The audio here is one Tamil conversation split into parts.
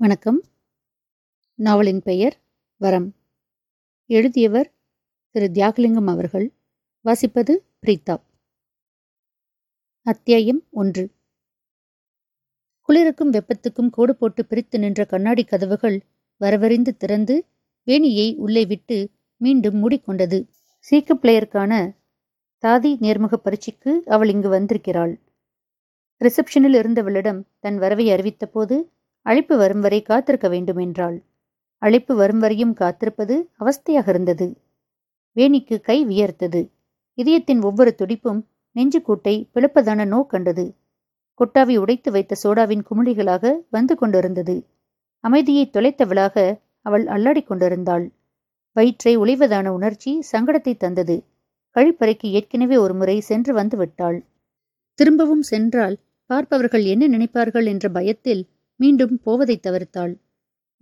வணக்கம். நாவலின் பெயர் வரம். எழுதியவர் திரு. தியாகலிங்கம் அவர்கள். வாசிப்பது பிரீதா அத்தியாயம் ஒன்று. குளிருக்கும் வெப்பத்துக்கும் கோடு போட்டு பிரித்து நின்ற கண்ணாடி கதவுகள் வரவறிந்து திறந்து வேணியை உள்ளே விட்டு மீண்டும் மூடிக்கொண்டது. சீக்கு பிளேயருக்கான தாதி நேர்முக பரீட்சைக்கு அவள் இங்கு வந்திருக்கிறாள். ரிசப்ஷனில் இருந்தவளிடம் தன் வரவை அறிவித்தபோது அழைப்பு வரும் வரை காத்திருக்க வேண்டும் என்றாள் அழைப்பு வரும் வரையும் காத்திருப்பது அவஸ்தையாக இருந்தது. வேணிக்கு கை வியர்த்தது. இதயத்தின் ஒவ்வொரு துடிப்பும் நெஞ்சுக்கூட்டை பிளப்பதான நோ கண்டது. கொட்டாவி உடைத்து வைத்த சோடாவின் குமிழிகளாக வந்து கொண்டிருந்தது. அமைதியை தொலைத்தவளாக அவள் அல்லாடிக் கொண்டிருந்தாள். வயிற்றை உழைவதான உணர்ச்சி சங்கடத்தை தந்தது. கழிப்பறைக்கு ஏற்கனவே ஒரு முறை சென்று வந்து விட்டாள். திரும்பவும் சென்றால் பார்ப்பவர்கள் என்ன நினைப்பார்கள் என்ற பயத்தில் மீண்டும் போவதை தவிர்த்தாள்.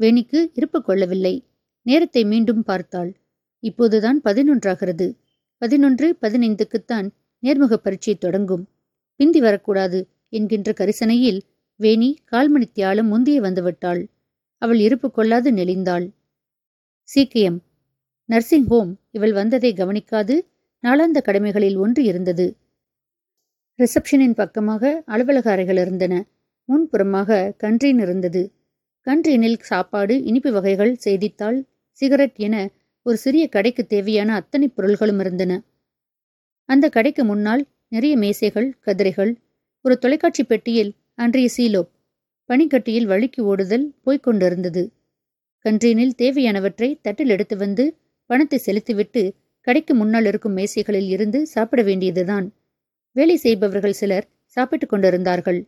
வேணிக்கு இருப்பு கொள்ளவில்லை. நேரத்தை மீண்டும் பார்த்தாள். இப்போதுதான் பதினொன்றாகிறது. பதினொன்று பதினைந்துக்குத்தான் நேர்முக பரீட்சை தொடங்கும். பிந்தி வரக்கூடாது என்கின்ற கரிசனையில் வேணி கால்மணித்தியாலும் முந்தியே வந்துவிட்டாள். அவள் இருப்பு கொள்ளாது நெளிந்தாள். சீக்கியம். நர்சிங் ஹோம் இவள் வந்ததை கவனிக்காது. நாளாந்த கடமைகளில் ஒன்று இருந்தது. ரிசப்ஷனின் பக்கமாக அலுவலக அறைகள் இருந்தன. முன்புறமாக கன்றீன் இருந்தது கன்றீனில் சாப்பாடு இனிப்பு வகைகள் செய்தித்தாள் சிகரெட் என ஒரு சிறிய கடைக்கு தேவையான அத்தனை பொருள்களும் இருந்தன. அந்த கடைக்கு முன்னால் நிறைய மேசைகள் கதிரைகள் ஒரு தொலைக்காட்சி பெட்டியில் அன்றைய சீலோப் பனிக்கட்டியில் வழுக்கி ஓடுதல் போய்க் கொண்டிருந்தது. தேவையானவற்றை தட்டில் எடுத்து வந்து பணத்தை செலுத்திவிட்டு கடைக்கு முன்னால் இருக்கும் மேசைகளில் இருந்து சாப்பிட வேண்டியதுதான். வேலை செய்பவர்கள் சிலர் சாப்பிட்டுக் கொண்டிருந்தார்கள்.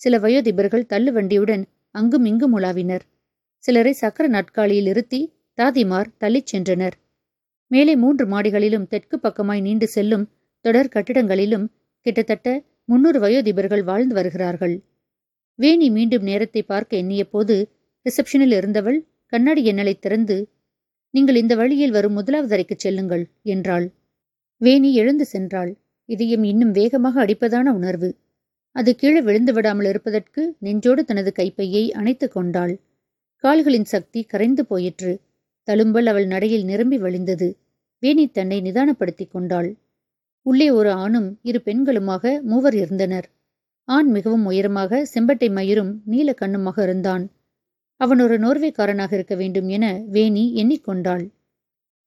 சில வயோதிபர்கள் தள்ளு வண்டியுடன் அங்கும் இங்கும் உலாவினர். சிலரை சக்கர நாட்காலியில் இருத்தி தாதிமார் தள்ளிச் சென்றனர். மேலே மூன்று மாடிகளிலும் தெற்கு பக்கமாய் நீண்டு செல்லும் தொடர் கட்டிடங்களிலும் கிட்டத்தட்ட முன்னூறு வயோதிபர்கள் வாழ்ந்து வருகிறார்கள். வேணி மீண்டும் நேரத்தை பார்க்க எண்ணிய போது ரிசப்ஷனில் இருந்தவள் கண்ணாடி எண்ணலை திறந்து நீங்கள் இந்த வழியில் வரும் முதலாவது அறைக்கு செல்லுங்கள் என்றாள். வேணி எழுந்து சென்றாள். இதயம் இன்னும் வேகமாக அடிப்பதான உணர்வு. அது கீழே விழுந்து விடாமல் இருப்பதற்கு நெஞ்சோடு தனது கைப்பையை அணைத்து கொண்டாள். கால்களின் சக்தி கரைந்து போயிற்று. தழும்பல் அவள் நடையில் நிரம்பி வழிந்தது. வேணி தன்னை நிதானப்படுத்திக் கொண்டாள். உள்ளே ஒரு ஆணும் இரு பெண்களுமாக மூவர் இருந்தனர். ஆண் மிகவும் உயரமாக செம்பட்டை மயிரும் நீல கண்ணுமாக இருந்தான். அவன் ஒரு நோர்வேக்காரனாக இருக்க வேண்டும் என வேணி எண்ணிக்கொண்டாள்.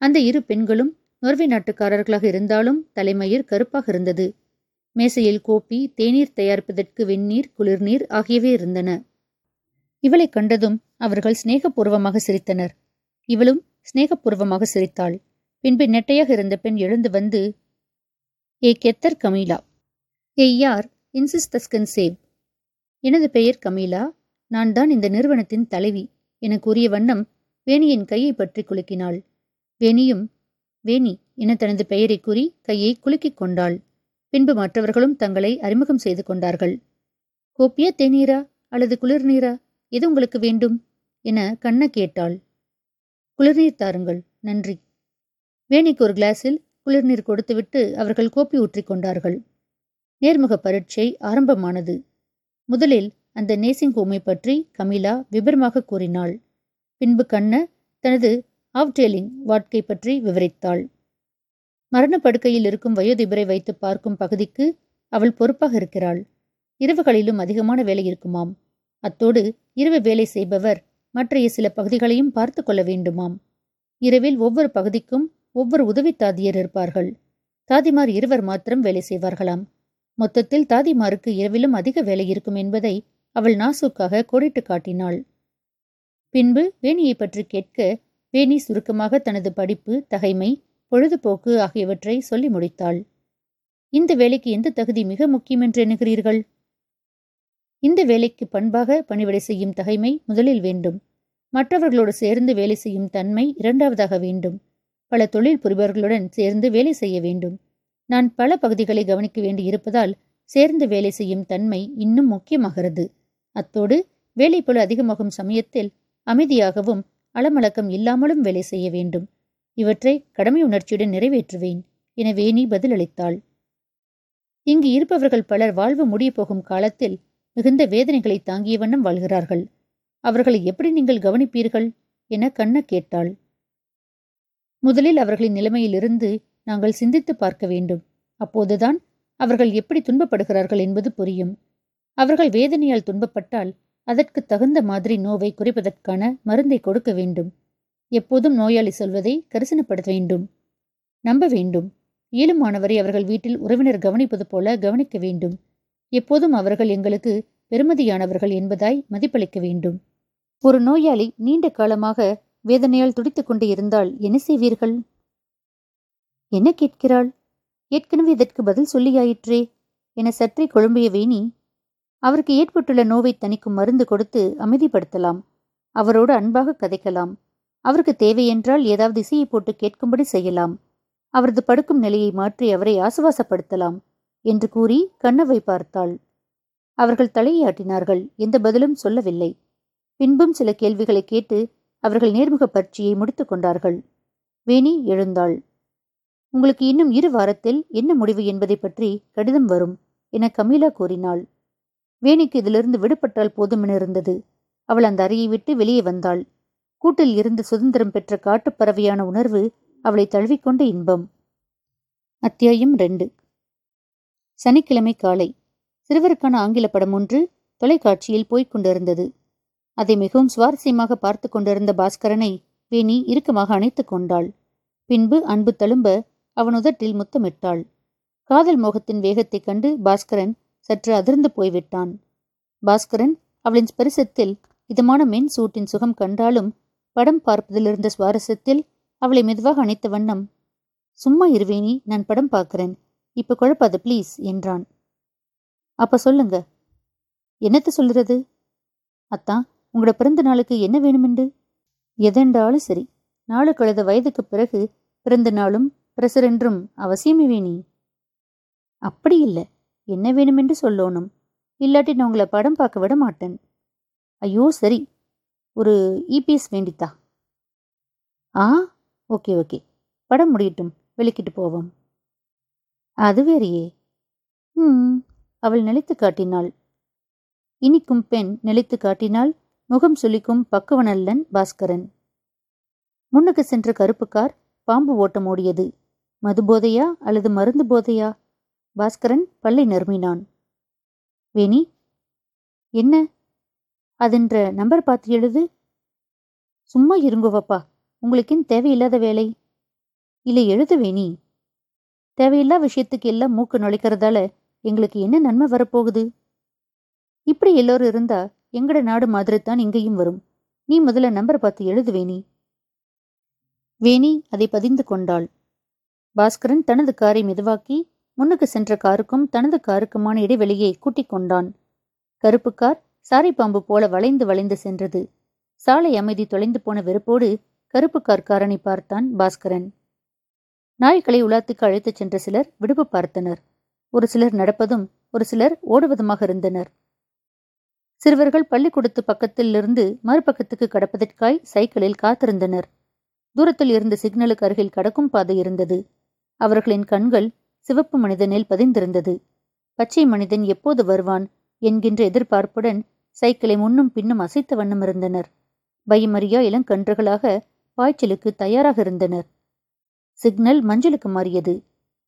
அந்த இரு பெண்களும் நோர்வே நாட்டுக்காரர்களாக இருந்தாலும் தலைமயிர் கருப்பாக இருந்தது. மேசையில் கோப்பி தேநீர் தயாரிப்பதற்கு வெந்நீர் குளிர்நீர் ஆகியவை இருந்தன. இவளை கண்டதும் அவர்கள் சிநேகபூர்வமாக சிரித்தனர். இவளும் சிநேகபூர்வமாக சிரித்தாள். பின்பு நெட்டையாக இருந்த பெண் எழுந்து வந்து ஏ கெத்தர் கமீலா. ஏ யார்? இன்சிஸ்தஸ்கன் சேவ் எனது பெயர் கமீலா. நான் தான் இந்த நிறுவனத்தின் தலைவி. என கூறிய வண்ணம் வேணியின் கையை பற்றி குலுக்கினாள். வேணியும் வேணி என தனது பெயரை கூறி கையை குலுக்கிக் கொண்டாள். பின்பு மற்றவர்களும் தங்களை அறிமுகம் செய்து கொண்டார்கள். கோப்பியா தேநீரா அல்லது குளிர்நீரா எது உங்களுக்கு வேண்டும்? என கண்ண கேட்டாள். குளிர்நீர் தாருங்கள். நன்றி. வேணிக்கு ஒரு கிளாஸில் குளிர்நீர் கொடுத்துவிட்டு அவர்கள் கோப்பி ஊற்றிக்கொண்டார்கள் நேர்முக பரீட்சை ஆரம்பமானது. முதலில் அந்த நேசிங் ஹோமை பற்றி கமிலா விபரமாக கூறினாள். பின்பு கண்ண தனது ஆவ்டேலிங் வாட்கை பற்றி விவரித்தாள். மரணப்படுக்கையில் இருக்கும் வயோதிபரை வைத்து பார்க்கும் பகுதிக்கு அவள் பொறுப்பாக இருக்கிறாள். இரவுகளிலும் அதிகமான வேலை இருக்குமாம். அத்தோடு இரவு வேலை செய்பவர் மற்றைய சில பகுதிகளையும் பார்த்து கொள்ள வேண்டுமாம். இரவில் ஒவ்வொரு பகுதிக்கும் ஒவ்வொரு உதவி தாதியர் இருப்பார்கள். தாதிமார் இருவர் மாத்திரம் வேலை செய்வார்களாம். மொத்தத்தில் தாதிமாருக்கு இரவிலும் அதிக வேலை இருக்கும் என்பதை அவள் நாசூக்காக கோடிட்டு காட்டினாள். பின்பு வேணியை பற்றி கேட்க வேணி சுருக்கமாக தனது படிப்பு தகைமை பொழுதுபோக்கு ஆகியவற்றை சொல்லி முடித்தாள். இந்த வேலைக்கு எந்த தகுதி மிக முக்கியம் என்று எண்ணுகிறீர்கள்? இந்த வேலைக்கு பண்பாக பணிவிடை செய்யும் தகைமை முதலில் வேண்டும். மற்றவர்களோடு சேர்ந்து வேலை செய்யும் தன்மை இரண்டாவதாக வேண்டும். பல தொழில் புரிபவர்களுடன் சேர்ந்து வேலை செய்ய வேண்டும். நான் பல பகுதிகளை கவனிக்க வேண்டி இருப்பதால் சேர்ந்து வேலை செய்யும் தன்மை இன்னும் முக்கியமாகிறது. அத்தோடு வேலைப்பழு அதிகமாகும் சமயத்தில் அமைதியாகவும் அளமளக்கம் இல்லாமலும் வேலை செய்ய வேண்டும். இவற்றை கடமை உணர்ச்சியுடன் நிறைவேற்றுவேன். என வேணி பதிலளித்தாள். இங்கு இருப்பவர்கள் பலர் வாழ்வு முடியப் போகும் காலத்தில் மிகுந்த வேதனைகளை தாங்கிய வண்ணம் வாழ்கிறார்கள். அவர்களை எப்படி நீங்கள் கவனிப்பீர்கள்? என கண்ண கேட்டாள். முதலில் அவர்களின் நிலைமையிலிருந்து நாங்கள் சிந்தித்து பார்க்க வேண்டும். அப்போதுதான் அவர்கள் எப்படி துன்பப்படுகிறார்கள் என்பது புரியும். அவர்கள் வேதனையால் துன்பப்பட்டால் அதற்கு தகுந்த மாதிரி நோவை குறைப்பதற்கான மருந்தை கொடுக்க வேண்டும். எப்போதும் நோயாளி சொல்வதை கரிசனப்படுத்த வேண்டும். நம்ப வேண்டும். இயலுமானவரை அவர்கள் வீட்டில் உறவினர் கவனிப்பது போல கவனிக்க வேண்டும். எப்போதும் அவர்கள் எங்களுக்கு பெருமதியானவர்கள் என்பதாய் மதிப்பளிக்க வேண்டும். ஒரு நோயாளி நீண்ட காலமாக வேதனையால் துடித்துக் கொண்டு இருந்தால் என்ன செய்வீர்கள்? என்ன கேட்கிறாள்? ஏற்கனவே இதற்கு பதில் சொல்லியாயிற்றே என சற்றே குழம்பிய வேணி அவருக்கு ஏற்பட்டுள்ள நோவை தணிக்கும் மருந்து கொடுத்து அமைதிப்படுத்தலாம். அவரோடு அன்பாக கதைக்கலாம். அவருக்கு தேவையென்றால் ஏதாவது இசையை போட்டு கேட்கும்படி செய்யலாம். அவரது படுக்கும் நிலையை மாற்றி அவரை ஆசுவாசப்படுத்தலாம் என்று கூறி கண்ணவை பார்த்தாள். அவர்கள் தலையாட்டினார்கள். எந்த பதிலும் சொல்லவில்லை. பின்பும் சில கேள்விகளை கேட்டு அவர்கள் நேர்முக பரீட்சையை முடித்துக் கொண்டார்கள். வேணி எழுந்தாள். உங்களுக்கு இன்னும் இரு வாரத்தில் என்ன முடிவு என்பதை பற்றி கடிதம் வரும் என கமீலா கூறினாள். வேணிக்கு இதிலிருந்து விடுபட்டால் போதுமென இருந்தது. அவள் அந்த அறையை விட்டு வெளியே வந்தாள். கூட்டில் இருந்து சுதந்திரம் பெற்ற காட்டுப்பறவையான உணர்வு அவளை தழுவிக்கொண்ட இன்பம். அத்தியாயம் ரெண்டு. சனிக்கிழமை காலை. சிறுவருக்கான ஆங்கில படம் ஒன்று தொலைக்காட்சியில் போய்க் கொண்டிருந்தது. அதை மிகவும் சுவாரஸ்யமாக பார்த்து கொண்டிருந்த பாஸ்கரனை வேணி இறுக்கமாக அணைத்துக் கொண்டாள். பின்பு அன்பு தழும்ப அவன் உதட்டில் முத்தமிட்டாள். காதல் மோகத்தின் வேகத்தைக் கண்டு பாஸ்கரன் சற்று அதிர்ந்து போய்விட்டான். பாஸ்கரன் அவளின் ஸ்பரிசத்தில் இதமான மென் சூட்டின் சுகம் கண்டாலும் படம் பார்ப்பதிலிருந்த சுவாரஸ்யத்தில் அவளை மெதுவாக அணைத்த வண்ணம் சும்மா இருவேணி நான் படம் பார்க்கிறேன். இப்ப குழப்பாது ப்ளீஸ் என்றான். அப்ப சொல்லுங்க. என்னத்த சொல்லுறது அத்தான் உங்களோட பிறந்த நாளுக்கு என்ன வேணுமெண்டு? எதென்றாலும் சரி. நாளு கழுத வயதுக்கு பிறகு பிறந்த நாளும் பிரசரென்றும் அவசியமே வேணி அப்படி இல்லை. என்ன வேணுமென்று சொல்லணும். இல்லாட்டி நான் உங்களை படம் பார்க்க விட மாட்டேன் ஐயோ சரி. ஒரு இபிஎஸ் வேண்டித்தா? ஆ ஓகே ஓகே. படம் முடியட்டும். வெளிக்கிட்டு போவோம். அது வேறையே. ம் அவள் நிலைத்து காட்டினாள். இனிக்கும் பெண் நிலைத்து காட்டினாள் முகம் சுளிக்கும் பக்குவனல்லன் பாஸ்கரன். முன்னுக்கு சென்ற கருப்பு கார் பாம்பு ஓட்டம் ஓடியது. மது போதையா அல்லது மருந்து போதையா? பாஸ்கரன் பல்லை நறுமினான். வேணி என்ன? அதென்ற நம்பர் பார்த்து எழுது. சும்மா இருங்குவப்பா. உங்களுக்கேன் தேவையில்லாத வேலை? இல்லை எழுதுவே நீ. தேவையில்லா விஷயத்துக்கு எல்லாம் மூக்கு நுழைக்கிறதால எங்களுக்கு என்ன நன்மை வரப்போகுது? இப்படி எல்லோரும் இருந்தா எங்கட நாடு மாதிரி தான் இங்கேயும் வரும். நீ முதல்ல நம்பர் பார்த்து எழுது வேணி வேணி அதை பதிந்து கொண்டாள். பாஸ்கரன் தனது காரை மெதுவாக்கி முன்னுக்கு சென்ற காருக்கும் தனது காருக்குமான இடைவெளியை கூட்டிக் கொண்டான். கருப்பு கார் சாரைப்பாம்பு போல வளைந்து வளைந்து சென்றது. சாலை அமைதி தொலைந்து போன வெறுப்போடு கருப்பு கார்காரனை பார்த்தான் பாஸ்கரன். நாய்களை உலாத்துக்கு அழைத்துச் சென்ற சிலர் விடுப்பு பார்த்தனர். ஒரு சிலர் நடப்பதும் ஒரு சிலர் ஓடுவதுமாக இருந்தனர். சிறுவர்கள் பள்ளிக்கூடத்து பக்கத்திலிருந்து மறுபக்கத்துக்கு கடப்பதற்காய் சைக்கிளில் காத்திருந்தனர். தூரத்தில் இருந்த சிக்னலுக்கு அருகில் கடக்கும் பாதை இருந்தது. அவர்களின் கண்கள் சிவப்பு மனிதனில் பதிந்திருந்தது. பச்சை மனிதன் எப்போது வருவான் என்கின்ற எதிர்பார்ப்புடன் சைக்கிளை முன்னும் பின்னும் அசைத்த வண்ணம் இருந்தனர். பயமறியா இளங்கன்றுகளாக பாய்ச்சலுக்கு தயாராக இருந்தனர். சிக்னல் மஞ்சளுக்கு மாறியது.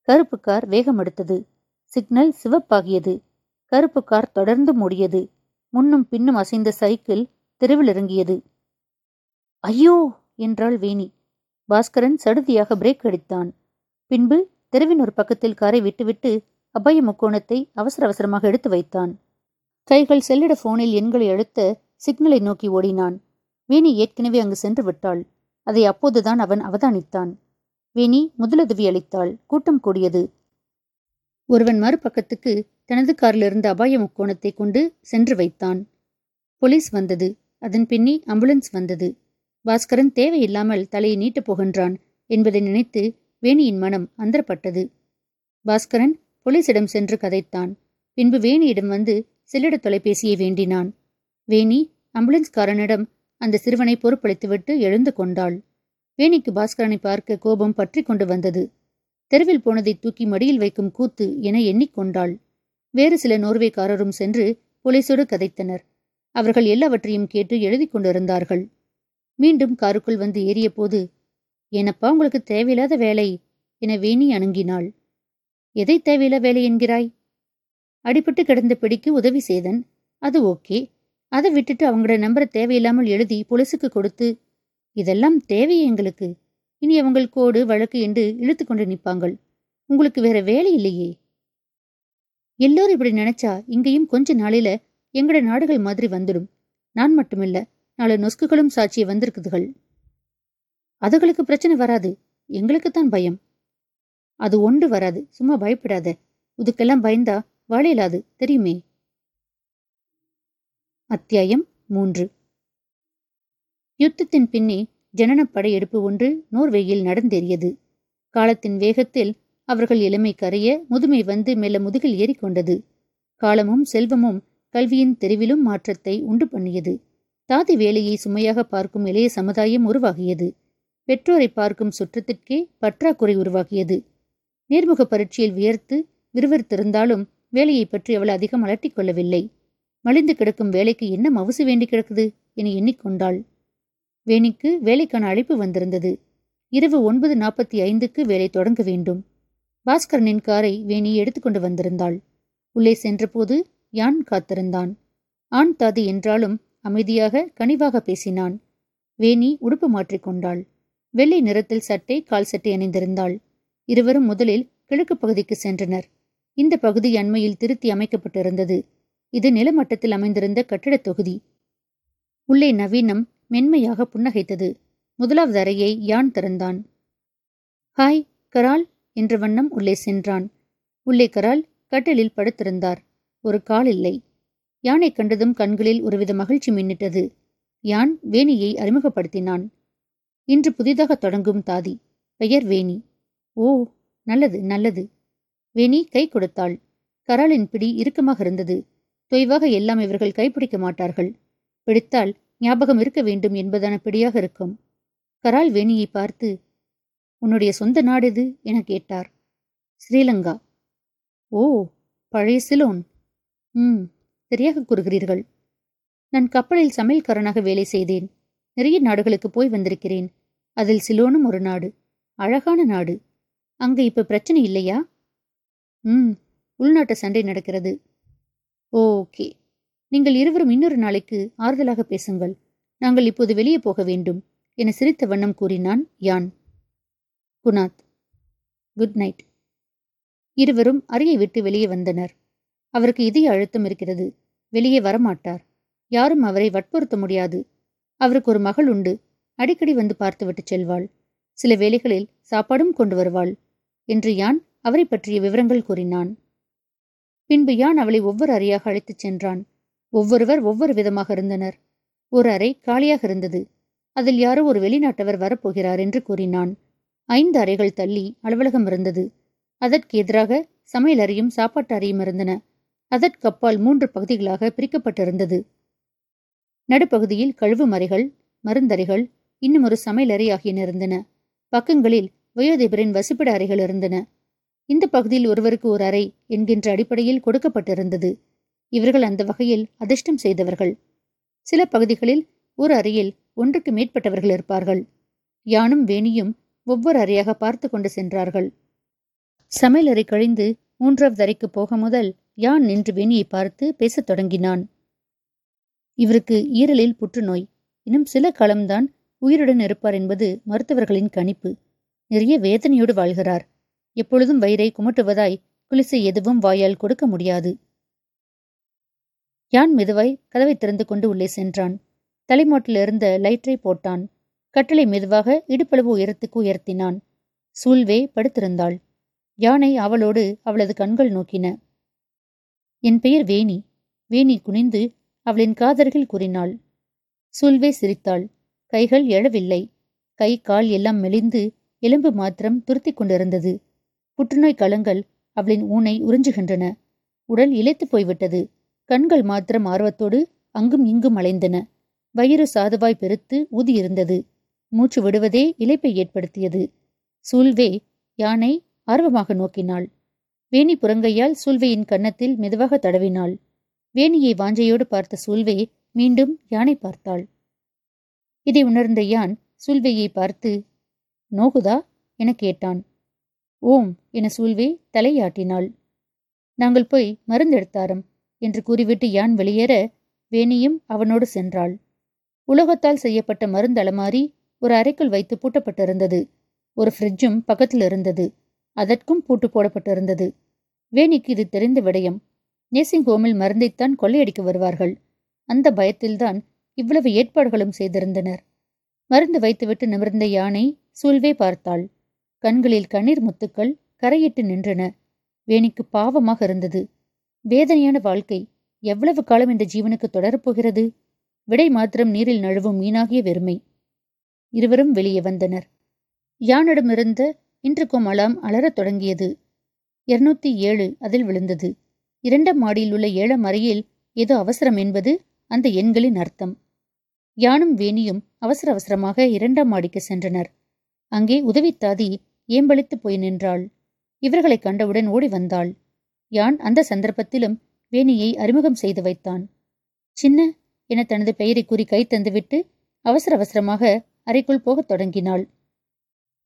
கருப்பு கார் வேகம் எடுத்தது சிக்னல் சிவப்பாகியது. கருப்பு கார் தொடர்ந்து மூடியது. முன்னும் பின்னும் அசைந்த சைக்கிள் தெருவில் இறங்கியது. ஐயோ! என்றாள் வேணி. பாஸ்கரன் சடுதியாக பிரேக் அடித்தான். பின்பு தெருவின் ஒரு பக்கத்தில் காரை விட்டுவிட்டு அபய முக்கோணத்தை அவசர அவசரமாக எடுத்து வைத்தான். கைகள் செல்லிட போனில் எண்களை அழுத்த சிக்னலை நோக்கி ஓடினான். வேணி ஏற்கனவே அங்கு சென்று விட்டாள். அதை அப்போதுதான் அவன் அவதானித்தான். வேணி முதலுதவி அளித்தாள். கூட்டம் கூடியது. ஒருவன் மறுபக்கத்துக்கு தனது காரிலிருந்து அபாய முக்கோணத்தை கொண்டு சென்று வைத்தான். போலீஸ் வந்தது. அதன் பின்னி அம்புலன்ஸ் வந்தது. பாஸ்கரன் தேவையில்லாமல் தலையை நீட்டப் போகின்றான் என்பதை நினைத்து வேணியின் மனம் அந்தரப்பட்டது. பாஸ்கரன் போலீசிடம் சென்று கதைத்தான். பின்பு வேணியிடம் வந்து செல்லிட தொலைபேசியை வேண்டினான். வேணி அம்புலன்ஸ்காரனிடம் அந்த சிறுவனை பொறுப்பளித்துவிட்டு எழுந்து கொண்டாள். வேணிக்கு பாஸ்கரனை பார்க்க கோபம் பற்றி கொண்டு வந்தது. தெருவில் போனதை தூக்கி மடியில் வைக்கும் கூத்து என எண்ணிக்கொண்டாள். வேறு சில நோர்வேக்காரரும் சென்று போலீசோடு கதைத்தனர். அவர்கள் எல்லாவற்றையும் கேட்டு எழுதி கொண்டிருந்தார்கள். மீண்டும் காருக்குள் வந்து ஏறிய போது எனப்பா உங்களுக்கு தேவையில்லாத வேலை என வேணி அணுங்கினாள் எதை தேவையில்ல வேலை என்கிறாய்? அடிபட்டு கிடந்த பிடிக்கு உதவி செய்தன். அது ஓகே. அதை விட்டுட்டு அவங்களோட நம்பரை தேவையில்லாமல் எழுதி புலிசுக்கு கொடுத்து இதெல்லாம் தேவையே எங்களுக்கு. இனி அவங்கள் கோடு வழக்கு என்று இழுத்து கொண்டு நிற்பாங்கள். உங்களுக்கு வேற வேலை இல்லையே. எல்லோரும் இப்படி நினைச்சா இங்கேயும் கொஞ்ச நாளில எங்கட நாடுகள் மாதிரி வந்துடும். நான் மட்டுமில்ல நாலு நொஸ்குகளும் சாட்சிய வந்திருக்குதுகள். அதுகளுக்கு பிரச்சனை வராது. எங்களுக்குத்தான் பயம். அது ஒன்று வராது. சும்மா பயப்படாத. இதுக்கெல்லாம் பயந்தா வாழையிலாது தெரியுமே? அத்தியாயம் மூன்று. யுத்தத்தின் பின்னே ஜனன படையெடுப்பு ஒன்று நோர்வேயில் நடந்தேறியது. காலத்தின் வேகத்தில் அவர்கள் இளமை கரைய முதுமை வந்து மெல்ல முதுகில் ஏறிக்கொண்டது காலமும் செல்வமும் கல்வியின் தெருவிலும் மாற்றத்தை உண்டு பண்ணியது. தாதி வேலையை சுமையாக பார்க்கும் இளைய சமுதாயம் உருவாகியது. பெற்றோரை பார்க்கும் சுற்றத்திற்கே பற்றாக்குறை உருவாகியது. நேர்முக பரீட்சையில் வியர்த்து விறுவிறுத்திருந்தாலும் வேலையை பற்றி அவள் அதிகம் அலட்டிக் கொள்ளவில்லை. மலிந்து கிடக்கும் வேலைக்கு என்ன மவுசு வேண்டி கிடக்குது என எண்ணிக்கொண்டாள். வேணிக்கு வேலைக்கான அழைப்பு வந்திருந்தது. இரவு ஒன்பது நாற்பத்தி ஐந்துக்கு வேலை தொடங்க வேண்டும். பாஸ்கரனின் காரை வேணி எடுத்துக்கொண்டு வந்திருந்தாள். உள்ளே சென்றபோது யான் காத்திருந்தான். ஆண் தாதி என்றாலும் அமைதியாக கனிவாக பேசினான். வேணி உடுப்பு மாற்றிக்கொண்டாள் வெள்ளை நிறத்தில் சட்டை கால் சட்டை அணிந்திருந்தாள். இருவரும் முதலில் கிழக்கு பகுதிக்கு சென்றனர். இந்த பகுதி அண்மையில் திருத்தி அமைக்கப்பட்டிருந்தது. இது நிலமட்டத்தில் அமைந்திருந்த கட்டிடத் தொகுதி. உள்ளே நவீனம் மென்மையாக புன்னகைத்தது. முதலாவது அறையை யான் திறந்தான். ஹாய் கரால் என்ற வண்ணம் உள்ளே சென்றான். உள்ளே கரால் கட்டிலில் படுத்திருந்தார். ஒரு கால் இல்லை. யானை கண்டதும் கண்களில் ஒருவித மகிழ்ச்சி மின்னிட்டது. யான் வேணியை அறிமுகப்படுத்தினான். இன்று புதிதாக தொடங்கும் தாதி. பெயர் வேணி. ஓ நல்லது நல்லது. வேணி கை கொடுத்தாள். கராலின் பிடி இறுக்கமாக இருந்தது. தொய்வாக எல்லாம் இவர்கள் கைப்பிடிக்க மாட்டார்கள். பிடித்தால் ஞாபகம் இருக்க வேண்டும் என்பதான பிடியாக இருக்கும். கரால் வேணியை பார்த்து உன்னுடைய சொந்த நாடு எது? என கேட்டார். ஸ்ரீலங்கா. ஓ பழைய சிலோன். ம் சரியாக கூறுகிறீர்கள். நான் கப்பலில் சமையல்காரனாக வேலை செய்தேன். நிறைய நாடுகளுக்கு போய் வந்திருக்கிறேன். அதில் சிலோனும் ஒரு நாடு. அழகான நாடு. அங்கு இப்ப பிரச்சனை இல்லையா? ம் உள்நாட்டு சண்டை நடக்கிறது. ஓகே. நீங்கள் இருவரும் இன்னொரு நாளைக்கு ஆறுதலாக பேசுங்கள். நாங்கள் இப்போது வெளியே போக வேண்டும் என சிரித்த வண்ணம் கூறினான் யான். குனாத் குட் நைட். இருவரும் அறையை விட்டு வெளியே வந்தனர். அவருக்கு இதய அழுத்தம் இருக்கிறது. வெளியே வரமாட்டார். யாரும் அவரை வற்புறுத்த முடியாது. அவருக்கு ஒரு மகள் உண்டு. அடிக்கடி வந்து பார்த்துவிட்டு செல்வாள். சில வேளைகளில் சாப்பாடும் கொண்டு வருவாள் என்று யான் அவரை பற்றிய விவரங்கள் கூறினான். பின்பு யான் அவளை ஒவ்வொரு அறையாக அழைத்துச் சென்றான். ஒவ்வொருவர் ஒவ்வொரு விதமாக இருந்தனர். ஒரு அறை காலியாக இருந்தது. அதில் யாரோ ஒரு வெளிநாட்டவர் வரப்போகிறார் என்று கூறினான். ஐந்து அறைகள் தள்ளி அலுவலகம் இருந்தது. அதற்கு எதிராக சமையல் அறையும் சாப்பாட்டு அறையும் இருந்தன. அதற்கப்பால் மூன்று பகுதிகளாக பிரிக்கப்பட்டிருந்தது. நடுப்பகுதியில் கழுவு மறைகள் மருந்தறைகள் இன்னும் ஒரு சமையலறை ஆகியன இருந்தன. பக்கங்களில் வயோதிபரின் வசிப்பிட அறைகள் இருந்தன. இந்த பகுதியில் ஒருவருக்கு ஒரு அறை என்கின்ற அடிப்படையில் கொடுக்கப்பட்டிருந்தது. இவர்கள் அந்த வகையில் அதிர்ஷ்டம் செய்தவர்கள். சில பகுதிகளில் ஒரு அறையில் ஒன்றுக்கு மேற்பட்டவர்கள் இருப்பார்கள். யானும் வேணியும் ஒவ்வொரு அறையாக பார்த்து கொண்டு சென்றார்கள். சமையலறை கழிந்து மூன்றாவது அறைக்கு போக முதல் யான் நின்று வேணியை பார்த்து பேசத் தொடங்கினான். இவருக்கு ஈரலில் புற்றுநோய். இன்னும் சில காலம்தான் உயிருடன் இருப்பார் என்பது மருத்துவர்களின் கணிப்பு. நிறைய வேதனையோடு வாழ்கிறார். எப்பொழுதும் வயிறை குமட்டுவதாய் குளிசை எதுவும் வாயால் கொடுக்க முடியாது. யான் மெதுவாய் கதவை திறந்து கொண்டு உள்ளே சென்றான். தலைமாட்டில் இருந்த லைட்டரை போட்டான். கட்டளை மெதுவாக இடுப்பளவு உயரத்துக்கு உயர்த்தினான். சூழ்வே படுத்திருந்தாள். யானை அவளோடு அவளது கண்கள் நோக்கின. என் பெயர் வேணி. வேணி குனிந்து அவளின் காதர்கள் கூறினாள். சூழ்வே சிரித்தாள். கைகள் எழவில்லை. கை கால் எல்லாம் மெலிந்து எலும்பு மாத்திரம் துருத்தி கொண்டிருந்தது. புற்றுநோய் களங்கள் அவளின் ஊனை உறிஞ்சுகின்றன. உடல் இழைத்து போய்விட்டது. கண்கள் மாத்திரம் ஆர்வத்தோடு அங்கும் இங்கும் அலைந்தன. வயிறு சாதுவாய் பெருத்து ஊதியிருந்தது. மூச்சு விடுவதே இழைப்பை ஏற்படுத்தியது. சூல்வே யானை ஆர்வமாக நோக்கினாள். வேணி புறங்கையால் சூல்வையின் கன்னத்தில் மெதுவாக தடவினாள். வேணியை வாஞ்சையோடு பார்த்த சூல்வே மீண்டும் யானை பார்த்தாள். இதை உணர்ந்த யான் சூல்வையை பார்த்து நோகுதா? என கேட்டான். ஓம் என சூழ்வே தலையாட்டினாள். நாங்கள் போய் மருந்தெடுத்தாரம் என்று கூறிவிட்டு யான் வெளியேற வேணியும் அவனோடு சென்றாள். உலகத்தால் செய்யப்பட்ட மருந்து அலமாரி ஒரு அறைக்குள் வைத்து பூட்டப்பட்டிருந்தது. ஒரு ஃப்ரிட்ஜும் பக்கத்தில் இருந்தது. அதற்கும் பூட்டு போடப்பட்டிருந்தது. வேணிக்கு இது தெரிந்த விடயம். நேசிங் ஹோமில் மருந்தைத்தான் கொள்ளையடிக்க வருவார்கள். அந்த பயத்தில்தான் இவ்வளவு ஏற்பாடுகளும் செய்திருந்தனர். மருந்து வைத்துவிட்டு நிமிர்ந்த யானை சூழ்வே பார்த்தாள். கண்களில் கண்ணீர் முத்துக்கள் கரையிட்டு நின்றன. வேணிக்கு பாவமாக இருந்தது. வேதனையான வாழ்க்கை எவ்வளவு காலம் இந்த ஜீவனுக்கு தொடரப்போகிறது விடை மாத்திரம் நீரில் நழுவும் மீனாகிய வெறுமை. இருவரும் வெளியே வந்தனர். யானிடமிருந்த இன்றுக்கும் அலாம் அலறத் தொடங்கியது. இருநூத்தி ஏழு அதில் விழுந்தது. இரண்டாம் மாடியில் உள்ள ஏழம் அறையில் ஏதோ அவசரம் என்பது அந்த எண்களின் அர்த்தம். யானும் வேணியும் அவசர அவசரமாக இரண்டாம் மாடிக்கு சென்றனர். அங்கே உதவித்தாதி ஏம்பளித்து போய் நின்றாள். இவர்களை கண்டவுடன் ஓடி வந்தாள். யான் அந்த சந்தர்ப்பத்திலும் வேணியை அறிமுகம் செய்து வைத்தான். சின்ன என தனது பெயரை கூறி கை தந்துவிட்டு அவசர அவசரமாக அறைக்குள் போகத் தொடங்கினாள்.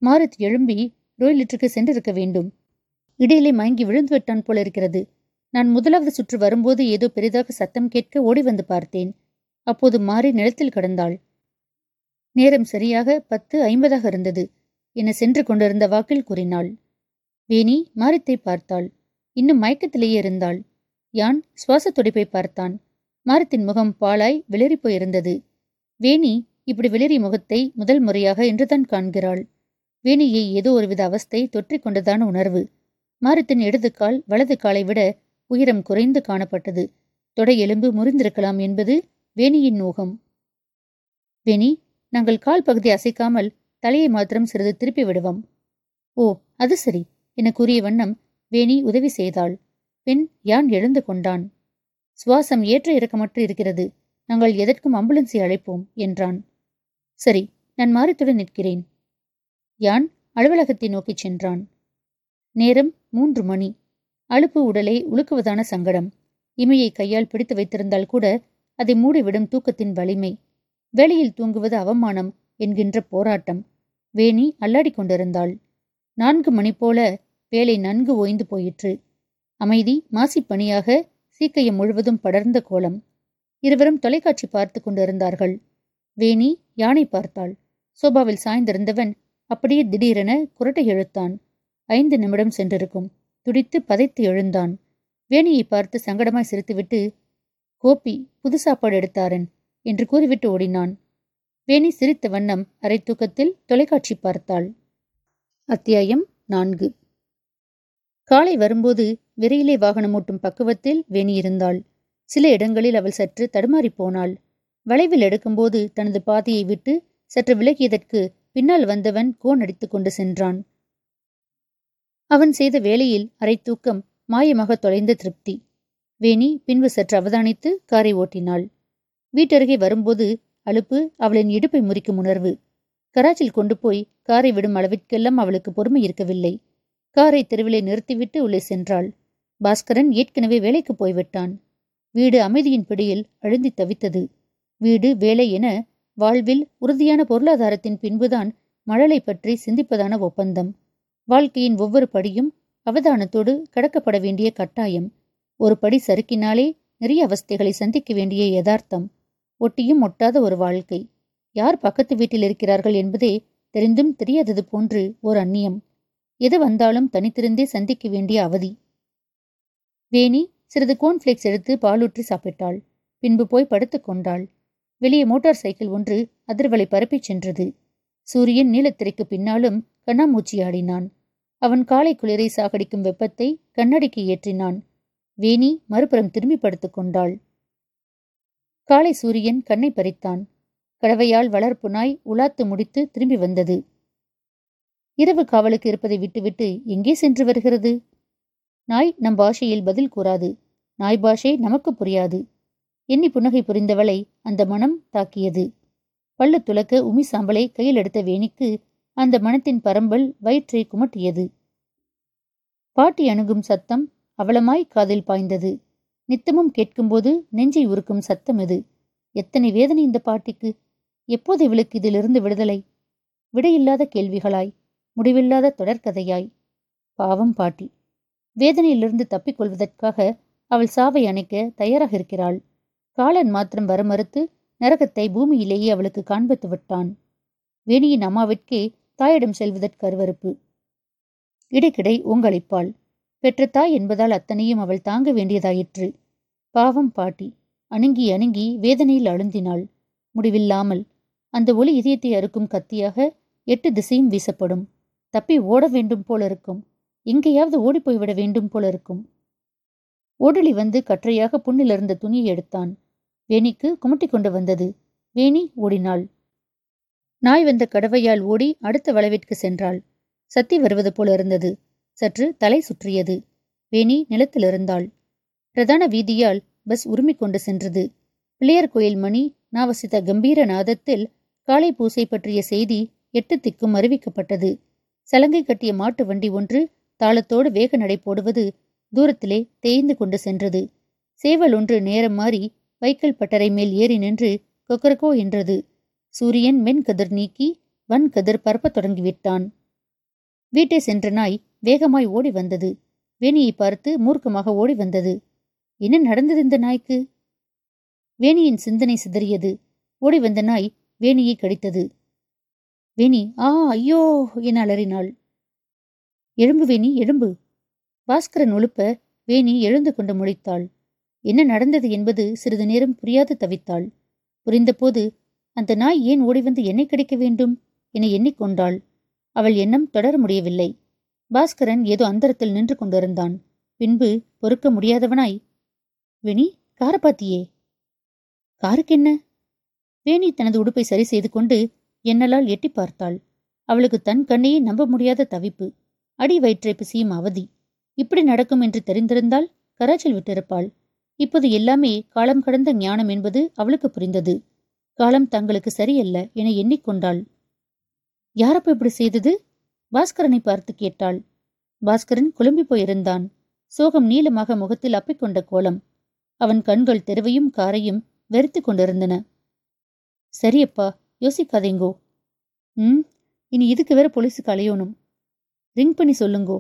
மாருத் எழும்பி ரோயிலிட்டுக்கு சென்றிருக்க வேண்டும். இடையிலே மயங்கி விழுந்து விட்டான் போல இருக்கிறது. நான் முதலாவது சுற்று வரும்போது ஏதோ பெரிதாக சத்தம் கேட்க ஓடி வந்து பார்த்தேன். அப்போது மாறி நிலத்தில் கடந்தாள். நேரம் சரியாக பத்து ஐம்பதாக இருந்தது. என சென்று கொண்டிருந்த வாக்கில் கூறினாள். வேணி மாரித்தை பார்த்தாள். இன்னும் மயக்கத்திலேயே இருந்தாள். யான் சுவாச துடிப்பை பார்த்தான். மாரத்தின் முகம் பாலாய் வெளிரி போயிருந்தது. வேணி இப்படி வெளிரி முகத்தை முதல் முறையாக இன்றுதான் காண்கிறாள். வேணியை ஏதோ ஒருவித அவஸ்தை தொற்றிக் கொண்டதான உணர்வு. மாரத்தின் இடது கால் வலது காலை விட உயரம் குறைந்து காணப்பட்டது. தொடை எலும்பு முறிந்திருக்கலாம் என்பது வேணியின் ஊகம். வேணி நாங்கள் கால் பகுதி அசைக்காமல் தலையை மாத்திரம் சிறிது திருப்பி விடுவோம். ஓ அது சரி. என கூறிய வண்ணம் வேணி உதவி செய்தாள். பின் யான் எழுந்து கொண்டான்? சுவாசம் ஏற்ற இறக்கமற்று இருக்கிறது. நாங்கள் எதற்கும் அம்புலன்ஸை அழைப்போம் என்றான். சரி நான் மாறித்துடன் நிற்கிறேன். யான் அலுவலகத்தை நோக்கிச் சென்றான். நேரம் மூன்று மணி. அழுப்பு உடலை உழுக்குவதான சங்கடம். இமையை கையால் பிடித்து வைத்திருந்தால் கூட அதை மூடிவிடும் தூக்கத்தின் வலிமை. வேலையில் தூங்குவது அவமானம். என்கின்ற போராட்டம் வேணி அல்லாடி கொண்டிருந்தாள். நான்கு மணி போல வேலை நன்கு ஓய்ந்து போயிற்று. அமைதி மாசிப்பணியாக சீக்கையம் முழுவதும் படர்ந்த கோலம். இருவரும் தொலைக்காட்சி பார்த்து கொண்டிருந்தார்கள். வேணி யானை பார்த்தாள். சோபாவில் சாய்ந்திருந்தவன் அப்படியே திடீரென குரட்டை எழுத்தான். ஐந்து நிமிடம் சென்றிருக்கும். துடித்து பதைத்து எழுந்தான். வேணியை பார்த்து சங்கடமாய் சிரித்துவிட்டு கோபி புது சாப்பாடு எடுத்தாரன் என்று கூறிவிட்டு ஓடினான். வேணி சிரித்த வண்ணம் அரை தூக்கத்தில் தொலைக்காட்சி பார்த்தாள். அத்தியாயம் நான்கு. காலை வரும்போது விரையிலே வாகனம் ஓட்டும் பக்குவத்தில் வேணி இருந்தாள். சில இடங்களில் அவள் சற்று தடுமாறிப் போனாள். வளைவில் எடுக்கும்போது தனது பாதையை விட்டு சற்று விலகியதற்கு பின்னால் வந்தவன் கோன் அடித்துக் கொண்டு சென்றான். அவன் செய்த வேலையில் அரை தூக்கம் மாயமாக தொலைந்த திருப்தி. வேணி பின்பு சற்று அவதானித்து காரை ஓட்டினாள். வீட்டருகே வரும்போது அலுப்பு அவளின் இடுப்பை முறிக்கும் உணர்வு. கராச்சில் கொண்டு போய் காரை விடும் அளவிற்கெல்லாம் அவளுக்கு பொறுமை இருக்கவில்லை. காரை தெருவிலே நிறுத்திவிட்டு உள்ளே சென்றாள். பாஸ்கரன் ஏற்கனவே வேலைக்கு போய்விட்டான். வீடு அமைதியின் பிடியில் அழுந்தி தவித்தது. வீடு வேலை என வாழ்வில் உறுதியான பொருளாதாரத்தின் பின்புதான் மழலை பற்றி சிந்திப்பதான ஒப்பந்தம். வாழ்க்கையின் ஒவ்வொரு படியும் அவதானத்தோடு கடக்கப்பட வேண்டிய கட்டாயம். ஒரு படி சறுக்கினாலே நிறைய அவஸ்தைகளை சந்திக்க வேண்டிய யதார்த்தம். ஒட்டியும் ஒட்டாத ஒரு வாழ்க்கை. யார் பக்கத்து வீட்டில் இருக்கிறார்கள் என்பதே தெரிந்தும் தெரியாதது போன்று ஓர் அந்நியம். எது வந்தாலும் தனித்திருந்தே சந்திக்க வேண்டிய அவதி. வேணி சிறிது கோன்ஃபிளேக்ஸ் எடுத்து பாலூற்றி சாப்பிட்டாள். பின்பு போய் படுத்துக் கொண்டாள். வெளியே மோட்டார் சைக்கிள் ஒன்று அதிர்வலை பரப்பிச் சென்றது. சூரியன் நீலத்திரைக்கு பின்னாலும் கண்ணாமூச்சி ஆடினான். அவன் காலை குளிரை சாகடிக்கும் வெப்பத்தை கண்ணடிக்கு ஏற்றினான். வேணி மறுபுறம் திரும்பி படுத்துக் கொண்டாள். காலை சூரியன் கண்ணை பறித்தான். கடவையால் வளர்ப்பு நாய் உலாத்து முடித்து திரும்பி வந்தது. இரவு காவலுக்கு இருப்பதை விட்டுவிட்டு எங்கே சென்று வருகிறது? நாய் நம் பாஷையில் பதில் கூறாது. நாய் பாஷை நமக்கு புரியாது. எண்ணி புன்னகை புரிந்தவளை அந்த மனம் தாக்கியது. பல்லு துலக்க உமி சாம்பலை கையில் எடுத்த வேணிக்கு அந்த மனத்தின் பரம்பல் வயிற்றை குமட்டியது. பாட்டி அணுகும் சத்தம் அவலமாய் காதில் பாய்ந்தது. நித்தமும் கேட்கும்போது நெஞ்சை உருக்கும் சத்தம் இது எத்தனை வேதனை இந்த பாட்டிக்கு? எப்போது இவளுக்கு இதிலிருந்து விடுதலை? விடையில்லாத கேள்விகளாய் முடிவில்லாத தொடர்கதையாய். பாவம் பாட்டி. வேதனையிலிருந்து தப்பிக்கொள்வதற்காக அவள் சாவை அணைக்க தயாராக இருக்கிறாள். காலன் மாத்திரம் வர மறுத்து நரகத்தை பூமியிலேயே அவளுக்கு காண்பித்து விட்டான். வேணியின் அம்மாவிற்கே தாயிடம் செல்வதற்கு அருவறுப்பு இடைக்கிடை ஓங்களிப்பாள் பெற்றத்தாய் என்பதால் அத்தனையும் அவள் தாங்க வேண்டியதாயிற்று. பாவம் பாட்டி. அணுங்கி அணுங்கி வேதனையில் அழுந்தினாள். முடிவில்லாமல் அந்த ஒளி இதயத்தை அறுக்கும் கத்தியாக எட்டு திசையும் வீசப்படும். தப்பி ஓட வேண்டும் போல இருக்கும். எங்கேயாவது ஓடிப்போய்விட வேண்டும் போல இருக்கும். ஓடலி வந்து கற்றையாக புண்ணிலிருந்த துணியை எடுத்தான். வேணிக்கு குமட்டி கொண்டு வந்தது. வேணி ஓடினாள். நாய் வந்த கடவையால் ஓடி அடுத்த வளைவிற்கு சென்றாள். சத்தி வருவது போல இருந்தது. சற்று தலை சுற்றியது. வேணி நிலத்திலிருந்தாள். பிரதான வீதியால் பஸ் உரிமை கொண்டு சென்றது. பிள்ளையார் கோயில் மணி நாவசித்த கம்பீர நாதத்தில் காலை பூசை பற்றிய செய்தி எட்டு திக்கும் அறிவிக்கப்பட்டது. சலங்கை கட்டிய மாட்டு வண்டி ஒன்று தாளத்தோடு வேக நடை போடுவது தூரத்திலே தேய்ந்து கொண்டு சென்றது. சேவல் ஒன்று நேரம் மாறி வைக்கல் பட்டறை மேல் ஏறி நின்று கொக்கரக்கோ என்றது. சூரியன் மென் கதிர் நீக்கி வன் கதிர் பரப்பத் தொடங்கிவிட்டான். வீட்டை சென்ற நாய் வேகமாய் ஓடி வந்தது. வேணியை பார்த்து மூர்க்கமாக ஓடி வந்தது. என்ன நடந்தது இந்த நாய்க்கு? வேணியின் சிந்தனை சிதறியது. ஓடி வந்த நாய் வேணியை கடித்தது. வேணி ஆ ஐயோ என அலறினாள். எழும்பு வேணி எழும்பு. பாஸ்கரன் ஒழுப்ப வேணி எழுந்து கொண்டு முழித்தாள். என்ன நடந்தது? என்பது சிறிது நேரம் புரியாது தவித்தாள். புரிந்தபோது அந்த நாய் ஏன் ஓடி வந்து என்னை கிடைக்க வேண்டும்? என எண்ணிக்கொண்டாள். அவள் எண்ணம் தொடர முடியவில்லை. பாஸ்கரன் ஏதோ அந்தரத்தில் நின்று கொண்டிருந்தான். பின்பு பொறுக்க முடியாதவனாய் வேணி காரப்பாத்தியே. காருக்கென்ன? வேணி தனது உடுப்பை சரி செய்து கொண்டு என்னலால் எட்டி பார்த்தாள். அவளுக்கு தன் கண்ணையே நம்ப முடியாத தவிப்பு. அடி வயிற்றை பிசியும் அவதி. இப்படி நடக்கும் என்று தெரிந்திருந்தால் கராச்சல் விட்டிருப்பாள். இப்போது எல்லாமே காலம் கடந்த ஞானம் என்பது அவளுக்கு புரிந்தது. காலம் தங்களுக்கு சரியல்ல என எண்ணிக்கொண்டாள் யாரப்ப இப்படி செய்தது? பாஸ்கரனை பார்த்து கேட்டாள். பாஸ்கரன் குழம்பி போயிருந்தான். சோகம் நீளமாக முகத்தில் அப்பிக்கொண்ட கோலம். அவன் கண்கள் தெருவையும் காரையும் வெறுத்து கொண்டிருந்தன. சரியப்பா யோசிக்காதேங்கோ. ம் இனி இதுக்கு வேற போலீஸுக்கு அலையோணும். ரிங் பண்ணி சொல்லுங்கோ.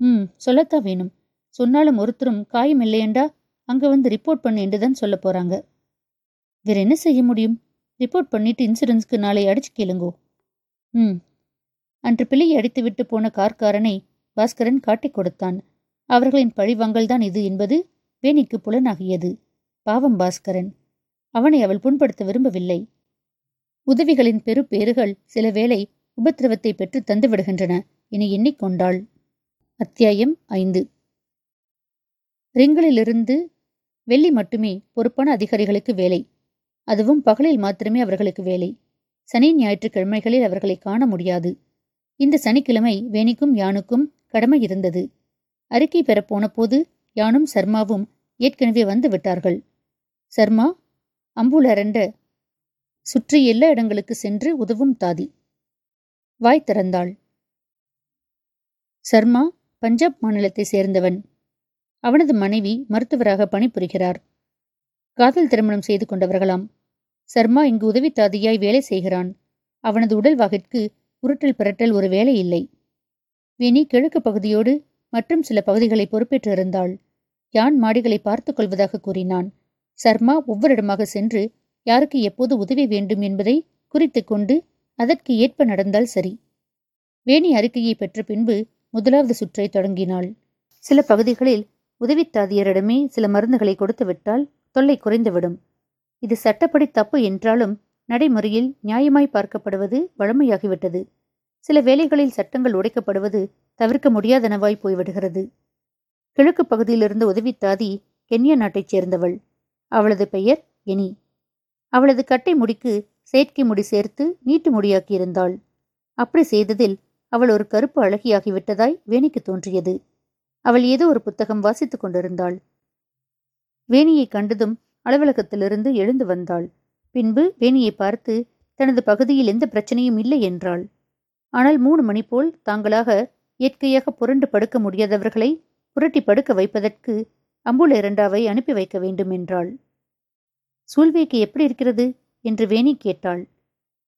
ம் சொல்லத்தான் வேணும். சொன்னாலும் ஒருத்தரும் காயம் இல்லையண்டா அங்க வந்து ரிப்போர்ட் பண்ணு என்றுதான் சொல்ல போறாங்க. வேற என்ன செய்ய முடியும்? ரிப்போர்ட் பண்ணிட்டு இன்சூரன்ஸ்க்கு நாளை அடிச்சு கேளுங்கோ. ம் அன்று பிள்ளையை அடித்துவிட்டு போன கார்காரனை பாஸ்கரன் காட்டிக் கொடுத்தான். அவர்களின் பழிவாங்கல்தான் இது என்பது வேணிக்கு புலனாகியது. பாவம் பாஸ்கரன். அவனை அவள் புண்படுத்த விரும்பவில்லை. உதவிகளின் பெருப்பேறுகள் சிலவேளை சில வேளை உபத்திரவத்தை பெற்று தந்து விடுகின்றன. என எண்ணிக்கொண்டாள் அத்தியாயம் ஐந்து. ரிங்களிலிருந்து வெள்ளி மட்டுமே பொறுப்பான அதிகாரிகளுக்கு வேலை. அதுவும் பகலில் மாத்திரமே அவர்களுக்கு வேலை. சனி ஞாயிற்றுக்கிழமைகளில் அவர்களை காண முடியாது. இந்த சனிக்கிழமை வேணிக்கும் யானுக்கும் கடமை இருந்தது. அறிக்கை பெறப்போன போது யானும் சர்மாவும் ஏற்கனவே வந்து விட்டார்கள். சர்மா அம்புலரண்ட சுற்றி எல்லா இடங்களுக்கு சென்று உதவும் தாதி. வாய் திறந்தாள். சர்மா பஞ்சாப் மாநிலத்தை சேர்ந்தவன். அவனது மனைவி மருத்துவராக பணிபுரிகிறார். காதல் திருமணம் செய்து கொண்டவர்களாம். சர்மா இங்கு உதவி தாதியாய் வேலை செய்கிறான். அவனது உடல் வாகிற்கு உருட்டல் பிரட்டல் ஒரு வேலை இல்லை. வேணி கிழக்கு பகுதியோடு மற்றும் சில பகுதிகளை பொறுப்பேற்றிருந்தாள். யான் மாடிகளை பார்த்துக் கொள்வதாக கூறினான். சர்மா ஒவ்வொரு இடமாக சென்று யாருக்கு எப்போது உதவி வேண்டும் என்பதை குறித்து கொண்டு அதற்கு ஏற்ப நடந்தால் சரி. வேணி அறிக்கையை பெற்ற பின்பு முதலாவது சுற்றை தொடங்கினாள். சில பகுதிகளில் உதவித்தாதியரிடமே சில மருந்துகளை கொடுத்துவிட்டால் தொல்லை குறைந்துவிடும். இது சட்டப்படி தப்பு என்றாலும் நடைமுறையில் நியாயமாய் பார்க்கப்படுவது வழமையாகிவிட்டது. சில வேளைகளில் சட்டங்கள் உடைக்கப்படுவது தவிர்க்க முடியாதனவாய் போய்விடுகிறது. கிழக்கு பகுதியிலிருந்து உதவி தாதி கென்யா நாட்டைச் சேர்ந்தவள். அவளது பெயர் எனி அவளது கட்டை முடிக்கு செயற்கை முடி சேர்த்து நீட்டு முடியாக்கியிருந்தாள். அப்படி செய்ததில் அவள் ஒரு கருப்பு அழகியாகிவிட்டதாய் வேணிக்கு தோன்றியது. அவள் ஏதோ ஒரு புத்தகம் வாசித்துக் கொண்டிருந்தாள். வேணியை கண்டதும் அலுவலகத்திலிருந்து எழுந்து வந்தாள். பின்பு வேணியை பார்த்து தனது பகுதியில் எந்த பிரச்சனையும் இல்லை என்றாள். ஆனால் மூணு மணி போல் தாங்களாக இயற்கையாக புரண்டு படுக்க முடியாதவர்களை புரட்டி படுக்க வைப்பதற்கு அம்புல இரண்டாவை அனுப்பி வைக்க வேண்டும் என்றாள். சூழ்வேக்கு எப்படி இருக்கிறது? என்று வேணி கேட்டாள்.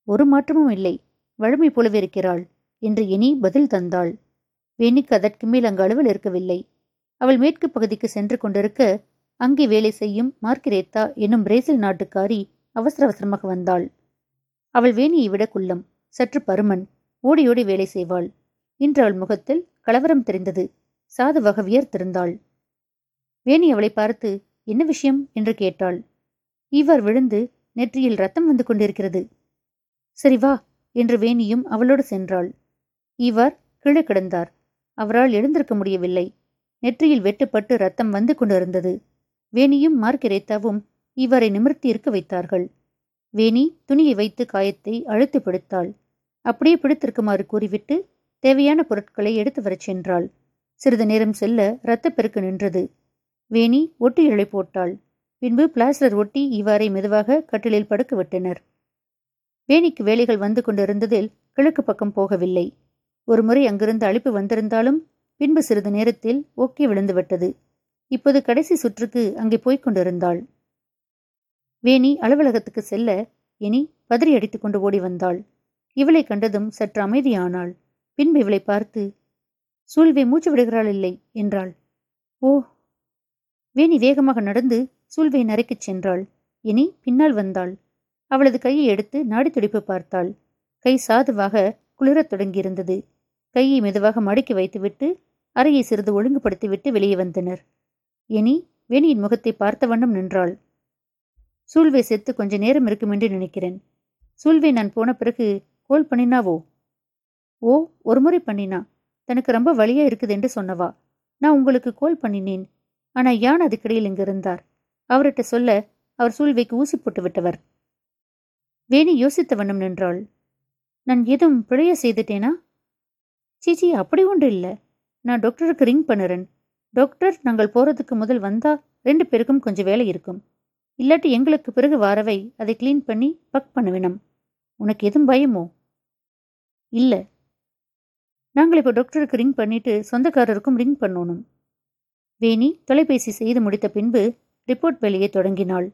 ஒரு மாற்றமும் இல்லை வழமை போலவே இருக்கிறாள் என்று இனி பதில் தந்தாள். வேணிக்கு அதற்கு மேல் அங்கு அளவில் இருக்கவில்லை. அவள் மேற்கு பகுதிக்கு சென்று கொண்டிருக்க அங்கே வேலை செய்யும் மார்க்கிரேத்தா என்னும் பிரேசில் நாட்டுக்காரி அவசர அவசரமாக வந்தாள். அவள் வேணியை விட குள்ளம். சற்று பருமன் ஓடி ஓடி வேலை செய்வாள். இன்று அவள் முகத்தில் கலவரம் தெரிந்தது. சாதுவாக வியர்த்திருந்தாள். வேணி அவளை பார்த்து என்ன விஷயம்? என்று கேட்டாள். இவர் விழுந்து நெற்றியில் ரத்தம் வந்து கொண்டிருக்கிறது. சரி வா என்று வேணியும் அவளோடு சென்றாள். இவர் கீழே கிடந்தார். அவரால் எழுந்திருக்க முடியவில்லை. நெற்றியில் வெட்டுப்பட்டு ரத்தம் வந்து கொண்டிருந்தது. வேணியும் மார்க்கிரேத்தாவும் இவரை நிமிர்த்தி இருக்க வைத்தார்கள். வேணி துணியை வைத்து காயத்தை அழுத்து பிடித்தாள். அப்படியே பிடித்திருக்குமாறு கூறிவிட்டு தேவையான பொருட்களை எடுத்து வரச் சென்றாள். சிறிது நேரம் செல்ல இரத்தப்பெருக்கு நின்றது. வேணி ஒட்டி இழை போட்டாள். பின்பு பிளாஸ்டர் ஒட்டி இவ்வாறை மெதுவாக கட்டிலில் படுக்க விட்டனர். வேணிக்கு வேலைகள் வந்து கொண்டிருந்ததில் கிழக்கு பக்கம் போகவில்லை. ஒருமுறை அங்கிருந்து அழைப்பு வந்திருந்தாலும் பின்பு சிறிது நேரத்தில் ஓகே விழுந்துவிட்டது. இப்போது கடைசி சுற்றுக்கு அங்கே போய்க் கொண்டிருந்தாள். வேணி அலுவலகத்துக்கு செல்ல இனி பதறி அடித்துக் கொண்டு ஓடி வந்தாள். இவளை கண்டதும் சற்று அமைதியானாள். பின்பு இவளை பார்த்து சூழ்வை மூச்சு விடுகிறாள் இல்லை என்றாள். ஓ. வேணி வேகமாக நடந்து சூழ்வை அறைக்குச் சென்றாள். இனி பின்னால் வந்தாள். அவளது கையை எடுத்து நாடி துடிப்பு பார்த்தாள். கை சாதுவாக குளிரத் தொடங்கியிருந்தது. கையை மெதுவாக மடக்கி வைத்துவிட்டு அறையை சிறிது ஒழுங்குபடுத்திவிட்டு வெளியே வந்தனர். இனி வேணியின் முகத்தை பார்த்த வண்ணம் நின்றாள். சூழ்வை செத்து கொஞ்ச நேரம் இருக்கும் என்று நினைக்கிறேன். சூழ்வை நான் போன பிறகு கோல் பண்ணினாவோ ஓ? ஒரு முறை பண்ணினா. தனக்கு ரொம்ப வழியா இருக்குது என்று சொன்னவா? நான் உங்களுக்கு கோல் பண்ணினேன். ஆனா யான் அதுக்கிடையில் இங்கு இருந்தார்? அவர்கிட்ட சொல்ல அவர் சூழ்வைக்கு ஊசி போட்டு விட்டவர். வேணி யோசித்த வண்ணம் நின்றாள். நான் எதுவும் பிழைய செய்துட்டேனா? சீச்சி அப்படி ஒன்று இல்லை. நான் டாக்டருக்கு ரிங் பண்ணுறேன். டாக்டர் நாங்கள் போறதுக்கு முதல் வந்தா ரெண்டு பேருக்கும் கொஞ்சம் வேலை இருக்கும். இல்லாட்டி எங்களுக்கு பிறகு வாரவை அதை க்ளீன் பண்ணி பக் பண்ண வேணும். உனக்கு எதுவும் பயமோ? இல்லை. நாங்கள் இப்போ டாக்டருக்கு ரிங் பண்ணிட்டு சொந்தக்காரருக்கும் ரிங் பண்ணணும். வேணி தொலைபேசி செய்து முடித்த பின்பு ரிப்போர்ட் வேலையை தொடங்கினாள்.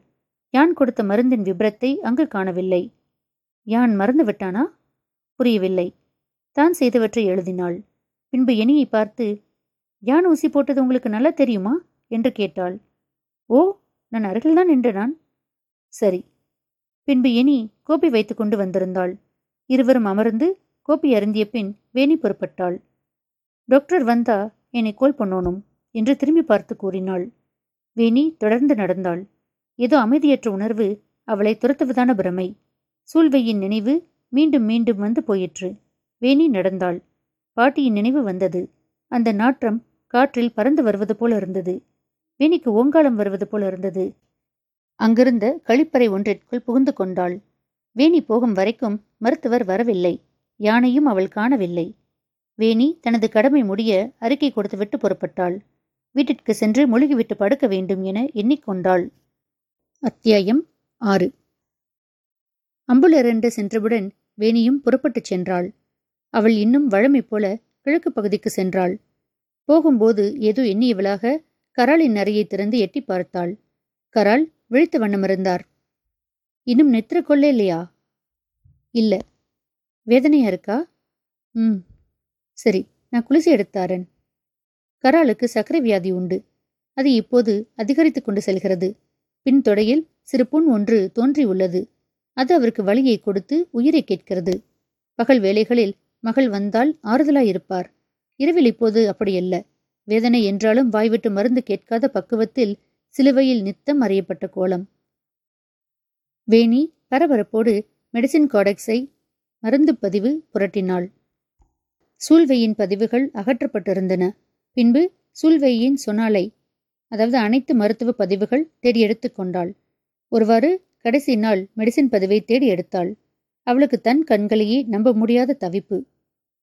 யான் கொடுத்த மருந்தின் விபரத்தை அங்கு காணவில்லை. யான் மறந்து விட்டானா? புரியவில்லை. தான் செய்தவற்றை எழுதினாள். பின்பு எனியை பார்த்து யான் ஊசி போட்டது உங்களுக்கு நல்லா தெரியுமா? என்று கேட்டாள். ஓ நான் அருகில்தான் நின்றனான் சரி. பின்பு இனி கோப்பி வைத்து கொண்டு வந்திருந்தாள். இருவரும் அமர்ந்து கோப்பி அருந்திய பின் வேணி புறப்பட்டாள். டாக்டர் வந்தா என்னை கோல் பண்ணணும் என்று திரும்பி பார்த்து கூறினாள். வேணி தொடர்ந்து நடந்தாள். ஏதோ அமைதியற்ற உணர்வு அவளை துரத்துவதான பிரமை. சூழ்வையின் நினைவு மீண்டும் மீண்டும் வந்து போயிற்று. வேணி நடந்தாள். பாட்டியின் நினைவு வந்தது. அந்த நாற்றம் காற்றில் பறந்து வருவது போல இருந்தது. வேணிக்கு ஓங்காலம் வருவது போல இருந்தது. அங்கிருந்த கழிப்பறை ஒன்றிற்குள் புகுந்து கொண்டாள். வேணி போகும் வரைக்கும் மருத்துவர் வரவில்லை. யானையும் அவள் காணவில்லை. வேணி தனது கடமை முடிய அறிக்கை கொடுத்துவிட்டு புறப்பட்டாள். வீட்டிற்கு சென்று முழுகிவிட்டு படுக்க வேண்டும் என எண்ணிக்கொண்டாள். அத்தியாயம் ஆறு. அம்புலிரண்டு சென்றவுடன் வேணியும் புறப்பட்டுச் சென்றாள். அவள் இன்னும் வழமை போல கிழக்கு பகுதிக்கு சென்றாள். போகும்போது ஏதோ எண்ணியவளாக கராலின் அறையை திறந்து எட்டி பார்த்தாள். கரால் விழித்த வண்ணமிருந்தார் இன்னும் நெத்திர கொள்ள இல்லையா? இல்ல. வேதனையா இருக்கா? ம். சரி நான் குளிசி எடுத்தாரன் கராலுக்கு சர்க்கரை வியாதி உண்டு. அது இப்போது அதிகரித்து கொண்டு செல்கிறது. பின் தொடையில் சிறு புண் ஒன்று தோன்றியுள்ளது அது அவருக்கு வழியை கொடுத்து உயிரை கேட்கிறது. பகல் வேளைகளில் மகள் வந்தால் ஆறுதலாயிருப்பார் இரவில் இப்போது அப்படியல்ல வேதனை என்றாலும் வாய்விட்டு மருந்து கேட்காத பக்குவத்தில் சிலுவையில் நித்தம் அறியப்பட்ட கோலம். வேணி பரபரப்போடு மெடிசின் காடெக்ஸை மருந்து பதிவு புரட்டினாள். சூழ்வையின் பதிவுகள் அகற்றப்பட்டிருந்தன. பின்பு சூழ்வையின் சொனாலை அதாவது அனைத்து மருத்துவ பதிவுகள் தேடி எடுத்து கொண்டாள். ஒருவாறு கடைசி நாள் மெடிசின் பதிவை தேடி எடுத்தாள். அவளுக்கு தன் கண்களையே நம்ப முடியாத தவிப்பு.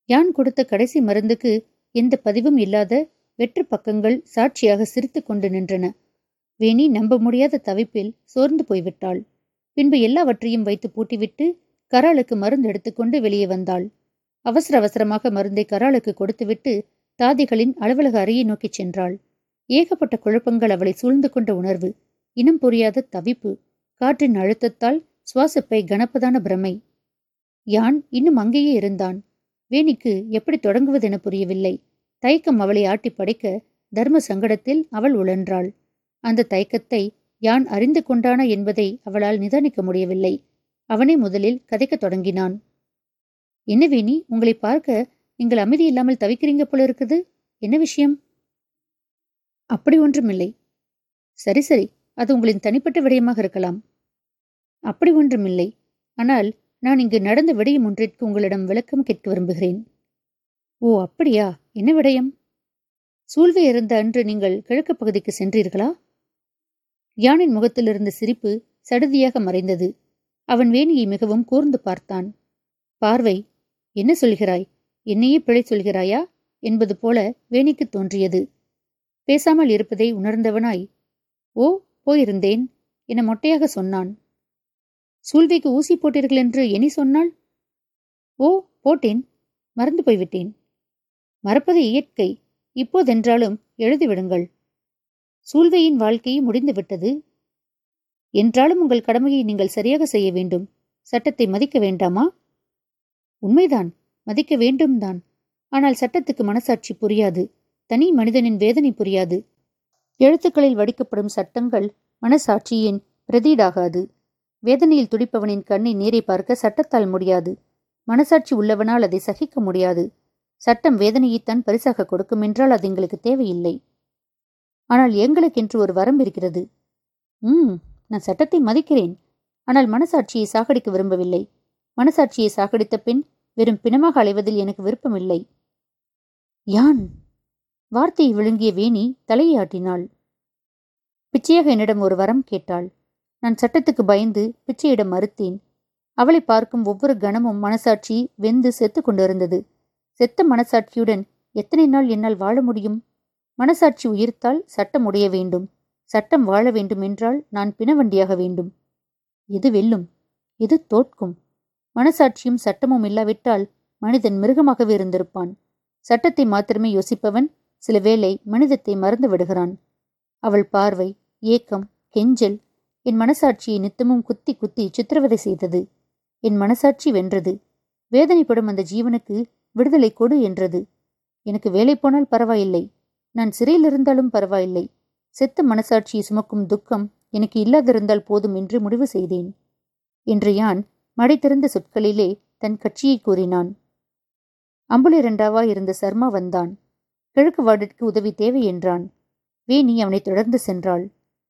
யான் கொடுத்த கடைசி மருந்துக்கு எந்த பதிவும் இல்லாத வெற்று பக்கங்கள் சாட்சியாக சிரித்து கொண்டு நின்றன. வேணி நம்ப முடியாத தவிப்பில் சோர்ந்து போய்விட்டாள். பின்பு எல்லாவற்றையும் வைத்து பூட்டிவிட்டு கராளுக்கு மருந்து எடுத்துக்கொண்டு வெளியே வந்தாள். அவசர அவசரமாக மருந்தை கராளுக்கு கொடுத்துவிட்டு தாதிகளின் அலுவலக அறையை நோக்கிச் சென்றாள். ஏகப்பட்ட குழப்பங்கள் அவளை சூழ்ந்து கொண்ட உணர்வு. இனம் புரியாத தவிப்பு. காற்றின் அழுத்தத்தால் சுவாசப்பை கனப்பதான பிரமை. யான் இன்னும் அங்கேயே இருந்தான். வேணிக்கு எப்படி தொடங்குவதென புரியவில்லை. தயக்கம் அவளை ஆட்டி படைக்க தர்ம சங்கடத்தில் அவள் உழன்றாள். அந்த தயக்கத்தை யான் அறிந்து கொண்டானா என்பதை அவளால் நிதானிக்க முடியவில்லை. அவனே முதலில் கதைக்கத் தொடங்கினான். என்ன வேணி உங்களை பார்க்க நீங்கள் அமைதி இல்லாமல் தவிக்கிறீங்க போல இருக்குது. என்ன விஷயம்? அப்படி ஒன்றுமில்லை. சரி சரி. அது உங்களின் தனிப்பட்ட விடயமாக இருக்கலாம். அப்படி ஒன்றுமில்லை. ஆனால் நான் இங்கு நடந்த விடயம் ஒன்றிற்கு உங்களிடம் விளக்கம் கேட்க விரும்புகிறேன். ஓ அப்படியா? என்ன விடயம்? சூழ்வே இருந்த அன்று நீங்கள் கிழக்கு பகுதிக்கு சென்றீர்களா? யானின் முகத்திலிருந்த சிரிப்பு சடுதியாக மறைந்தது. அவன் வேணியை மிகவும் கூர்ந்து பார்த்தான். பார்வை என்ன சொல்கிறாய்? என்னையே பிழை சொல்கிறாயா? என்பது போல வேணிக்கு தோன்றியது. பேசாமல் இருப்பதை உணர்ந்தவனாய் ஓ போயிருந்தேன் என மொட்டையாக சொன்னான். சூழ்விக்கு ஊசி போட்டீர்கள் என்று எனி சொன்னாள் ஓ போட்டேன். மறந்து போய்விட்டேன். மறப்பது இயற்கை. இப்போதென்றாலும் எழுதிவிடுங்கள். சூழ்வையின் வாழ்க்கை முடிந்துவிட்டது. என்றாலும் உங்கள் கடமையை நீங்கள் சரியாக செய்ய வேண்டும். சட்டத்தை மதிக்க வேண்டாமா? உண்மைதான். மதிக்க வேண்டும் தான். ஆனால் சட்டத்துக்கு மனசாட்சி புரியாது. தனி மனிதனின் வேதனை புரியாது. எழுத்துக்களில் வடிக்கப்படும் சட்டங்கள் மனசாட்சியின் பிரதீடாகாது. வேதனையில் துடிப்பவனின் கண்ணை நேரை பார்க்க சட்டத்தால் முடியாது. மனசாட்சி உள்ளவனால் அதை சகிக்க முடியாது. சட்டம் வேதனையைத்தான் பரிசாக கொடுக்கும் என்றால் அது எங்களுக்கு தேவையில்லை. ஆனால் எங்களுக்கென்று ஒரு வரம்பு இருக்கிறது. ம் நான் சட்டத்தை மதிக்கிறேன். ஆனால் மனசாட்சியை சாகடிக்க விரும்பவில்லை. மனசாட்சியை சாகடித்த பின் வெறும் பிணமாக அலைவதில் எனக்கு விருப்பமில்லை. யான்? வார்த்தையை விழுங்கிய வேணி தலையை ஆட்டினாள். பிச்சையாக என்னிடம் ஒரு வரம் கேட்டாள். நான் சட்டத்துக்கு பயந்து பிச்சையிடம் மறுத்தேன். அவளை பார்க்கும் ஒவ்வொரு கணமும் மனசாட்சி வெந்து செத்து கொண்டிருந்தது. செத்த மனசாட்சியுடன் எத்தனை நாள் என்னால் வாழ முடியும்? மனசாட்சி உயிர்த்தால் சட்டம் உடைய வேண்டும். சட்டம் வாழ வேண்டும் என்றால் நான் பிணவண்டியாக வேண்டும். எது வெல்லும்? எது தோற்கும்? மனசாட்சியும் சட்டமும் இல்லாவிட்டால் மனிதன் மிருகமாகவே இருந்திருப்பான். சட்டத்தை மாத்திரமே யோசிப்பவன் சில வேளை மனிதத்தை மறந்து விடுகிறான். அவள் பார்வை ஏக்கம் கெஞ்சல் என் மனசாட்சியை நித்தமும் குத்தி குத்தி சித்திரவதை செய்தது. என் மனசாட்சி வென்றது. வேதனைப்படும் அந்த ஜீவனுக்கு விடுதலை கொடு என்றது. எனக்கு வேலை போனால் பரவாயில்லை. நான் சிறையில் இருந்தாலும் பரவாயில்லை. செத்த மனசாட்சியை சுமக்கும் துக்கம் எனக்கு இல்லாதிருந்தால் போதும் என்று முடிவு செய்தேன் என்று யான் மடை திறந்த சொற்களிலே தன் கட்சியை கூறினான். அம்புலிரண்டாவா இருந்த சர்மா வந்தான். கிழக்கு வார்டிற்கு உதவி தேவை என்றான். வேணி அவனை தொடர்ந்து சென்றாள்.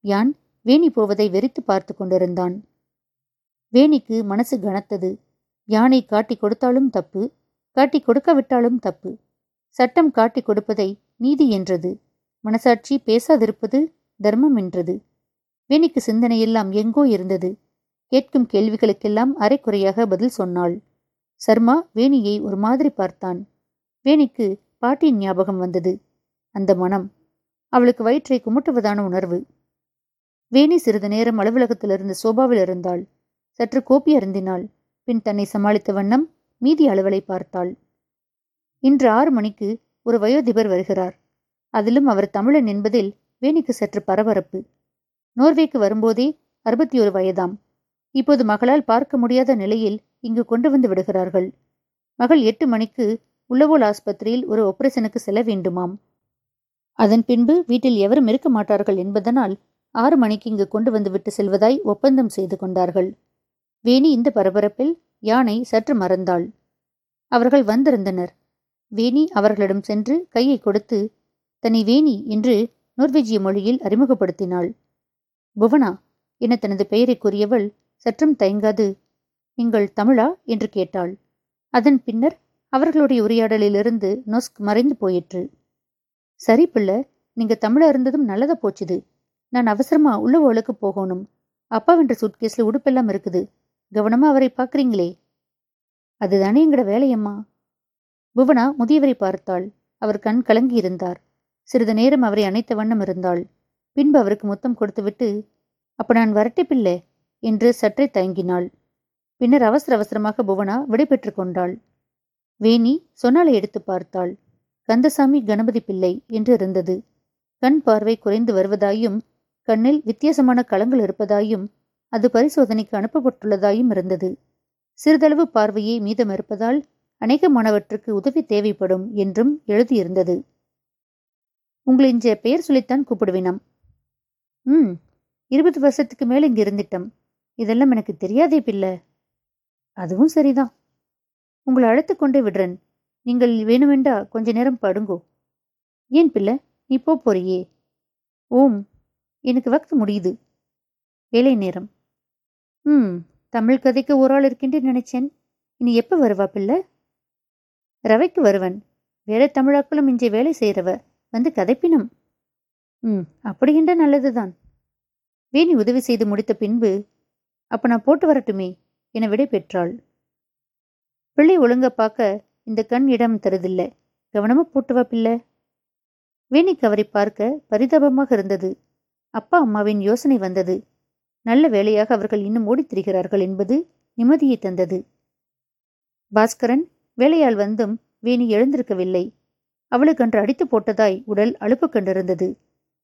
யான் வேணி போவதை வெறித்து பார்த்து கொண்டிருந்தான். வேணிக்கு மனசு கனத்தது. யானை காட்டி கொடுத்தாலும் தப்பு காட்டி கொடுக்காவிட்டாலும் தப்பு. சட்டம் காட்டி கொடுப்பதை நீதி என்றது. மனசாட்சி பேசாதிருப்பது தர்மம் என்றது. வேணிக்கு சிந்தனையெல்லாம் எங்கோ இருந்தது. கேட்கும் கேள்விகளுக்கெல்லாம் அரைக்குறையாக பதில் சொன்னாள். சர்மா வேணியை ஒரு மாதிரி பார்த்தான். வேணிக்கு பாட்டியின் ஞாபகம் வந்தது. அந்த மனம். அவளுக்கு வயிற்றை குமுட்டுவதான உணர்வு. வேணி சிறிது நேரம் அலுவலகத்திலிருந்து சோபாவில் இருந்தாள். சற்று கோப்பி அருந்தினாள். பின் தன்னை சமாளித்த வண்ணம் மீதி அலுவலை பார்த்தாள். இன்று ஆறு மணிக்கு ஒரு வயோதிபர் வருகிறார். அதிலும் அவர் தமிழன் என்பதில் வேணிக்கு சற்று பரபரப்பு. நோர்வேக்கு வரும்போதே அறுபத்தி ஒரு வயதாம். இப்போது மகளால் பார்க்க முடியாத நிலையில் இங்கு கொண்டு வந்து விடுகிறார்கள். மகள் எட்டு மணிக்கு உள்ளவோல் ஆஸ்பத்திரியில் ஒரு ஆபரேஷனுக்கு செல்ல வேண்டுமாம். அதன் பின்பு வீட்டில் எவரும் இருக்க மாட்டார்கள் என்பதனால் ஆறு மணிக்கு இங்கு கொண்டு வந்து விட்டு செல்வதாய் ஒப்பந்தம் செய்து கொண்டார்கள். வேணி இந்த பரபரப்பில் யானை சற்று மறந்தாள். அவர்கள் வந்திருந்தனர். வேணி அவர்களிடம் சென்று கையை கொடுத்து தன்னை வேணி என்று நோர்வேஜிய மொழியில் அறிமுகப்படுத்தினாள். புவனா என தனது பெயரை கூறியவள் சற்றும் தயங்காது நீங்கள் தமிழா? என்று கேட்டாள். அதன் பின்னர் அவர்களுடைய உரையாடலிலிருந்து நொஸ்க் மறைந்து போயிற்று. சரி பிள்ளை நீங்க தமிழா இருந்ததும் நல்லதா போச்சுது. நான் அவசரமா உள்ள ஓளுக்கு போகணும். அப்பாவென்ற சூட்கேஸ்ல உடுப்பெல்லாம் இருக்குது. கவனமா அவரை பார்க்குறீங்களே? அதுதானே எங்கட வேலையம்மா புவனா முதியவரை பார்த்தாள். அவர் கண் கலங்கி இருந்தார். சிறிது நேரம் அவரை அணைத்த வண்ணம் இருந்தாள். பின்பு அவருக்கு முத்தம் கொடுத்துவிட்டு அப்ப நான் வரட்டே பிள்ளை என்று சற்றே தயங்கினாள். பின்னர் அவசர அவசரமாக புவனா விடைபெற்று கொண்டாள். வேணி சொன்னாலை எடுத்து பார்த்தாள். கந்தசாமி கணபதி பிள்ளை என்று இருந்தது. கண் பார்வை குறைந்து வருவதாயும் கண்ணில் வித்தியாசமான களங்கள் இருப்பதாயும் அது பரிசோதனைக்கு அனுப்பப்பட்டுள்ளதாயும் இருந்தது. சிறிதளவு பார்வையே மீதம் இருப்பதால் அநேகமானவற்றுக்கு உதவி தேவைப்படும் என்றும் எழுதியிருந்தது. உங்களை இஞ்ச பெயர் சொல்லித்தான் கூப்பிடுவினம். ம் இருபது வருஷத்துக்கு மேல இங்க இருந்துட்டோம் இதெல்லாம் எனக்கு தெரியாதே பிள்ளை. அதுவும் சரிதான். உங்களை அழைத்து கொண்டே விடுறேன். நீங்கள் வேணுமெண்டா கொஞ்ச நேரம் படுங்கோ. ஏன் பிள்ளை நீ போறியே? ஓம் எனக்கு வக்து முடியுது. வேலை நேரம். ம் தமிழ் கதைக்கு ஒரு ஆள் இருக்கின்றே நினைச்சேன். இனி எப்போ வருவா பிள்ளை? ரவைக்கு வருவன். வேற தமிழாக்களும் இங்கே வேலை செய்கிறவ வந்து கதைப்பினம். ம் அப்படிகின்ற நல்லதுதான். வேணி உதவி செய்து முடித்த பின்பு அப்ப நான் போட்டு வரட்டுமே என விடை பெற்றாள். பிள்ளை ஒழுங்க பார்க்க இந்த கண் இடம் தருதில்லை. கவனமா போட்டுவா பிள்ளை. வேணிக்கு அவரை பார்க்க பரிதாபமாக இருந்தது. அப்பா அம்மாவின் யோசனை வந்தது. நல்ல வேலையாக அவர்கள் இன்னும் ஓடித் திரிகிறார்கள் என்பது நிம்மதியை தந்தது. பாஸ்கரன் வேலையால் வந்தும் வேணி எழுந்திருக்கவில்லை. அவளுக்கன்று அடித்து போட்டதாய் உடல் அழுப்பு கண்டிருந்தது.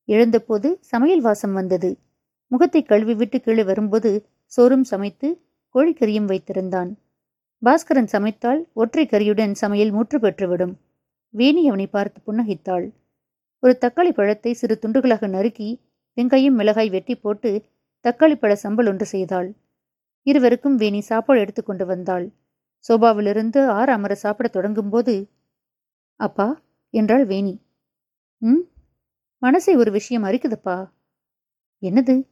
எழுந்தபோது சமையல் வாசம் வந்தது. முகத்தை கழுவிவிட்டு கீழே வரும்போது சோறும் சமைத்து கோழிக்கறியும் வைத்திருந்தான். பாஸ்கரன் சமைத்தால் ஒற்றை கறியுடன் சமையல் முற்று பெற்றுவிடும். வேணி அவனை பார்த்து புன்னகித்தாள். ஒரு தக்காளி பழத்தை சிறு துண்டுகளாக நறுக்கி வெங்காயம் மிளகாய் வெட்டி போட்டு தக்காளி பழ சம்பல் ஒன்று செய்தாள். இருவருக்கும் வேணி சாப்பாடு எடுத்துக்கொண்டு வந்தாள். சோபாவிலிருந்து ஆறு அமர சாப்பிட தொடங்கும்போது அப்பா என்றாள் வேணி. ம் மனசை ஒரு விஷயம் அரிக்குதுப்பா. என்னது?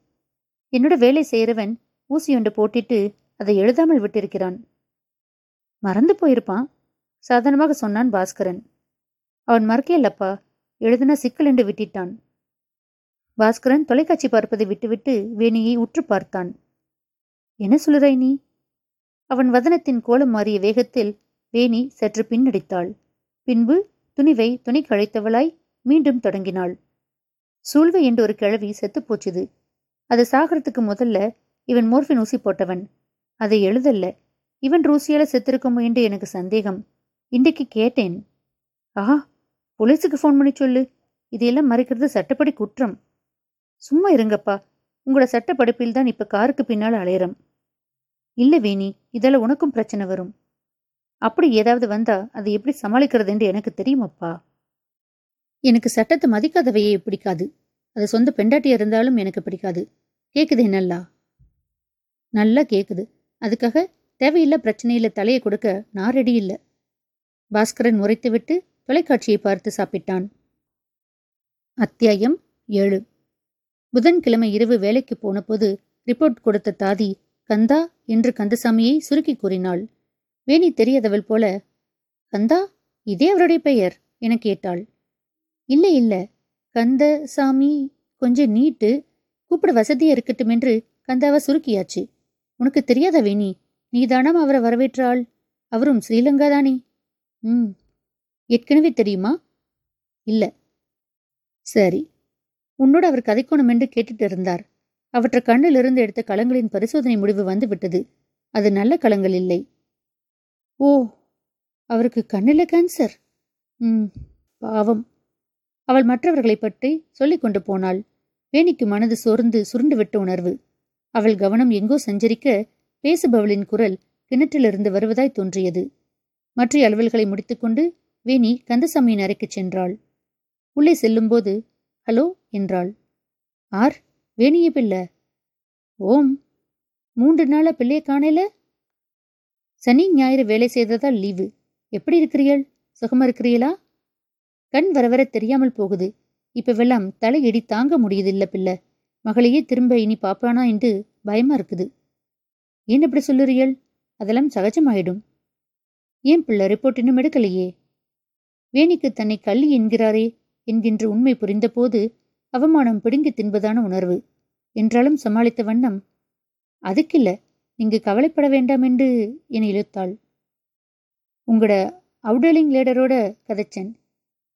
என்னோட வேலை செய்கிறவன் ஊசி போட்டிட்டு அதை எழுதாமல் விட்டிருக்கிறான். மறந்து போயிருப்பான் சாதாரணமாக சொன்னான் பாஸ்கரன். அவன் மறக்கையில்லப்பா எழுதுனா சிக்கல் என்று விட்டிட்டான். பாஸ்கரன் தொலைக்காட்சி பார்ப்பதை விட்டுவிட்டு வேணியை உற்று பார்த்தான். என்ன சொல்லுறாய் நீ? அவன் வதனத்தின் கோலம் மாறிய வேகத்தில் வேணி சற்று பின்னடித்தாள். பின்பு துணிவை துணி கழைத்தவளாய் மீண்டும் தொடங்கினாள். சூழ்வை என்று ஒரு கிழவி செத்துப் போச்சுது. அது சாகரத்துக்கு முதல்ல இவன் மோர்ஃபின் ஊசி போட்டவன். அதை எழுதல்ல. இவன் ரூசியால செத்திருக்குமோ என்று எனக்கு சந்தேகம். இன்றைக்கு கேட்டேன். ஆஹா! போலீஸுக்கு ஃபோன் பண்ணி சொல்லு. இதையெல்லாம் மறைக்கிறது சட்டப்படி குற்றம். சும்மா இருங்கப்பா. உங்களோட சட்ட படிப்பில் தான் இப்ப காருக்கு பின்னால் அலையறம். இல்ல வேணி இதெல்லாம் உனக்கும் பிரச்சனை வரும். அப்படி ஏதாவது வந்தா அதை எப்படி சமாளிக்கிறது என்று எனக்கு தெரியுமப்பா? எனக்கு சட்டத்தை மதிக்காதவையே பிடிக்காது. அது சொந்த பெண்டாட்டியாக இருந்தாலும் எனக்கு பிடிக்காது. கேக்குது என்னல்லா? நல்லா கேக்குது. அதுக்காக தேவையில்லா பிரச்சனையில தலையை கொடுக்க நான் ரெடி இல்லை. பாஸ்கரன் உரைத்துவிட்டு தொலைக்காட்சியை பார்த்து சாப்பிட்டான். அத்தியாயம் ஏழு. புதன்கிழமை இரவு வேலைக்கு போனபோது ரிப்போர்ட் கொடுத்த தாதி கந்தா என்று கந்தசாமியை சுருக்கி கூறினாள். வேணி தெரியாதவள் போல. கந்தா இதே அவருடைய பெயர் என கேட்டாள். இல்லை இல்லை. கந்தசாமி கொஞ்சம் நீட்டு கூப்பிட வசதியா இருக்கட்டும் என்று கந்தாவை சுருக்கியாச்சு. உனக்கு தெரியாத வேணி? நீதானாம் அவரை வரவேற்றாள். அவரும் ஸ்ரீலங்கா தானே? ம். ஏற்கனவே தெரியுமா? இல்ல. சரி. உன்னோடு அவர் கதைக்கணும் என்று கேட்டுட்டு இருந்தார். அவற்றை கண்ணிலிருந்து எடுத்த களங்களின் பரிசோதனை முடிவு வந்துவிட்டது. அது நல்ல களங்கள் இல்லை. ஓ அவருக்கு கண்ணில் கேன்சர் ம் பாவம். அவள் மற்றவர்களை பற்றி சொல்லிக் கொண்டு போனாள். வேணிக்கு மனது சோர்ந்து சுருண்டு விட்ட உணர்வு. அவள் கவனம் எங்கோ சஞ்சரிக்க பேசுபவளின் குரல் கிணற்றிலிருந்து வருவதாய் தோன்றியது. மற்ற அலுவல்களை முடித்துக்கொண்டு வேணி கந்தசாமியின் அறைக்குச் சென்றாள். உள்ளே செல்லும்போது ஹலோ என்றாள். ஆர் வேணிய பிள்ளை. ஓம் மூன்று நாளா பிள்ளைய காணல? சனி ஞாயிறு வேலை செய்ததா லீவு. எப்படி இருக்கிறீள் சுகமா இருக்கிறீங்களா கண் வர வர தெரியாமல் போகுது. இப்பவெல்லாம் தலையிடி தாங்க முடியுதில்ல பிள்ளை. மகளையே திரும்ப இனி பாப்பானா என்று பயமா இருக்குது. ஏன் அப்படி சொல்லுறியள் அதெல்லாம் சகஜமாயிடும். ஏன் பிள்ளை ரிப்போர்ட் இன்னும் எடுக்கலையே? வேணிக்கு தன்னை கள்ளி என்கிறாரே. என்கின்ற உண்மை புரிந்தபோது அவமானம் பிடுங்கி தின்பதான உணர்வு. என்றாலும் சமாளித்த வண்ணம் அதுக்கில்ல நீங்க கவலைப்பட வேண்டாம் என்று என இழுத்தாள். உங்களோட அவுடலிங் லேடரோட கதைச்சன்.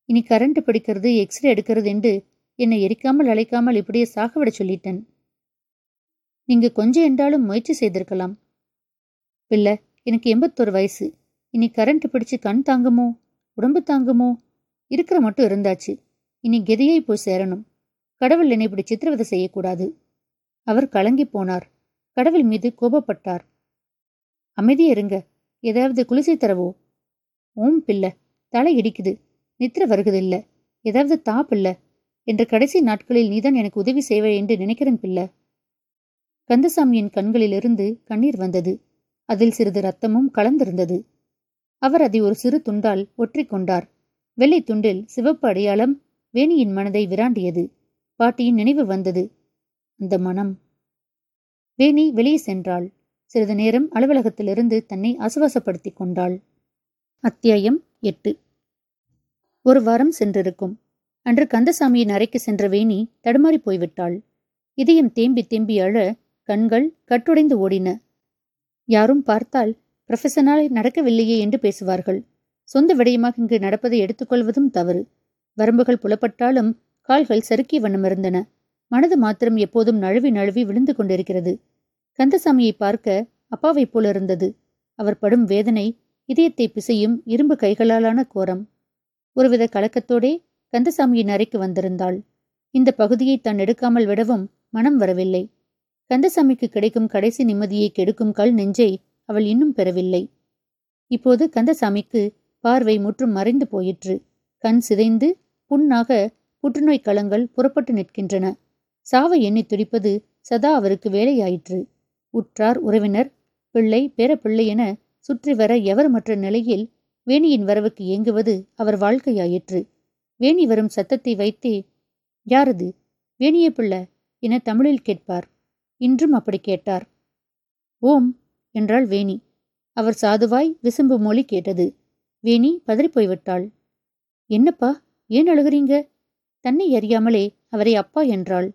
இனி கரண்ட் பிடிக்கிறது எக்ஸ்ரே எடுக்கிறது என்று என்னை எரிக்காமல் அழைக்காமல் இப்படியே சாகவிட சொல்லிட்டேன். நீங்க கொஞ்சம் என்றாலும் முயற்சி செய்திருக்கலாம். பிள்ளை எனக்கு எண்பத்தொரு வயசு. இனி கரண்ட் பிடிச்சு கண் தாங்குமோ உடம்பு தாங்குமோ இருக்கிற மட்டும் இருந்தாச்சு. இனி கெதையை போய் சேரணும். கடவுள் என்னை இப்படி சித்திரவதை செய்யக்கூடாது. அவர் கலங்கி போனார். கடவுள் மீது கோபப்பட்டார். அமைதியா இருங்க. ஏதாவது குளிசை தரவோ? ஓம் பிள்ளை. தலை இடிக்குது. நித்திர வருகுதில்ல ஏதாவது தாப்பில்ல என்ற கடைசி நாட்களில் நீதான் எனக்கு உதவி செய்வே என்று நினைக்கிறேன் பிள்ளை. கந்தசாமியின் கண்களிலிருந்து கண்ணீர் வந்தது. அதில் சிறிது ரத்தமும் கலந்திருந்தது. அவர் அதை ஒரு சிறு துண்டால் ஒற்றிக்கொண்டார் வெள்ளை துண்டில் சிவப்பு அடையாளம் வேணியின் மனதை விராண்டியது. பாட்டியின் நினைவு வந்தது. அந்த மனம். வேணி வெளியே சென்றாள். சிறிது நேரம் அலுவலகத்திலிருந்து தன்னை அசுவாசப்படுத்திக் கொண்டாள். அத்தியாயம் எட்டு. ஒரு வாரம் சென்றிருக்கும். அன்று கந்தசாமியின் அறைக்கு சென்ற வேணி தடுமாறி போய்விட்டாள். இதயம் தேம்பி தேம்பி அழ கண்கள் கட்டுடைந்து ஓடின. யாரும் பார்த்தால் ப்ரொஃபஷனால் நடக்கவில்லையே என்று பேசுவார்கள். சொந்த விடயமாக இங்கு நடப்பதை எடுத்துக்கொள்வதும் தவறு. வரம்புகள் புலப்பட்டாலும் கால்கள் சறுக்கி வண்ணம் இருந்தன. மனது மாத்திரம் எப்போதும் நழுவி நழுவி விழுந்து கொண்டிருக்கிறது. கந்தசாமியை பார்க்க அப்பாவைப் போல இருந்தது. அவர் படும் வேதனை இதயத்தை பிசையும் இரும்பு கைகளாலான கோரம். ஒருவித கலக்கத்தோடே கந்தசாமியின் அறைக்கு வந்திருந்தாள். இந்த பகுதியை தான் எடுக்காமல் விடவும் மனம் வரவில்லை. கந்தசாமிக்கு கிடைக்கும் கடைசி நிம்மதியை கெடுக்கும் கல் நெஞ்சை அவள் இன்னும் பெறவில்லை. இப்போது கந்தசாமிக்கு பார்வை முற்றும் மறைந்து போயிற்று. கண் சிதைந்து புண்ணாக புற்றுநோய் களங்கள் புறப்பட்டு நிற்கின்றன. சாவை எண்ணி துடிப்பது சதா அவருக்கு வேலையாயிற்று. உற்றார் உறவினர் பிள்ளை பேரப்பிள்ளை என சுற்றி வர எவருமற்ற நிலையில் வேணியின் வரவுக்கு ஏங்குவது அவர் வாழ்க்கையாயிற்று. வேணி வரும் சத்தத்தை வைத்தே யாரது? வேணிய பிள்ளை என தமிழில் கேட்பார். இன்றும் அப்படி கேட்டார். ஓம் என்றாள் வேணி. அவர் சாதுவாய் விசும்பு மொழி கேட்டது. வேணி பதறிப்போய்விட்டாள். என்னப்பா ஏன் அழுகிறீங்க? தன்னை அறியாமலே அவரை அப்பா என்றாள்.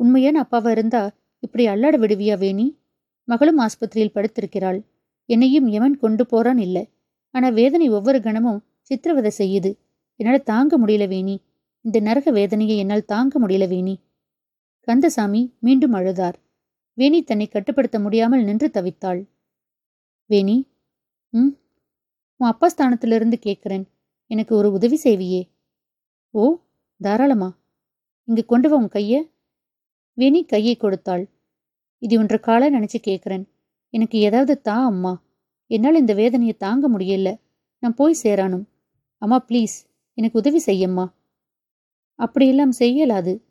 உண்மையான அப்பாவா இருந்தா இப்படி அல்லாட விடுவியா வேணி? மகளும் ஆஸ்பத்திரியில் படுத்திருக்கிறாள். என்னையும் எவன் கொண்டு போறான் இல்லை. ஆனா வேதனை ஒவ்வொரு கணமும் சித்திரவதை செய்யுது. என்னால் தாங்க முடியல வேணி. இந்த நரக வேதனையை என்னால் தாங்க முடியல வேணி. கந்தசாமி மீண்டும் அழுதார். வேணி தன்னை கட்டுப்படுத்த முடியாமல் நின்று தவித்தாள். வேணி ம் உன் அப்பா ஸ்தானத்திலிருந்து கேட்கிறேன். எனக்கு ஒரு உதவி செய்வியே. ஓ தாராளமா. இங்கு கொண்டு வா உன் கைய. வேணி கையை கொடுத்தாள். இது ஒன்ற கால நினைச்சு கேட்கிறேன். எனக்கு ஏதாவது தா அம்மா. என்னால் இந்த வேதனையை தாங்க முடியல. நான் போய் சேரானும். அம்மா ப்ளீஸ். எனக்கு உதவி செய்யம்மா. அப்படியெல்லாம் செய்யலாது.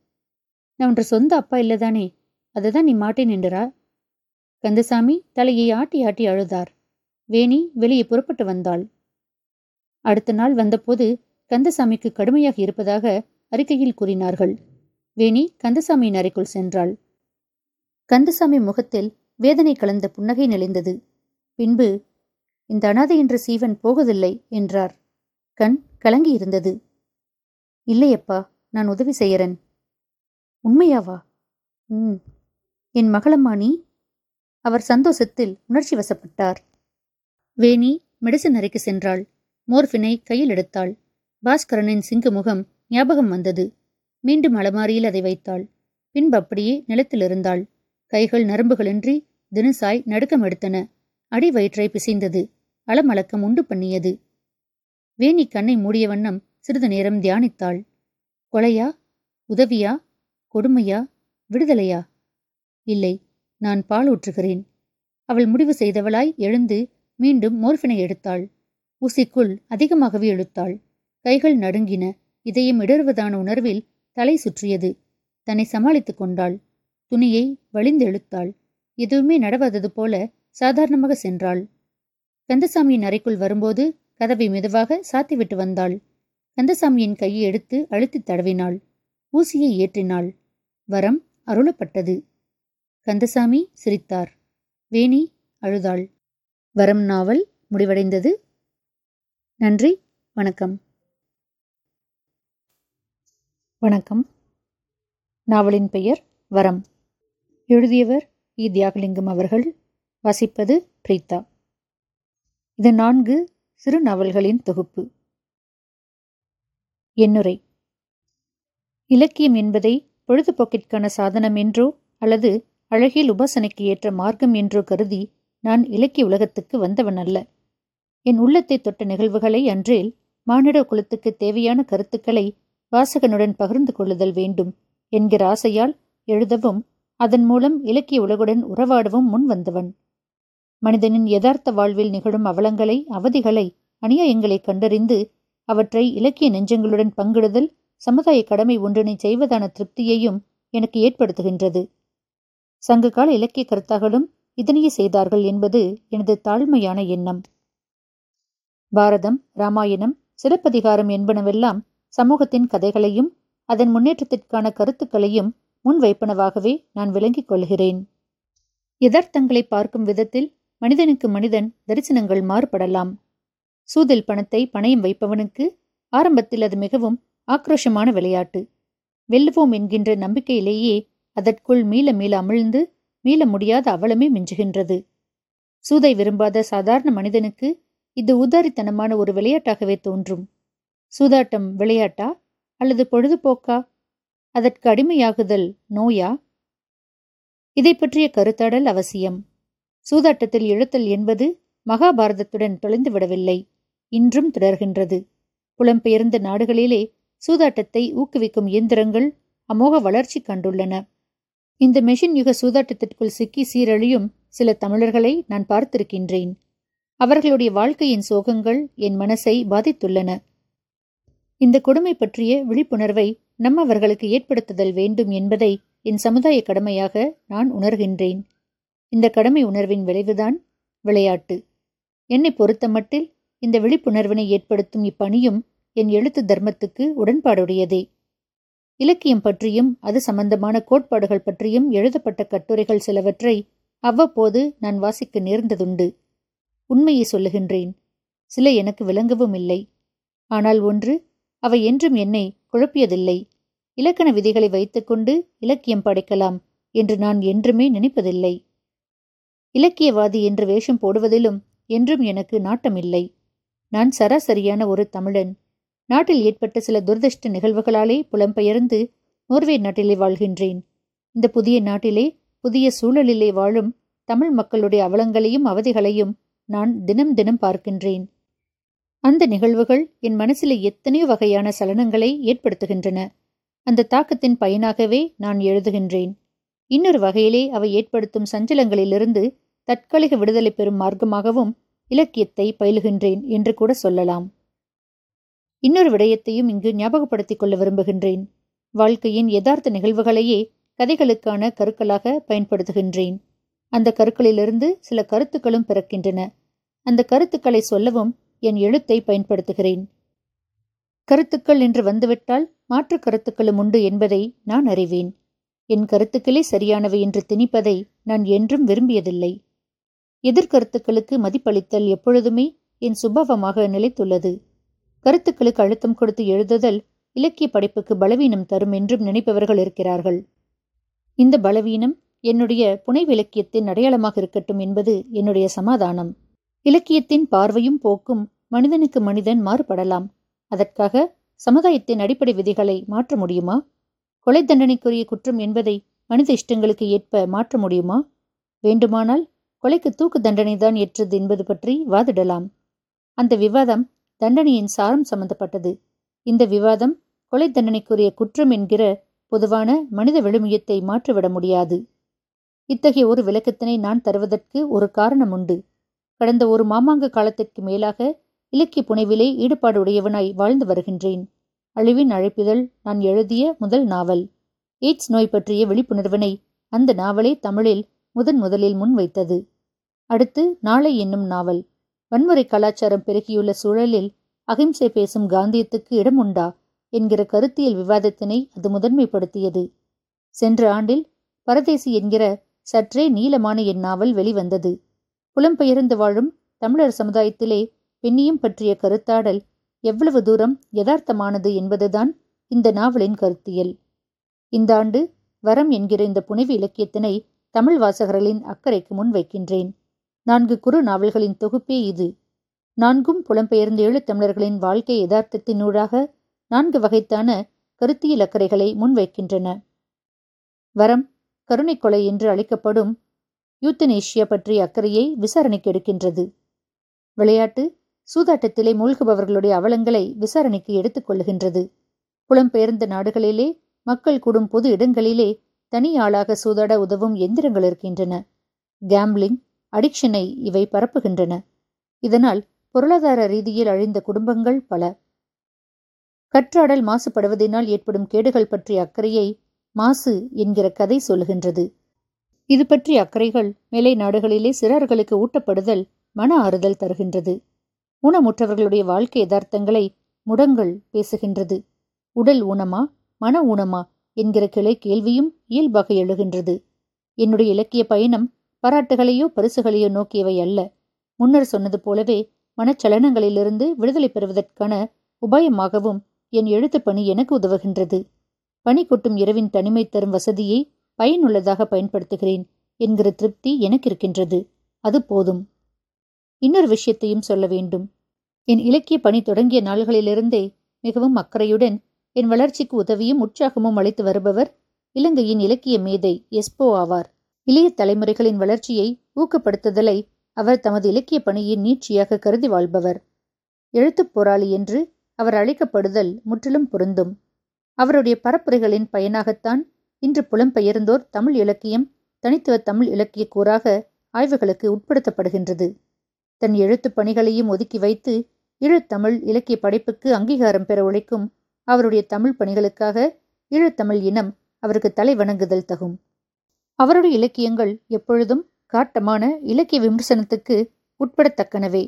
நான் உன்ற சொந்த அப்பா இல்லதானே. அதை தான் நீ மாட்டேன் என்றா கந்தசாமி தலையை ஆட்டி ஆட்டி அழுதார். வேணி வெளியே புறப்பட்டு வந்தாள். அடுத்த நாள் வந்தபோது கந்தசாமிக்கு கடுமையாக இருப்பதாக அறிக்கையில் கூறினார்கள். வேணி கந்தசாமியின் அறைக்குள் சென்றாள். கந்தசாமி முகத்தில் வேதனை கலந்த புன்னகை நெளிந்தது பின்பு இந்த அனாதை என்ற சீவன் போகவில்லை என்றார். கண் கலங்கியிருந்தது இல்லையப்பா நான் உதவி செய்யறேன். உண்மையாவா? ம் என் மகளம்மா நீ? அவர் சந்தோஷத்தில் உணர்ச்சி வசப்பட்டார். வேணி மெடிசன் அறைக்கு சென்றாள். மோர்ஃபினை கையில் எடுத்தாள். பாஸ்கரனின் சிங்கு முகம் ஞாபகம் வந்தது. மீண்டும் அலமாரியில் அதை வைத்தாள். பின்பு அப்படியே நிலத்தில் இருந்தாள். கைகள் நரம்புகளின்றி தினசாய் நடுக்கம் எடுத்தன. அடி வயிற்றை பிசைந்தது. அலமலக்கம் உண்டு பண்ணியது. வேணி கண்ணை மூடிய வண்ணம் சிறிது நேரம் தியானித்தாள். கொலையா? உதவியா? கொடுமையா? விடுதலையா? இல்லை நான் பால் ஊற்றுகிறேன் அவள் முடிவு செய்தவளாய் எழுந்து மீண்டும் மோர்ஃபினை எடுத்தாள். ஊசிக்குள் அதிகமாகவே இழுத்தாள். கைகள் நடுங்கின. இதயம் இடறுவதான உணர்வில் தலை சுற்றியது. தன்னை சமாளித்துக் கொண்டாள். துணியை வழிந்தெழுத்தாள் எதுவுமே நடவாதது போல சாதாரணமாக சென்றாள். கந்தசாமியின் அறைக்குள் வரும்போது கதவை மெதுவாக சாத்திவிட்டு வந்தாள். கந்தசாமியின் கையை எடுத்து அழுத்தி தடவினாள். ஊசியை ஏற்றினாள். வரம் அருளப்பட்டது. கந்தசாமி சிரித்தார். வேணி அழுதாள். வரம் நாவல் முடிவடைந்தது. நன்றி வணக்கம். வணக்கம். நாவலின் பெயர் வரம். எழுதியவர் இ. தியாகலிங்கம் அவர்கள். வாசிப்பது பிரீதா இது நான்கு சிறு நாவல்களின் தொகுப்பு. எண்ணுரை. இலக்கியம் என்பதை பொழுதுபோக்கிற்கான சாதனம் என்றோ அல்லது அழகில் உபாசனைக்கு ஏற்ற மார்க்கம் என்றோ கருதி நான் இலக்கிய உலகத்துக்கு வந்தவன் அல்ல. என் உள்ளத்தை தொட்ட நிகழ்வுகளை அன்றேல் மானிட குலத்துக்கு தேவையான கருத்துக்களை வாசகனுடன் பகிர்ந்து கொள்ளுதல் வேண்டும் என்கிற ஆசையால் எழுதவும் அதன் மூலம் இலக்கிய உலகுடன் உறவாடவும் முன் வந்தவன். மனிதனின் யதார்த்த வாழ்வில் நிகழும் அவலங்களை அவதிகளை அநியாயங்களை கண்டறிந்து அவற்றை இலக்கிய நெஞ்சங்களுடன் பங்கிடுதல் சமுதாய கடமை ஒன்றினை செய்வதான திருப்தியையும் எனக்கு ஏற்படுத்துகின்றது. சங்ககால இலக்கிய கருத்தாகளும் இதனையே செய்தார்கள் என்பது எனது தாழ்மையான எண்ணம். பாரதம் ராமாயணம் சிலப்பதிகாரம் என்பனவெல்லாம் சமூகத்தின் கதைகளையும் அதன் முன்னேற்றத்திற்கான கருத்துக்களையும் முன்வைப்பனவாகவே நான் விளங்கிக் கொள்கிறேன். யதார்த்தங்களை பார்க்கும் விதத்தில் மனிதனுக்கு மனிதன் தரிசனங்கள் மாறுபடலாம். சூதில் பணத்தை பணயம் வைப்பவனுக்கு ஆரம்பத்தில் அது மிகவும் ஆக்ரோஷமான விளையாட்டு. வெல்லுவோம் என்கின்ற நம்பிக்கையிலேயே அதற்குள் மீள மீள அமிழ்ந்து மீள முடியாத அவலமே மிஞ்சுகின்றது. சூதை விரும்பாத சாதாரண மனிதனுக்கு இது உதாரித்தனமான ஒரு விளையாட்டாகவே தோன்றும். சூதாட்டம் விளையாட்டா? அல்லது பொழுதுபோக்கா? அதற்கு அடிமையாகுதல் நோயா? இதை பற்றிய கருத்தாடல் அவசியம். சூதாட்டத்தில் எழுத்தல் என்பது மகாபாரதத்துடன் தொலைந்து விடவில்லை இன்றும் தொடர்கின்றது. புலம்பெயர்ந்த நாடுகளிலே சூதாட்டத்தை ஊக்குவிக்கும் இயந்திரங்கள் அமோக வளர்ச்சி கண்டுள்ளன. இந்த மெஷின் யுக சூதாட்டத்திற்குள் சிக்கி சீரழியும் சில தமிழர்களை நான் பார்த்திருக்கின்றேன். அவர்களுடைய வாழ்க்கையின் சோகங்கள் என் மனசை பாதித்துள்ளன. இந்த கொடுமை பற்றிய விழிப்புணர்வை நம்மவர்களுக்கு ஏற்படுத்துதல் வேண்டும் என்பதை என் சமுதாய கடமையாக நான் உணர்கின்றேன். இந்த கடமை உணர்வின் விளைவுதான் விளையாட்டு. என்னை பொறுத்தமட்டில் இந்த விழிப்புணர்வினை ஏற்படுத்தும் இப்பணியும் என் எழுத்து தர்மத்துக்கு உடன்பாடுடையதே. இலக்கியம் பற்றியும் அது சம்பந்தமான கோட்பாடுகள் பற்றியும் எழுதப்பட்ட கட்டுரைகள் சிலவற்றை அவ்வப்போது நான் வாசிக்க நேர்ந்ததுண்டு. உண்மையை சொல்லுகின்றேன். சில எனக்கு விளங்கவும் இல்லை. ஆனால் ஒன்று அவை என்றும் என்னை குழப்பியதில்லை. இலக்கண விதிகளை வைத்துக்கொண்டு இலக்கியம் படைக்கலாம் என்று நான் என்றுமே நினைப்பதில்லை. இலக்கியவாதி என்று வேஷம் போடுவதிலும் என்றும் எனக்கு நாட்டமில்லை. நான் சராசரியான ஒரு தமிழன். நாட்டில் ஏற்பட்ட சில துரதிருஷ்ட நிகழ்வுகளாலே புலம்பெயர்ந்து நோர்வே நாட்டிலே வாழ்கின்றேன். இந்த புதிய நாட்டிலே புதிய சூழலிலே வாழும் தமிழ் மக்களுடைய அவலங்களையும் அவதிகளையும் நான் தினம் தினம் பார்க்கின்றேன். அந்த நிகழ்வுகள் என் மனசிலே எத்தனையோ வகையான சலனங்களை ஏற்படுத்துகின்றன. அந்த தாக்கத்தின் பயனாகவே நான் எழுதுகின்றேன். இன்னொரு வகையிலே அவை ஏற்படுத்தும் சஞ்சலங்களிலிருந்து தற்காலிக விடுதலை பெறும் மார்க்கமாகவும் இலக்கியத்தை பயிலுகின்றேன் என்று கூட சொல்லலாம். இன்னொரு விடயத்தையும் இங்கு ஞாபகப்படுத்திக் கொள்ள விரும்புகின்றேன். வாழ்க்கையின் யதார்த்த நிகழ்வுகளையே கதைகளுக்கான கருக்களாக பயன்படுத்துகின்றேன். அந்த கருக்களிலிருந்து சில கருத்துக்களும் பிறக்கின்றன. அந்த கருத்துக்களை சொல்லவும் என் எழுத்தை பயன்படுத்துகிறேன். கருத்துக்கள் என்று வந்துவிட்டால் மாற்று கருத்துக்களும் உண்டு என்பதை நான் அறிவேன். என் கருத்துக்களே சரியானவை என்று திணிப்பதை நான் என்றும் விரும்பியதில்லை. எதிர்கருத்துக்களுக்கு மதிப்பளித்தல் எப்பொழுதுமே என் சுபாவமாக நிலைத்துள்ளது. கருத்துக்களுக்கு அழுத்தம் கொடுத்து எழுதுதல் இலக்கிய படைப்புக்கு பலவீனம் தரும் என்றும் நினைப்பவர்கள் இருக்கிறார்கள். இந்த பலவீனம் என்னுடைய புனைவிலக்கியத்தின் அடையாளமாக இருக்கட்டும் என்பது என்னுடைய சமாதானம். இலக்கியத்தின் பார்வையும் போக்கும் மனிதனுக்கு மனிதன் மாறுபடலாம். அதற்காக சமுதாயத்தின் அடிப்படை விதிகளை மாற்ற முடியுமா? கொலை தண்டனைக்குரிய குற்றம் என்பதை மனித இஷ்டங்களுக்கு ஏற்ப மாற்ற முடியுமா? வேண்டுமானால் கொலைக்கு தூக்கு தண்டனைதான் ஏற்றது என்பது பற்றி வாதிடலாம். அந்த விவாதம் தண்டனையின் சாரம் சம்பந்தப்பட்டது. இந்த விவாதம் கொலை தண்டனைக்குரிய குற்றம் என்கிற பொதுவான மனித விழுமியத்தை மாற்றிவிட முடியாது. இத்தகைய ஒரு விளக்கத்தினை நான் தருவதற்கு ஒரு காரணம் உண்டு. கடந்த ஒரு மாமாங்க காலத்திற்கு மேலாக இலக்கிய புனைவிலே ஈடுபாடு உடையவனாய் வாழ்ந்து வருகின்றேன். அழிவின் அழைப்பிதழ் நான் எழுதிய முதல் நாவல். எய்ட்ஸ் நோய் பற்றிய விழிப்புணர்வினை அந்த நாவலே தமிழில் முதன் முதலில் முன்வைத்தது. அடுத்து நாளை என்னும் நாவல். வன்முறை கலாச்சாரம் பெருகியுள்ள சூழலில் அகிம்சை பேசும் காந்தியத்துக்கு இடம் உண்டா என்கிற கருத்தியல் விவாதத்தினை அது முதன்மைப்படுத்தியது. சென்ற ஆண்டில் பரதேசி என்கிற சற்றே நீளமான என் நாவல் வெளிவந்தது. புலம்பெயர்ந்து வாழும் தமிழர் சமுதாயத்திலே பெண்ணியம் பற்றிய கருத்தாடல் எவ்வளவு தூரம் யதார்த்தமானது என்பதுதான் இந்த நாவலின் கருத்தியல். இந்த ஆண்டு வரம் என்கிற இந்த புனைவு இலக்கியத்தினை தமிழ் வாசகர்களின் அக்கறைக்கு முன் வைக்கின்றேன் நான்கு குறு நாவல்களின் தொகுப்பே இது. நான்கும் புலம்பெயர்ந்த ஏழு தமிழர்களின் வாழ்க்கை யதார்த்தத்தினூடாக நான்கு வகைத்தான கருத்தியல் அக்கறைகளை முன்வைக்கின்றன. வரம் கருணை கொலை என்று அழைக்கப்படும் யூத்தனேஷியா பற்றிய அக்கறையை விசாரணைக்கு எடுக்கின்றது. விளையாட்டு சூதாட்டத்திலே மூழ்குபவர்களுடைய அவலங்களை விசாரணைக்கு எடுத்துக் கொள்ளுகின்றது. புலம்பெயர்ந்த நாடுகளிலே மக்கள் கூடும் பொது இடங்களிலே தனி ஆளாக சூதாட உதவும் எந்திரங்கள் இருக்கின்றன. கேம்லிங் அடிக்ஷனை இவை பரப்புகின்றன. இதனால் பொருளாதார ரீதியில் அழிந்த குடும்பங்கள் பல. கற்றாடல் மாசுபடுவதனால் ஏற்படும் கேடுகள் பற்றிய அக்கறையை மாசு என்கிற கதை சொல்லுகின்றது. இது பற்றிய அக்கறைகள் மேலை நாடுகளிலே சிறார்களுக்கு ஊட்டப்படுதல் மன ஆறுதல் தருகின்றது. ஊனமுற்றவர்களுடைய வாழ்க்கை யதார்த்தங்களை முடங்கள் பேசுகின்றது. உடல் ஊனமா மன ஊனமா என்கிற கிளை கேள்வியும் இயல்பாக எழுகின்றது. என்னுடைய இலக்கிய பயணம் பாராட்டுகளையோ பரிசுகளையோ நோக்கியவை அல்ல. முன்னர் சொன்னது போலவே மனச்சலனங்களிலிருந்து விடுதலை பெறுவதற்கான உபாயமாகவும் என் எழுத்துப் பணி எனக்கு உதவுகின்றது. பணி கொட்டும் இரவின் தனிமை தரும் வசதியை பயனுள்ளதாக பயன்படுத்துகிறேன் என்கிற திருப்தி எனக்கு இருக்கின்றது. அது போதும். இன்னொரு விஷயத்தையும் சொல்ல வேண்டும். என் இலக்கிய பணி தொடங்கிய நாள்களிலிருந்தே மிகவும் அக்கறையுடன் என் வளர்ச்சிக்கு உதவியும் உற்சாகமும் அளித்து வருபவர் இலங்கையின் இலக்கிய மேதை எஸ்போ ஆவார். இளைய தலைமுறைகளின் வளர்ச்சியை ஊக்கப்படுத்துதலை அவர் தமது இலக்கிய பணியின் நீட்சியாக கருதி வாழ்பவர். எழுத்துப் போராளி என்று அவர் அழைக்கப்படுதல் முற்றிலும் பொருந்தும். அவருடைய பரப்புரைகளின் பயனாகத்தான் இன்று புலம்பெயர்ந்தோர் தமிழ் இலக்கியம் தனித்துவ தமிழ் இலக்கிய கூறாக ஆய்வுகளுக்கு உட்படுத்தப்படுகின்றது. தன் எழுத்துப் பணிகளையும் ஒதுக்கி வைத்து ஈழத்தமிழ் இலக்கிய படைப்புக்கு அங்கீகாரம் பெற உழைக்கும் அவருடைய தமிழ் பணிகளுக்காக ஈழத்தமிழ் இனம் அவருக்கு தலைவணங்குதல் தகும். அவருடைய இலக்கியங்கள் எப்பொழுதும் காட்டமான இலக்கிய விமர்சனத்துக்கு உட்படத்தக்கனவே.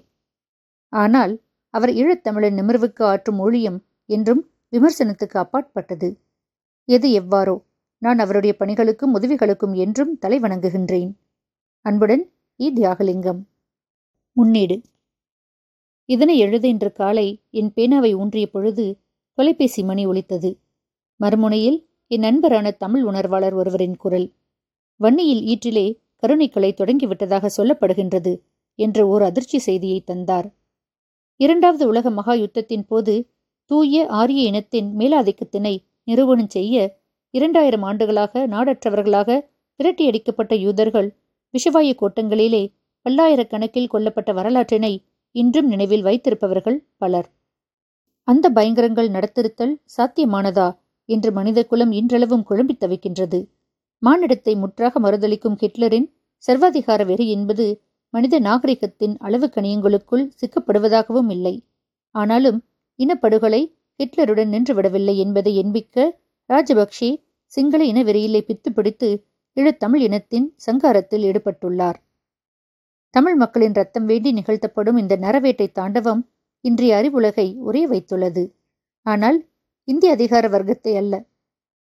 ஆனால் அவர் ஈழத்தமிழின் நிமிர்வுக்கு ஆற்றும் ஊழியம் என்றும் விமர்சனத்துக்கு அப்பாற்பட்டது. எது எவ்வாறோ நான் அவருடைய பணிகளுக்கும் உதவிகளுக்கும் என்றும் தலை வணங்குகின்றேன் அன்புடன் இ. தியாகலிங்கம். முன்னீடு. இதனை எழுத இன்று காலை என் பேனாவை ஊன்றிய பொழுது தொலைபேசி மணி ஒலித்தது. மறுமுனையில் என் நண்பரான தமிழ் உணர்வாளர் ஒருவரின் குரல். வன்னியில் ஈற்றிலே கருணைக்கலை தொடங்கிவிட்டதாக சொல்லப்படுகின்றது என்ற ஓர் அதிர்ச்சி செய்தியை தந்தார். இரண்டாவது உலக மகா யுத்தத்தின் போது தூய ஆரிய இனத்தின் மேலாதிக்கத்தினை நிறுவனம் செய்ய இரண்டாயிரம் ஆண்டுகளாக நாடற்றவர்களாக விரட்டியடிக்கப்பட்ட யூதர்கள் விஷவாயு கோட்டங்களிலே பல்லாயிரக்கணக்கில் கொல்லப்பட்ட வரலாற்றினை இன்றும் நினைவில் வைத்திருப்பவர்கள் பலர். அந்த பயங்கரங்கள் நடத்திருத்தல் சாத்தியமானதா என்று மனித குலம் இன்றளவும் குழம்பித் தவிக்கின்றது. மானிடத்தை முற்றாக மறுதளிக்கும் ஹிட்லரின் சர்வாதிகார வெறி என்பது மனித நாகரிகத்தின் அளவு கணியங்களுக்குள் சிக்கப்படுவதாகவும் இல்லை. ஆனாலும் இனப்படுகொலை ஹிட்லருடன் நின்றுவிடவில்லை என்பதை எண்பிக்க ராஜபக்ஷே சிங்கள இன வெறியிலே பித்து பிடித்து ஈழத்தமிழ் இனத்தின் சங்காரத்தில் ஈடுபட்டுள்ளார். தமிழ் மக்களின் ரத்தம் வேண்டி நிகழ்த்தப்படும் இந்த நரவேட்டை தாண்டவம் இன்றைய அறிவுலகை உரைய வைத்துள்ளது. ஆனால் இந்திய அதிகார வர்க்கத்தை அல்ல.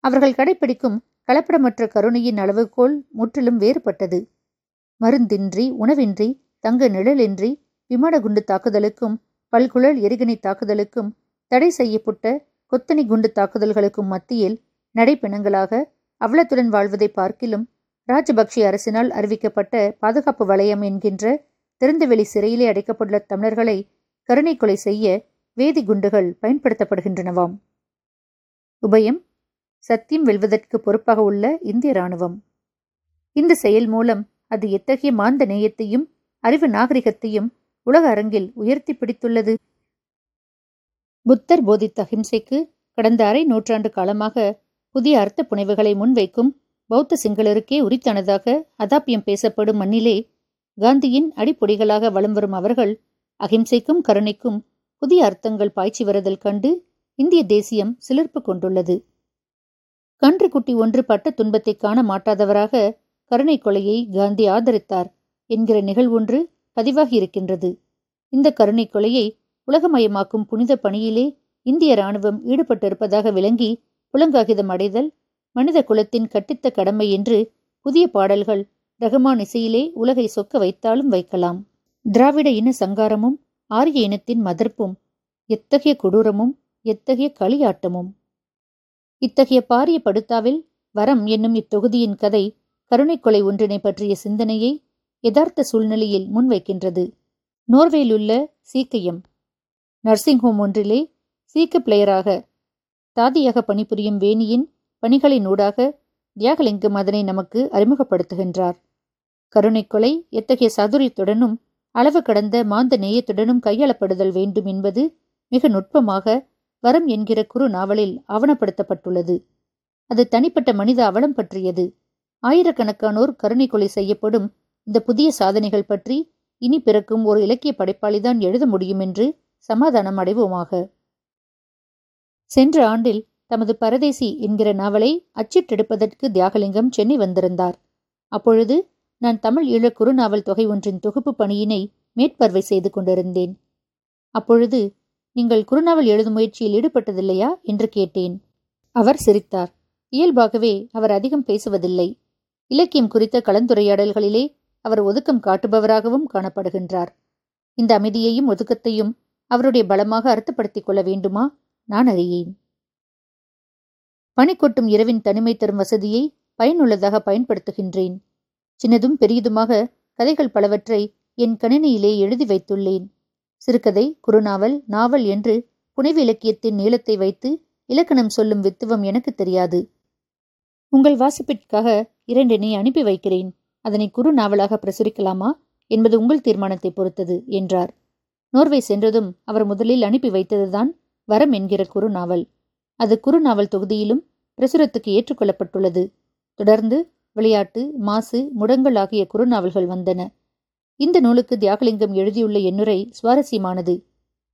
அவர்கள் கடைபிடிக்கும் கலப்படமற்ற கருணையின் அளவுகோல் முற்றிலும் வேறுபட்டது. மருந்தின்றி உணவின்றி தங்க நிழலின்றி விமான குண்டு தாக்குதலுக்கும் பல்குழல் எரிகணை தாக்குதலுக்கும் தடை செய்யப்பட்ட கொத்தனி குண்டு தாக்குதல்களுக்கும் மத்தியில் நடைப்பிணங்களாக அவலத்துடன் வாழ்வதை பார்க்கிலும் ராஜபக்ஷ அரசினால் அறிவிக்கப்பட்ட பாதுகாப்பு வலயம் என்கின்ற திறந்தவெளி சிறையிலே அடைக்கப்பட்டுள்ள தமிழர்களை கருணை கொலை செய்ய வேதி குண்டுகள் பயன்படுத்தப்படுகின்றனவாம். உபயம் சத்தியம் வெல்வதற்கு பொறுப்பாக உள்ள இந்திய இராணுவம். இந்த செயல் மூலம் அது எத்தகைய மாந்த நேயத்தையும் அறிவு நாகரிகத்தையும் உலக அரங்கில் உயர்த்தி பிடித்துள்ளது? புத்தர் போதித்த அஹிம்சைக்கு கடந்த அரை நூற்றாண்டு காலமாக புதிய அர்த்த புனைவுகளை முன்வைக்கும் பௌத்த சிங்களருக்கே உரித்தானதாக அதாப்பியம் பேசப்படும் மண்ணிலே காந்தியின் அடிப்பொடிகளாக வலம் வரும் அவர்கள் அகிம்சைக்கும் கருணைக்கும் புதிய அர்த்தங்கள் பாய்ச்சி வருதல் கண்டு இந்திய தேசியம் சிலிர்ப்பு கொண்டுள்ளது. கன்று குட்டி ஒன்று பட்ட துன்பத்தை காண மாட்டாதவராக கருணை கொலையை காந்தி ஆதரித்தார் என்கிற நிகழ்வொன்று பதிவாகியிருக்கின்றது. இந்த கருணை கொலையை உலகமயமாக்கும் புனித பணியிலே இந்திய இராணுவம் ஈடுபட்டிருப்பதாக விளங்கி புலங்காகிதம் அடைதல் மனித குலத்தின் கட்டித்த கடமை என்று புதிய பாடல்கள் ரகுமான் இசையிலே உலகை சொக்க வைத்தாலும் வைக்கலாம். திராவிட இன சங்காரமும் ஆரிய இனத்தின் மதர்ப்பும் எத்தகைய கொடூரமும் எத்தகைய களியாட்டமும். இத்தகைய பாரிய படுத்தாவில் வரம் என்னும் இத்தொகுதியின் கதை கருணை கொலை ஒன்றினை பற்றிய சிந்தனையை யதார்த்த சூழ்நிலையில் முன்வைக்கின்றது. நோர்வேயிலுள்ள சீக்கியம். நர்சிங் ஹோம் ஒன்றிலே சீக்க பிளேயராக தாதியாக பணிபுரியும் வேணியின் பணிகளின் ஊடாக தியாகலிங்கம் அதனை நமக்கு அறிமுகப்படுத்துகின்றார். கருணை கொலை எத்தகைய சதுரியத்துடனும் அளவு கடந்த மாந்த நேயத்துடனும் கையாளப்படுதல் வேண்டும் என்பது மிக நுட்பமாக வரம் என்கிற குறு நாவலில் ஆவணப்படுத்தப்பட்டுள்ளது. அது தனிப்பட்ட மனித அவலம் பற்றியது. ஆயிரக்கணக்கானோர் கருணை கொலை செய்யப்படும் இந்த புதிய சாதனைகள் பற்றி இனி பிறக்கும் ஒரு இலக்கிய படைப்பாளிதான் எழுத முடியும் என்று சமாதானம் அடைவோமாக. சென்ற ஆண்டில் தமது பரதேசி என்கிற நாவலை அச்சிட்டெடுப்பதற்கு தியாகலிங்கம் சென்னை வந்திருந்தார். அப்பொழுது நான் தமிழ் ஈழ குறுநாவல் தொகை ஒன்றின் தொகுப்பு பணியினை மேற்பார்வை செய்து கொண்டிருந்தேன். அப்பொழுது நீங்கள் குறுநாவல் எழுதும் முயற்சியில் ஈடுபட்டதில்லையா? என்று கேட்டேன். அவர் சிரித்தார். இயல்பாகவே அவர் அதிகம் பேசுவதில்லை. இலக்கியம் குறித்த கலந்துரையாடல்களிலே அவர் ஒதுக்கம் காட்டுபவராகவும் காணப்படுகின்றார். இந்த அமைதியையும் ஒதுக்கத்தையும் அவருடைய பலமாக அர்த்தப்படுத்திக் கொள்ள வேண்டுமா? நான் அறியேன். பனி கொட்டும் இரவின் தனிமை தரும் வசதியை பயனுள்ளதாக பயன்படுத்துகின்றேன். சின்னதும் பெரியதுமாக கதைகள் பலவற்றை என் கணினியிலே எழுதி வைத்துள்ளேன். சிறுகதை குறுநாவல் நாவல் என்று புனைவு இலக்கியத்தின் நீளத்தை வைத்து இலக்கணம் சொல்லும் வித்துவம் எனக்கு தெரியாது. உங்கள் வாசிப்பிற்காக இரண்டினை அனுப்பி வைக்கிறேன். அதனை குறு நாவலாக பிரசுரிக்கலாமா? என்பது உங்கள் தீர்மானத்தை பொறுத்தது என்றார். நோர்வே சென்றதும் அவர் முதலில் அனுப்பி வைத்ததுதான் வரம் என்கிற குறு நாவல் அது குறுநாவல் தொகுதியிலும் பிரசுரத்துக்கு ஏற்றுக்கொள்ளப்பட்டுள்ளது தொடர்ந்து விளையாட்டு மாசு முடங்கள் ஆகிய குறுநாவல்கள் வந்தன. இந்த நூலுக்கு தியாகலிங்கம் எழுதியுள்ள எண்ணுரை சுவாரஸ்யமானது.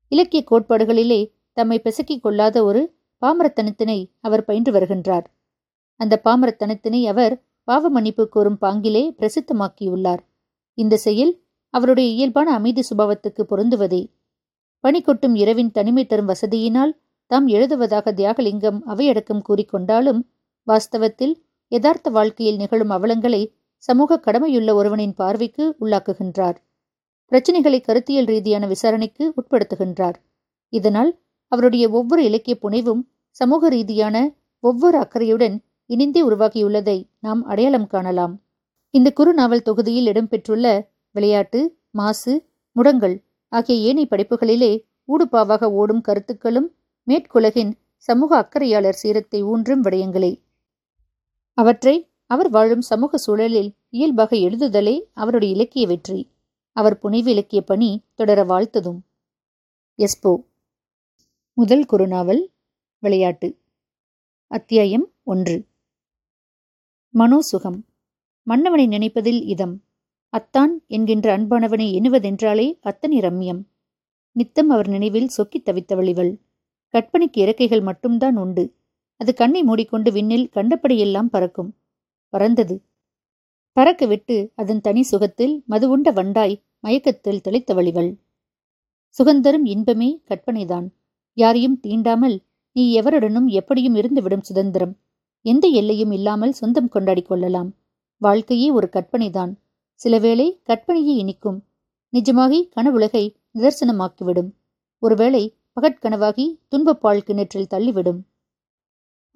இலக்கிய கோட்பாடுகளிலே தம்மை பிசக்கிக் கொள்ளாத ஒரு பாமரத்தனத்தினை அவர் பயின்று வருகின்றார். அந்த பாமரத்தனத்தினை அவர் பாவ மன்னிப்பு கோரும் பாங்கிலே பிரசித்தமாக்கியுள்ளார். இந்த செயல் அவருடைய இயல்பான அமைதி சுபாவத்துக்கு பொருந்துவதே. பனி கொட்டும் இரவின் தனிமை தரும் வசதியினால் தாம் எழுதுவதாக தியாகலிங்கம் அவையடக்கம் கூறிக்கொண்டாலும் வாஸ்தவத்தில் யதார்த்த வாழ்க்கையில் நிகழும் அவலங்களை சமூக கடமையுள்ள ஒருவனின் பார்வைக்கு உள்ளாக்குகின்றார். பிரச்சினைகளை கருத்தியல் ரீதியான விசாரணைக்கு உட்படுத்துகின்றார். இதனால் அவருடைய ஒவ்வொரு இலக்கிய புனைவும் சமூக ரீதியான ஒவ்வொரு அக்கறையுடன் இணைந்தே உருவாகியுள்ளதை நாம் அடையாளம் காணலாம். இந்த குறுநாவல் தொகுதியில் இடம்பெற்றுள்ள விளையாட்டு மாசு முடங்கள் ஆகிய ஏனைய படைப்புகளிலே ஊடுபாவாக ஓடும் கருத்துக்களும் மேற்குலகின் சமூக அக்கறையாளர் சீரத்தை ஊன்றும் விடயங்களே. அவற்றை அவர் வாழும் சமூக சூழலில் இயல்பாக எழுதுதலே அவருடைய இலக்கிய வெற்றி. அவர் புனைவு இலக்கிய பணி தொடர வாழ்த்ததும். எஸ்போ முதல் குறுநாவல் விளையாட்டு. அத்தியாயம் ஒன்று. மனோசுகம். மன்னவனை நினைப்பதில் இதம். அத்தான் என்கின்ற அன்பானவனை எண்ணுவதென்றாலே அத்தனை ரம்யம். நித்தம் அவர் நினைவில் சொக்கித் தவித்தவளிவள் கற்பனைக்கு இறக்கைகள் மட்டும்தான் உண்டு. அது கண்ணை மூடிக்கொண்டு விண்ணில் கண்டபடியெல்லாம் பறக்கும். பறந்தது. பறக்க விட்டு அதன் தனி சுகத்தில் மது உண்ட வண்டாய் மயக்கத்தில் தெளித்தவளிவள் சுகந்தரும் இன்பமே கற்பனைதான். யாரையும் தீண்டாமல் நீ எவருடனும் எப்படியும் இருந்துவிடும் சுதந்திரம். எந்த எல்லையும் இல்லாமல் சொந்தம் கொண்டாடிக் கொள்ளலாம். வாழ்க்கையே ஒரு கற்பனைதான். சிலவேளை கற்பனையே இனிக்கும். நிஜமாகி கனவுலகை நிதர்சனமாக்கிவிடும். ஒருவேளை பகற்கனவாகி துன்பப்பால் கிணற்றில் தள்ளிவிடும்.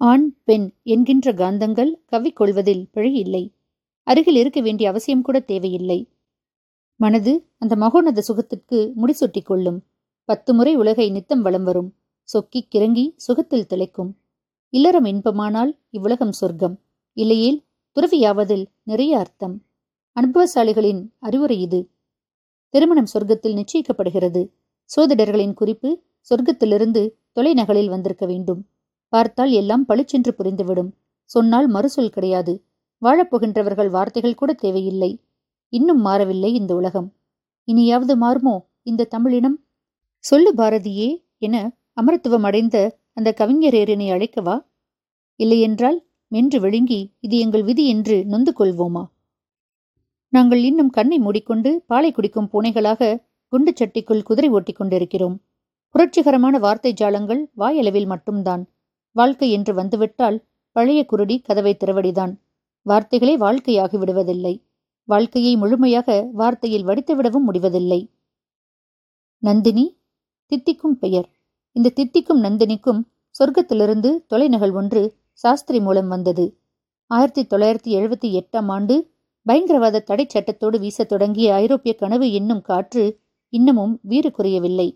ஆண் பெண் என்கின்ற காந்தங்கள் கவிக்கொள்வதில் பிழை இல்லை அருகில் இருக்க வேண்டிய அவசியம் கூட தேவையில்லை. மனது அந்த மகோனத சுகத்திற்கு முடிசூட்டிக் கொள்ளும். பத்து முறை உலகை நித்தம் வலம் வரும். சொக்கிக் கிறங்கி சுகத்தில் திளைக்கும். இல்லறம் இன்பமானால் இவ்வுலகம் சொர்க்கம். இல்லையேல் துறவியாவதில் நிறைய அர்த்தம். அனுபவசாலிகளின் அறிவுரை இது. திருமணம் சொர்க்கத்தில் நிச்சயிக்கப்படுகிறது. சோதிடர்களின் குறிப்பு சொர்க்கத்திலிருந்து தொலைநகலில் வந்திருக்க வேண்டும். பார்த்தால் எல்லாம் பளிச்சென்று புரிந்துவிடும். சொன்னால் மறுசொல் கிடையாது. வாழப்போகின்றவர்கள் வார்த்தைகள் கூட தேவையில்லை. இன்னும் மாறவில்லை இந்த உலகம். இனியாவது மாறுமோ இந்த தமிழினம்? சொல்லு பாரதியே என அமரத்துவம் அடைந்த அந்த கவிஞரேரனை அழைக்கவா இல்லையென்றால் மென்று விழுங்கி இது எங்கள் விதி என்று நொந்து கொள்வோமா? நாங்கள் இன்னும் கண்ணை மூடிக்கொண்டு பாலை குடிக்கும் பூனைகளாக குண்டு சட்டிக்குள் குதிரை ஓட்டிக் கொண்டிருக்கிறோம் புரட்சிகரமான வார்த்தை ஜாலங்கள் வாயளவில் மட்டும்தான். வாழ்க்கை என்று வந்துவிட்டால் பழைய குருடி கதவை திறவடிதான். வார்த்தைகளே வாழ்க்கையாகி விடுவதில்லை. வாழ்க்கையை முழுமையாக வார்த்தையில் வடித்துவிடவும் முடிவதில்லை. நந்தினி தித்திக்கும் பெயர். இந்த தித்திக்கும் நந்தினிக்கும் சொர்க்கத்திலிருந்து தொலைநகல் ஒன்று சாஸ்திரி மூலம் வந்தது. ஆயிரத்தி தொள்ளாயிரத்தி எழுபத்தி எட்டாம் ஆண்டு பயங்கரவாத தடை சட்டத்தோடு வீசத் தொடங்கிய ஐரோப்பிய கனவு என்னும் காற்று இன்னமும் வீறு குறையவில்லை.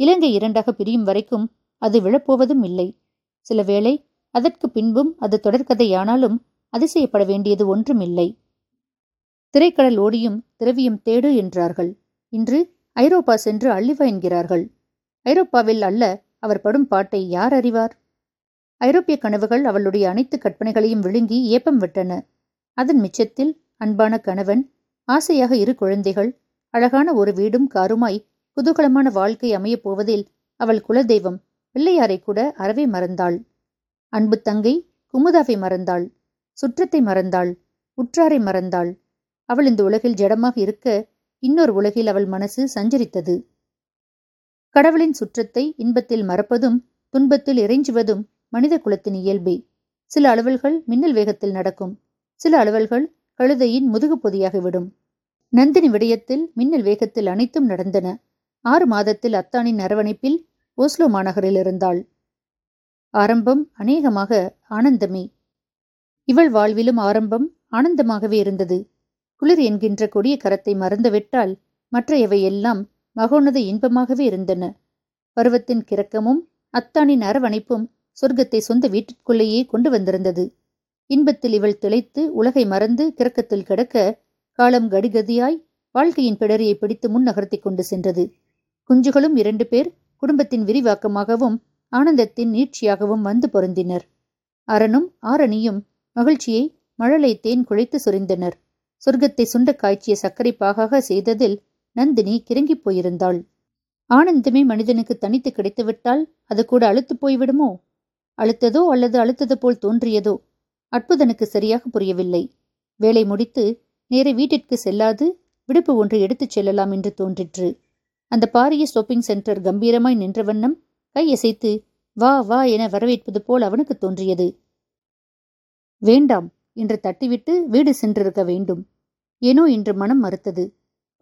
இலங்கை இரண்டாக பிரியும் வரைக்கும் அது விழப்போவதும் இல்லை. சில வேளை அதற்கு பின்பும் அது தொடர்கதையானாலும் அதிசயப்பட வேண்டியது ஒன்றும் இல்லை திரைக்கடல் ஓடியும் திரவியம் தேடு என்றார்கள். இன்று ஐரோப்பா சென்று அள்ளிவா என்கிறார்கள். ஐரோப்பாவில் அல்ல அவர் படும் பாட்டை யார் அறிவார்? ஐரோப்பிய கனவுகள் அவளுடைய அனைத்து கற்பனைகளையும் விழுங்கி ஏப்பம் விட்டன. அதன் மிச்சத்தில் அன்பான கணவன் ஆசையாக இரு குழந்தைகள் அழகான ஒரு வீடும் காருமாய் குதூகலமான வாழ்க்கை அமையப் போவதில் அவள் குலதெய்வம் பிள்ளையாரை கூட அறவே மறந்தாள். அன்பு தங்கை குமுதாவை மறந்தாள். சுற்றத்தை மறந்தாள். உற்றாரை மறந்தாள். அவள் இந்த உலகில் ஜடமாக இருக்க இன்னொரு உலகில் அவள் மனசு சஞ்சரித்தது. கடவுளின் சுற்றத்தை இன்பத்தில் மறப்பதும் துன்பத்தில் இறைஞ்சுவதும் மனித குலத்தின் இயல்பே. சில அலுவல்கள் மின்னல் வேகத்தில் நடக்கும். சில அலுவல்கள் கழுதையின் முதுகு பொதியாகிவிடும் நந்தினி விடயத்தில் மின்னல் வேகத்தில் அனைத்தும் நடந்தன. ஆறு மாதத்தில் அத்தானின் அரவணைப்பில் ஓஸ்லோ மாநகரில் இருந்தாள். ஆரம்பம் அநேகமாக ஆனந்தமே. இவள் வாழ்விலும் ஆரம்பம் ஆனந்தமாகவே இருந்தது. குளிர் என்கின்ற கொடிய கரத்தை மறந்துவிட்டால் மற்றையவை எல்லாம் மகோனத இன்பமாகவே இருந்தன? பருவத்தின் கிறக்கமும் அத்தானின் அரவணைப்பும் சொர்க்கத்தை சொந்த வீட்டிற்குள்ளேயே கொண்டு வந்திருந்தது. இன்பத்தில் இவள் திளைத்து உலகை மறந்து கிறக்கத்தில் கிடக்க காலம் கடிகதியாய் வாழ்க்கையின் பிடரியை பிடித்து முன் நகர்த்தி கொண்டு சென்றது. குஞ்சுகளும் இரண்டு பேர் குடும்பத்தின் விரிவாக்கமாகவும் ஆனந்தத்தின் நீட்சியாகவும் வந்து பொருந்தினர். அரணும் ஆரணியும் மகிழ்ச்சியை மழலை தேன் குழைத்து சொரிந்தனர். சொர்க்கத்தை சுண்ட காய்ச்சிய சர்க்கரை பாகாக செய்ததில் நந்தினி கிறங்கிப் போயிருந்தாள். ஆனந்தமே மனிதனுக்கு தனித்து கிடைத்துவிட்டால் அது கூட அழுத்து போய்விடுமோ? அழுத்ததோ அல்லது அழுத்தது போல் தோன்றியதோ? அற்புதனுக்கு சரியாக புரியவில்லை. வேலை முடித்து நேரே வீட்டிற்கு செல்லாது விடுப்பு ஒன்று எடுத்துச் செல்லலாம் என்று தோன்றிற்று. அந்த பாரிய ஷாப்பிங் சென்டர் கம்பீரமாய் நின்ற வண்ணம் கையசைத்து வா வா என வரவேற்பது போல் அவனுக்கு தோன்றியது. வேண்டாம் என்று தட்டிவிட்டு வீடு சென்றிருக்க வேண்டும். ஏனோ இன்று மனம் மறுத்தது.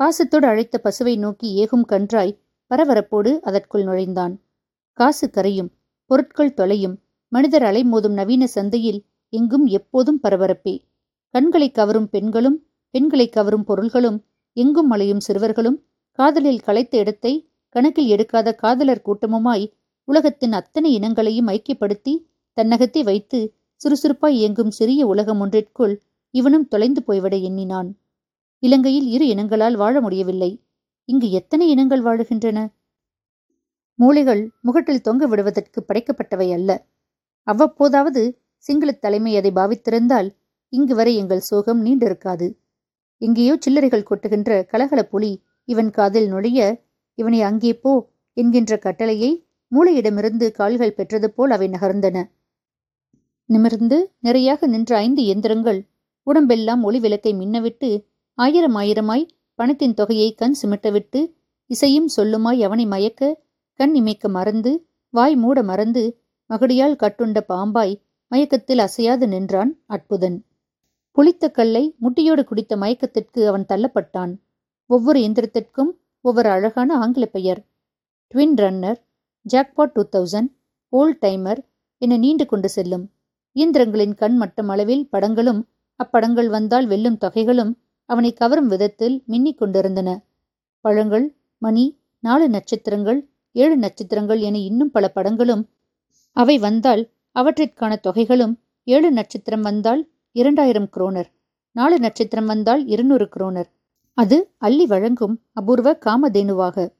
பாசத்தோடு அழைத்த பசுவை நோக்கி ஏகும் கன்றாய் பரபரப்போடு அதற்குள் நுழைந்தான். காசு கரையும் பொருட்கள் தொலையும் மனிதர் அலைமோதும் நவீன சந்தையில் எங்கும் எப்போதும் பரபரப்பே. கண்களை கவரும் பெண்களும் பெண்களை கவரும் பொருள்களும் எங்கும் அலையும் சிறுவர்களும் காதலில் களைத்த இடத்தை கணக்கில் எடுக்காத காதலர் கூட்டமுமாய் உலகத்தின் அத்தனை இனங்களையும் ஐக்கியப்படுத்தி தன்னகத்தை வைத்து சுறுசுறுப்பாய் இயங்கும் சிறிய உலகம் ஒன்றிற்குள் இவனும் தொலைந்து போய்விட எண்ணினான். இலங்கையில் இரு இனங்களால் வாழ முடியவில்லை. இங்கு எத்தனை இனங்கள் வாழுகின்றன? மூளைகள் முகட்டில் தொங்க விடுவதற்கு படைக்கப்பட்டவை அல்ல. அவ்வப்போதாவது சிங்கள தலைமை அதை பாவித்திருந்தால் இங்கு வரை எங்கள் சோகம் நீண்டிருக்காது. எங்கேயோ சில்லறைகள் கொட்டுகின்ற கலகல புலி இவன் காதில் நுழைய இவனை அங்கே போ என்கின்ற கட்டளையை மூளையிடமிருந்து கால்கள் பெற்றது போல் அவை நகர்ந்தன. நிமிர்ந்து நிறையாக நின்ற ஐந்து இயந்திரங்கள் உடம்பெல்லாம் ஒளி விளக்கை மின்னவிட்டு ஆயிரம் ஆயிரமாய் பணத்தின் தொகையை கண் சிமிட்டவிட்டு இசையும் சொல்லுமாய் அவனை மயக்க கண் இமைக்க மறந்து வாய் மூட மறந்து மகடியால் கட்டுண்ட பாம்பாய் மயக்கத்தில் அசையாது நின்றான் அற்புதன். புளித்த கல்லை முட்டியோடு குடித்த மயக்கத்திற்கு அவன் தள்ளப்பட்டான். ஒவ்வொரு இயந்திரத்திற்கும் ஒவ்வொரு அழகான ஆங்கில பெயர். Twin runner jackpot two thousand old timer என நீண்டு கொண்டு செல்லும். இயந்திரங்களின் கண் மட்டம் அளவில் படங்களும் அப்படங்கள் வந்தால் வெல்லும் தொகைகளும் அவனை கவரும் விதத்தில் மின்னிக் கொண்டிருந்தன. பழங்கள் மணி நாலு நட்சத்திரங்கள் ஏழு நட்சத்திரங்கள் என இன்னும் பல படங்களும் அவை வந்தால் அவற்றிற்கான தொகைகளும் ஏழு நட்சத்திரம் வந்தால் இரண்டாயிரம் குரோனர் நாலு நட்சத்திரம் வந்தால் இருநூறு குரோனர் அது அள்ளி வழங்கும் அபூர்வ காமதேனுவாக.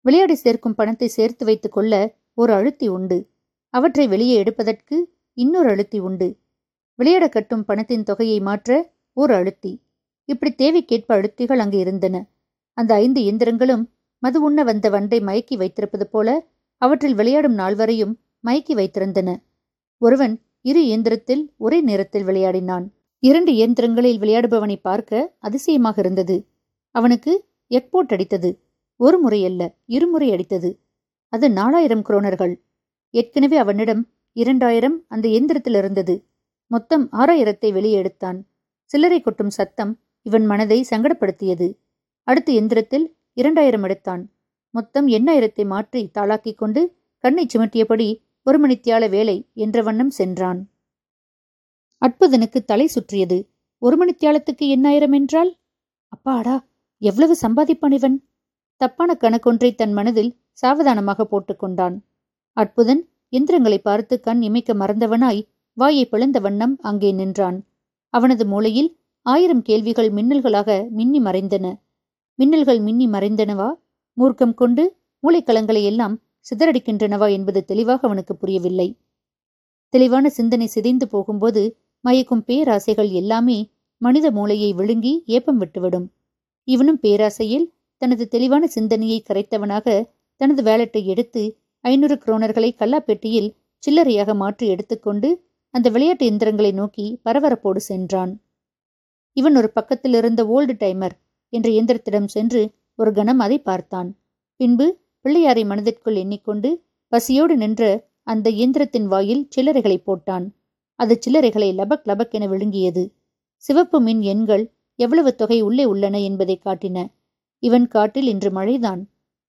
விளையாடி சேர்க்கும் பணத்தை சேர்த்து வைத்துக் கொள்ள ஒரு அழுத்தி உண்டு. அவற்றை வெளியே எடுப்பதற்கு இன்னொரு அழுத்தி உண்டு. விளையாட கட்டும் பணத்தின் தொகையை மாற்ற ஒரு அழுத்தி. இப்படி தேவைக்கேற்ப அழுத்திகள் அங்கு இருந்தன. அந்த ஐந்து இயந்திரங்களும் மது உண்ண வந்த வண்டை மயக்கி வைத்திருப்பது போல அவற்றில் விளையாடும் நாள் வரையும் மயக்கி வைத்திருந்தன. ஒருவன் இரு இயந்திரத்தில் ஒரே நேரத்தில் விளையாடினான். இரண்டு இயந்திரங்களில் விளையாடுபவனை பார்க்க அதிசயமாக இருந்தது. அவனுக்கு எக்போர்ட் அடித்தது. ஒரு முறை அல்ல இருமுறை அடித்தது. அது நாலாயிரம் குரோனர்கள். ஏற்கனவே அவனிடம் இரண்டாயிரம் அந்த இயந்திரத்தில் இருந்தது. மொத்தம் ஆறாயிரத்தை வெளியே எடுத்தான். சில்லறை கொட்டும் சத்தம் இவன் மனதை சங்கடப்படுத்தியது. அடுத்த எந்திரத்தில் இரண்டாயிரம் எடுத்தான். மொத்தம் எண்ணாயிரத்தை மாற்றி தாளாக்கிக் கொண்டு கண்ணை சுமட்டியபடி ஒரு மணித்தியால வேலை என்ற வண்ணம் சென்றான். அற்புதனுக்கு தலை சுற்றியது. ஒரு மணித்தியாலத்துக்கு எண்ணாயிரம் என்றால்? அப்பாடா எவ்வளவு சம்பாதிப்பான் இவன் தப்பான கணக்கொன்றை தன் மனதில் சாவதானமாக போட்டுக்கொண்டான் அற்புதன் எந்திரங்களை பார்த்து கண் இமைக்க மறந்தவனாய் வாயை பிளந்த வண்ணம் அங்கே நின்றான். அவனது மூளையில் ஆயிரம் கேள்விகள் மின்னல்களாக மின்னி மறைந்தன. மின்னல்கள் மின்னி மறைந்தனவா? மூர்க்கம் கொண்டு மூளைக்கலங்களை எல்லாம் சிதறடிக்கின்றனவா என்பது தெளிவாக அவனுக்கு புரியவில்லை. தெளிவான சிந்தனை சிதைந்து போகும்போது மயக்கும் பேராசைகள் எல்லாமே மனித மூளையை விழுங்கி ஏப்பம் விட்டுவிடும். இவனும் பேராசையில் தனது தெளிவான சிந்தனையை கரைத்தவனாக தனது வேலட்டை எடுத்து ஐநூறு குரோனர்களை கல்லாப்பெட்டியில் சில்லறையாக மாற்றி எடுத்துக்கொண்டு அந்த விளையாட்டு எந்திரங்களை நோக்கி பரபரப்போடு சென்றான். இவன் ஒரு பக்கத்தில் இருந்த ஓல்டு டைமர் என்ற இயந்திரத்திடம் சென்று ஒரு கணம் அதை பார்த்தான். பின்பு பிள்ளையாரை மனதிற்குள் எண்ணிக்கொண்டு பசியோடு நின்ற அந்த இயந்திரத்தின் வாயில் சில்லறைகளை போட்டான். அது சில்லறைகளை லபக் லபக் என விழுங்கியது. சிவப்பு மின் எண்கள் எவ்வளவு தொகை உள்ளே உள்ளன என்பதை காட்டின. இவன் காட்டில் இன்று மழைதான்.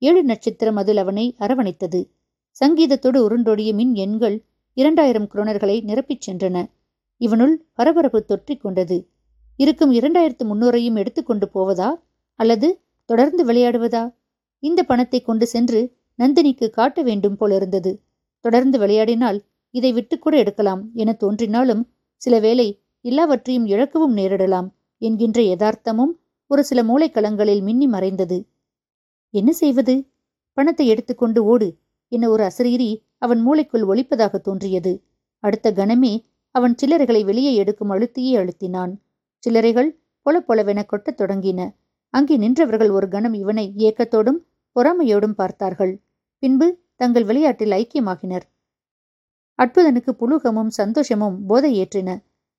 ஏழு நட்சத்திரம் அதில் அவனை அரவணைத்தது. சங்கீதத்தோடு உருண்டோடிய மின் எண்கள் இரண்டாயிரம் குரோனர்களை நிரப்பிச் சென்றன. இவனுள் பரபரப்பு தொற்றிக் கொண்டது. இருக்கும் இரண்டாயிரத்து முன்னூறையும் எடுத்துக்கொண்டு போவதா? அல்லது தொடர்ந்து விளையாடுவதா? இந்த பணத்தை கொண்டு சென்று நந்தினிக்கு காட்ட வேண்டும் போலிருந்தது தொடர்ந்து விளையாடினால் இதை விட்டுக்கூட எடுக்கலாம் என தோன்றினாலும் சில வேளை எல்லாவற்றையும் இழக்கவும் நேரிடலாம் என்கின்ற யதார்த்தமும் ஒரு சில மூளைக்களங்களில் மின்னி மறைந்தது. என்ன செய்வது? பணத்தை எடுத்துக்கொண்டு ஓடு என ஒரு அசரீரி அவன் மூளைக்குள் ஒழிப்பதாக தோன்றியது. அடுத்த கணமே அவன் சில்லறைகளை வெளியே எடுக்கும் அழுத்தியே அழுத்தினான். சில்லறைகள் பொல பொலவென கொட்டத் தொடங்கின. அங்கே நின்றவர்கள் ஒரு கணம் இவனை ஏக்கத்தோடும் பொறாமையோடும் பார்த்தார்கள். பின்பு தங்கள் விளையாட்டில் ஐக்கியமாகினர். அற்புதனுக்கு புலுகமும் சந்தோஷமும் போதை ஏற்றின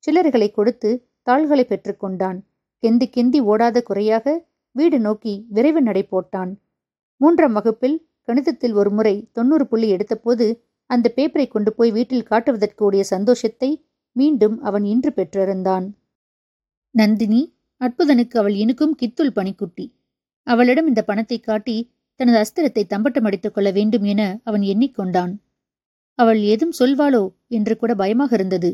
சில்லறைகளை கொடுத்து தாள்களை பெற்றுக்கொண்டான் கெந்தி கெந்தி ஓடாத குறையாக வீடு நோக்கி விரைவு நடை போட்டான். மூன்றாம் வகுப்பில் கணிதத்தில் ஒரு முறை தொண்ணூறு புள்ளி எடுத்தபோது அந்த பேப்பரை கொண்டு போய் வீட்டில் காட்டுவதற்குடைய சந்தோஷத்தை மீண்டும் அவன் இன்று பெற்றிருந்தான். நந்தினி அற்புதனுக்கு அவள் இனுக்கும் கித்துள் பணிக்குட்டி அவளிடம் இந்த பணத்தை காட்டி தனது அஸ்திரத்தை தம்பட்டம் அடித்துக் கொள்ள வேண்டும் என அவன் எண்ணிக்கொண்டான் அவள் ஏதும் சொல்வாளோ? என்று கூட பயமாக இருந்தது.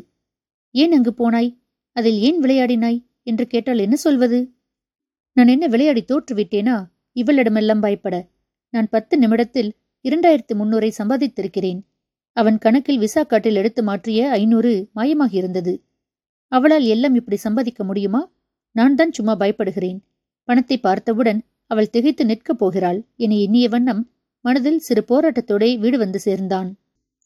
ஏன் அங்கு போனாய்? அதில் ஏன் விளையாடினாய்? என்று கேட்டால் என்ன சொல்வது? நான் என்ன விளையாடி தோற்றுவிட்டேனா? இவளிடமெல்லாம் பயப்பட. நான் பத்து நிமிடத்தில் இரண்டாயிரத்து முன்னூரை சம்பாதித்திருக்கிறேன். அவன் கணக்கில் விசா காட்டில் எடுத்து மாற்றிய ஐநூறு மாயமாகியிருந்தது அவளால் எல்லாம் இப்படி சம்பாதிக்க முடியுமா? நான் தான் சும்மா பயப்படுகிறேன். பணத்தை பார்த்தவுடன் அவள் திகைத்து நிற்கப் போகிறாள். என எண்ணிய வண்ணம் மனதில் சிறு போராட்டத்தோடே வீடு வந்து சேர்ந்தான்.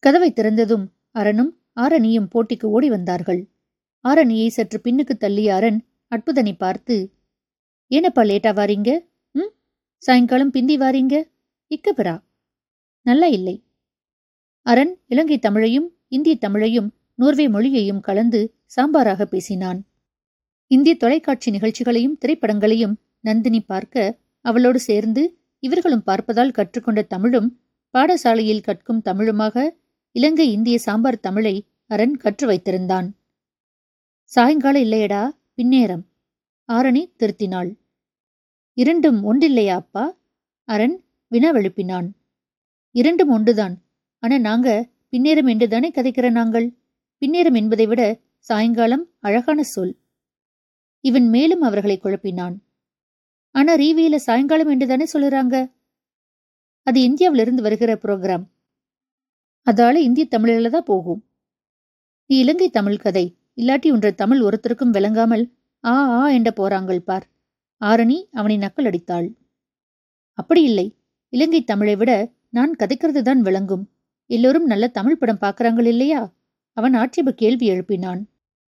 கதவை திறந்ததும் அரணும் ஆரணியும் போட்டிக்கு ஓடி வந்தார்கள். ஆரணியை சற்று பின்னுக்கு தள்ளிய அரண் அற்புதனை பார்த்து ஏனப்பா லேட்டா வாரீங்க? ம்? சாயங்காலம் பிந்தி வாரீங்க? இக்கபரா நல்லா இல்லை. அரண் இலங்கை தமிழையும் இந்திய தமிழையும் நோர்வே மொழியையும் கலந்து சாம்பாராக பேசினான். இந்திய தொலைக்காட்சி நிகழ்ச்சிகளையும் திரைப்படங்களையும் நந்தினி பார்க்க அவளோடு சேர்ந்து இவர்களும் பார்ப்பதால் கற்றுக்கொண்ட தமிழும் பாடசாலையில் கற்கும் தமிழுமாக இலங்கை இந்திய சாம்பார் தமிழை அரண் கற்று வைத்திருந்தான். சாயங்காலம் இல்லையடா பின்னேரம். ஆரணி திருத்தினாள். இரண்டும் ஒன்றில்லையா அப்பா? அரண் வினவெழுப்பினான் இரண்டும் ஒன்றுதான். ஆனா நாங்க பின்னேரம் என்றுதானே கதைக்கிற நாங்கள்? பின்னேரம் என்பதை விட சாயங்காலம் அழகான சொல். இவன் மேலும் அவர்களை குழப்பினான். ஆனா ரீவியில சாயங்காலம் என்றுதானே சொல்லுறாங்க? அது இந்தியாவிலிருந்து வருகிற புரோகிராம். அதால இந்திய தமிழில் தான் போகும். நீ இலங்கை தமிழ் கதை இல்லாட்டி உன்ற தமிழ் ஒருத்தருக்கும் விளங்காமல் ஆ ஆ என்ற போறாங்கள் பார். ஆரணி அவனை நக்கல் அடித்தாள். அப்படி இல்லை. இலங்கை தமிழை விட நான் கதைக்கிறது தான் விளங்கும். எல்லோரும் நல்ல தமிழ் படம் பார்க்கறாங்கள் இல்லையா? அவன் ஆட்சேப கேள்வி எழுப்பினான்.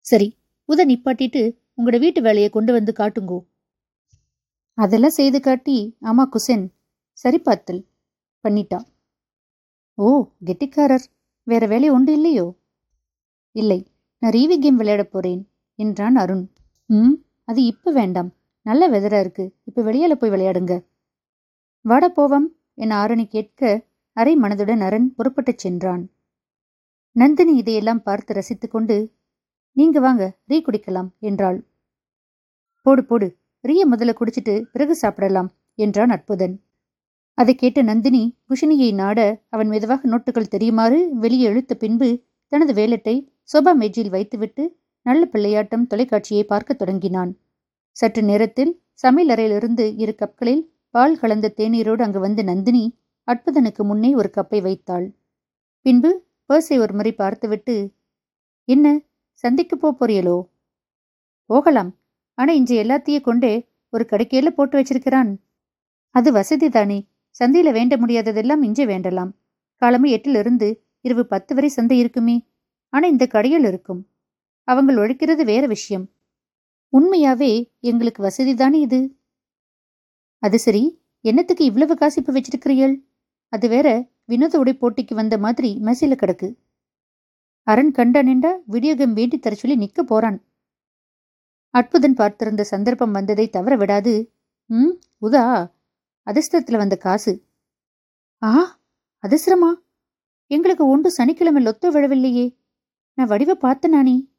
சரி உத நிப்பாட்டிட்டு உங்களோட வீட்டு வேலையை கொண்டு வந்து காட்டுங்கோ. அதெல்லாம் செய்து காட்டி ஆமா குசென். சரி பார்த்தல் பண்ணிட்டா ஓ கெட்டிக்காரர். வேற வேலை உண்டு இல்லையோ? இல்லை நான் ரீவி கேம் விளையாடப் போறேன் என்றான் அருண். ம் அது இப்ப வேண்டாம். நல்ல வெதரா இருக்கு. இப்ப வெளியால போய் விளையாடுங்க. வாட போவம் என ஆரணி கேட்க அரை மனதுடன் அரண் புறப்பட்டுச் சென்றான். நந்தினி இதையெல்லாம் பார்த்து ரசித்துக்கொண்டு நீங்க வாங்க ரீ குடிக்கலாம் என்றாள். போடு போடு ரீய முதல்ல குடிச்சிட்டு பிறகு சாப்பிடலாம் என்றான் அற்புதன். அதை கேட்ட நந்தினி குஷினியை நாட அவன் மெதுவாக நோட்டுகள் தெரியுமாறு வெளியே இழுத்த பின்பு தனது வேலட்டை சோபா மேஜில் வைத்துவிட்டு நல்ல பிள்ளையாட்டம் தொலைக்காட்சியை பார்க்கத் தொடங்கினான். சற்று நேரத்தில் சமையலறையிலிருந்து இரு கப்களில் பால் கலந்த தேநீரோடு அங்கு வந்த நந்தினி அற்புதனுக்கு முன்னே ஒரு கப்பை வைத்தாள். பின்பு பர்ஸை ஒரு முறை பார்த்துவிட்டு என்ன சந்தைக்கு போறியலோ? போகலாம். ஆனா இன்று எல்லாத்தையும் கொண்டே ஒரு கடைக்கேல போட்டு வச்சிருக்கிறான். அது வசதி தானே சந்தையில வேண்ட முடியாததெல்லாம் இஞ்ச வேண்டலாம். காலமே எட்டிலிருந்து இரவு பத்து வரை சந்தை இருக்குமே. ஆனா இந்த கடையில் இருக்கும். அவங்க உழைக்கிறது வேற விஷயம். உண்மையாவே எங்களுக்கு வசதி தானே இது? அது சரி என்னத்துக்கு இவ்வளவு காசு இப்ப வச்சிருக்கிறீள் அது வேற வினோத உடை போட்டிக்கு வந்த மாதிரி மெசையில கிடக்கு. அரண் கண்டா நின்றா வீடியோ கேம் வேண்டி தர சொல்லி நிக்க போறான். அற்புதன் பார்த்திருந்த சந்தர்ப்பம் வந்ததை தவற விடாது. ம் உதா அதிர்ஷ்டத்துல வந்த காசு. ஆ அதிர்ஷ்டமா? எங்களுக்கு ஒன்று சனிக்கிழமை லொத்த விழவில்லையே. நான் வடிவ பார்த்தனானே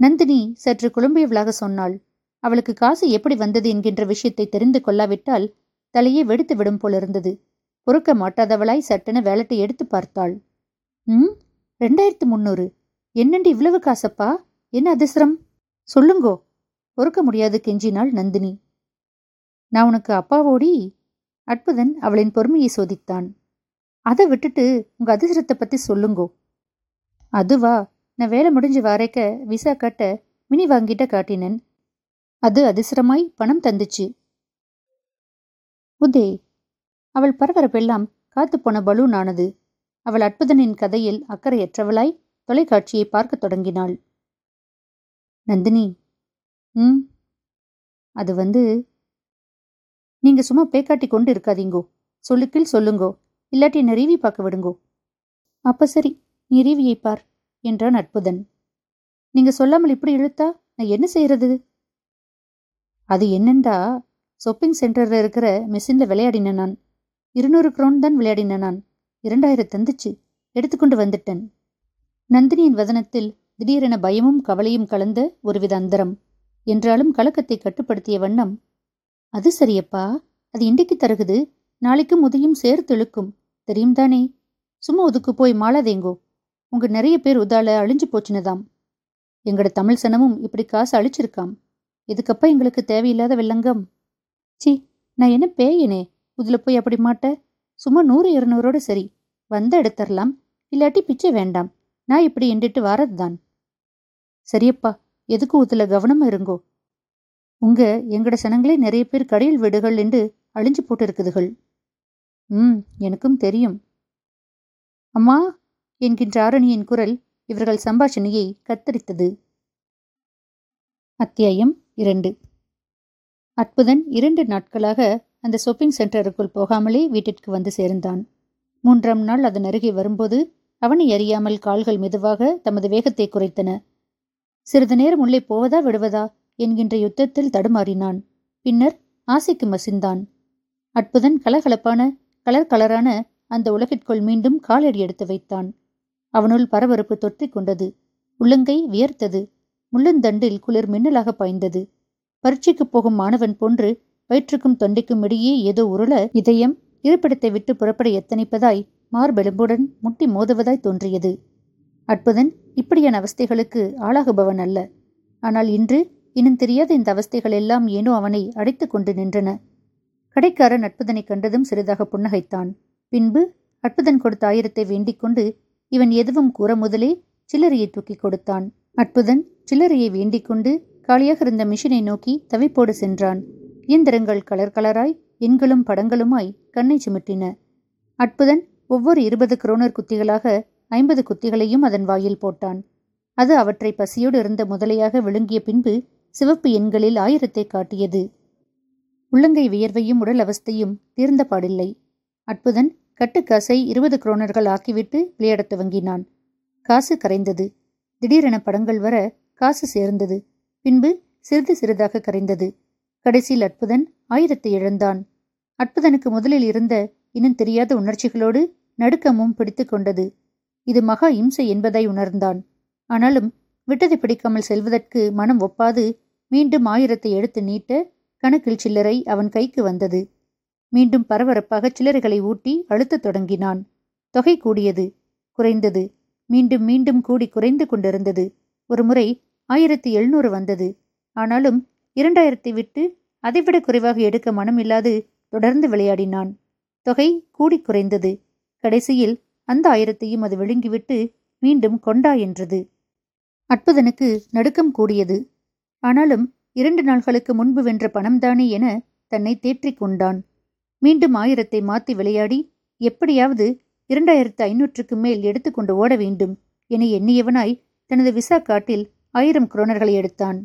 நந்தினி சற்று குழம்பியவளாக சொன்னாள். அவளுக்கு காசு எப்படி வந்தது என்கின்ற விஷயத்தை தெரிந்து கொள்ளாவிட்டால் தலையே வெடித்து விடும் போலிருந்தது பொறுக்க மாட்டாதவளாய் சட்டென வேலட்டை எடுத்து பார்த்தாள். ம் ரெண்டாயிரத்து முன்னூறு. என்னண்டு இவ்வளவு காசப்பா? என்ன அதிர்ஷ்டம்? சொல்லுங்கோ. பொறுக்க முடியாது கெஞ்சினாள் நந்தினி. நான் உனக்கு அப்பாவோடி. அற்புதன் அவளின் பொறுமையை சோதித்தான். அதை விட்டுட்டு உங்க அதிசரத்தை பத்தி சொல்லுங்கோ. அதுவா நான் வேலை முடிஞ்சு வாரைக்க விசா கட்ட மினி வாங்கிட்ட காட்டினேன். அது அதிசரமாய் பணம் தந்துச்சு. உதே அவள் பரபரப்பெல்லாம் காத்து போன பலூன் ஆனது. அவள் அற்புதனின் கதையில் அக்கறையற்றவளாய் தொலைக்காட்சியை பார்க்கத் தொடங்கினாள். நந்தினி ம். அது வந்து நீங்க சும்மா பேக்காட்டி கொண்டு இருக்காதீங்கோ. சொல்லுக்கில் சொல்லுங்கோ. இல்லாட்டி என்ன ரீவி பார்க்க விடுங்கோ. அப்ப சரி நீ ரீவியை பார் என்றான் அற்புதன். நீங்க சொல்லாமல் இப்படி இழுத்தா நான் என்ன செய்யறது? அது என்னண்டா? ஷொப்பிங் சென்டர்ல இருக்கிற மெஷின்ல விளையாடின நான். இருநூறு க்ரௌன் தான் விளையாடின நான். இரண்டாயிரம் தந்துச்சு. எடுத்துக்கொண்டு வந்துட்டேன். நந்தினியின் வதனத்தில் திடீரென பயமும் கவலையும் கலந்த ஒருவித அந்தரம். என்றாலும் கலக்கத்தை கட்டுப்படுத்திய வண்ணம் அது சரியப்பா. அது இன்றைக்கு தருகுது. நாளைக்கும் உதயம் சேர்த்து இழுக்கும் தெரியும் தானே சும்மா ஒதுக்கு போய் மாளாதேங்கோ உங்க நிறைய பேர் உதால அழிஞ்சு போச்சுனதாம் எங்கட தமிழ் சனமும் இப்படி காசு அழிச்சிருக்காம். இதுக்கப்ப எங்களுக்கு தேவையில்லாத வெள்ளங்கம்? சி நான் என்ன பேயனே? இதுல போய் அப்படி மாட்ட? சும்மா நூறு இருநூறோட சரி. வந்த எடுத்துடலாம் இல்லாட்டி பிச்சை வேண்டாம். நான் இப்படி எண்டிட்டு வாரதுதான். சரியப்பா எதுக்கு இதுல கவனமா இருங்கோ? உங்க எங்கட சனங்களே நிறைய பேர் கடையில் வீடுகள் என்று அழிஞ்சு போட்டிருக்குதுகள். ம் எனக்கும் தெரியும். அம்மா என்கின்ற ஆரணியின் குரல் இவர்கள் சம்பாஷணையை கத்தரித்தது. அத்தியாயம் இரண்டு. அற்புதன் இரண்டு நாட்களாக அந்த ஷாப்பிங் சென்டருக்குள் போகாமலே வீட்டிற்கு வந்து சேர்ந்தான். மூன்றாம் நாள் அதன் அருகே வரும்போது அவனை அறியாமல் கால்கள் மெதுவாக தமது வேகத்தை குறைத்தன. சிறிது நேரம் உள்ளே போவதா விடுவதா என்கின்ற யுத்தத்தில் தடுமாறினான். பின்னர் ஆசைக்கு மசிந்தான். அற்புதன் கலகலப்பான கலர் கலரான அந்த உலகிற்குள் மீண்டும் காலடி எடுத்து வைத்தான். அவனுள் பரபரப்பு தொற்றிக் கொண்டது. உள்ளங்கை வியர்த்தது. முள்ளந்தண்டில் குளிர் மின்னலாக பாய்ந்தது. பரீட்சைக்குப் போகும் மாணவன் போன்று வயிற்றுக்கும் தொண்டைக்கும் இடையே ஏதோ உருள இதயம் இருப்பிடத்தை விட்டு புறப்பட எத்தனிப்பதாய் மார்பெலும்புடன் முட்டி மோதுவதாய் தோன்றியது. அற்புதன் இப்படியான அவஸ்தைகளுக்கு ஆளாகுபவன் அல்ல. ஆனால் இன்று இன்னும் தெரியாத இந்த அவஸ்தைகள் எல்லாம் ஏனோ அவனை அடைத்துக் கொண்டு நின்றன. கடைக்காரன் அற்புதனை கண்டதும் சிறிதாக புன்னகைத்தான். பின்பு அற்புதன் கொடுத்த ஆயிரத்தை வேண்டிக் கொண்டு இவன் எதுவும் கூற முதலே சில்லறையை தூக்கி கொடுத்தான். அற்புதன் சில்லறையை வேண்டிக் கொண்டு காலியாக இருந்த மிஷினை நோக்கி தவிப்போடு சென்றான். இயந்திரங்கள் கலர் கலராய் எண்களும் படங்களுமாய் கண்ணை சுமிட்டின அற்புதன் ஒவ்வொரு இருபது குரோனர் குத்திகளாக ஐம்பது குத்திகளையும் அதன் வாயில் போட்டான். அது அவற்றை பசியோடு இருந்த முதலையாக விழுங்கிய பின்பு சிவப்பு எண்களில் ஆயிரத்தை காட்டியது. உள்ளங்கை வியர்வையும் உடல் அவஸ்தையும் தீர்ந்த பாடில்லை. அற்புதன் கட்டுக்காசை இருபது குரோனர்கள் ஆக்கிவிட்டு விளையாடத் துவங்கினான். காசு கரைந்தது. திடீரென படங்கள் வர காசு சேர்ந்தது. பின்பு சிறிது சிறிதாக கரைந்தது. கடைசியில் அற்புதன் ஆயிரத்தை இழந்தான். அற்புதனுக்கு முதலில் இருந்த இன்னும் தெரியாத உணர்ச்சிகளோடு நடுக்கமும் பிடித்து கொண்டது. இது மகா இம்சை என்பதை உணர்ந்தான். ஆனாலும் விட்டதை பிடிக்காமல் செல்வதற்கு மனம் ஒப்பாது மீண்டும் ஆயிரத்தை எடுத்து நீட்ட கணக்கில் சில்லறை அவன் கைக்கு வந்தது. மீண்டும் பரபரப்பாக சில்லறைகளை ஊட்டி அழுத்தத் தொடங்கினான். தொகை கூடியது குறைந்தது மீண்டும் மீண்டும் கூடி குறைந்து கொண்டிருந்தது. ஒருமுறை ஆயிரத்தி எழுநூறு வந்தது. ஆனாலும் இரண்டாயிரத்தை விட்டு அதைவிட குறைவாக எடுக்க மனம் இல்லாது தொடர்ந்து விளையாடினான். தொகை கூடி குறைந்தது. கடைசியில் அந்த ஆயிரத்தையும் அது விழுங்கிவிட்டு மீண்டும் கொண்டா என்றது. அற்புதனுக்கு நடுக்கம் கூடியது. ஆனாலும் இரண்டு நாள்களுக்கு முன்பு வென்ற பணம்தானே என தன்னை தேற்றிக் கொண்டான். மீண்டும் ஆயிரத்தை மாத்தி விளையாடி எப்படியாவது இரண்டாயிரத்து ஐநூற்றுக்கு மேல் எடுத்துக்கொண்டு ஓட வேண்டும் என எண்ணியவனாய் தனது விசா காட்டில் ஆயிரம் குரோனர்களை எடுத்தான்.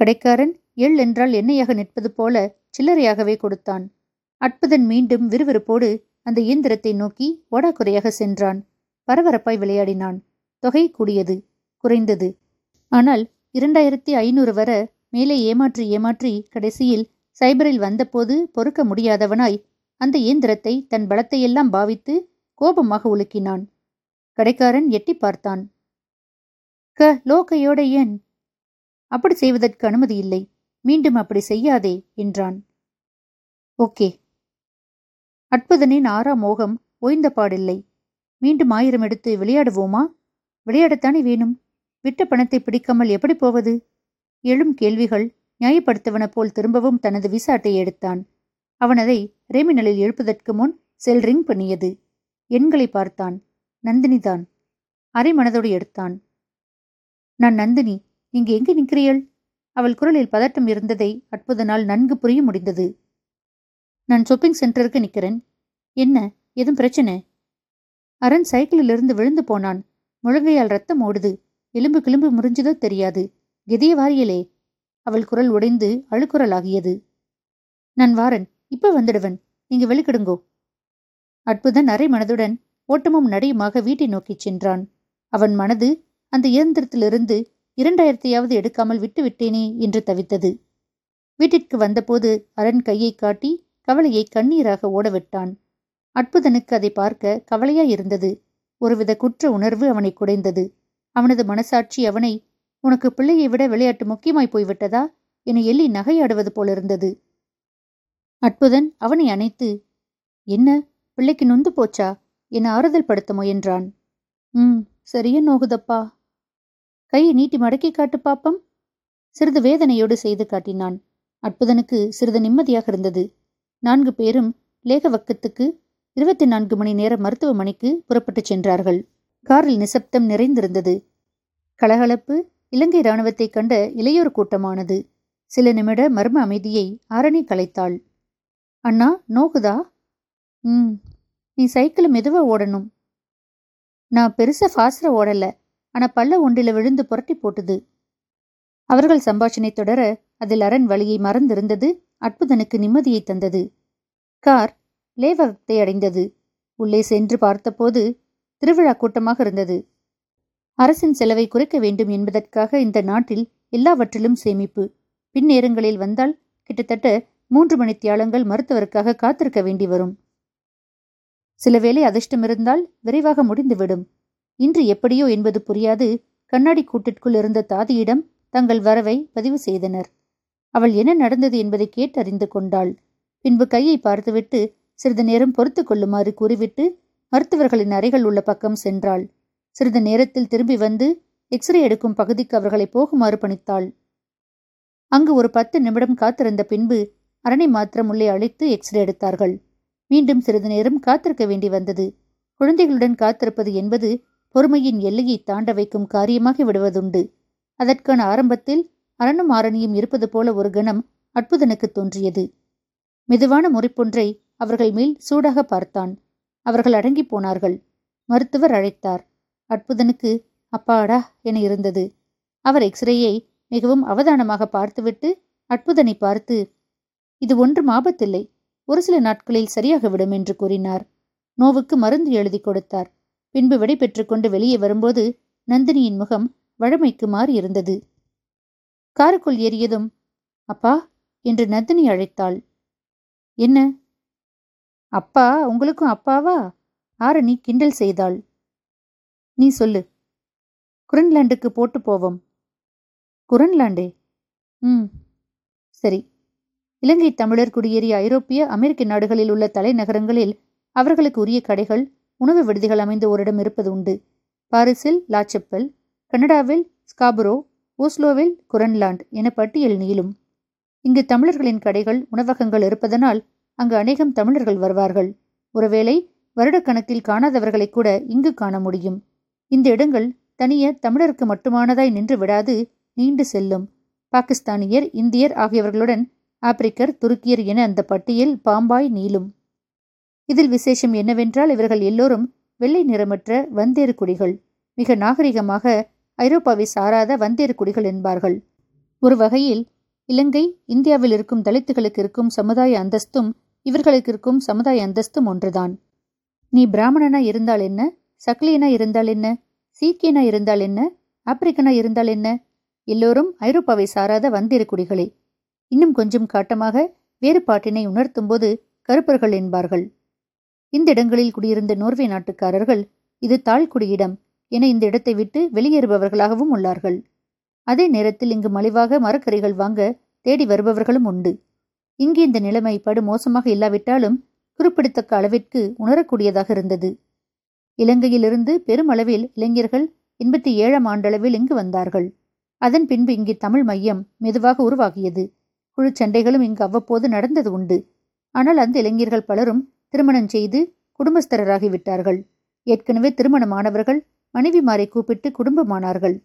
கடைக்காரன் எள் என்றால் எண்ணெயாக நிற்பது போல சில்லறையாகவே கொடுத்தான். அற்புதன் மீண்டும் விறுவிறுப்போடு அந்த இயந்திரத்தை நோக்கி ஓடாக்குறையாக சென்றான். பரபரப்பாய் விளையாடினான். தொகை கூடியது குறைந்தது. ஆனால் இரண்டாயிரத்தி ஐநூறு வர மேலே ஏமாற்றி ஏமாற்றி கடைசியில் சைபரில் வந்தபோது பொறுக்க முடியாதவனாய் அந்த இயந்திரத்தை தன் பலத்தையெல்லாம் பாவித்து கோபமாக உலுக்கினான். கடைக்காரன் எட்டி பார்த்தான். க லோகையோட ஏன்? அப்படி செய்வதற்கு அனுமதி இல்லை. மீண்டும் அப்படி செய்யாதே என்றான். ஓகே. அற்புதனின் ஆறாம் மோகம் ஓய்ந்த பாடில்லை. மீண்டும் ஆயிரம் எடுத்து விளையாடுவோமா? விளையாடத்தானே வேணும்? விட்ட பணத்தை பிடிக்காமல் எப்படி போவது? எழும் கேள்விகள் நியாயப்படுத்தவன போல் திரும்பவும் தனது விசாட்டை எடுத்தான். அவன் அதை ரேமினலில் எழுப்பதற்கு முன் செல் ரிங் பண்ணியது. எண்களை பார்த்தான். நந்தினிதான் அரை மனதோடு எடுத்தான். நான் நந்தினி நீங்க எங்கே நிற்கிறீள் அவள் குரலில் பதட்டம் இருந்ததை அற்புதனால் நன்கு புரிய முடிந்தது. நான் ஷாப்பிங் சென்டருக்கு நிற்கிறேன். என்ன? எதுவும் பிரச்சனை? அரண் சைக்கிளிலிருந்து விழுந்து போனான். முழங்கையால் ரத்தம் ஓடுது. எலும்பு கிளும்பு முறிஞ்சதோ தெரியாது. கெதிய வாரியலே அவள் குரல் உடைந்து அழுக்குரலாகியது நான் வாரன் இப்ப வந்துடுவன். நீங்க வெளிக்கிடுங்கோ. அற்புதன் அரை மனதுடன் ஓட்டமும் நடையுமாக வீட்டை நோக்கிச் சென்றான். அவன் மனது அந்த இயந்திரத்திலிருந்து இரண்டாயிரத்தையாவது எடுக்காமல் விட்டுவிட்டேனே என்று தவித்தது. வீட்டிற்கு வந்தபோது அரண் கையை காட்டி கவலையை கண்ணீராக ஓடவிட்டான். அற்புதனுக்கு அதை பார்க்க கவலையாயிருந்தது ஒருவித குற்ற உணர்வு அவனை குடைந்தது. அவனது மனசாட்சி அவனை உனக்கு பிள்ளையை விட விளையாட்டு முக்கியமாய் போய்விட்டதா? என எள்ளி நகையாடுவது போலிருந்தது அற்புதன் அவனை அணைத்து என்ன பிள்ளைக்கு நொந்து போச்சா? என ஆறுதல் படுத்த முயன்றான். ம் சரியா நோகுதப்பா. கையை நீட்டி மடக்கி காட்டு பாப்பம்? சிறிது வேதனையோடு செய்து காட்டினான். அற்புதனுக்கு சிறிது நிம்மதியாக இருந்தது. நான்கு பேரும் லேகவக்கத்துக்கு இருபத்தி நான்கு மணி நேர மருத்துவமனைக்கு புறப்பட்டுச் சென்றார்கள். காரில் நிசப்தம் நிறைந்திருந்தது. கலகலப்பு இலங்கை இராணுவத்தைக் கண்ட இளையோர் கூட்டமானது. சில நிமிட மர்ம அமைதியை ஆரணி கலைத்தாள். அண்ணா நோகுதா? ம் நீ சைக்கிள் மெதுவா ஓடணும். நான் பெருசா ஃபாஸ்டா ஓடல. ஆனா பல்ல ஒன்றில விழுந்து புரட்டி போட்டுது. அவர்கள் சம்பாஷணை தொடர அதில் அரண் வழியை மறந்திருந்தது அற்புதனுக்கு நிம்மதியை தந்தது. கார் லேவகத்தை அடைந்தது. உள்ளே சென்று பார்த்தபோது திருவிழா கூட்டமாக இருந்தது. அரசின் செலவை குறைக்க வேண்டும் என்பதற்காக இந்த நாட்டில் எல்லாவற்றிலும் சேமிப்பு. பின்னேரங்களில் வந்தால் கிட்டத்தட்ட மூன்று மணி தியாலங்கள் மருத்துவருக்காக காத்திருக்க வேண்டி வரும். சில வேளை அதிர்ஷ்டம் இருந்தால் விரைவாக முடிந்துவிடும். இன்று எப்படியோ என்பது புரியாது. கண்ணாடி கூட்டிற்குள் இருந்த தாதியிடம் தங்கள் வரவை பதிவு செய்தனர். அவள் என்ன நடந்தது என்பதை கேட்டறிந்து கொண்டாள். பின்பு கையை பார்த்துவிட்டு சிறிது நேரம் பொறுத்து கொள்ளுமாறு கூறிவிட்டு மருத்துவர்களின் அறைகள் உள்ள பக்கம் சென்றாள். சிறிது நேரத்தில் திரும்பி வந்து எக்ஸ்ரே எடுக்கும் பகுதிக்கு அவர்களை போகுமாறு பணித்தாள். அங்கு ஒரு பத்து நிமிடம் காத்திருந்த பின்பு அரணை மாத்திரம் உள்ளே அழைத்து எக்ஸ்ரே எடுத்தார்கள். மீண்டும் சிறிது நேரம் காத்திருக்க வேண்டி வந்தது. குழந்தைகளுடன் காத்திருப்பது என்பது பொறுமையின் எல்லையை தாண்ட வைக்கும் காரியமாகி விடுவதுண்டு. அதற்கான ஆரம்பத்தில் அரணும் ஆரணியும் இருப்பது போல ஒரு கணம் அற்புதனுக்கு தோன்றியது. மெதுவான முறைப்பொன்றை அவர்கள் மேல் சூடாக பார்த்தான். அவர்கள் அடங்கி போனார்கள். மருத்துவர் அழைத்தார். அற்புதனுக்கு அப்பாடா என இருந்தது. அவர் எக்ஸ்ரேயை மிகவும் அவதானமாக பார்த்துவிட்டு அற்புதனை பார்த்து இது ஒன்றும் ஆபத்தில்லை. ஒரு சில நாட்களில் சரியாகிவிடும் என்று கூறினார். நோவுக்கு மருந்து எழுதி கொடுத்தார். பின்பு விடை பெற்றுக்கொண்டு வெளியே வரும்போது நந்தினியின் முகம் வழமைக்கு மாறி இருந்தது காருக்குள் ஏறியதும் அப்பா என்று நந்தினி அழைத்தாள். என்ன? அப்பா உங்களுக்கும் அப்பாவா? ஆரணி கிண்டல் செய்தாள். நீ சொல்லு. குரன்லாண்டுக்கு போட்டு போவோம். குரன்லாண்டே? ம். சரி. இலங்கை தமிழர் குடியேறிய ஐரோப்பிய அமெரிக்க நாடுகளில் உள்ள தலைநகரங்களில் அவர்களுக்கு உரிய கடைகள் உணவு விடுதிகள் அமைந்த ஓரிடம் இருப்பது உண்டு. பாரிஸில் லாச்சப்பல் கனடாவில் ஸ்காபரோ ஓஸ்லோவில் குரன்லாண்ட் என பட்டியல் நீளும். இங்கு தமிழர்களின் கடைகள் உணவகங்கள் இருப்பதனால் அங்கு அநேகம் தமிழர்கள் வருவார்கள். ஒருவேளை வருடக்கணக்கில் காணாதவர்களை கூட இங்கு காண முடியும். இந்த இடங்கள் தனிய தமிழருக்கு மட்டுமானதாய் நின்று விடாது நீண்டு செல்லும். பாகிஸ்தானியர் இந்தியர் ஆகியவர்களுடன் ஆப்பிரிக்கர் துருக்கியர் என அந்த பட்டியல் பாம்பாய் நீளும். இதில் விசேஷம் என்னவென்றால் இவர்கள் எல்லோரும் வெள்ளை நிறமற்ற வந்தேறு குடிகள். மிக நாகரிகமாக ஐரோப்பாவை சாராத வந்தேறு குடிகள் என்பார்கள். ஒரு வகையில் இலங்கை இந்தியாவில் இருக்கும் தலித்துகளுக்கு இருக்கும் சமுதாய அந்தஸ்தும் இவர்களுக்கு இருக்கும் சமுதாய அந்தஸ்தும் ஒன்றுதான். நீ பிராமணனா இருந்தால் என்ன? சக்லியனா இருந்தால் என்ன? சீக்கியனா இருந்தால் என்ன? ஆப்பிரிக்கனா இருந்தால் என்ன? எல்லோரும் ஐரோப்பாவை சாராத வந்திரு குடிகளே. இன்னும் கொஞ்சம் காட்டமாக வேறுபாட்டினை உணர்த்தும்போது கருப்பர்கள் என்பார்கள். இந்த இடங்களில் குடியிருந்த நோர்வே நாட்டுக்காரர்கள் இது தாழ்குடியிடம் என இந்த இடத்தை விட்டு வெளியேறுபவர்களாகவும் உள்ளார்கள். அதே நேரத்தில் இங்கு மலிவாக மரக்கறிகள் வாங்க தேடி வருபவர்களும் உண்டு. இங்கு இந்த நிலைமை படு மோசமாக இல்லாவிட்டாலும் குறிப்பிடத்தக்க அளவிற்கு உணரக்கூடியதாக இருந்தது. இலங்கையிலிருந்து பெருமளவில் இளைஞர்கள் எண்பத்தி ஏழாம் ஆண்டளவில் இங்கு வந்தார்கள். அதன் பின்பு இங்கு தமிழ் மையம் மெதுவாக உருவாகியது. குழு சண்டைகளும் இங்கு அவ்வப்போது நடந்தது உண்டு. ஆனால் அந்த இளைஞர்கள் பலரும் திருமணம் செய்து குடும்பஸ்தரராகிவிட்டார்கள் ஏற்கனவே திருமணமானவர்கள் மனைவிமாரை கூப்பிட்டு குடும்பமானார்கள்.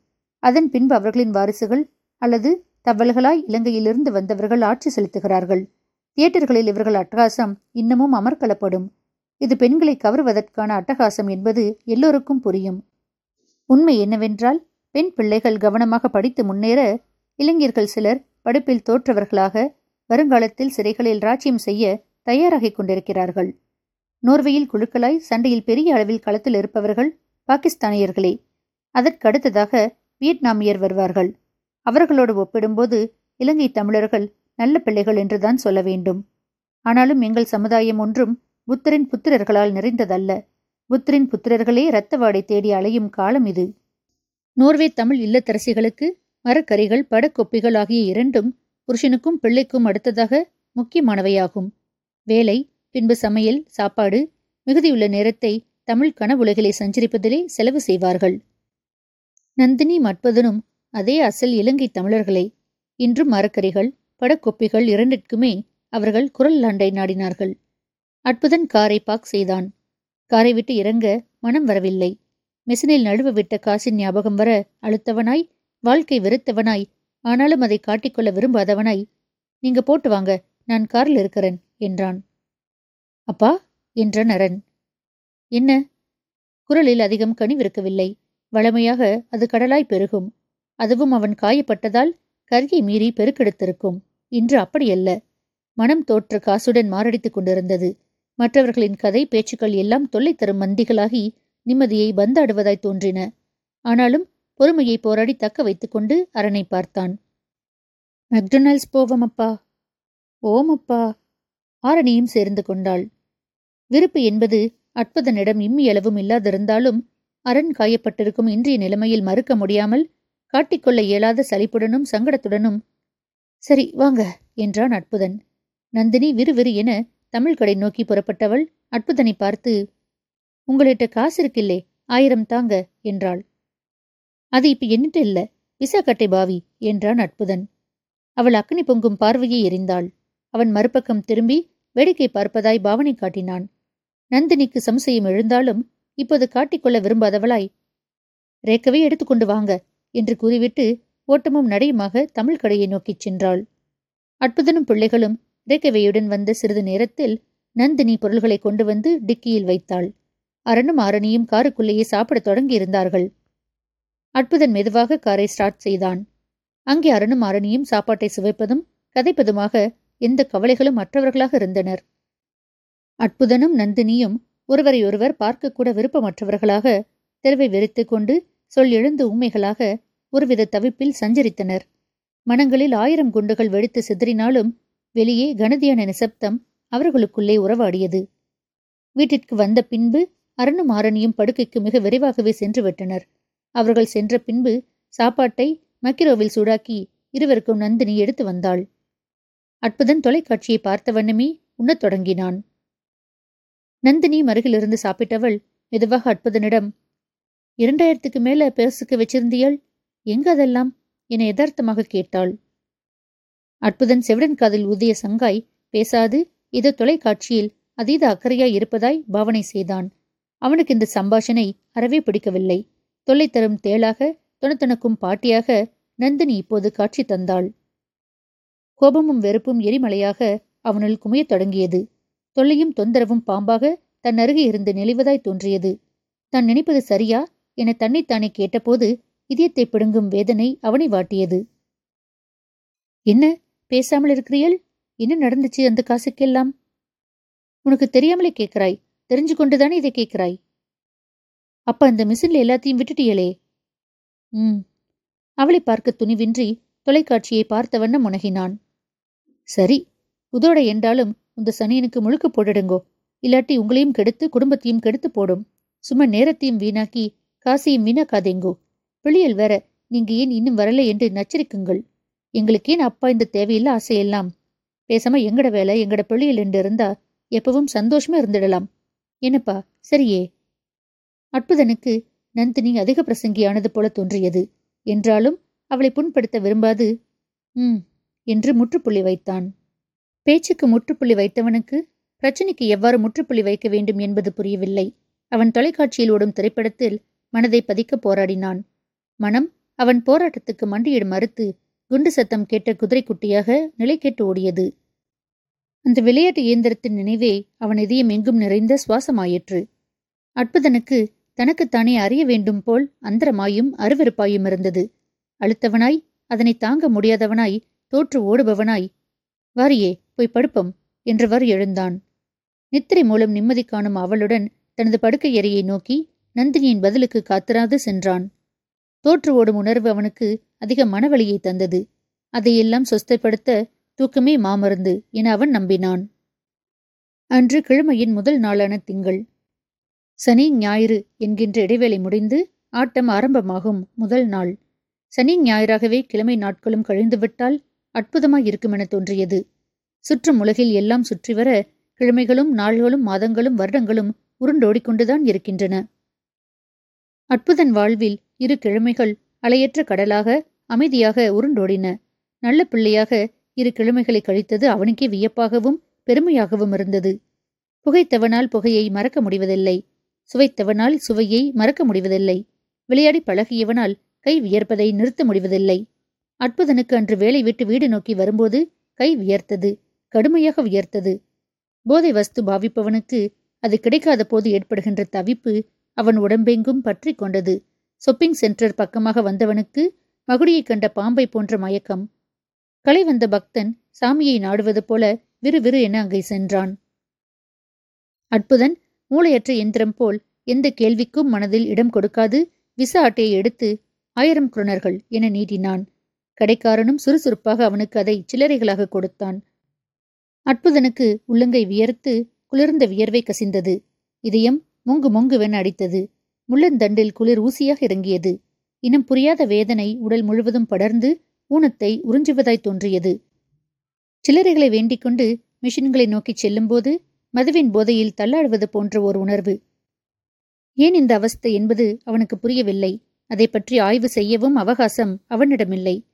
அதன் பின்பு அவர்களின் வாரிசுகள் அல்லது தவல்களாய் இலங்கையிலிருந்து வந்தவர்கள் ஆட்சி செலுத்துகிறார்கள். தியேட்டர்களில் இவர்கள் அட்டகாசம் இன்னமும் அமர்க்கலப்படும் இது பெண்களை கவருவதற்கான அட்டகாசம் என்பது எல்லோருக்கும் புரியும். உண்மை என்னவென்றால் பெண் பிள்ளைகள் கவனமாக படித்து முன்னேற இளைஞர்கள் சிலர் படிப்பில் தோற்றவர்களாக வருங்காலத்தில் சிறைகளில் ராஜ்யம் செய்ய தயாராகிக் கொண்டிருக்கிறார்கள். நோர்வையில் குழுக்களாய் சண்டையில் பெரிய அளவில் களத்தில் இருப்பவர்கள் பாகிஸ்தானியர்களே. அதற்கடுத்ததாக வியட்நாமியர் வருவார்கள். அவர்களோடு ஒப்பிடும்போது இலங்கை தமிழர்கள் நல்ல பிள்ளைகள் என்றுதான் சொல்ல வேண்டும். ஆனாலும் எங்கள் சமுதாயம் ஒன்றும் புத்தரின் புத்திரர்களால் நிறைந்ததல்ல. புத்தரின் புத்திரர்களே இரத்தவாடை தேடி அலையும் காலம் இது. நோர்வே தமிழ் இல்லத்தரசிகளுக்கு மரக்கறிகள் படக்கொப்பிகள் ஆகிய இரண்டும் புருஷனுக்கும் பிள்ளைக்கும் அடுத்ததாக முக்கியமானவையாகும். வேலை பின்பு சமையல் சாப்பாடு மிகுதியுள்ள நேரத்தை தமிழ் கனவுலகிலே சஞ்சரிப்பதிலே செலவு செய்வார்கள். நந்தினி மட்பதனும் அதே அசல் இலங்கை தமிழர்களே இன்றும் மரக்கறிகள் படக்கொப்பிகள் இரண்டிற்குமே அவர்கள் குரல் லாண்டை நாடினார்கள். அற்புதன் காரை பாக் செய்தான். காரை விட்டு இறங்க மனம் வரவில்லை. மிசினில் நழுவ விட்ட காசின் ஞாபகம் வர அழுத்தவனாய் வாழ்க்கை வெறுத்தவனாய் ஆனாலும் அதை காட்டிக்கொள்ள விரும்பாதவனாய் நீங்க போட்டு வாங்க நான் காரில் இருக்கிறேன் என்றான். அப்பா என்றான் அரண் என்ன? குரலில் அதிகம் கனிவிருக்கவில்லை. வளமையாக அது கடலாய் பெருகும். அதுவும் அவன் காயப்பட்டதால் கரியை மீறி பெருக்கெடுத்திருக்கும். இன்று அப்படியல்ல. மனம் தோற்ற காசுடன் மாரடித்துக் கொண்டிருந்தது. மற்றவர்களின் கதை பேச்சுக்கள் எல்லாம் தொல்லை தரும் மந்திகளாகி நிம்மதியை பந்தாடுவதாய் தோன்றின. ஆனாலும் பொறுமையை போராடி தக்க வைத்துக்கொண்டு அரணை பார்த்தான். மெக்டொனால்ட்ஸ் போவோம் அப்பா ஓம் அப்பா ஆரணியும் சேர்ந்து கொண்டாள். விருப்பு என்பது அற்பதனிடம் இம்மியளவும் இல்லாதிருந்தாலும் அரண் காயப்பட்டிருக்கும் இன்றைய நிலைமையில் மறுக்க முடியாமல் காட்டிக்கொள்ள இயலாத சலிப்புடனும் சங்கடத்துடனும் சரி வாங்க என்றான் அற்புதன். நந்தினி விறுவிறு என தமிழ் கடை நோக்கி புறப்பட்டவள் அற்புதனை பார்த்து உங்கள்கிட்ட காசு இருக்கில்லே ஆயிரம் தாங்க என்றாள். அது இப்ப என்னிட்ட இல்ல விசாக்கட்டை பாவி என்றான் அற்புதன். அவள் அக்னி பொங்கும் பார்வையை எறிந்தாள் அவன் மறுபக்கம் திரும்பி வேடிக்கை பார்ப்பதாய் பாவனை காட்டினான். நந்தினிக்கு சம்சயம் எழுந்தாலும் இப்போது காட்டிக்கொள்ள விரும்பாதவளாய் ரேக்கவே எடுத்துக்கொண்டு வாங்க என்று கூறிவிட்டு ஓட்டமும் நடையுமாக தமிழ் கடையை நோக்கிச் சென்றாள். அற்புதனும் பிள்ளைகளும் ரேக்கவையுடன் வந்த சிறிது நேரத்தில் நந்தினி பொருள்களை கொண்டு வந்து டிக்கியில் வைத்தாள். அரணும் ஆரணியும் காருக்குள்ளேயே சாப்பிடத் தொடங்கியிருந்தார்கள். அற்புதன் மெதுவாக காரை ஸ்டார்ட் செய்தான். அங்கே அரணும் ஆரணியும் சாப்பாட்டை சுவைப்பதும் கதைப்பதுமாக எந்த கவலைகளும் மற்றவர்களாக இருந்தனர். அற்புதனும் நந்தினியும் ஒருவரையொருவர் பார்க்கக்கூட விருப்பமற்றவர்களாக தெருவை வெறித்து கொண்டு சொல் எழுந்து உண்மைகளாக ஒருவித தவிப்பில் சஞ்சரித்தனர். மனங்களில் ஆயிரம் குண்டுகள் வெடித்து சிதறினாலும் வெளியே கனதியான நிசப்தம் அவர்களுக்குள்ளே உறவாடியது. வீட்டிற்கு வந்த பின்பு அருணும் ஆரணியும் படுக்கைக்கு மிக விரைவாகவே சென்று விட்டனர். அவர்கள் சென்ற பின்பு சாப்பாட்டை மக்கிரோவில் சூடாக்கி இருவருக்கும் நந்தினி எடுத்து வந்தாள். அற்புதன் தொலைக்காட்சியை பார்த்த வண்ணமே உண்ணத் தொடங்கினான். நந்தினி மருகிலிருந்து சாப்பிட்டவள் மெதுவாக அற்புதனிடம் இரண்டாயிரத்துக்கு மேல பேசுக்கு வச்சிருந்தியாள்? எங்க அதெல்லாம்? என யதார்த்தமாக கேட்டாள். அற்புதன் செவிடன் காதில் ஊதிய சங்காய் பேசாது ஏதோ தொலைக்காட்சியில் அதீத அக்கறையாய் இருப்பதாய் பாவனை செய்தான். அவனுக்கு இந்த சம்பாஷணை அறவே பிடிக்கவில்லை. தொல்லை தரும் தேளாக தொணத்தனக்கும் பாட்டியாக நந்தினி இப்போது காட்சி தந்தாள். கோபமும் வெறுப்பும் எரிமலையாக அவனுள் குமையத் தொடங்கியது. தொல்லையும் தொந்தரவும் பாம்பாக தன் அருகே இருந்து நெளிவதாய் தோன்றியது. தான் நினைப்பது சரியா? என தன்னைத்தானே கேட்டபோது இதயத்தை பிடுங்கும் வேதனை அவனை வாட்டியது. என்ன? பேசாமல் இருக்கிறீள் என்ன நடந்துச்சு அந்த காசுக்கெல்லாம்? உனக்கு தெரியாமலே கேட்கிறாய். தெரிஞ்சு கொண்டுதானே இதை கேட்கிறாய்? அப்ப அந்த மிஷின்ல எல்லாத்தையும் விட்டுட்டியலே ம். அவளை பார்க்க துணிவின்றி தொலைக்காட்சியை பார்த்த வண்ணம் முனகினான் சரி உதோட என்றாலும் இந்த சனியனுக்கு முழுக்க போடுடுங்கோ இல்லாட்டி உங்களையும் கெடுத்து குடும்பத்தையும் கெடுத்து போடும். சும்மா நேரத்தையும் வீணாக்கி காசியும் வீணாக்காதேங்கோ வெளியல் வேற நீங்க ஏன் இன்னும் வரல என்று நச்சரிக்குங்கள். எங்களுக்கு ஏன் அப்பா இந்த தேவையில்ல ஆசையெல்லாம்? பேசாம எங்கட வேலை எங்கட பிள்ளையில் என்று இருந்தா எப்பவும் சந்தோஷமா இருந்துடலாம். என்னப்பா சரியே. அற்புதனுக்கு நந்தினி அதிக பிரசங்கியானது போல தோன்றியது. என்றாலும் அவளை புண்படுத்த விரும்பாது. ம் என்று முற்றுப்புள்ளி வைத்தான். பேச்சுக்கு முற்றுப்புள்ளி வைத்தவனுக்கு பிரச்சனைக்கு எவ்வாறு முற்றுப்புள்ளி வைக்க வேண்டும் என்பது புரியவில்லை. அவன் தொலைக்காட்சியில் ஓடும் திரைப்படத்தில் மனதை பதிக்க போராடினான். மனம் அவன் போராட்டத்துக்கு மண்டியிட மறுத்து குண்டு சத்தம் கேட்ட குதிரைக்குட்டியாக நிலை கேட்டு ஓடியது. அந்த விளையாட்டு இயந்திரத்தின் நினைவே அவன் இதயம் எங்கும் நிறைந்த சுவாசமாயிற்று. அற்புதனுக்கு தனக்குத்தானே அறிய வேண்டும் போல் அந்தரமாயும் அருவருப்பாயும் இருந்தது. அழுத்தவனாய் அதனை தாங்க முடியாதவனாய் தோற்று ஓடுபவனாய் வாரியே போய் படுப்பம் என்றவர் எழுந்தான். நித்திரை மூலம் நிம்மதி காணும் அவளுடன் தனது படுக்கை அறையை நோக்கி நந்தினியின் பதிலுக்கு காத்திராது சென்றான். தோற்று ஓடும் உணர்வு அவனுக்கு அதிக மனவழியை தந்தது. அதையெல்லாம் சொஸ்தைப்படுத்த தூக்கமே மாமருந்து என அவன் நம்பினான். அன்று கிழமையின் முதல் நாளான திங்கள். சனி ஞாயிறு என்கின்ற இடைவேளை முடிந்து ஆட்டம் ஆரம்பமாகும் முதல் நாள். சனி ஞாயிறாகவே கிழமை நாட்களும் கழிந்துவிட்டால் அற்புதமாய் இருக்குமென தோன்றியது. சுற்றும் உலகில் எல்லாம் சுற்றி வர கிழமைகளும் நாள்களும் மாதங்களும் வருடங்களும் உருண்டோடிக்கொண்டுதான் இருக்கின்றன. அற்புதன் வாழ்வில் இரு கிழமைகள் அலையற்ற கடலாக அமைதியாக உருண்டோடின. நல்ல பிள்ளையாக இரு கிழமைகளை கழித்தது அவனுக்கே வியப்பாகவும் பெருமையாகவும் இருந்தது. புகைத்தவனால் புகையை மறக்க முடிவதில்லை. சுவைத்தவனால் சுவையை மறக்க முடிவதில்லை. விளையாடி பழகியவனால் கை வியர்ப்பதை நிறுத்த முடிவதில்லை. அற்புதனுக்கு அன்று வேலை விட்டு வீடு நோக்கி வரும்போது கை வியர்த்தது கடுமையாக வியர்த்தது. போதை வஸ்து பாவிப்பவனுக்கு அது கிடைக்காத போது ஏற்படுகின்ற தவிப்பு அவன் உடம்பெங்கும் பற்றி கொண்டது. சொப்பிங் சென்டர் பக்கமாக வந்தவனுக்கு மகுடியை கண்ட பாம்பை போன்ற மயக்கம். களை வந்த பக்தன் சாமியை நாடுவது போல விறுவிறு என அங்கே சென்றான். அற்புதன் மூளையற்ற எந்திரம் போல் எந்த கேள்விக்கும் மனதில் இடம் கொடுக்காது விச அட்டையை எடுத்து ஆயிரம் குரணர்கள் என நீட்டினான். கடைக்காரனும் சுறுசுறுப்பாக அவனுக்கு அதை சில்லறைகளாக கொடுத்தான். அற்புதனுக்கு உள்ளங்கை வியர்த்து குளிர்ந்த வியர்வை கசிந்தது. இதயம் மொங்கு மொங்குவென அடித்தது. முள்ளந்தண்டில் குளிர் ஊசியாக இறங்கியது. இனம் புரியாத வேதனை உடல் முழுவதும் படர்ந்து ஊனத்தை உறிஞ்சுவதாய் தோன்றியது. சில்லறைகளை வேண்டிக் கொண்டு மிஷின்களை நோக்கிச் செல்லும்போது மதுவின் போதையில் தள்ளாடுவது போன்ற ஒரு உணர்வு. ஏன் இந்த அவஸ்தை என்பது அவனுக்கு புரியவில்லை. அதை பற்றி ஆய்வு செய்யவும் அவகாசம் அவனிடமில்லை.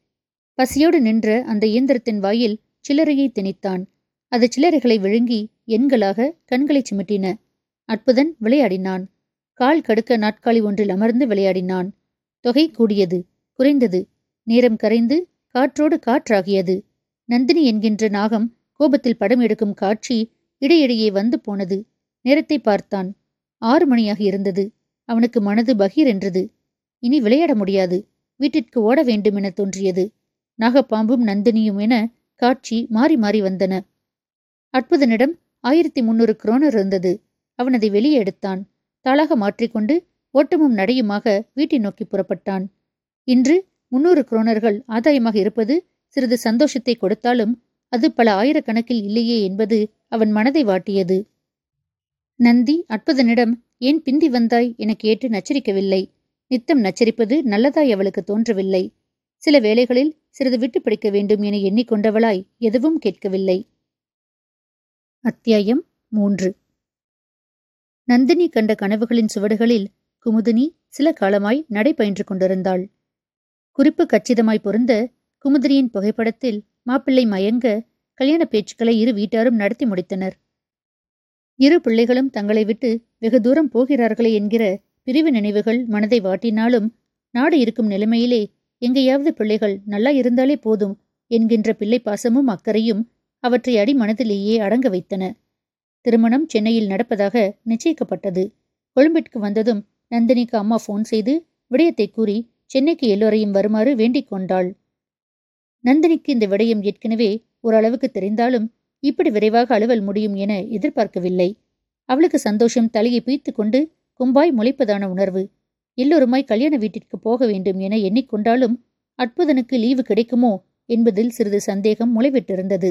பசியோடு நின்ற அந்த இயந்திரத்தின் வாயில் சில்லறையை திணித்தான். அது சில்லறைகளை விழுங்கி எண்களாக கண்களை சிமிட்டின. அற்புதன் விளையாடினான். கால் கடுக்க நாட்காலி ஒன்றில் அமர்ந்து விளையாடினான். தொகை கூடியது குறைந்தது. நேரம் கரைந்து காற்றோடு காற்றாகியது. நந்தினி என்கின்ற நாகம் கோபத்தில் படம் எடுக்கும் காட்சி இடையிடையே வந்து போனது. நேரத்தை பார்த்தான். ஆறு மணியாக இருந்தது. அவனுக்கு மனது பகீர் என்றது. இனி விளையாட முடியாது. வீட்டிற்கு ஓட வேண்டும் என தோன்றியது. நாகப்பாம்பும் நந்தினியும் என காட்சி மாறி மாறி வந்தன. அற்புதனிடம் ஆயிரத்தி முன்னூறு குரோனர் இருந்தது. அவன் அதை வெளியே எடுத்தான். தாளாக மாற்றிக்கொண்டு ஓட்டமும் நடையுமாக வீட்டை நோக்கி புறப்பட்டான். இன்று முன்னூறு குரோனர்கள் ஆதாயமாக இருப்பது சிறிது சந்தோஷத்தை கொடுத்தாலும் அது பல ஆயிரக்கணக்கில் இல்லையே என்பது அவன் மனதை வாட்டியது. நந்தி அற்புதனிடம் ஏன் பிந்தி வந்தாய் என கேட்டு நச்சரிக்கவில்லை. நித்தம் நச்சரிப்பது நல்லதாய் அவளுக்கு தோன்றவில்லை. சில வேளைகளில் சிறிது விட்டு பிடிக்க வேண்டும் என எண்ணிக்கொண்டவளாய் எதுவும் கேட்கவில்லை. அத்தியாயம் மூன்று. நந்தினி கண்ட கனவுகளின் சுவடுகளில் குமுதினி சில காலமாய் நடைபயின்று கொண்டிருந்தாள். குறிப்பு கச்சிதமாய் பொருந்த குமுதினியின் புகைப்படத்தில் மாப்பிள்ளை மயங்க கல்யாண பேச்சுக்களை இரு வீட்டாரும் நடத்தி முடித்தனர். இரு பிள்ளைகளும் தங்களை விட்டு வெகு தூரம் போகிறார்களே என்கிற பிரிவு நினைவுகள் மனதை வாட்டினாலும் நாடு இருக்கும் நிலைமையிலே எங்கேயாவது பிள்ளைகள் நல்லா இருந்தாலே போதும் என்கின்ற பிள்ளை பாசமும் அக்கறையும் அவற்றை அடி மனதிலேயே அடங்க வைத்தன. திருமணம் சென்னையில் நடப்பதாக நிச்சயிக்கப்பட்டது. கொழும்பிற்கு வந்ததும் நந்தினிக்கு அம்மா ஃபோன் செய்து விடயத்தை கூறி சென்னைக்கு எல்லோரையும் வருமாறு வேண்டிக் கொண்டாள். நந்தினிக்கு இந்த விடயம் ஏற்கனவே ஓரளவுக்கு தெரிந்தாலும் இப்படி விரைவாக அலுவல் முடியும் என எதிர்பார்க்கவில்லை. அவளுக்கு சந்தோஷம் தலையை பீய்த்து கொண்டு கும்பாய் முளைப்பதான உணர்வு. எல்லோருமாய் கல்யாண வீட்டிற்கு போக வேண்டும் என எண்ணிக்கொண்டாலும் அற்புதனுக்கு லீவு கிடைக்குமோ என்பதில் சிறிது சந்தேகம் முளைவிட்டிருந்தது.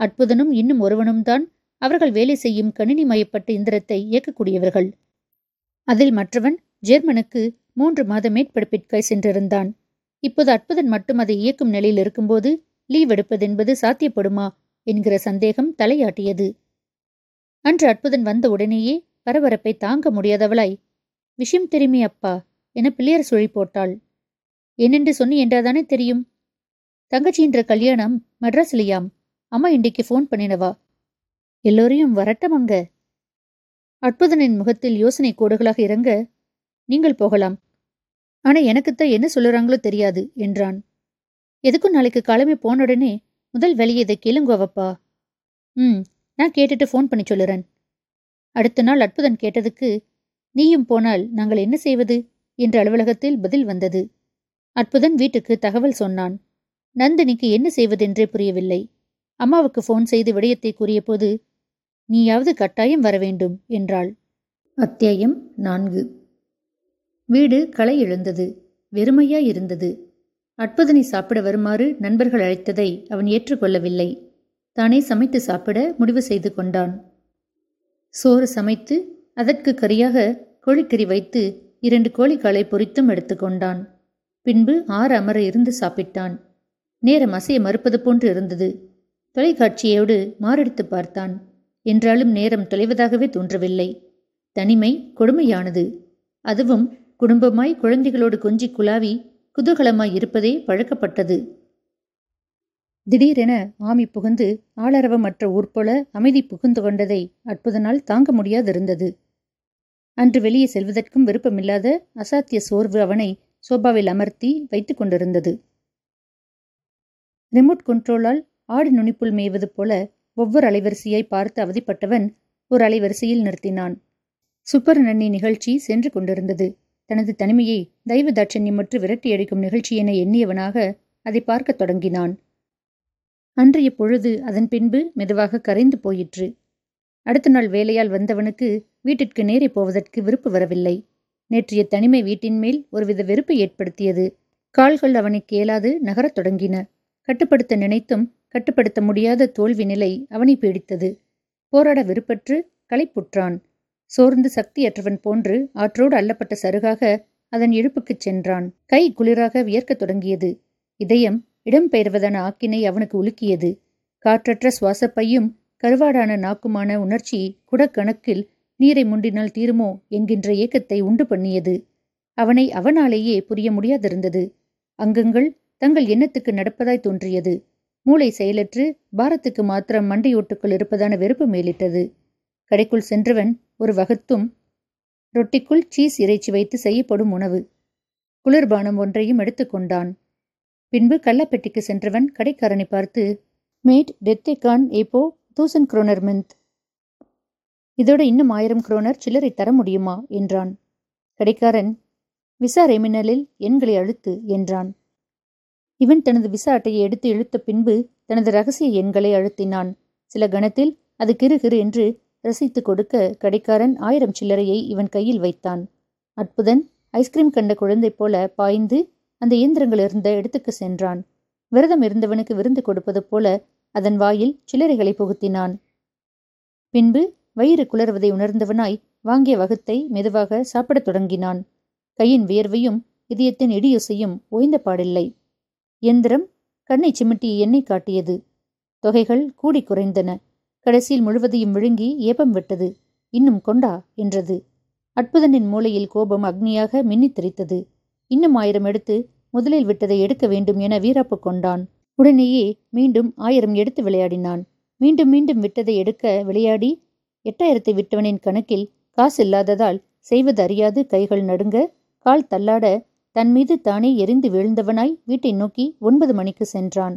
அற்புதனும் இன்னும் ஒருவனும் தான் அவர்கள் வேலை செய்யும் கணினி மயப்பட்ட இந்திரத்தை இயக்கக்கூடியவர்கள். அதில் மற்றவன் ஜெர்மனுக்கு மூன்று மாத மேற்படிப்பிற்காய் சென்றிருந்தான். இப்போது அற்புதன் மட்டும் அதை இயக்கும் நிலையில் இருக்கும்போது லீவ் எடுப்பதென்பது சாத்தியப்படுமா என்கிற சந்தேகம் தலையாட்டியது. அன்று அற்புதன் வந்த உடனேயே பரபரப்பை தாங்க முடியாதவளாய் விஷயம் தெரியுமே அப்பா என பிள்ளையர் சுழி போட்டாள். என்னென்று சொன்னி என்றாதானே தெரியும்? தங்கச்சின்ற கல்யாணம் மெட்ராஸ்லியாம். அம்மா இன்றைக்கு ஃபோன் பண்ணினவா? எல்லோரையும் வரட்டமங்க அற்புதனின் முகத்தில் யோசனை கோடுகளாக இறங்க நீங்கள் போகலாம். ஆனா எனக்குத்தான் என்ன சொல்லுறாங்களோ தெரியாது என்றான். எதுக்கும் நாளைக்கு கிளம்பி போன உடனே முதல் வேலையை இதை கேளுங்கோவப்பா. ம் நான் கேட்டுட்டு ஃபோன் பண்ணி சொல்லுறேன். அடுத்த நாள் அற்புதன் கேட்டதுக்கு நீயும் போனால் நாங்கள் என்ன செய்வது? என்ற அலுவலகத்தில் பதில் வந்தது. அற்புதன் வீட்டுக்கு தகவல் சொன்னான். நந்தினிக்கு என்ன செய்வதென்றே புரியவில்லை. அம்மாவுக்கு ஃபோன் செய்து விடயத்தை கூறியபோது நீயாவது கட்டாயம் வர வேண்டும் என்றாள். அத்தியாயம் நான்கு. வீடு களை எழுந்தது வெறுமையாய் இருந்தது. அற்புதனை சாப்பிட வருமாறு நண்பர்கள் அழைத்ததை அவன் ஏற்றுக்கொள்ளவில்லை. தானே சமைத்து சாப்பிட முடிவு செய்து கொண்டான். சோறு சமைத்து அதற்கு கரியாக கோழிக்கறி வைத்து இரண்டு கோழிக்காலை பொறித்தும் எடுத்துக்கொண்டான் பின்பு ஆறு அமர இருந்து சாப்பிட்டான். நேரம் அசைய மறுப்பது போன்று இருந்தது. தொலைக்காட்சியோடு மாரடித்து பார்த்தான். என்றாலும் நேரம் தொலைவதாகவே தோன்றவில்லை. தனிமை கொடுமையானது. அதுவும் குடும்பமாய் குழந்தைகளோடு கொஞ்சி குலாவி குதூகலமாய் இருப்பதே பழக்கப்பட்டது. திடீரென ஆமி புகுந்து ஆளரவமற்ற ஊர் போல அமைதி புகுந்து கொண்டதை அற்புதனால் தாங்க முடியாதிருந்தது. அன்று வெளியே செல்வதற்கும் விருப்பமில்லாத அசாத்திய சோர்வு அவனை சோபாவில் அமர்த்தி வைத்துக் கொண்டிருந்தது. ரிமோட் கண்ட்ரோலால் ஆடு நுனிப்புள் மேய்வது போல ஒவ்வொரு அலைவரிசையை பார்த்து அவதிப்பட்டவன் ஒரு அலைவரிசையில் நிறுத்தினான். சுப்பர் நன்னி நிகழ்ச்சி சென்று கொண்டிருந்தது. தனது தனிமையை தெய்வ தாட்சண்யமற்று விரட்டி அடிக்கும் நிகழ்ச்சி என எண்ணியவனாக அதை பார்க்கத் தொடங்கினான். அன்றைய பொழுது அதன் பின்பு மெதுவாக கரைந்து போயிற்று. அடுத்த நாள் வேலையால் வந்தவனுக்கு வீட்டிற்கு நேரே போவதற்கு விருப்பு வரவில்லை. நேற்றைய தனிமை வீட்டின் மேல் ஒருவித வெறுப்பை ஏற்படுத்தியது. கால்கள் அவனை கேளாது நகரத் தொடங்கின. கட்டுப்படுத்த நினைத்தும் கட்டுப்படுத்த முடியாத தோல்வி நிலை அவனை பீடித்தது. போராட விருப்பற்று களைப்புற்றான். சோர்ந்து சக்தியற்றவன் போன்று ஆற்றோடு அள்ளப்பட்ட சருகாக அதன் இழுப்புக்குச் சென்றான். கை குளிராக வியர்க்கத் தொடங்கியது. இதயம் இடம்பெயர்வதான ஆக்கினை அவனுக்கு உலுக்கியது. காற்றற்ற சுவாசப்பையும் கருவாடான நாக்குமான உணர்ச்சி குடக்கணக்கில் நீரை முண்டினால் தீருமோ என்கின்ற ஏக்கத்தை உண்டு பண்ணியது. அவனை அவனாலேயே புரிய முடியாதிருந்தது. அங்கங்கள் தங்கள் எண்ணத்துக்கு நடப்பதாய் தோன்றியது. மூளை செயலற்று பாரத்துக்கு மாத்திரம் மண்டையோட்டுக்குள் இருப்பதான வெறுப்பு மேலிட்டது. கடைக்குள் சென்றவன் ஒரு வகத்தும் ரொட்டிக்குள் சீஸ் இறைச்சி வைத்து செய்யப்படும் உணவு. குளிர்பானம் ஒன்றையும் எடுத்துக்கொண்டான் பின்பு கள்ளப்பெட்டிக்கு சென்றவன் கடைக்காரனை பார்த்து மேட் டெத்தே கான் ஏப்போ தூசன் குரோனர் மிந்த். இதோட இன்னும் ஆயிரம் குரோனர் சில்லறை தர முடியுமா? என்றான். கடைக்காரன் விசா ரெமினலில் எண்களை அழுத்து என்றான். இவன் தனது விசா அட்டையை எடுத்து இழுத்த பின்பு தனது ரகசிய எண்களை அழுத்தினான். சில கணத்தில் அது கிருகிரு என்று ரசித்து கொடுக்க கடைக்காரன் ஆயிரம் சில்லறையை இவன் கையில் வைத்தான். அற்புதன் ஐஸ்கிரீம் கண்ட குழந்தை போல பாய்ந்து அந்த இயந்திரங்கள் இருந்த இடத்துக்கு சென்றான். விரதம் இருந்தவனுக்கு விருந்து கொடுப்பது போல அதன் வாயில் சில்லறைகளை புகுத்தினான். பின்பு வயிறு குளறுவதை உணர்ந்தவனாய் வாங்கிய வகுத்தை மெதுவாக சாப்பிடத் தொடங்கினான். கையின் வியர்வையும் இதயத்தின் இடியொசையும் ஓய்ந்த பாடில்லை. எந்திரம் கண்ணை சிமிட்டி எண்ணெய் காட்டியது. தொகைகள் கூடி குறைந்தன. கடைசியில் முழுவதையும் விழுங்கி ஏப்பம் விட்டது. இன்னும் கொண்டா? என்றது. அற்புதனின் மூலையில் கோபம் அக்னியாக மின்னித் தெரித்தது. இன்னும் ஆயிரம் எடுத்து முதலில் விட்டதை எடுக்க வேண்டும் என வீராப்பு கொண்டான். உடனேயே மீண்டும் ஆயிரம் எடுத்து விளையாடினான். மீண்டும் மீண்டும் விட்டதை எடுக்க விளையாடி எட்டாயிரத்தை விட்டவனின் கணக்கில் காசு இல்லாததால் செய்வது அறியாது. கைகள் நடுங்க கால் தள்ளாட தன் மீது தானே எரிந்து வீழ்ந்தவனாய் வீட்டை நோக்கி ஒன்பது மணிக்கு சென்றான்.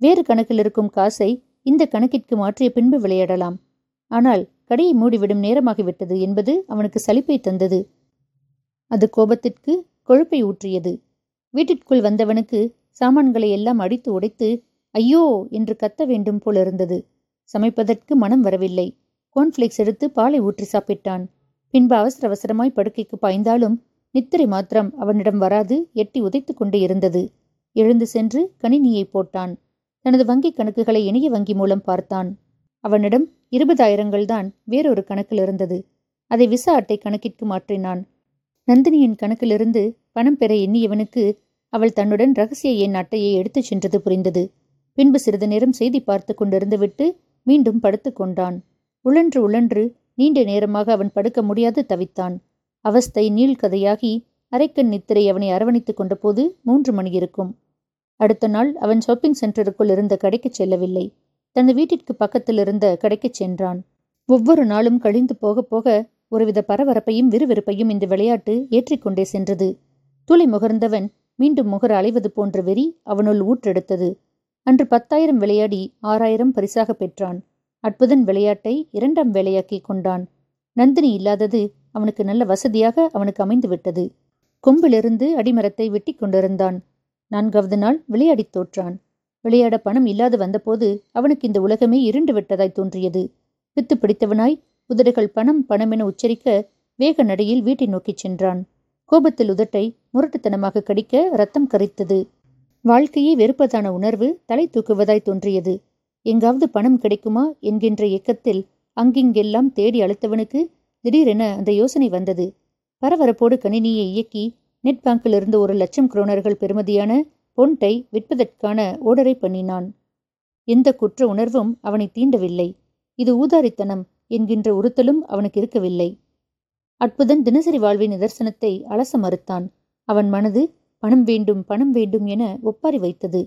வேறு கணக்கில் இருக்கும் காசை இந்த கணக்கிற்கு மாற்றிய பின்பு விளையாடலாம். ஆனால் கடையை மூடிவிடும் நேரமாகிவிட்டது என்பது அவனுக்கு சலிப்பை தந்தது. அது கோபத்திற்கு கொழுப்பை ஊற்றியது. வீட்டிற்குள் வந்தவனுக்கு சாமான்களை எல்லாம் அடித்து உடைத்து ஐயோ என்று கத்த வேண்டும் போலிருந்தது சமைப்பதற்கு மனம் வரவில்லை. கோன்ஃபிளேக்ஸ் எடுத்து பாலை ஊற்றி சாப்பிட்டான். பின்பு அவசர அவசரமாய் படுக்கைக்கு பாய்ந்தாலும் நித்திரை மாத்திரம் அவனிடம் வராது எட்டி உதைத்து கொண்டு இருந்தது. எழுந்து சென்று கணினியை போட்டான். தனது வங்கிக் கணக்குகளை இணைய வங்கி மூலம் பார்த்தான். அவனிடம் இருபதாயிரங்கள் தான் வேறொரு கணக்கில் இருந்தது. அதை விசா அட்டை கணக்கிற்கு மாற்றினான். நந்தினியின் கணக்கிலிருந்து பணம் பெற எண்ணியவனுக்கு அவள் தன்னுடன் ரகசிய எண் அட்டையை எடுத்துச் சென்றது புரிந்தது. பின்பு சிறிது நேரம் செய்தி பார்த்து கொண்டிருந்துவிட்டு மீண்டும் படுத்து கொண்டான். உழன்று உழன்று நீண்ட நேரமாக அவன் படுக்க முடியாது தவித்தான். அவஸ்தை நீள்கதையாகி அரைக்கண் நித்திரை அவனை அரவணைத்துக் கொண்டபோது மூன்று மணி இருக்கும். அடுத்த நாள் அவன் ஷாப்பிங் சென்டருக்குள் இருந்த கடைக்குச் செல்லவில்லை. தனது வீட்டிற்கு பக்கத்தில் இருந்த கடைக்குச் சென்றான். ஒவ்வொரு நாளும் கழிந்து போக போக ஒருவித பரபரப்பையும் விறுவிறுப்பையும் இந்த விளையாட்டு ஏற்றிக்கொண்டே சென்றது. துளி முகர்ந்தவன் மீண்டும் முகர அலைவது போன்ற வெறி அவனுள் ஊற்றெடுத்தது. அன்று பத்தாயிரம் விளையாடி ஆறாயிரம் பரிசாக பெற்றான். அற்புதன் விளையாட்டை இரண்டாம் வேலையாக்கிக் கொண்டான். நந்தினி இல்லாதது அவனுக்கு நல்ல வசதியாக அவனுக்கு அமைந்து விட்டது கொம்பிலிருந்து அடிமரத்தை வெட்டி கொண்டிருந்தான். நான்காவது நாள் விளையாடித் தோற்றான். விளையாட பணம் இல்லாது வந்தபோது அவனுக்கு இந்த உலகமே இருண்டு விட்டதாய் தோன்றியது. பித்து பிடித்தவனாய் உதடுகள் பணம் பணம் என உச்சரிக்க வேக நடையில் வீட்டை நோக்கிச் சென்றான். கோபத்தில் உதட்டை முரட்டுத்தனமாக கடிக்க ரத்தம் கரித்தது. வாழ்க்கையை வெறுப்பதான உணர்வு தலை தூக்குவதாய் தோன்றியது. எங்காவது பணம் கிடைக்குமா என்கின்ற இயக்கத்தில் அங்கிங்கெல்லாம் தேடி அழுத்தவனுக்கு திடீரென அந்த யோசனை வந்தது. பரபரப்போடு கணினியை இயக்கி நெட் பேங்கிலிருந்து ஒரு லட்சம் குரோனர்கள் பெறுமதியான பொன்ட்டை விற்பதற்கான ஓடரை பண்ணினான். எந்த குற்ற உணர்வும் அவனை தீண்டவில்லை. இது ஊதாரித்தனம் என்கின்ற உறுத்தலும் அவனுக்கு இருக்கவில்லை. அற்புதன் தினசரி வாழ்வின் நிதர்சனத்தை அலச மறுத்தான். அவன் மனது பணம் வேண்டும் பணம் வேண்டும் என ஒப்பாரி வைத்தது.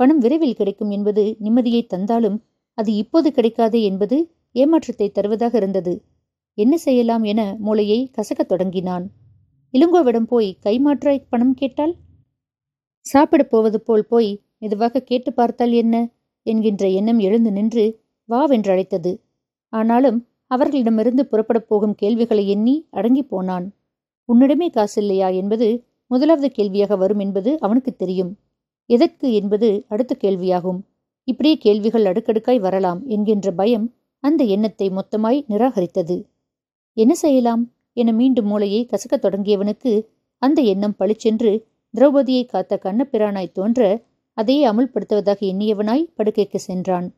பணம் விரைவில் கிடைக்கும் என்பது நிம்மதியை தந்தாலும் அது இப்போது கிடைக்காதே என்பது ஏமாற்றத்தை தருவதாக இருந்தது. என்ன செய்யலாம் என மூளையை கசக்கத் தொடங்கினான். இளங்கோவிடம் போய் கைமாற்றாய் பணம் கேட்டால் சாப்பிடப் போவது போல் போய் மெதுவாக கேட்டு பார்த்தால் என்ன? என்கின்ற எண்ணம் எழுந்து நின்று வாவென்றழைத்தது ஆனாலும் அவர்களிடமிருந்து புறப்படப் போகும் கேள்விகளை எண்ணி அடங்கி போனான். உன்னிடமே காசில்லையா என்பது முதலாவது கேள்வியாக வரும் என்பது அவனுக்கு தெரியும். எதற்கு என்பது அடுத்த கேள்வியாகும். இப்படியே கேள்விகள் அடுக்கடுக்காய் வரலாம் என்கின்ற பயம் அந்த எண்ணத்தை மொத்தமாய் நிராகரித்தது. என்ன செய்யலாம்? என மீண்டும் மூளையை கசக்கத் தொடங்கியவனுக்கு அந்த எண்ணம் பளிச்சென்று திரௌபதியை காத்த கண்ணப்பிரானாய் தோன்ற அதையே அமுல்படுத்துவதாக எண்ணியவனாய் படுக்கைக்கு சென்றான்.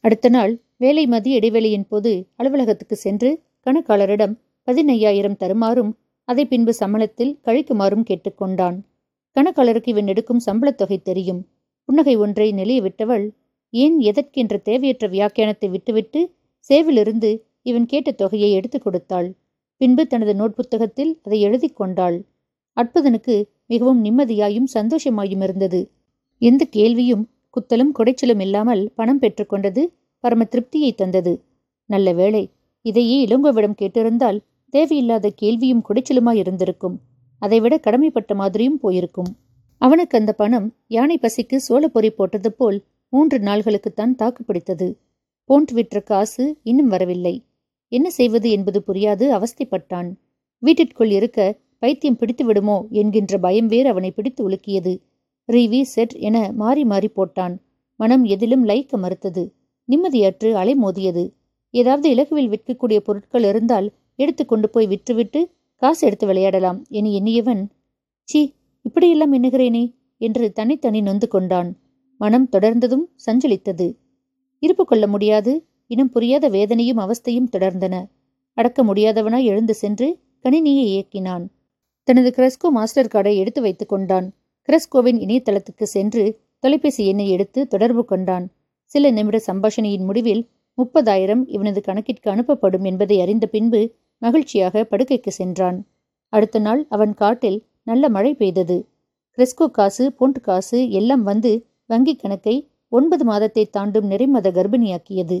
அடுத்த நாள் வேலை மதிய இடைவேளையின் போது அலுவலகத்துக்கு சென்று கணக்காளரிடம் பதினையாயிரம் தருமாறும் அதை பின்பு சம்பளத்தில் கழிக்குமாறும் கேட்டுக்கொண்டான் கணக்காளருக்கு இவன் எடுக்கும் சம்பளத் தொகை தெரியும். புன்னகை ஒன்றை நெளிய விட்டவள் ஏன் எதற்கென்ற தேவையற்ற வியாக்கியானத்தை விட்டுவிட்டு சேவிலிருந்து இவன் கேட்ட தொகையை எடுத்துக் கொடுத்தாள். பின்பு தனது நோட் புத்தகத்தில் அதை எழுதி கொண்டாள். அற்புதனுக்கு மிகவும் நிம்மதியாயும் சந்தோஷமாயும் இருந்தது. எந்த கேள்வியும் குத்தலும் குடைச்சலும் இல்லாமல் பணம் பெற்றுக்கொண்டது பரம திருப்தியை தந்தது. நல்ல வேளை இதையே இளங்கோவிடம் கேட்டிருந்தால் தேவையில்லாத கேள்வியும் குடைச்சலுமாய் இருந்திருக்கும். அதைவிட கடமைப்பட்ட மாதிரியும் போயிருக்கும். அவனுக்கு அந்த பணம் யானை பசிக்கு சோளப்பொறி போட்டது போல் மூன்று நாள்களுக்குத்தான் தாக்கு பிடித்தது. போண்ட் விற்ற காசு இன்னும் வரவில்லை. என்ன செய்வது என்பது புரியாது அவஸ்தைப்பட்டான். வீட்டிற்குள் இருக்க பைத்தியம் பிடித்து விடுமோ என்கின்ற பயம் வேறு அவனை பிடித்து உலுக்கியது. ரீவி செட் என மாறி மாறி போட்டான். மனம் எதிலும் லைக்க மறுத்தது. நிம்மதியற்று அலை மோதியது. ஏதாவது இலகுவில் விற்கக்கூடிய பொருட்கள் இருந்தால் எடுத்து கொண்டு போய் விற்றுவிட்டு காசு எடுத்து விளையாடலாம் என எண்ணியவன் சி இப்படியெல்லாம் எண்ணுகிறேனே என்று தனித்தனி நொந்து கொண்டான். மனம் தொடர்ந்ததும் சஞ்சலித்தது. இருப்பு கொள்ள முடியாது. இனம் புரியாத வேதனையும் அவஸ்தையும் தொடர்ந்தன. அடக்க முடியாதவனாய் எழுந்து சென்று கணினியை இயக்கினான். தனது கிரெஸ்கோ மாஸ்டர் கார்டை எடுத்து வைத்துக் கொண்டான். கிரெஸ்கோவின் இணையதளத்துக்கு சென்று தொலைபேசி எண்ணை எடுத்து தொடர்பு கொண்டான். சில நிமிட சம்பாஷணையின் முடிவில் முப்பதாயிரம் இவனது கணக்கிற்கு அனுப்பப்படும் என்பதை அறிந்த பின்பு மகிழ்ச்சியாக படுக்கைக்கு சென்றான். அடுத்த நாள் அவன் காட்டில் நல்ல மழை பெய்தது. கிறிஸ்கோ காசு பொண்ட் காசு எல்லாம் வந்து வங்கிக் கணக்கை ஒன்பது மாதத்தை தாண்டும் நிறைமத கர்ப்பிணியாக்கியது.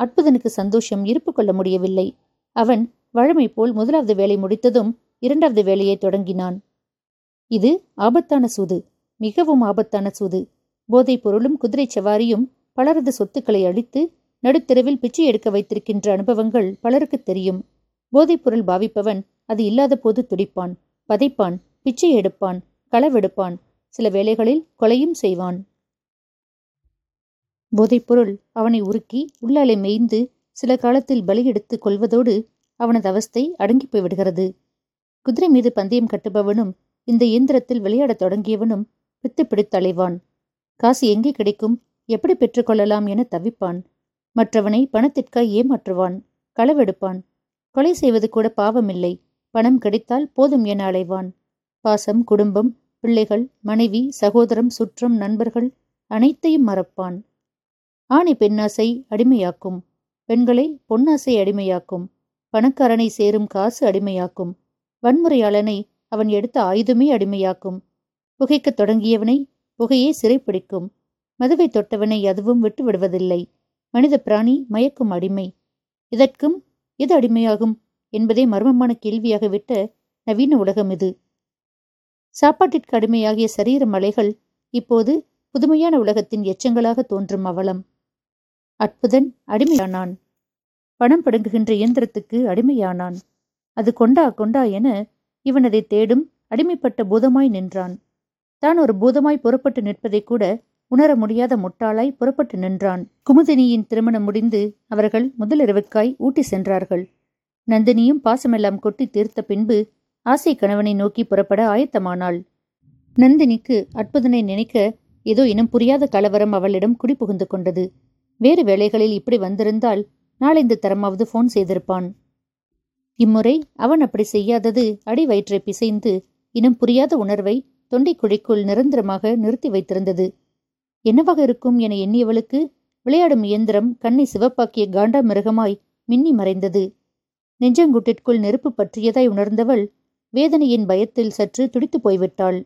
அற்புதனுக்கு சந்தோஷம் இருப்பு கொள்ள முடியவில்லை. அவன் வழமை போல் முதலாவது வேலை முடித்ததும் இரண்டாவது வேலையை தொடங்கினான். இது ஆபத்தான சூது மிகவும் ஆபத்தான சூது. போதைப் பொருளும் குதிரை சவாரியும் பலரது சொத்துக்களை அழித்து நடுத்தெருவில் பிச்சை எடுக்க வைத்திருக்கின்ற அனுபவங்கள் பலருக்கு தெரியும். போதைப்பொருள் பாவிப்பவன் அது இல்லாத போது துடிப்பான் பதைப்பான் பிச்சை எடுப்பான் களவெடுப்பான் சில வேளைகளில் கொலையும் செய்வான். போதைப்பொருள் அவனை உருக்கி உள்ளாலை மேய்ந்து சில காலத்தில் பலியெடுத்து கொள்வதோடு அவனது அவஸ்தை அடங்கி போய்விடுகிறது. குதிரை மீது பந்தயம் கட்டுபவனும் இந்த இயந்திரத்தில் விளையாடத் தொடங்கியவனும் பித்து பிடித்தலைவான். காசு எங்கே கிடைக்கும்? எப்படி பெற்றுக்கொள்ளலாம் என தவிப்பான். மற்றவனை பணத்திற்காய் ஏமாற்றுவான் களவெடுப்பான். கொலை செய்வது கூட பாவமில்லை பணம் கிடைத்தால் போதும் என அலைவான். பாசம் குடும்பம் பிள்ளைகள் மனைவி சகோதரம் சுற்றம் நண்பர்கள் அனைத்தையும் மறப்பான். ஆணை பெண்ணாசை அடிமையாக்கும். பெண்களை பொன்னாசை அடிமையாக்கும். பணக்காரனை சேரும் காசு அடிமையாக்கும். வன்முறையாளனை அவன் எடுத்த ஆயுதமே அடிமையாக்கும். புகைக்கத் தொடங்கியவனை புகையே சிறைப்பிடிக்கும். மதுவை தொட்டவனை அதுவும் விட்டு விடுவதில்லை மனித பிராணி மயக்கும் அடிமை. இதற்கும் எது அடிமையாகும் என்பதே மர்மமான கேள்வியாக விட்ட நவீன உலகம் இது. சாப்பாட்டிற்கு அடிமையாகிய சரீர மலைகள் இப்போது புதுமையான உலகத்தின் எச்சங்களாக தோன்றும் அவலம். அற்புதன் அடிமையானான். பணம் படுங்குகின்ற இயந்திரத்துக்கு அடிமையானான். அது கொண்டா கொண்டா என இவன் அதை தேடும் அடிமைப்பட்ட பூதமாய் நின்றான். தான் ஒரு பூதமாய் புறப்பட்டு நிற்பதை கூட உணர முடியாத முட்டாளாய் புறப்பட்டு நின்றான். குமுதினியின் திருமணம் முடிந்து அவர்கள் முதலிரவுக்காய் ஊட்டி சென்றார்கள். நந்தினியும் பாசமெல்லாம் கொட்டி தீர்த்த பின்பு ஆசை கணவனை நோக்கி புறப்பட ஆயத்தமானாள். நந்தினிக்கு அற்புதனை நினைக்க ஏதோ இனம் புரியாத கலவரம் அவளிடம் குடிபுகுந்து கொண்டது. வேறு வேளைகளில் இப்படி வந்திருந்தால் நாளைந்து தரமாவது போன் செய்திருப்பான். இம்முறை அவன் அப்படி செய்யாதது அடி வயிற்றை பிசைந்து இனம் புரியாத உணர்வை தொண்டைக்குழிக்குள் நிரந்தரமாக நிறுத்தி வைத்திருந்தது. என்னவாக இருக்கும் என எண்ணியவளுக்கு விளையாடும் இயந்திரம் கண்ணை சிவப்பாக்கிய காண்டா மிருகமாய் மின்னி மறைந்தது. நெஞ்சங்குட்டிற்குள் நெருப்பு பற்றியதாய் உணர்ந்தவள் வேதனையின் பயத்தில் சற்று துடித்து போய்விட்டாள்.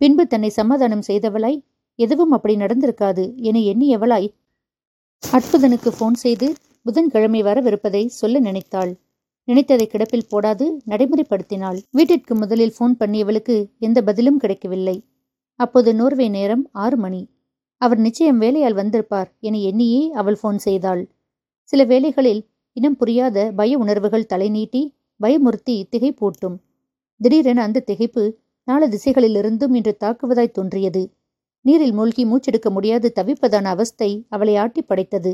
பின்பு தன்னை சமாதானம் செய்தவளாய் எதுவும் அப்படி நடந்திருக்காது என எண்ணியவளாய் அற்புதனுக்கு போன் செய்து புதன்கிழமை வரவிருப்பதை சொல்ல நினைத்தாள். நினைத்ததை கிடப்பில் போடாது நடைமுறைப்படுத்தினாள். வீட்டிற்கு முதலில் போன் பண்ணியவளுக்கு எந்த பதிலும் கிடைக்கவில்லை. அப்போது நோர்வே நேரம் ஆறு மணி. அவர் நிச்சயம் வேலையால் வந்திருப்பார் என எண்ணியே அவள் போன் செய்தாள். சில வேளைகளில் இனம் புரியாத பய உணர்வுகள் தலை நீட்டி பயமுறுத்தி திகைப்பூட்டும் திடீரென அந்த திகைப்பு நாலு திசைகளிலிருந்தும் இன்று தாக்குவதாய் தோன்றியது. நீரில் மூழ்கி மூச்செடுக்க முடியாது தவிப்பதான அவஸ்தை அவளை ஆட்டி படைத்தது.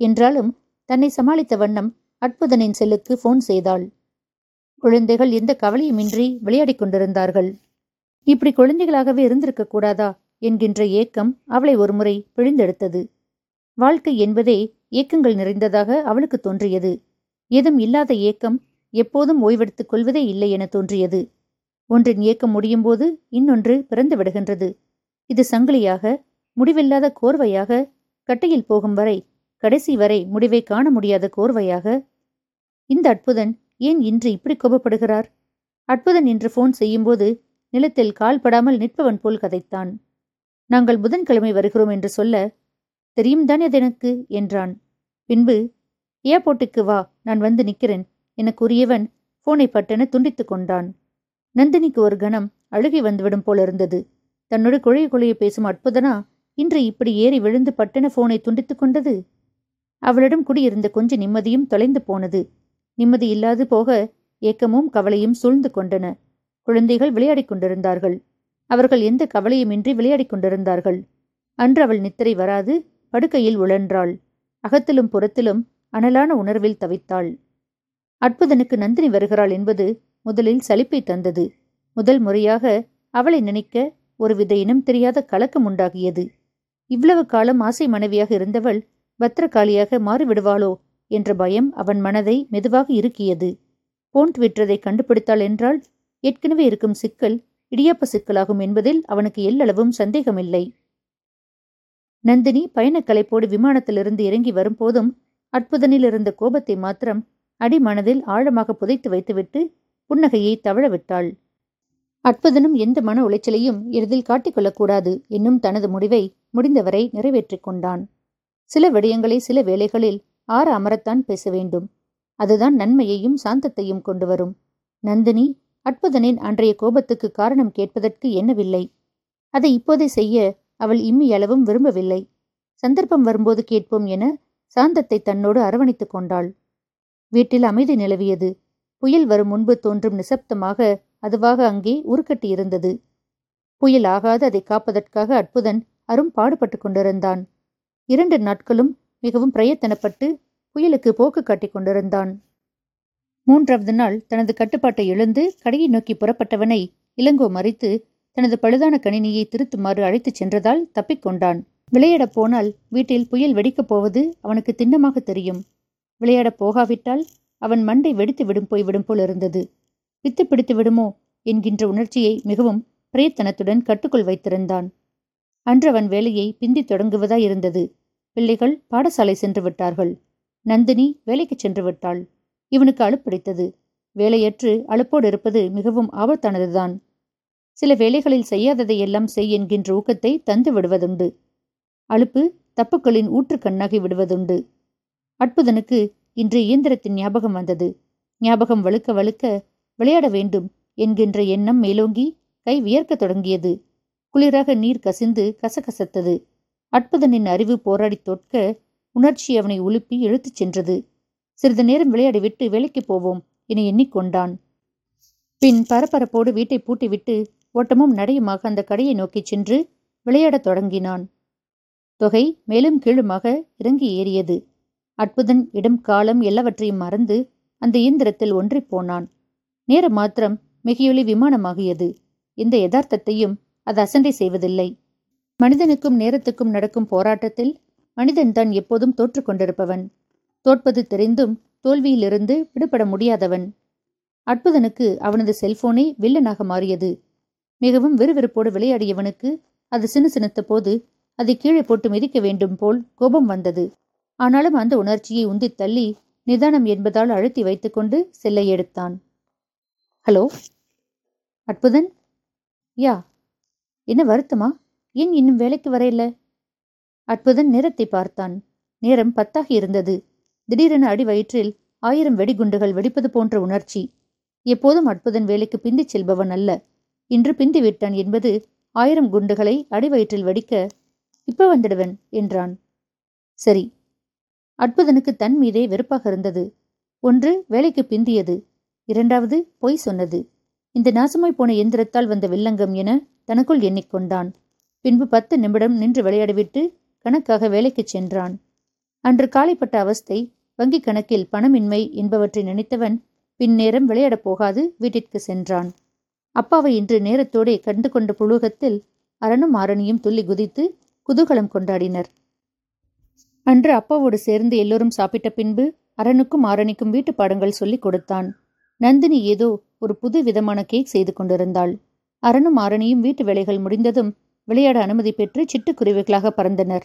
என்றாலும் தன்னை சமாளித்த வண்ணம் அற்புதனின் செல்லுக்கு போன் செய்தாள். குழந்தைகள் எந்த கவலையுமின்றி விளையாடிக் கொண்டிருந்தார்கள். இப்படி குழந்தைகளாகவே இருந்திருக்க கூடாதா என்கின்ற ஏக்கம் அவளை ஒருமுறை பிழிந்தெடுத்தது. வாழ்க்கை என்பதே ஏக்கங்கள் நிறைந்ததாக அவளுக்கு தோன்றியது. ஏதும் இல்லாத ஏக்கம் எப்போதும் ஓய்வெடுத்துக் கொள்வதே இல்லை என தோன்றியது. ஒன்றின் ஏக்கம் முடியும் போது இன்னொன்று பிறந்து விடுகின்றது. இது சங்கிலியாக முடிவில்லாத கோர்வையாக கட்டையில் போகும் வரை கடைசி வரை முடிவை காண முடியாத கோர்வையாக. இந்த அற்புதன் ஏன் இன்று இப்படி கோபப்படுகிறார்? அற்புதன் இன்று போன் செய்யும்போது நிலத்தில் கால் படாமல் நிற்பவன் போல் கதைத்தான். நாங்கள் புதன்கிழமை வருகிறோம் என்று சொல்ல தெரியும்தானே அது எனக்கு? என்றான். பின்பு ஏர்போர்ட்டுக்கு வா நான் வந்து நிற்கிறேன் என கூறியவன் போனை பட்டென துண்டித்துக் கொண்டான். நந்தினிக்கு ஒரு கணம் அழுகி வந்துவிடும் போலிருந்தது தன்னோடு குழைய குழைய பேசும் அற்புதனா இன்று இப்படி ஏறி விழுந்து பட்டென போனை துண்டித்துக் கொண்டது? அவளிடம் குடியிருந்த கொஞ்ச நிம்மதியும் தொலைந்து போனது. நிம்மதி இல்லாது போக ஏக்கமும் கவலையும் சூழ்ந்து கொண்டன. குழந்தைகள் விளையாடிக் கொண்டிருந்தார்கள். அவர்கள் எந்த கவலையுமின்றி விளையாடிக் கொண்டிருந்தார்கள். அன்று அவள் நித்திரை வராது படுக்கையில் உழன்றாள். அகத்திலும் புறத்திலும் அனலான உணர்வில் தவித்தாள். அற்புதனுக்கு நந்தினி வருகிறாள் என்பது முதலில் சலிப்பை தந்தது. முதல் முறையாக அவளை நினைக்க ஒருவித இனம் தெரியாத கலக்கம் உண்டாகியது. இவ்வளவு காலம் ஆசை மனைவியாக இருந்தவள் பத்திரகாளியாக மாறிவிடுவாளோ என்ற பயம் அவன் மனதை மெதுவாக இறுக்கியது. போன்ட் விற்றதை கண்டுபிடித்தாள் என்றால் ஏற்கனவே இருக்கும் சிக்கல் இடியாப்ப சிக்கலாகும் என்பதில் அவனுக்கு எல்லளவும் சந்தேகமில்லை. நந்தினி பயணக்கலைப்போடு விமானத்திலிருந்து இறங்கி வரும்போதும் அற்புதனில் இருந்த கோபத்தை மாத்திரம் அடிமனதில் ஆழமாக புதைத்து வைத்துவிட்டு புன்னகையை தவழவிட்டாள் அற்புதனும் எந்த மன உளைச்சலையும் எளிதில் காட்டிக்கொள்ளக்கூடாது என்னும் தனது முடிவை முடிந்தவரை நிறைவேற்றிக் கொண்டான். சில விடயங்களை சில வேளைகளில் ஆற அமரத்தான் பேச வேண்டும். அதுதான் நன்மையையும் சாந்தத்தையும் கொண்டு வரும். நந்தினி அற்புதனின் அன்றைய கோபத்துக்கு காரணம் கேட்பதற்கு என்னவில்லை அதை இப்போதே செய்ய அவள் இம்மியளவும் விரும்பவில்லை. சந்தர்ப்பம் வரும்போது கேட்போம் என சாந்தத்தை தன்னோடு அரவணைத்துக் கொண்டாள். வீட்டில் அமைதி நிலவியது. புயல் வரும் முன்பு தோன்றும் நிசப்தமாக அதுவாக அங்கே உருக்கட்டி இருந்தது. புயல் ஆகாது அதை காப்பதற்காக அற்புதன் அரும் பாடுபட்டு கொண்டிருந்தான். இரண்டு நாட்களும் மிகவும் பிரயத்தனப்பட்டு புயலுக்கு போக்கு காட்டிக் கொண்டிருந்தான். மூன்றாவது நாள் தனது கட்டுப்பாட்டை எழுந்து கடையை நோக்கி புறப்பட்டவனை இளங்கோ மறித்து தனது பழுதான கணினியை திருத்துமாறு அழைத்துச் சென்றதால் தப்பிக்கொண்டான் விளையாடப் போனால் வீட்டில் புயல் வெடிக்கப் போவது அவனுக்கு திண்ணமாக தெரியும். விளையாடப் போகாவிட்டால் அவன் மண்டை வெடித்து விடும் போய்விடும் போல் இருந்தது. வித்து பிடித்து விடுமோ என்கின்ற உணர்ச்சியை மிகவும் பிரயத்தனத்துடன் கட்டுக்குள் வைத்திருந்தான். அன்று அவன் வேலையை பிந்தி தொடங்குவதாய் இருந்தது. பிள்ளைகள் பாடசாலை சென்று விட்டார்கள். நந்தினி வேலைக்கு சென்று விட்டாள். இவனுக்கு அழுப்பிடித்தது வேலையற்று அழுப்போடு இருப்பது மிகவும் ஆபத்தானதுதான். சில வேலைகளில் செய்யாததை எல்லாம் செய் என்கின்ற ஊக்கத்தை தந்து விடுவதுண்டு. அலுப்பு தப்புக்களின் ஊற்றுக்கண்ணாகி விடுவதுண்டு. அற்புதனுக்கு இன்று இயந்திரத்தின் ஞாபகம் வந்தது. ஞாபகம் வழுக்க வழுக்க விளையாட வேண்டும் என்கின்ற எண்ணம் மேலோங்கி கை வியர்க்கத் தொடங்கியது. குளிராக நீர் கசிந்து கசகசத்தது. அற்புதனின் அறிவு போராடி தோற்க உணர்ச்சி அவனை உலுப்பி இழுத்துச் சென்றது. சிறிது நேரம் விளையாடிவிட்டு வேலைக்கு போவோம் என எண்ணிக்கொண்டான். பின் பரபரப்போடு வீட்டை பூட்டிவிட்டு ஓட்டமும் நடையுமாக அந்த கடையை நோக்கிச் சென்று விளையாடத் தொடங்கினான். தொகை மேலும் கீழுமாக இறங்கி ஏறியது. அற்புதன் இடம் காலம் எல்லாவற்றையும் மறந்து அந்த இயந்திரத்தில் ஒன்றிப் போனான். நேர மாத்திரம் மிகையொலி விமானமாகியது. இந்த யதார்த்தத்தையும் அது அசண்டை செய்வதில்லை. மனிதனுக்கும் நேரத்துக்கும் நடக்கும் போராட்டத்தில் மனிதன் தான் எப்போதும் தோற்று கொண்டிருப்பவன். தோற்பது தெரிந்தும் தோல்வியிலிருந்து விடுபட முடியாதவன். அற்புதனுக்கு அவனது செல்போனே வில்லனாக மாறியது. மிகவும் விறுவிறுப்போடு விளையாடியவனுக்கு அது சினு சினுத்த போது அதை கீழே போட்டு மிதிக்க வேண்டும் போல் கோபம் வந்தது. ஆனாலும் அந்த உணர்ச்சியை உந்தித் தள்ளி நிதானம் என்பதால் அழுத்தி வைத்துக்கொண்டு செல்லை எடுத்தான். ஹலோ அற்புதன்? யா என்ன வருத்தமா? ஏன் இன்னும் வேலைக்கு வரையில்ல? அற்புதன் நேரத்தை பார்த்தான். நேரம் பத்தாகி இருந்தது. திடீரென அடி வயிற்றில் ஆயிரம் வெடிகுண்டுகள் வெடிப்பது போன்ற உணர்ச்சி. எப்போதும் அற்புதன் வேலைக்கு பிந்திச் செல்பவன் அல்ல. இன்று பிந்தி விட்டான் என்பது ஆயிரம் குண்டுகளை அடிவயிற்றில் வெடிக்க இப்ப வந்துடுவன் என்றான். சரி. அற்புதனுக்கு தன் மீதே வெறுப்பாக இருந்தது. ஒன்று வேலைக்கு பிந்தியது. இரண்டாவது பொய் சொன்னது. இந்த நாசமாய் போன எந்திரத்தால் வந்த வில்லங்கம் என தனக்குள் எண்ணிக்கொண்டான். பின்பு பத்து நிமிடம் நின்று விளையாடிவிட்டு கணக்காக வேலைக்குச் சென்றான். அன்று காலைப்பட்ட அவஸ்தை வங்கிக் கணக்கில் பணமின்மை என்பவற்றை நினைத்தவன் பின்னேரம் விளையாடப் போகாது வீட்டிற்கு சென்றான். அப்பாவை இன்று நேரத்தோடே கண்டு கொண்ட புழுகத்தில் அரணும் ஆரணியும் துள்ளி குதித்து குதூகலம் கொண்டாடினர். அன்று அப்பாவோடு சேர்ந்து எல்லோரும் சாப்பிட்ட பின்பு அரணுக்கும் ஆரணிக்கும் வீட்டு பாடங்கள் சொல்லிக் கொடுத்தான். நந்தினி ஏதோ ஒரு புது விதமான கேக் செய்து கொண்டிருந்தாள். அரணும் ஆரணியும் வீட்டு வேலைகள் முடிந்ததும் விளையாட அனுமதி பெற்று சிட்டுக்குருவிகளாக பறந்தனர்.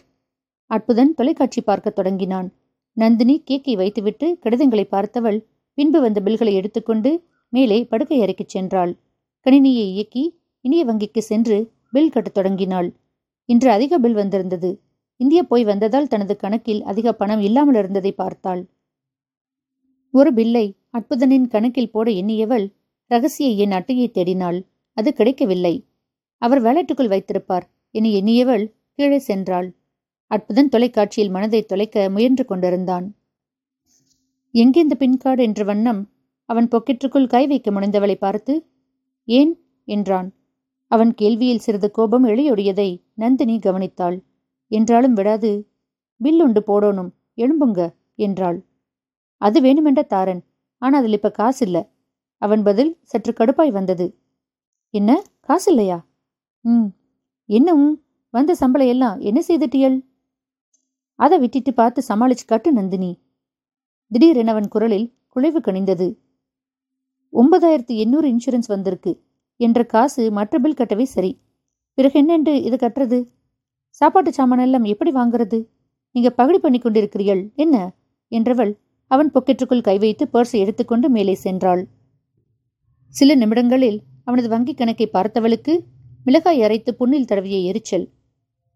அற்புதன் தொலைக்காட்சி பார்க்கத் தொடங்கினான். நந்தினி கேக்கை வைத்துவிட்டு கடிதங்களை பார்த்தவள் பின்பு வந்த பில்களை எடுத்துக்கொண்டு மேலே படுக்கை அறைக்குச் சென்றாள். கணினியை இயக்கி இனிய வங்கிக்கு சென்று பில் கட்டத் தொடங்கினாள். இன்று அதிக பில் வந்திருந்தது. இந்தியா போய் வந்ததால் தனது கணக்கில் அதிக பணம் இல்லாமல் இருந்ததை பார்த்தாள். ஒரு பில்லை அற்புதனின் கணக்கில் போட எண்ணியவள் ரகசிய என் அட்டையை தேடினாள். அது கிடைக்கவில்லை. அவர் வேலட்டுக்குள் வைத்திருப்பார் என எண்ணியவள் கீழே சென்றாள். அற்புதன் தொலைக்காட்சியில் மனதை தொலைக்க முயன்று கொண்டிருந்தான். எங்கே இந்த பின்கார்டு என்ற வண்ணம் அவன் பொக்கெட்டுக்குள் கை வைக்க முனைந்தவளை பார்த்து ஏன்? என்றான். அவன் கேள்வியில் சிறிது கோபம் எளியொடியதை நந்தினி கவனித்தாள். என்றாலும் விடாது. பில் உண்டு போடணும். எழும்புங்க என்றாள். அது வேணுமென்ற தாரன். ஆனா அதில் இப்ப காசு இல்ல. அவன் பதில் சற்று கடுப்பாய் வந்தது. என்ன? காசு இல்லையா? ம். இன்னும் வந்த சம்பளம் எல்லாம் என்ன செய்துட்டியல்? அதை விட்டுட்டு பார்த்து சமாளிச்சு கட்டு நந்தினி. திடீரென அவன் குரலில் குழைவு கணிந்தது ஒன்பதாயிரத்து எண்ணூறு இன்சூரன்ஸ் வந்திருக்கு. என்ற காசு மற்ற பில் கட்டவே சரி. பிறகு என்னென்று இது கட்டுறது? சாப்பாட்டு சாமானெல்லாம் எப்படி வாங்குறது? நீங்க பகடி பண்ணி கொண்டிருக்கிறீள் என்ன? என்றவள் அவன் பொக்கெட்டுக்குள் கை வைத்து பர்ஸை எடுத்துக்கொண்டு மேலே சென்றாள். சில நிமிடங்களில் அவனது வங்கிக் கணக்கை பார்த்தவளுக்கு மிளகாய் அரைத்து புண்ணில் தடவிய எரிச்சல்.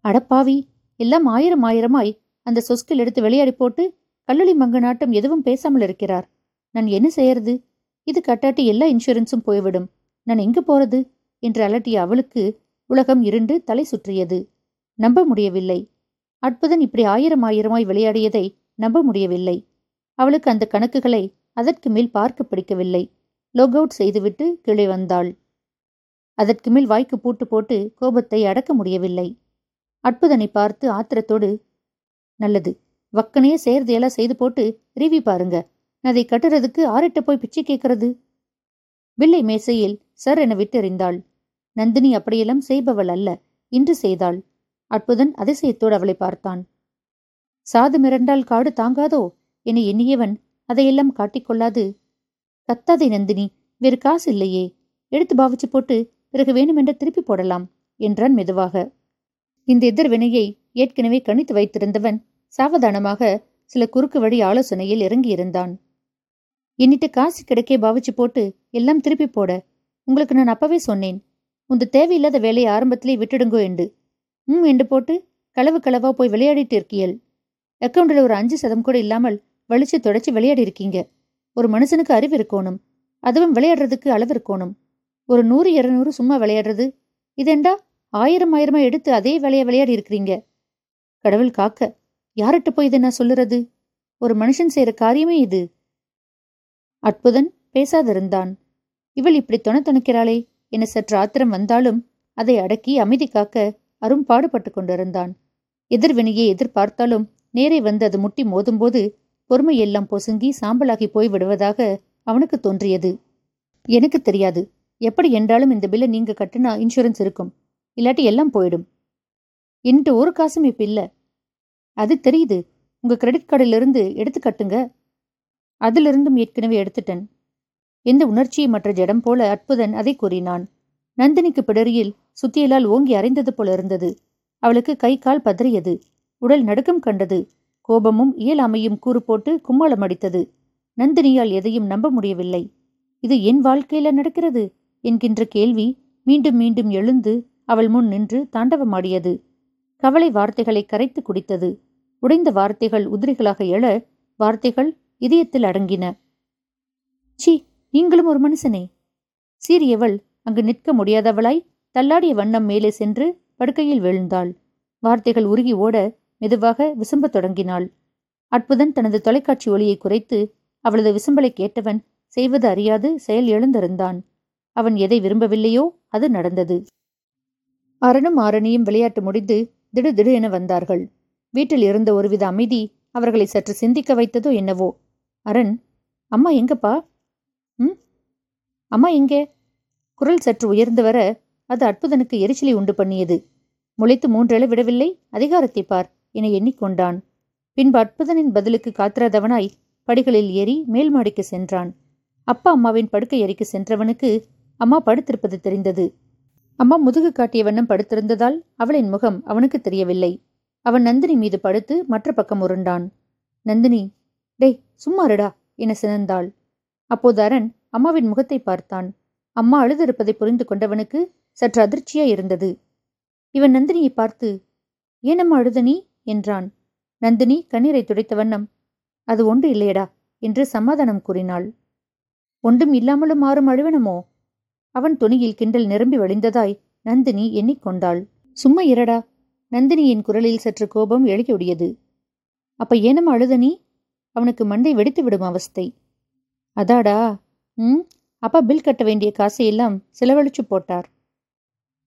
அடப்பாவி எல்லாம் ஆயிரம் ஆயிரமாய் அந்த சொஸ்கில் எடுத்து விளையாடி போட்டு கல்லூரி மங்கு நாட்டம் எதுவும் பேசாமல் இருக்கிறார். நான் என்ன செய்யறது? இது கட்டாட்டி எல்லா இன்சூரன்ஸும் போய்விடும். நான் எங்க போறது? என்று அலட்டிய அவளுக்கு உலகம் இருண்டு தலை சுற்றியது. நம்ப முடியவில்லை. அற்புதன் இப்படி ஆயிரம் ஆயிரமாய் விளையாடியதை நம்ப முடியவில்லை. அவளுக்கு அந்த கணக்குகளை அதற்கு மேல் பார்க்க பிடிக்கவில்லை. லொக் அவுட் செய்துவிட்டு கீழே வந்தாள். அதற்கு மேல் வாய்க்கு பூட்டு போட்டு கோபத்தை அடக்க முடியவில்லை. அற்புதனை பார்த்து ஆத்திரத்தோடு நல்லது. வக்கனையே சேர்தையெல்லாம் செய்து போட்டு ரிவி பாருங்க. நதை அதை கட்டுறதுக்கு ஆரிட்ட போய் பிச்சை கேட்கறது? வில்லை மேசையில் சர் என விட்டெறிந்தாள். நந்தினி அப்படியெல்லாம் செய்பவள் அல்ல. இன்று செய்தாள். அற்புதன் அதிசயத்தோடு அவளை பார்த்தான். சாது மிரண்டால் காடு தாங்காதோ? என எண்ணியவன் அதையெல்லாம் காட்டிக்கொள்ளாது. கத்தாதே நந்தினி வேறு காசு இல்லையே. எடுத்து பாவிச்சு போட்டு பிறகு வேணுமென்ற திருப்பி போடலாம் என்றான் மெதுவாக. இந்த எதிர்வினையை ஏற்கனவே கணித்து வைத்திருந்தவன் சாவதானமாக சில குறுக்கு வழி ஆலோசனையில் இறங்கியிருந்தான். என்னிட்டு காசு கிடைக்கே பாவிச்சு போட்டு எல்லாம் திருப்பி போட. உங்களுக்கு நான் அப்பவே சொன்னேன். உந்த தேவையில்லாத வேலையை ஆரம்பத்திலே விட்டுடுங்கோ என்று. ம் என்று போட்டு களவு களவா போய் விளையாடிட்டு இருக்கியல். அக்கௌண்டில் ஒரு அஞ்சு சதம் கூட இல்லாமல் வலிச்சு தொடச்சி விளையாடி இருக்கீங்க ஒரு மனுஷனுக்கு அறிவு இருக்கணும். அதுவும் விளையாடுறதுக்கு அளவு இருக்கணும். ஒரு நூறு இருநூறு சும்மா விளையாடுறது. இதெண்டா? ஆயிரம் ஆயிரமா எடுத்து அதே வேலையை விளையாடி இருக்கிறீங்க கடவுள் காக்க. யார்கிட்ட போய் இதை நான் சொல்லுறது? ஒரு மனுஷன் செய்யற காரியமே இது. அற்புதன் பேசாதிருந்தான். இவள் இப்படி துணை துணைக்கிறாளே. என சற்று ஆத்திரம் வந்தாலும் அதை அடக்கி அமைதி காக்க அரும் பாடுபட்டு கொண்டிருந்தான். எதிர்வினையை எதிர்பார்த்தாலும் நேரே வந்து அது முட்டி மோதும்போது பொறுமையெல்லாம் பொசுங்கி சாம்பலாகி போய் விடுவதாக அவனுக்கு தோன்றியது. எனக்கு தெரியாது. எப்படி என்றாலும் இந்த பில்லை நீங்க கட்டினா இன்சூரன்ஸ் இருக்கும். இல்லாட்டி எல்லாம் போயிடும். என்கிட்ட ஒரு காசும் இப்ப இல்ல. அது தெரியுது. உங்க கிரெடிட் கார்டிலிருந்து எடுத்து கட்டுங்க. அதிலிருந்தும் ஏற்கனவே எடுத்துட்டேன். எந்த உணர்ச்சியை மற்ற ஜடம் போல அற்புதன் அதை கூறினான். நந்தினிக்கு பிடரியில் சுத்தியலால் ஓங்கி அரைந்தது போல இருந்தது. அவளுக்கு கை கால் பதறியது. உடல் நடுக்கம் கண்டது. கோபமும் இயலாமையும் கூறு போட்டு கும்மாளம் அடித்தது. நந்தினியால் எதையும் நம்ப முடியவில்லை. இது என் வாழ்க்கையில நடக்கிறது? என்கின்ற கேள்வி மீண்டும் மீண்டும் எழுந்து அவள் முன் நின்று தாண்டவமாடியது. கவலை வார்த்தைகளை கரைத்து குடித்தது. உடைந்த வார்த்தைகள் உதிரிகளாக எழ வார்த்தைகள் இதயத்தில் அடங்கின. சி நீங்களும் ஒரு மனுஷனே. சீரியவள் அங்கு நிற்க முடியாதவளாய் தள்ளாடிய வண்ணம் மேலே சென்று படுக்கையில் விழுந்தாள். வார்த்தைகள் உருகி ஓட மெதுவாக விசும்பத் தொடங்கினாள். அற்புதன் தனது தொலைக்காட்சி ஒளியை குறைத்து அவளது விசும்பலை கேட்டவன் செய்வது அறியாது செயல் எழுந்திருந்தான். அவன் எதை விரும்பவில்லையோ அது நடந்தது. அரணும் ஆரணியும் விளையாட்டு முடிந்து திடு திடு என வந்தார்கள். வீட்டில் இருந்த ஒருவித அமைதி அவர்களை சற்று சிந்திக்க வைத்ததோ என்னவோ. அரண் அம்மா எங்கப்பா? ம்? அம்மா எங்கே? குரல் சற்று உயர்ந்து வர அது அற்புதனுக்கு எரிச்சலை உண்டு பண்ணியது. முளைத்து மூன்றெழ விடவில்லை? அதிகாரத்தை பார். என எண்ணிக்கொண்டான். பின்பு அற்புதனின் பதிலுக்கு காத்திராதவனாய் படிகளில் ஏறி மேல் மாடிக்கு சென்றான். அப்பா அம்மாவின் படுக்கை அறைக்கு சென்றவனுக்கு அம்மா படுத்திருப்பது தெரிந்தது. அம்மா முதுகு காட்டிய வண்ணம் படுத்திருந்ததால் அவளின் முகம் அவனுக்கு தெரியவில்லை. அவன் நந்தினி மீது படுத்து மற்ற பக்கம் உருண்டான். நந்தினி டேய் சும்மாருடா என சினந்தாள். அப்போது அரண் அம்மாவின் முகத்தை பார்த்தான். அம்மா அழுதிருப்பதை புரிந்து கொண்டவனுக்கு சற்று அதிர்ச்சியா இருந்தது. இவன் நந்தினியை பார்த்து ஏனம்மா அழுத நீ? என்றான். நந்தினி கண்ணீரை துடைத்த வண்ணம். அது ஒன்று இல்லையடா என்று சமாதானம் கூறினாள். ஒன்றும் இல்லாமலும் மாறும் அழுவனமோ? அவன் துணியில் கிண்டல் நிரம்பி வழிந்ததாய் நந்தினி எண்ணிக்கொண்டாள். சும்மா இரடா. நந்தினியின் குரலில் சற்று கோபம் எழுகியுடையது அப்ப ஏனம் அழுத நீ? அவனுக்கு மண்டை வெடித்து விடும் அவஸ்தை. அதாடா. ம்? அப்பா பில் கட்ட வேண்டிய காசையெல்லாம் செலவழிச்சு போட்டார்.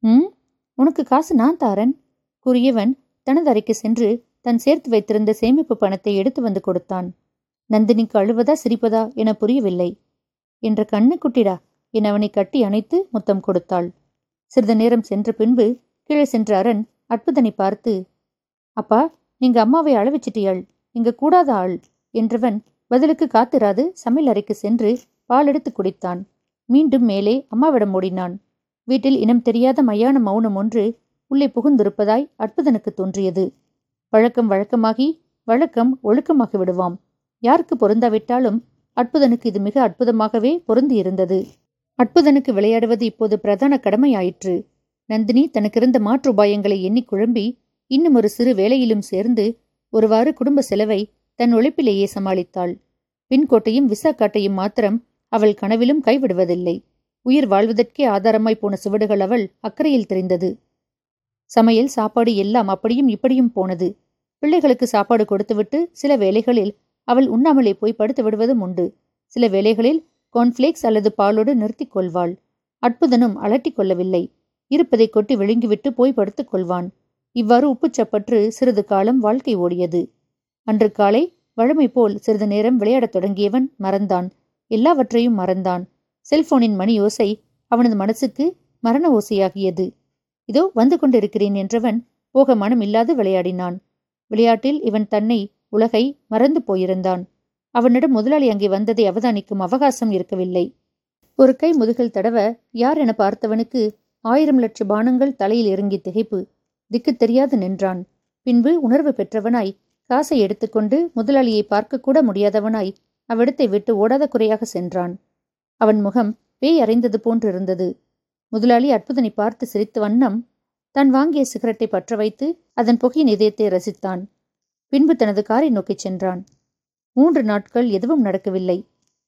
ம்? உனக்கு காசு நான் தாரன்? கூறியவன் தனது அறைக்கு சென்று தன் சேர்த்து வைத்திருந்த சேமிப்பு பணத்தை எடுத்து வந்து கொடுத்தான். நந்தினிக்கு அழுவதா சிரிப்பதா என புரியவில்லை. என்ற கண்ணு குட்டிடா என அவனை கட்டி அணைத்து முத்தம் கொடுத்தாள். சிறிது நேரம் சென்ற பின்பு கீழே சென்ற அரண் அற்புதனை பார்த்து அப்பா நீங்க அம்மாவை அளவிச்சிட்டியாள் இங்க கூடாத ஆள் என்றவன் பதிலுக்கு காத்திராது சமையல் அறைக்கு சென்று பால் எடுத்து குடித்தான். மீண்டும் மேலே அம்மாவிடம் ஓடினான். வீட்டில் இனம் தெரியாத மயான மௌனம் ஒன்று உள்ளே புகுந்திருப்பதாய் அற்புதனுக்கு தோன்றியது. வழக்கம் வழக்கமாகி வழக்கம் ஒழுக்கமாகி விடுவாம். யாருக்கு பொருந்தாவிட்டாலும் அற்புதனுக்கு இது மிக அற்புதமாகவே பொருந்தியிருந்தது. அற்புதனுக்கு விளையாடுவது இப்போது பிரதான கடமையாயிற்று. நந்தினி தனக்கிருந்த மாற்று உபாயங்களை எண்ணி குழம்பி இன்னும் ஒரு சிறு வேலையிலும் சேர்ந்து ஒருவாறு குடும்ப செலவை தன் உழைப்பிலேயே சமாளித்தாள். பின்கோட்டையும் விசா காட்டையும் மாத்திரம் அவள் கனவிலும் கைவிடுவதில்லை. உயிர் வாழ்வதற்கே ஆதாரமாய் போன சுவடுகள் அவள் அக்கறையில் தெரிந்தது. சமையல் சாப்பாடு எல்லாம் அப்படியும் இப்படியும் போனது. பிள்ளைகளுக்கு சாப்பாடு கொடுத்துவிட்டு சில வேளைகளில் அவள் உண்ணாமலே போய் படுத்து விடுவதும் உண்டு. சில வேளைகளில் கார்ன்ஃபிளேக்ஸ் அல்லது பாலோடு நிறுத்திக் கொள்வாள். அற்புதனும் அலட்டிக் கொள்ளவில்லை. இருப்பதை கொட்டி விழுங்கிவிட்டு போய் படுத்துக் கொள்வான். இவ்வாறு உப்புச்சப்பற்று சிறிது காலம் வாழ்க்கை ஓடியது. அன்று காலை வழமை போல் சிறிது நேரம் விளையாடத் தொடங்கியவன் மறந்தான். எல்லாவற்றையும் மறந்தான். செல்போனின் மணி ஓசை அவனது மனசுக்கு மரண ஓசையாகியது. இதோ வந்து கொண்டிருக்கிறேன் என்றவன் போக மனம் இல்லாது விளையாடினான். விளையாட்டில் இவன் தன்னை உலகை மறந்து போயிருந்தான். அவனிடம் முதலாளி அங்கே வந்ததை அவதானிக்கும் அவகாசம் இருக்கவில்லை. ஒரு கை முதுகில் தடவ யார் என பார்த்தவனுக்கு ஆயிரம் லட்ச பானங்கள் தலையில் இறங்கி திகைப்பு திக்கு தெரியாது நின்றான். பின்பு உணர்வு பெற்றவனாய் காசை எடுத்துக்கொண்டு முதலாளியை பார்க்கக்கூட முடியாதவனாய் அவ்விடத்தை விட்டு ஓடாத குறையாக சென்றான். அவன் முகம் பேய் அறைந்தது போன்றிருந்தது. முதலாளி அற்புதனை பார்த்து சிரித்த வண்ணம் தான் வாங்கிய சிகரெட்டை பற்ற வைத்து அதன் புகையின் இதயத்தை ரசித்தான். பின்பு தனது காரை நோக்கிச் சென்றான். மூன்று நாட்கள் எதுவும் நடக்கவில்லை.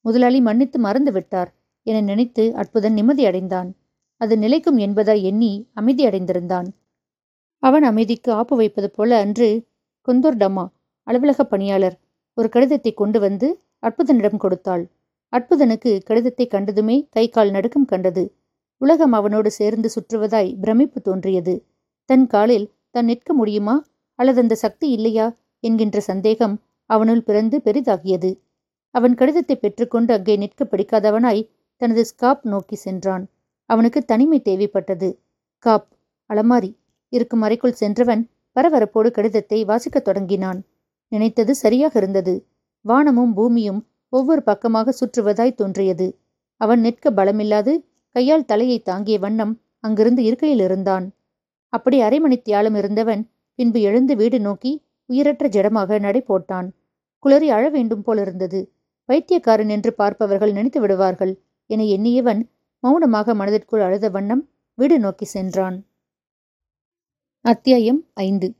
முதலாளி மன்னித்து மறந்து விட்டார் என நினைத்து அற்புதன் நிம்மதி அடைந்தான். அது நிலைக்கும் என்பதாய் எண்ணி அமைதி அடைந்திருந்தான். அவன் அமைதிக்கு ஆப்பு வைப்பது போல அன்று கொந்தோர் டம்மா அலுவலக பணியாளர் ஒரு கடிதத்தை கொண்டு வந்து அற்புதனிடம் கொடுத்தாள். அற்புதனுக்கு கடிதத்தை கண்டதுமே கை கால் நடுக்கம் கண்டது. உலகம் அவனோடு சேர்ந்து சுற்றுவதாய் பிரமிப்பு தோன்றியது. தன் காலில் தான் நிற்க முடியுமா? அல்லது அந்த சக்தி இல்லையா? என்கின்ற சந்தேகம் அவனுள் பிறந்து பெரிதாகியது. அவன் கடிதத்தை பெற்றுக்கொண்டு அங்கே நிற்க பிடிக்காதவனாய் தனது ஸ்காப் நோக்கி சென்றான். அவனுக்கு தனிமை தேவைப்பட்டது. காப் அலமாரி இருக்கும் அறைக்குள் சென்றவன் பரபரப்போடு கடிதத்தை வாசிக்கத் தொடங்கினான். நினைத்தது சரியாக இருந்தது. வானமும் பூமியும் ஒவ்வொரு பக்கமாக சுற்றுவதாய் தோன்றியது. அவன் நிற்க பலமில்லாது கையால் தலையை தாங்கிய வண்ணம் அங்கிருந்து இருக்கையில் இருந்தான். அப்படி அரை மணி இருந்தவன் பின்பு எழுந்து வீடு நோக்கி உயிரற்ற ஜடமாக நடை போட்டான். குளறி அழ வேண்டும் போலிருந்தது பைத்தியக்காரன் என்று பார்ப்பவர்கள் நினைத்து விடுவார்கள். என எண்ணியவன் மௌனமாக மனதிற்குள் அழுத வண்ணம் வீடு நோக்கி சென்றான். அத்தியாயம் ஐந்து.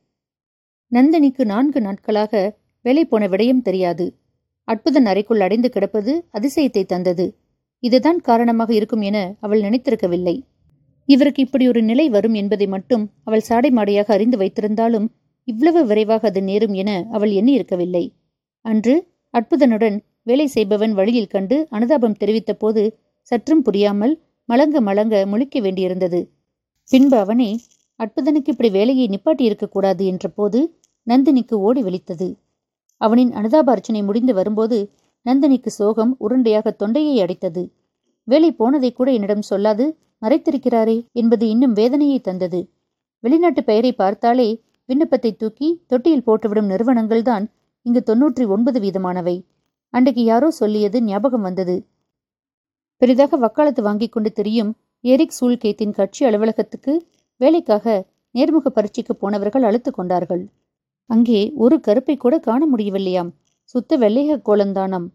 நந்தினிக்கு நான்கு நாட்களாக வேலை போன விடயம் தெரியாது. அற்புதன் அறைக்குள் அடைந்து கிடப்பது அதிசயத்தை தந்தது. இதுதான் காரணமாக இருக்கும் என அவள் நினைத்திருக்கவில்லை. இவருக்கு இப்படி ஒரு நிலை வரும் என்பதை மட்டும் அவள் சாடை மாடையாக அறிந்து வைத்திருந்தாலும் இவ்வளவு விரைவாக அது நேரும் என அவள் எண்ணியிருக்கவில்லை. அன்று அற்புதனுடன் வேலை செய்பவன் வழியில் கண்டு அனுதாபம் தெரிவித்த போது சற்றும் புரியாமல் மலங்க மலங்க முழிக்க வேண்டியிருந்தது. பின்பு அவனே அற்புதனுக்கு இப்படி வேலையை நிப்பாட்டி இருக்கக்கூடாது என்ற போது நந்தினிக்கு ஓடி வெளித்தது அவனின் அனுதாப அர்ச்சனை முடிந்து வரும்போது நந்தினிக்கு சோகம் உருண்டையாக தொண்டையை அடைத்தது. வேலை போனதை கூட என்னிடம் சொல்லாது மறைத்திருக்கிறாரே என்பது இன்னும் வேதனையை தந்தது. வெளிநாட்டு பெயரை பார்த்தாலே விண்ணப்பத்தை தூக்கி தொட்டியில் போட்டுவிடும் நிறுவனங்கள்தான் இங்கு தொன்னூற்றி ஒன்பது வீதமானவை. அன்றைக்கு யாரோ சொல்லியது ஞாபகம் வந்தது. பெரிதாக வக்காலத்து வாங்கிக் கொண்டு தெரியும் எரிக் சூல்கேத்தின் கட்சி அலுவலகத்துக்கு வேலைக்காக நேர்முக பரீட்சைக்கு போனவர்கள் அழுத்து கொண்டார்கள். அங்கே ஒரு கருப்பை கூட காண முடியவில்லையாம். சுத்த வெள்ளைய கோலந்தானாம்.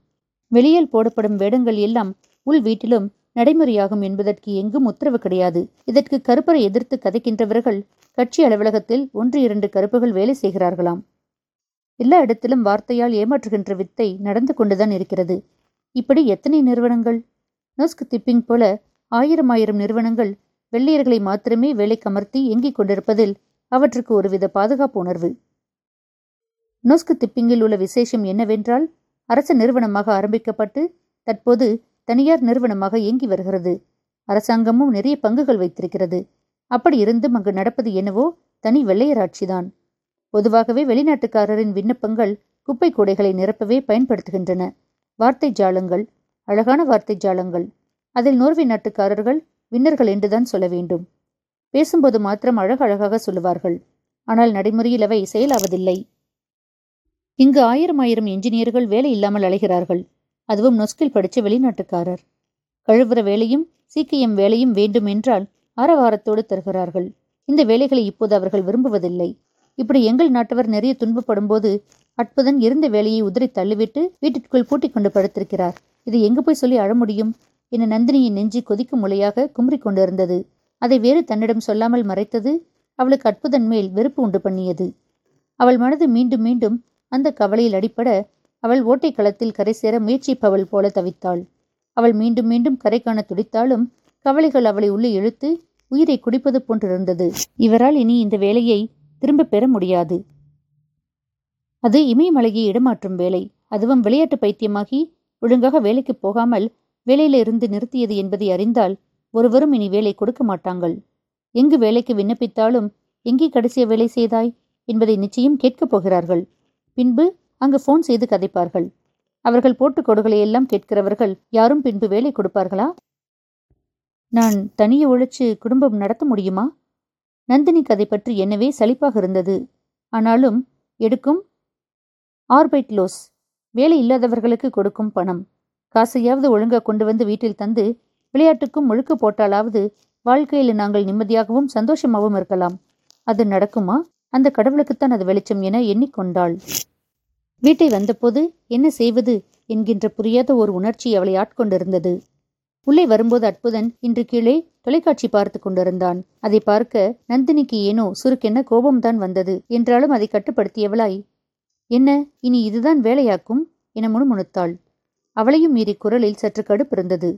வெளியில் போடப்படும் வேடங்கள் எல்லாம் உள் வீட்டிலும் நடைமுறையாகும் என்பதற்கு எங்கும் உத்தரவு கிடையாது. இதற்கு கருப்பரை எதிர்த்து கதைக்கின்றவர்கள் கட்சி அலுவலகத்தில் ஒன்று இரண்டு கருப்புகள் வேலை செய்கிறார்களாம். எல்லா இடத்திலும் வார்த்தையால் ஏமாற்றுகின்ற வித்தை நடந்து கொண்டுதான் இருக்கிறது. இப்படி எத்தனை நிறுவனங்கள்? நோஸ்க் திப்பிங் போல ஆயிரம் ஆயிரம் நிறுவனங்கள் வெள்ளையர்களை மாத்திரமே வேலைக்கு அமர்த்தி இயங்கிக் கொண்டிருப்பதில் அவற்றுக்கு ஒருவித பாதுகாப்பு உணர்வு. நோஸ்கு திப்பிங்கில் உள்ள விசேஷம் என்னவென்றால் அரசு நிறுவனமாக ஆரம்பிக்கப்பட்டு தற்போது தனியார் நிறுவனமாக இயங்கி வருகிறது. அரசாங்கமும் நிறைய பங்குகள் வைத்திருக்கிறது. அப்படி இருந்தும் அங்கு நடப்பது என்னவோ தனி வெள்ளையராட்சிதான். பொதுவாகவே வெளிநாட்டுக்காரரின் விண்ணப்பங்கள் குப்பை கூடைகளை நிரப்பவே பயன்படுத்துகின்றன. வார்த்தை ஜாலங்கள் அழகான வார்த்தை ஜாலங்கள். அதில் நோர்வே நாட்டுக்காரர்கள் விண்ணர்கள் என்றுதான் சொல்ல வேண்டும். பேசும்போது மாத்திரம் அழகழகாக சொல்லுவார்கள். ஆனால் நடைமுறையில் அவை செயலாவதில்லை. இங்கு ஆயிரம் ஆயிரம் என்ஜினியர்கள் வேலை இல்லாமல் அலைகிறார்கள். அதுவும் நொஸ்கில் படித்த வெளிநாட்டுக்காரர். கழுவுற வேலையும் சீக்கியம் வேலையும் வேண்டும் என்றால் ஆரவாரத்தோடு தருகிறார்கள். இந்த வேலைகளை இப்போது அவர்கள் விரும்புவதில்லை. இப்படி எங்கள் நாட்டவர் நிறைய துன்பப்படும் போது அற்புதன் இருந்த வேலையை உதிரை தள்ளிவிட்டு வீட்டிற்குள் பூட்டிக் கொண்டு படுத்திருக்கிறார். இது எங்கு போய் சொல்லி அழ முடியும்? என நந்தினியின் நெஞ்சு கொதிக்கும் முலையாக குமரிக் கொண்டிருந்தது. அதை வேறு தன்னிடம் சொல்லாமல் மறைத்தது அவளுக்கு அற்புதன் மேல் வெறுப்பு உண்டு பண்ணியது. அவள் மனது மீண்டும் மீண்டும் அந்த கவலையில் அடிப்பட அவள் ஓட்டை களத்தில் கரை சேர முயற்சிப்பவள் போல தவித்தாள். அவள் மீண்டும் மீண்டும் கரை காண துடித்தாலும் கவலைகள் அவளை உள்ளே இழுத்து உயிரை குடிப்பது போன்றிருந்தது. இவரால் இனி இந்த வேலையை திரும்ப பெற முடியாது. அது இமயமலையை இடமாற்றும் வேலை. அதுவும் விளையாட்டு பைத்தியமாகி ஒழுங்காக வேலைக்கு போகாமல் வேலையில இருந்து நிறுத்தியது என்பதை அறிந்தால் ஒருவரும் இனி வேலை கொடுக்க மாட்டாங்கள். எங்கு வேலைக்கு விண்ணப்பித்தாலும் எங்கே கடைசிய வேலை செய்தாய் என்பதை நிச்சயம் கேட்கப் போகிறார்கள். பின்பு அங்கு ஃபோன் செய்து கதைப்பார்கள். அவர்கள் போட்டு கொடுகளை எல்லாம் கேட்கிறவர்கள் யாரும் பின்பு வேலை கொடுப்பார்களா? நான் தனியே ஒழிச்சு குடும்பம் நடத்த முடியுமா? நந்தினி கதை பற்றி என்னவே சலிப்பாக இருந்தது. ஆனாலும் எடுக்கும் ஆர்பைட் லோஸ் வேலை இல்லாதவர்களுக்கு கொடுக்கும் பணம் காசையாவது ஒழுங்கா கொண்டு வந்து வீட்டில் தந்து விளையாட்டுக்கும் முழுக்க போட்டாலாவது வாழ்க்கையில் நாங்கள் நிம்மதியாகவும் சந்தோஷமாகவும் இருக்கலாம். அது நடக்குமா? அந்த கடவுளுக்குத்தான் அது வெளிச்சம் என எண்ணிக்கொண்டாள். வீட்டை வந்தபோது என்ன செய்வது என்கின்ற புரியாத ஒரு உணர்ச்சி அவளை ஆட்கொண்டிருந்தது. உள்ளே வரும்போது அற்புதன் இன்று கீழே தொலைக்காட்சி பார்த்து கொண்டிருந்தான். அதை பார்க்க நந்தினிக்கு ஏனோ சுருக்கென்ன கோபம்தான் வந்தது. என்றாலும் அதை கட்டுப்படுத்தியவளாய் என்ன இனி இதுதான் வேலையாக்கும்? என முணுமுணுத்தாள். அவளையும் மீறி குரலில் சற்று கடுப்பு இருந்தது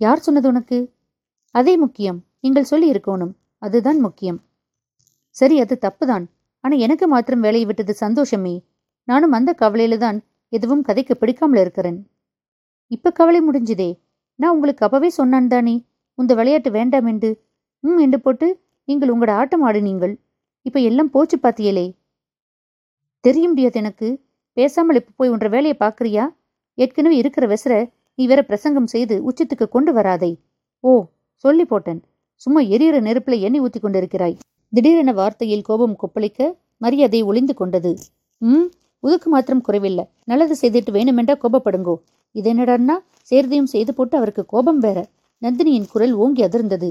யார் சொன்னது உனக்கு? அதே முக்கியம். நீங்கள் சொல்லி இருக்கணும் அதுதான் முக்கியம். சரி அது தப்புதான். ஆனா எனக்கு மாத்திரம் வேலையை விட்டது சந்தோஷமே. நானும் அந்த கவலையில தான் எதுவும் கதைக்கு பிடிக்காமல் இருக்கிறேன். இப்ப கவலை முடிஞ்சுதே. நான் உங்களுக்கு அப்பவே சொன்னான் தானே உந்த விளையாட்டு வேண்டாம் என்று. ம் என்று போட்டு நீங்கள் உங்களோட ஆட்டம் ஆடினீங்கள். இப்ப எல்லாம் போச்சு பாத்தியலே. தெரிய முடியாது எனக்கு. பேசாமல் இப்ப போய் உன்ற வேலையை பாக்குறியா? ஏற்கனவே இருக்கிற வெசர நீ வேற பிரசங்கம் செய்து உச்சத்துக்கு கொண்டு வராதை. ஓ சொல்லி போட்டேன். சும்மா எரியிற நெருப்புல எண்ணெய் ஊத்தி கொண்டிருக்கிறாய். திடீரென வார்த்தையில் கோபம் கொப்பளிக்க மரியாதை ஒளிந்து கொண்டது. ம் உதுக்கு மாத்திரம் குறைவில்லை. நல்லது செய்துட்டு வேணுமென்றா கோபப்படுங்கோ. இது என்னடான்னா சேர்தையும் செய்து போட்டு அவருக்கு கோபம் வேற. நந்தினியின் குரல் ஓங்கி அதிர்ந்தது.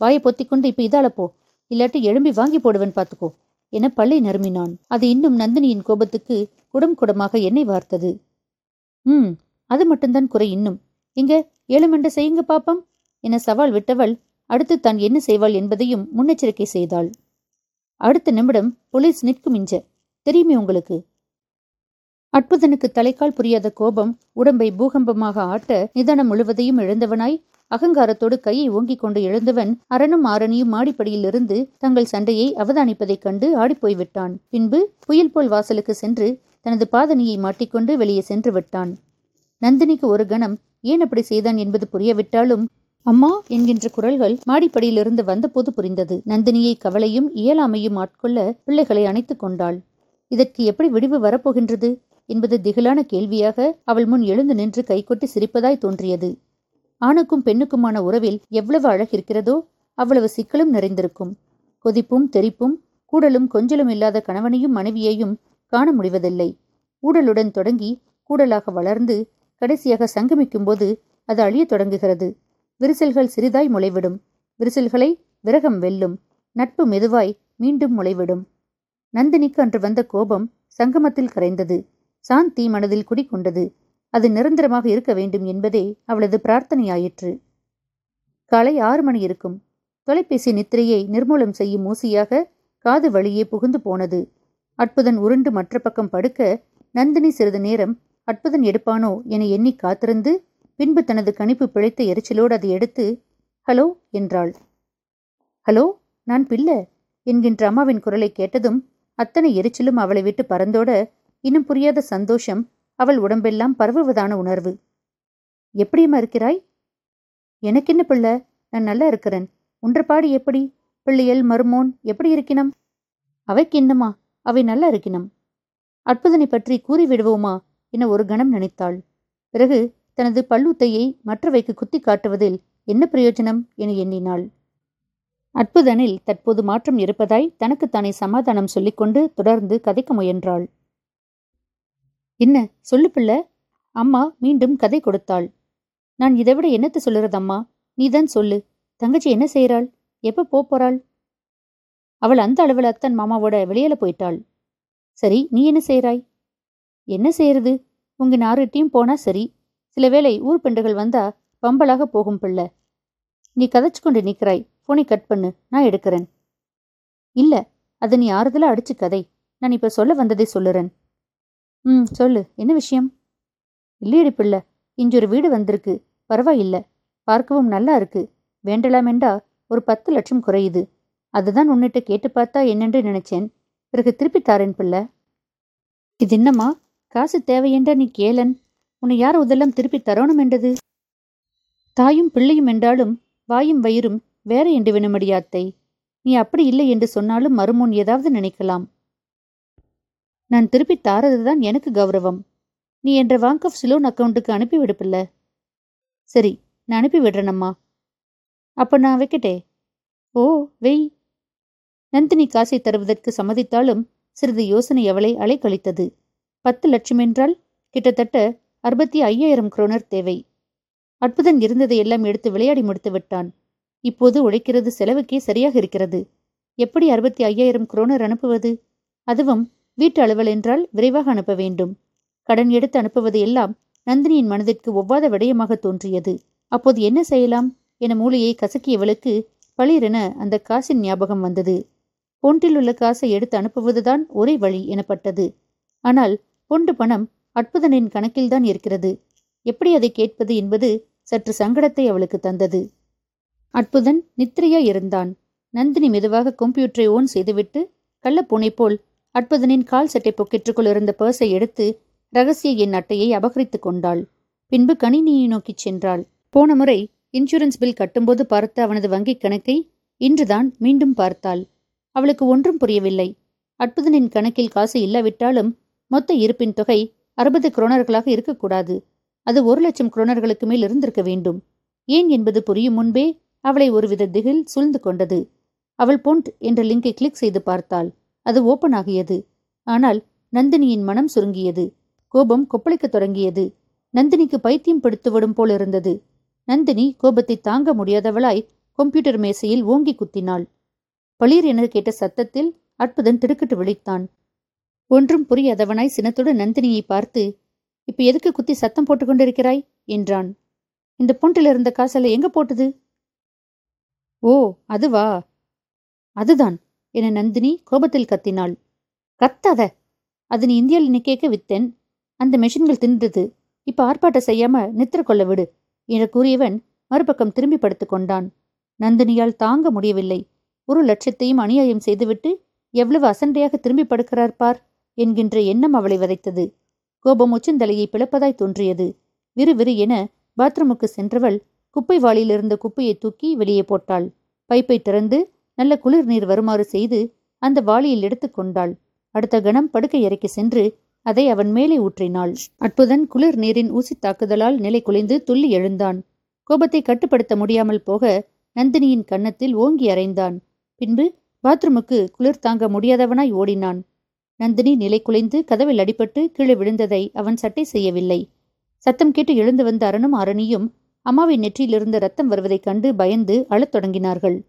வாயை பொத்திக்கொண்டு இப்ப இதால போ. இல்லாட்டி எழும்பி வாங்கி போடுவேன் பாத்துக்கோ. என பல்லை நறுமினான் அது இன்னும் நந்தினியின் கோபத்துக்கு குடம் குடமாக எண்ணெய் வார்த்தது. ம் அது மட்டும்தான் குறை இன்னும். இங்க ஏழுமெண்ட செய்யுங்க பாப்பம் என சவால் விட்டவள் அடுத்து தான் என்ன செய்வாள் என்பதையும் முன்னெச்சரிக்கை செய்தாள். அடுத்த நிமிடம் போலீஸ் நிற்கும் இஞ்ச தெரியுமே உங்களுக்கு? அற்புதனுக்கு தலைக்கால் புரியாத கோபம் உடம்பை பூகம்பமாக ஆட்ட நிதானம் முழுவதையும் இழந்தவனாய் அகங்காரத்தோடு கையை ஓங்கிக் கொண்டு எழுந்தவன் அரணும் ஆரணியும் மாடிப்படியிலிருந்து தங்கள் சண்டையை அவதானிப்பதைக் கண்டு ஆடிப்போய் விட்டான் பின்பு புயல் போல் வாசலுக்கு சென்று தனது பாதணியை மாட்டிக்கொண்டு வெளியே சென்று விட்டான். நந்தினிக்கு ஒரு கணம் ஏன் அப்படி செய்தான் என்பது புரியவிட்டாலும் அம்மா என்கின்ற குரல்கள் மாடிப்படியிலிருந்து வந்தபோது புரிந்தது நந்தினியை கவலையும் இயலாமையும் ஆட்கொள்ள பிள்ளைகளை அணைத்துக் கொண்டாள். இதற்கு எப்படி விடிவு வரப்போகின்றது? என்பது திகிலான கேள்வியாக அவள் முன் எழுந்து நின்று கைகொட்டி சிரிப்பதாய் தோன்றியது. ஆணுக்கும் பெண்ணுக்குமான உறவில் எவ்வளவு அழகிருக்கிறதோ அவ்வளவு சிக்கலும் நிறைந்திருக்கும். கொதிப்பும் தெரிப்பும் கூடலும் கொஞ்சலும் இல்லாத கணவனையும் மனைவியையும் காண முடிவதில்லை. ஊடலுடன் தொடங்கி கூடலாக வளர்ந்து கடைசியாக சங்கமிக்கும்போது அது அழியத் தொடங்குகிறது. விரிசல்கள் சிறிதாய் முளைவிடும். விரிசல்களை விரகம் வெல்லும். நட்பு மெதுவாய் மீண்டும் முளைவிடும். நந்தினிக்கு அன்று வந்த கோபம் சங்கமத்தில் கரைந்தது. சாந்தி மனதில் குடிக்கொண்டது அது நிரந்தரமாக இருக்க வேண்டும் என்பதே அவளது பிரார்த்தனையாயிற்று. காலை ஆறு மணி இருக்கும். தொலைபேசி நித்திரையை நிர்மூலம் செய்யும் ஊசியாக காது வழியே புகுந்து போனது. அற்புதன் உருண்டு மற்ற பக்கம் படுக்க நந்தினி சிறிது நேரம் அற்புதன் எடுப்பானோ என எண்ணி காத்திருந்து பின்பு தனது கணிப்பு பிழைத்த எரிச்சலோடு அதை எடுத்து ஹலோ என்றாள். ஹலோ நான் பிள்ளை என்கின்ற அம்மாவின் குரலை கேட்டதும் அத்தனை எரிச்சலும் அவளை விட்டு பறந்தோட இன்னும் புரியாத சந்தோஷம் அவள் உடம்பெல்லாம் பரவுவதான உணர்வு. எப்படியம்மா இருக்கிறாய்? எனக்கென்ன பிள்ளை? நான் நல்லா இருக்கிறேன். உன்றப்பாடு எப்படி? பிள்ளையல் மருமோன் எப்படி இருக்கினம்? அவைக்கு என்னம்மா? அவை நல்லா இருக்கினம். அற்புதனை பற்றி கூறிவிடுவோமா? என ஒரு கணம் நினைத்தாள். பிறகு தனது பல்லுத்தையை மற்றவைக்கு குத்தி காட்டுவதில் என்ன பிரயோஜனம் என எண்ணினாள். அற்புதனில் தற்போது மாற்றம் இருப்பதாய் தனக்குத்தானே சமாதானம் சொல்லிக்கொண்டு தொடர்ந்து கதைக்க முயன்றாள். என்ன சொல்லு பிள்ளை. அம்மா மீண்டும் கதை கொடுத்தாள். நான் இதைவிட என்னத்தை சொல்லுறது அம்மா? நீதான் சொல்லு. தங்கச்சி என்ன செய்யறாள் எப்ப போறாள் அவள் அந்த அளவில் அத்தன் மாமாவோட வெளியில போயிட்டாள். சரி நீ என்ன செய்யறாய் என்ன செய்யறது உங்க நாருகிட்டையும் போனா சரி. சில வேளை ஊர் பெண்டுகள் வந்தா பம்பலாக போகும் பிள்ளை. நீ கதைச்சு கொண்டு நிற்கிறாய் போனை கட் பண்ணு. நான் எடுக்கிறேன். இல்ல அது நீ ஆறுதலா அடிச்சு கதை. நான் இப்ப சொல்ல வந்ததை சொல்லுறேன். ம் சொல்லு. என்ன விஷயம்? இல்லையடி பிள்ளை. இஞ்சொரு வீடு வந்திருக்கு. பரவாயில்ல. பார்க்கவும் நல்லா இருக்கு. வேண்டலாமெண்டா ஒரு பத்து லட்சம் குறையுது. அதுதான் உன்னிட்ட கேட்டு பார்த்தா என்னென்று நினைச்சேன். பிறகு திருப்பி தாரேன் பிள்ளை. இது என்னம்மா? காசு தேவையென்ற நீ கேளன். உன்னை யார் உதெல்லாம் திருப்பி தரணும் என்றது? தாயும் பிள்ளையும் என்றாலும் வாயும் வயிறும் வேற என்று வினமடியாத்தை நீ அப்படி இல்லை என்று சொன்னாலும் மறுமுன் ஏதாவது நினைக்கலாம். நான் திருப்பி தாரதுதான் எனக்கு கௌரவம். நீ என்ற வாங்க் ஆஃப் சிலோன் அக்கௌண்ட்டுக்கு அனுப்பி விடுப்பில்ல சரி நான் அனுப்பி விடுறேனம்மா அப்ப நான் வைக்கட்டே. ஓ வெய் நந்தினி காசை தருவதற்கு சம்மதித்தாலும் சிறிது யோசனை அவளை அலைக்கழித்தது. பத்து லட்சம் என்றால் கிட்டத்தட்ட அறுபத்தி ஐயாயிரம் குரோனர் தேவை. அற்புதன் இருந்ததை எல்லாம் எடுத்து விளையாடி முடித்து விட்டான். இப்போது உழைக்கிறது செலவுக்கே சரியாக இருக்கிறது. எப்படி அறுபத்தி ஐயாயிரம் குரோனர் அனுப்புவது? அதுவும் வீட்டு அலுவல் என்றால் விரைவாக அனுப்ப வேண்டும். கடன் எடுத்து அனுப்புவது எல்லாம் நந்தினியின் மனதிற்கு ஒவ்வாத விடயமாக தோன்றியது. அப்போது என்ன செய்யலாம்? என மூளையை கசக்கியவளுக்கு பளிரென அந்த காசின் ஞாபகம் வந்தது. பொன்றில் உள்ள காசை எடுத்து அனுப்புவதுதான் ஒரே வழி எனப்பட்டது. ஆனால் பொண்டு பணம் அற்புதனின் கணக்கில்தான் இருக்கிறது. எப்படி அதை கேட்பது என்பது சற்று சங்கடத்தை அவளுக்கு தந்தது. அற்புதன் நித்திரையா இருந்தான். நந்தினி மெதுவாக கம்ப்யூட்டரை ஓன் செய்துவிட்டு கள்ளப்பூனை போல் அற்புதனின் கால் சட்டை பொக்கெட்டுக்குள் இருந்த பர்ஸை எடுத்து ரகசிய என் அட்டையை அபகரித்துக் கொண்டாள். பின்பு கணினியை நோக்கிச் சென்றாள். போன முறை இன்சூரன்ஸ் பில் கட்டும்போது பார்த்த அவனது வங்கிக் கணக்கை இன்றுதான் மீண்டும் பார்த்தாள். அவளுக்கு ஒன்றும் புரியவில்லை. அற்புதனின் கணக்கில் காசு இல்லாவிட்டாலும் மொத்த இருப்பின் தொகை அறுபது குரோனர்களாக இருக்கக்கூடாது. அது ஒரு லட்சம் குரோனர்களுக்கு மேல் இருந்திருக்க வேண்டும். ஏன் என்பது புரியும் முன்பே அவளை ஒருவித திகில் சூழ்ந்து கொண்டது. அவள் பொண்ட் என்ற லிங்கை கிளிக் செய்து பார்த்தாள். அது ஓபன் ஆகியது. ஆனால் நந்தினியின் மனம் சுருங்கியது. கோபம் கொப்பளிக்கத் தொடங்கியது. நந்தினிக்கு பைத்தியம் பிடித்துவிடும் போல் இருந்தது. நந்தினி கோபத்தை தாங்க முடியாதவளாய் கம்ப்யூட்டர் மேசையில் ஓங்கி குத்தினாள். பளீர் என கேட்ட சத்தத்தில் அற்புதன் திடுக்கிட்டு விழித்தான். ஒன்றும் புரியாதவனாய் சினத்துடன் நந்தினியை பார்த்து இப்ப எதுக்கு குத்தி சத்தம் போட்டுக்கொண்டிருக்கிறாய் என்றான். இந்த பொண்டில் இருந்த காசல எங்க போட்டது? ஓ அதுவா? அதுதான் என நந்தினி கோபத்தில் கத்தினாள். கத்தாத! அது நீ இந்தியாவில் நிக்கேக்க வித்தேன். அந்த மெஷின்கள் தின்றது. இப்ப ஆர்ப்பாட்டம் செய்யாம நித்திர கொள்ள விடு என கூறியவன் மறுபக்கம் திரும்பி படுத்துக் கொண்டான். நந்தினியால் தாங்க முடியவில்லை. ஒரு லட்சத்தையும் அநியாயம் செய்துவிட்டு எவ்வளவு அசண்டையாக திரும்பி படுக்கிறார் பார். என்கின்ற எண்ணம் அவளை வதைத்தது. கோபம் உச்சந்தலையை பிளப்பதாய் தோன்றியது விறுவிறு என பாத்ரூமுக்கு சென்றவள் குப்பை வாளியிலிருந்த குப்பையை தூக்கி வெளியே போட்டாள். பைப்பை திறந்து நல்ல குளிர் நீர் வருமாறு செய்து அந்த வாளியில் எடுத்துக்கொண்டாள் அடுத்த கணம் படுக்கை இறக்கி சென்று அதை அவன் மேலே ஊற்றினாள். அற்புதன் குளிர் நீரின் ஊசி தாக்குதலால் நிலை குலைந்து துள்ளி எழுந்தான். கோபத்தை கட்டுப்படுத்த முடியாமல் போக நந்தினியின் கன்னத்தில் ஓங்கி அறைந்தான். பின்பு பாத்ரூமுக்கு குளிர் தாங்க முடியாதவனாய் ஓடினான். நந்தினி நிலை குலைந்து கதவில் அடிபட்டு கீழே விழுந்ததை அவன் சட்டை செய்யவில்லை. சத்தம் கேட்டு எழுந்து வந்த அரணும் அரணியும் அம்மாவின் நெற்றியிலிருந்து ரத்தம் வருவதைக் கண்டு பயந்து அழத் தொடங்கினார்கள்.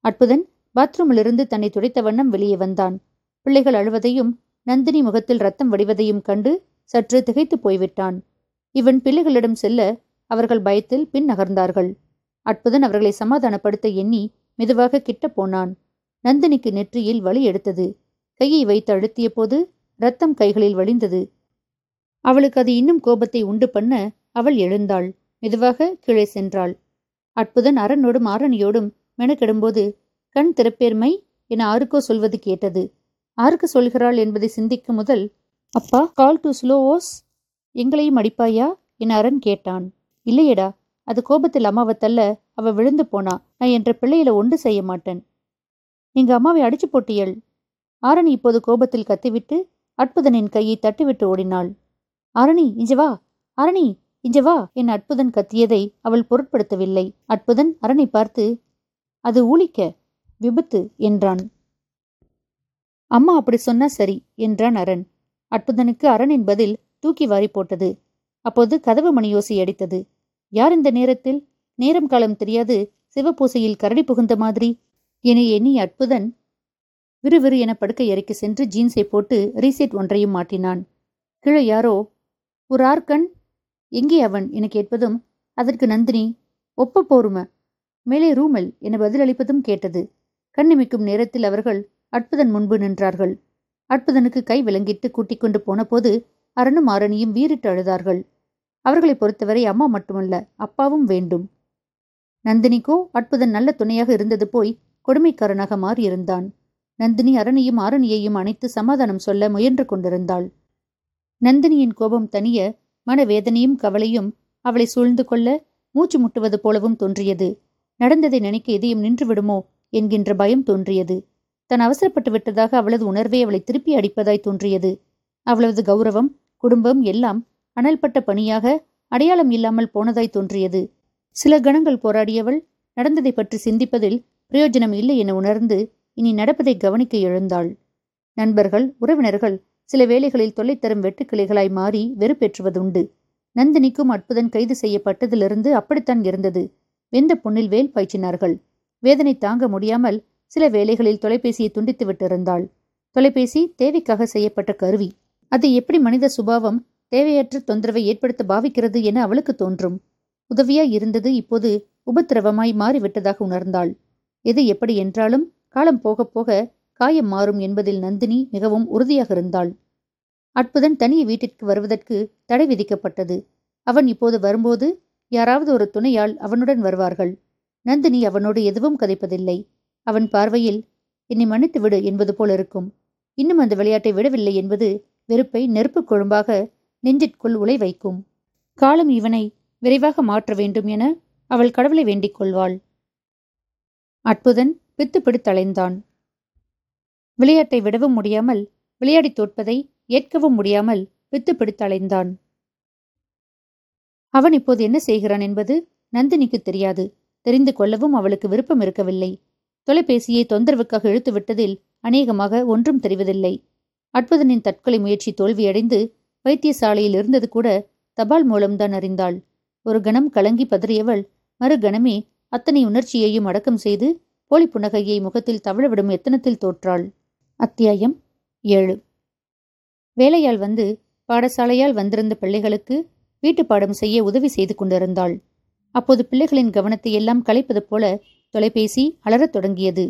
அற்புதன் பாத்ரூமிலிருந்து தன்னை துடைத்த வண்ணம் வெளியே வந்தான். பிள்ளைகள் அழுவதையும் நந்தினி முகத்தில் ரத்தம் வடிவதையும் கண்டு சற்று திகைத்து போய்விட்டான். இவன் பிள்ளைகளிடம் செல்ல அவர்கள் பயத்தில் பின் நகர்ந்தார்கள். அற்புதன் அவர்களை சமாதானப்படுத்த எண்ணி மெதுவாக கிட்ட போனான். நந்தினிக்கு நெற்றியில் வலி எடுத்தது. கையை வைத்து அழுத்திய போது ரத்தம் கைகளில் வழிந்தது. அவளுக்கு அது இன்னும் கோபத்தை உண்டு பண்ண அவள் எழுந்தாள். மெதுவாக கீழே சென்றாள். அற்புதன் அரனோடும் ஆரணியோடும் மெனக்கெடும்போது கண் திறப்பேர்மை என ஆருக்கோ சொல்வது கேட்டது. ஆருக்கு சொல்கிறாள் என்பதை சிந்திக்கும் முதல் அப்பா கால் டு ஸ்லோவோஸ் எங்களையும் அடிப்பாயா? என அரண் கேட்டான். இல்லையடா அது கோபத்தில் அம்மாவத்தல்ல அவ விழுந்து போனா நான் என்ற பிள்ளையில ஒன்று செய்ய மாட்டேன். எங்க அம்மாவை அடிச்சு போட்டியள் ஆரணி இப்போது கோபத்தில் கத்திவிட்டு அற்புதனின் கையை தட்டிவிட்டு ஓடினாள். ஆரணி இஞ்ச வா. ஆரணி இஞ்ச வா. என் அற்புதன் கத்தியதை அவள் பொருட்படுத்தவில்லை. அற்புதன் அரணை பார்த்து அது ஊழிக்க விபத்து என்றான். அம்மா அப்படி சொன்னா சரி என்றான் அரண். அற்புதனுக்கு அரணின் பதில் தூக்கி வாரி போட்டது. அப்போது கதவு மணியோசி அடித்தது. யார் இந்த நேரத்தில்? நேரம் காலம் தெரியாது. சிவப்பூசையில் கரடி புகுந்த மாதிரி. என எண்ணி அற்புதன் விறுவிறு என படுக்கை அறைக்கு சென்று ஜீன்ஸை போட்டு ரீசெட் ஒன்றையும் மாட்டினான். கீழே யாரோ ஒரு ஆர்கண் எங்கே அவன்? என கேட்பதும் அதற்கு நந்தினி ஒப்ப போரும? மேலே ரூமல் என பதிலளிப்பதும் கேட்டது. கண்ணிமிக்கும் நேரத்தில் அவர்கள் அற்புதன் முன்பு நின்றார்கள். அற்புதனுக்கு கை விளங்கிட்டு கூட்டிக் கொண்டு போனபோது அரணும் ஆரணியும் வீறிட்டு அழுதார்கள். அவர்களை பொறுத்தவரை அம்மா மட்டுமல்ல அப்பாவும் வேண்டும். நந்தினிக்கோ அற்புதன் நல்ல துணையாக இருந்தது போய் கொடுமைக்காரனாக மாறியிருந்தான். நந்தினி அரணியும் ஆரணியையும் அணைத்து சமாதானம் சொல்ல முயன்று கொண்டிருந்தாள். நந்தினியின் கோபம் தனிய மனவேதனையும் கவலையும் அவளை சூழ்ந்து கொள்ள மூச்சு முட்டுவது போலவும் தோன்றியது. நடந்ததை நினைக்க இதயம் நின்றுவிடுமோ என்கின்ற பயம் தோன்றியது. தான் அவசரப்பட்டு விட்டதாக அவளது உணர்வை அவளை திருப்பி அடிப்பதாய் தோன்றியது. அவளது கௌரவம் குடும்பம் எல்லாம் அனல்பட்ட பணியாக அடையாளம் இல்லாமல் போனதாய் தோன்றியது. சில கணங்கள் போராடியவள் நடந்ததை பற்றி சிந்திப்பதில் பிரயோஜனம் இல்லை என உணர்ந்து இனி நடப்பதை கவனிக்க எழுந்தாள். நண்பர்கள் உறவினர்கள் சில வேளைகளில் தொல்லை தரும் வெட்டுக்கிளைகளாய் மாறி வெறுப்பேற்றுவதுண்டு. நந்தினிக்கும் அற்புதன் கைது செய்யப்பட்டதிலிருந்து அப்படித்தான் இருந்தது. வெந்த பொண்ணில் வேல் பாய்ச்சினார்கள். வேதனை தாங்க முடியாமல் சில வேளைகளில் தொலைபேசியை துண்டித்து விட்டிருந்தாள். தொலைபேசி தேவைக்காக செய்யப்பட்ட கருவி. அது எப்படி மனித சுபாவம் தேவையற்ற தொந்தரவை ஏற்படுத்த பாவிக்கிறது என அவளுக்கு தோன்றும். உதவியாய் இருந்தது இப்போது உபத்திரவமாய் மாறிவிட்டதாக உணர்ந்தாள். எது எப்படி என்றாலும் காலம் போக போக காயம் மாறும் என்பதில் நந்தினி மிகவும் உறுதியாக இருந்தாள். அற்புதன் தனிய வீட்டிற்கு வருவதற்கு தடை விதிக்கப்பட்டது. அவன் இப்போது வரும்போது யாராவது ஒரு துணையால் அவனுடன் வருவார்கள். நந்தினி அவனோடு எதுவும் கதைப்பதில்லை. அவன் பார்வையில் என்னை மன்னித்து விடு என்பது போல இருக்கும். இன்னும் அந்த விளையாட்டை விடவில்லை என்பது வெறுப்பை நெருப்புக் கொழும்பாக நெஞ்சிற்குள் உலை வைக்கும். காலம் இவனை விரைவாக மாற்ற வேண்டும் என அவள் கடவுளை வேண்டிக் கொள்வாள். அற்புதன் பித்து பிடித்தலைந்தான் விளையாட்டை விடவும் முடியாமல் விளையாடி தோற்பதை ஏற்கவும் முடியாமல் பித்து பிடித்தலைந்தான் அவன் இப்போது என்ன செய்கிறான் என்பது நந்தினிக்கு தெரியாது. தெரிந்து கொள்ளவும் அவளுக்கு விருப்பம் இருக்கவில்லை. தொலைபேசியை தொந்தரவுக்காக இழுத்து விட்டதில் அநேகமாக ஒன்றும் தெரிவதில்லை. அற்புதனின் தற்கொலை முயற்சி தோல்வியடைந்து வைத்தியசாலையில் இருந்தது கூட தபால் மூலம்தான் அறிந்தாள். ஒரு கணம் கலங்கி பதறியவள் மறு கணமே அத்தனை உணர்ச்சியையும் அடக்கம் செய்து போலி புன்னகையை முகத்தில் தவழவிடும் எத்தனத்தில் தோற்றாள்? அத்தியாயம் ஏழு. வேலையால் வந்து பாடசாலையால் வந்திருந்த பிள்ளைகளுக்கு வீட்டு பாடம் செய்ய உதவி செய்து கொண்டிருந்தாள். அப்போது பிள்ளைகளின் கவனத்தை எல்லாம் கலைப்பது போல தொலைபேசி அலறத் தொடங்கியது.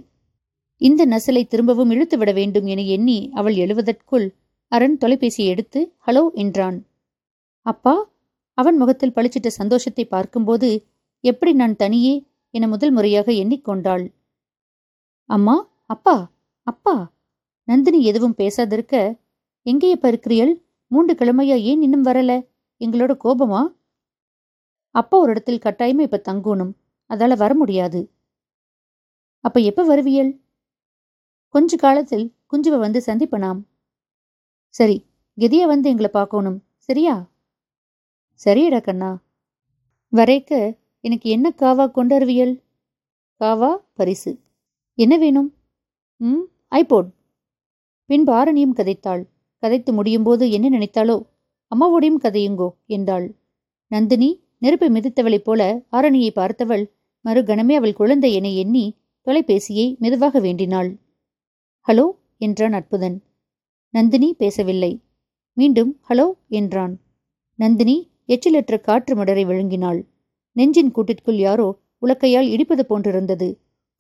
இந்த நசலை திரும்பவும் இழுத்துவிட வேண்டும் என எண்ணி அவள் எழுவதற்குள் அரண் தொலைபேசியை எடுத்து ஹலோ என்றான். அப்பா அவன் முகத்தில் பளிச்சிட்ட சந்தோஷத்தை பார்க்கும்போது எப்படி நான் தனியே? என முதல் முறையாக எண்ணிக்கொண்டாள். அம்மா அப்பா அப்பா. நந்தினி எதுவும் பேசாதிருக்க எங்கேயப்ப இருக்கிறியல் மூன்று கிழமையா ஏன் இன்னும் வரல? எங்களோட கோபமா? அப்பா ஒரு இடத்தில் கட்டாயமா இப்ப தங்கணும். அதால வர முடியாது. அப்ப எப்ப வருவியல்? கொஞ்ச காலத்தில் குஞ்சுவை வந்து சந்திப்பனாம். சரி கெதிய வந்து எங்களை பார்க்கணும் சரியா? சரியடா கண்ணா. வரைக்க எனக்கு என்ன காவா கொண்டருவியல்? காவா பரிசு. என்ன வேணும்? ம் ஐபோட். பின்பு ஆரணியும் கதைத்தாள். கதைத்து முடியும்போது என்ன நினைத்தாளோ அம்மாவோடையும் கதையுங்கோ என்றாள். நந்தினி நெருப்பை மிதித்தவளைப் போல ஆரணியை பார்த்தவள் மறுகணமே அவள் குழந்தை என எண்ணி தொலைபேசியை மெதுவாக வேண்டினாள். ஹலோ என்றான் அற்புதன். நந்தினி பேசவில்லை. மீண்டும் ஹலோ என்றான். நந்தினி எச்சிலற்ற காற்று மடரை விழுங்கினாள். நெஞ்சின் கூட்டிற்குள் யாரோ உலக்கையால் இடிப்பது போன்றிருந்தது.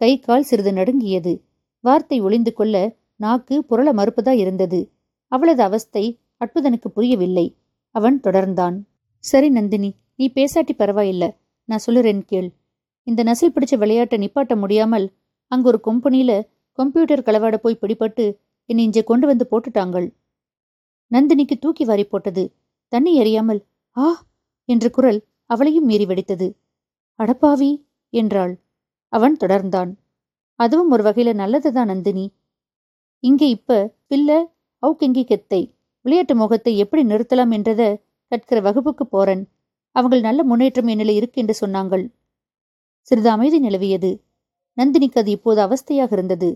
கை கால் சிறிது நடுங்கியது. வார்த்தை ஒளிந்து கொள்ள நாக்கு புரள மறுப்பதா இருந்தது. அவளது அவஸ்தை அற்புதனுக்கு புரியவில்லை. அவன் தொடர்ந்தான். சரி நந்தினி நீ பேசாட்டி பரவாயில்ல. நான் சொல்லுறேன் கேள். இந்த நசில் பிடிச்ச விளையாட்டை நிப்பாட்ட முடியாமல் அங்க ஒரு கம்பெனியில கம்ப்யூட்டர் களவாட போய் பிடிபட்டு என்னை இங்கே கொண்டு வந்து போட்டுட்டாங்கள். நந்தினிக்கு தூக்கி வாரி போட்டது. தண்ணி எறியாமல் ஆ! என்ற குரல் அவளையும் மீறி வெடித்தது. அடப்பாவி! என்றாள். அவன் தொடர்ந்தான். அதுவும் ஒரு வகையில நல்லதுதான் நந்தினி? இங்கே இப்ப பில்ல அவுக்கெங்கி கெத்தை? விளையாட்டு முகத்தை எப்படி நிறுத்தலாம் என்றத கற்கிற வகுப்புக்கு போறன். அவங்கள் நல்ல முன்னேற்றம் என்னில இருக்கு என்று சொன்னாங்கள். சிறிது அமைதி நிலவியது. நந்தினிக்கு அது இப்போது அவஸ்தையாக இருந்தது.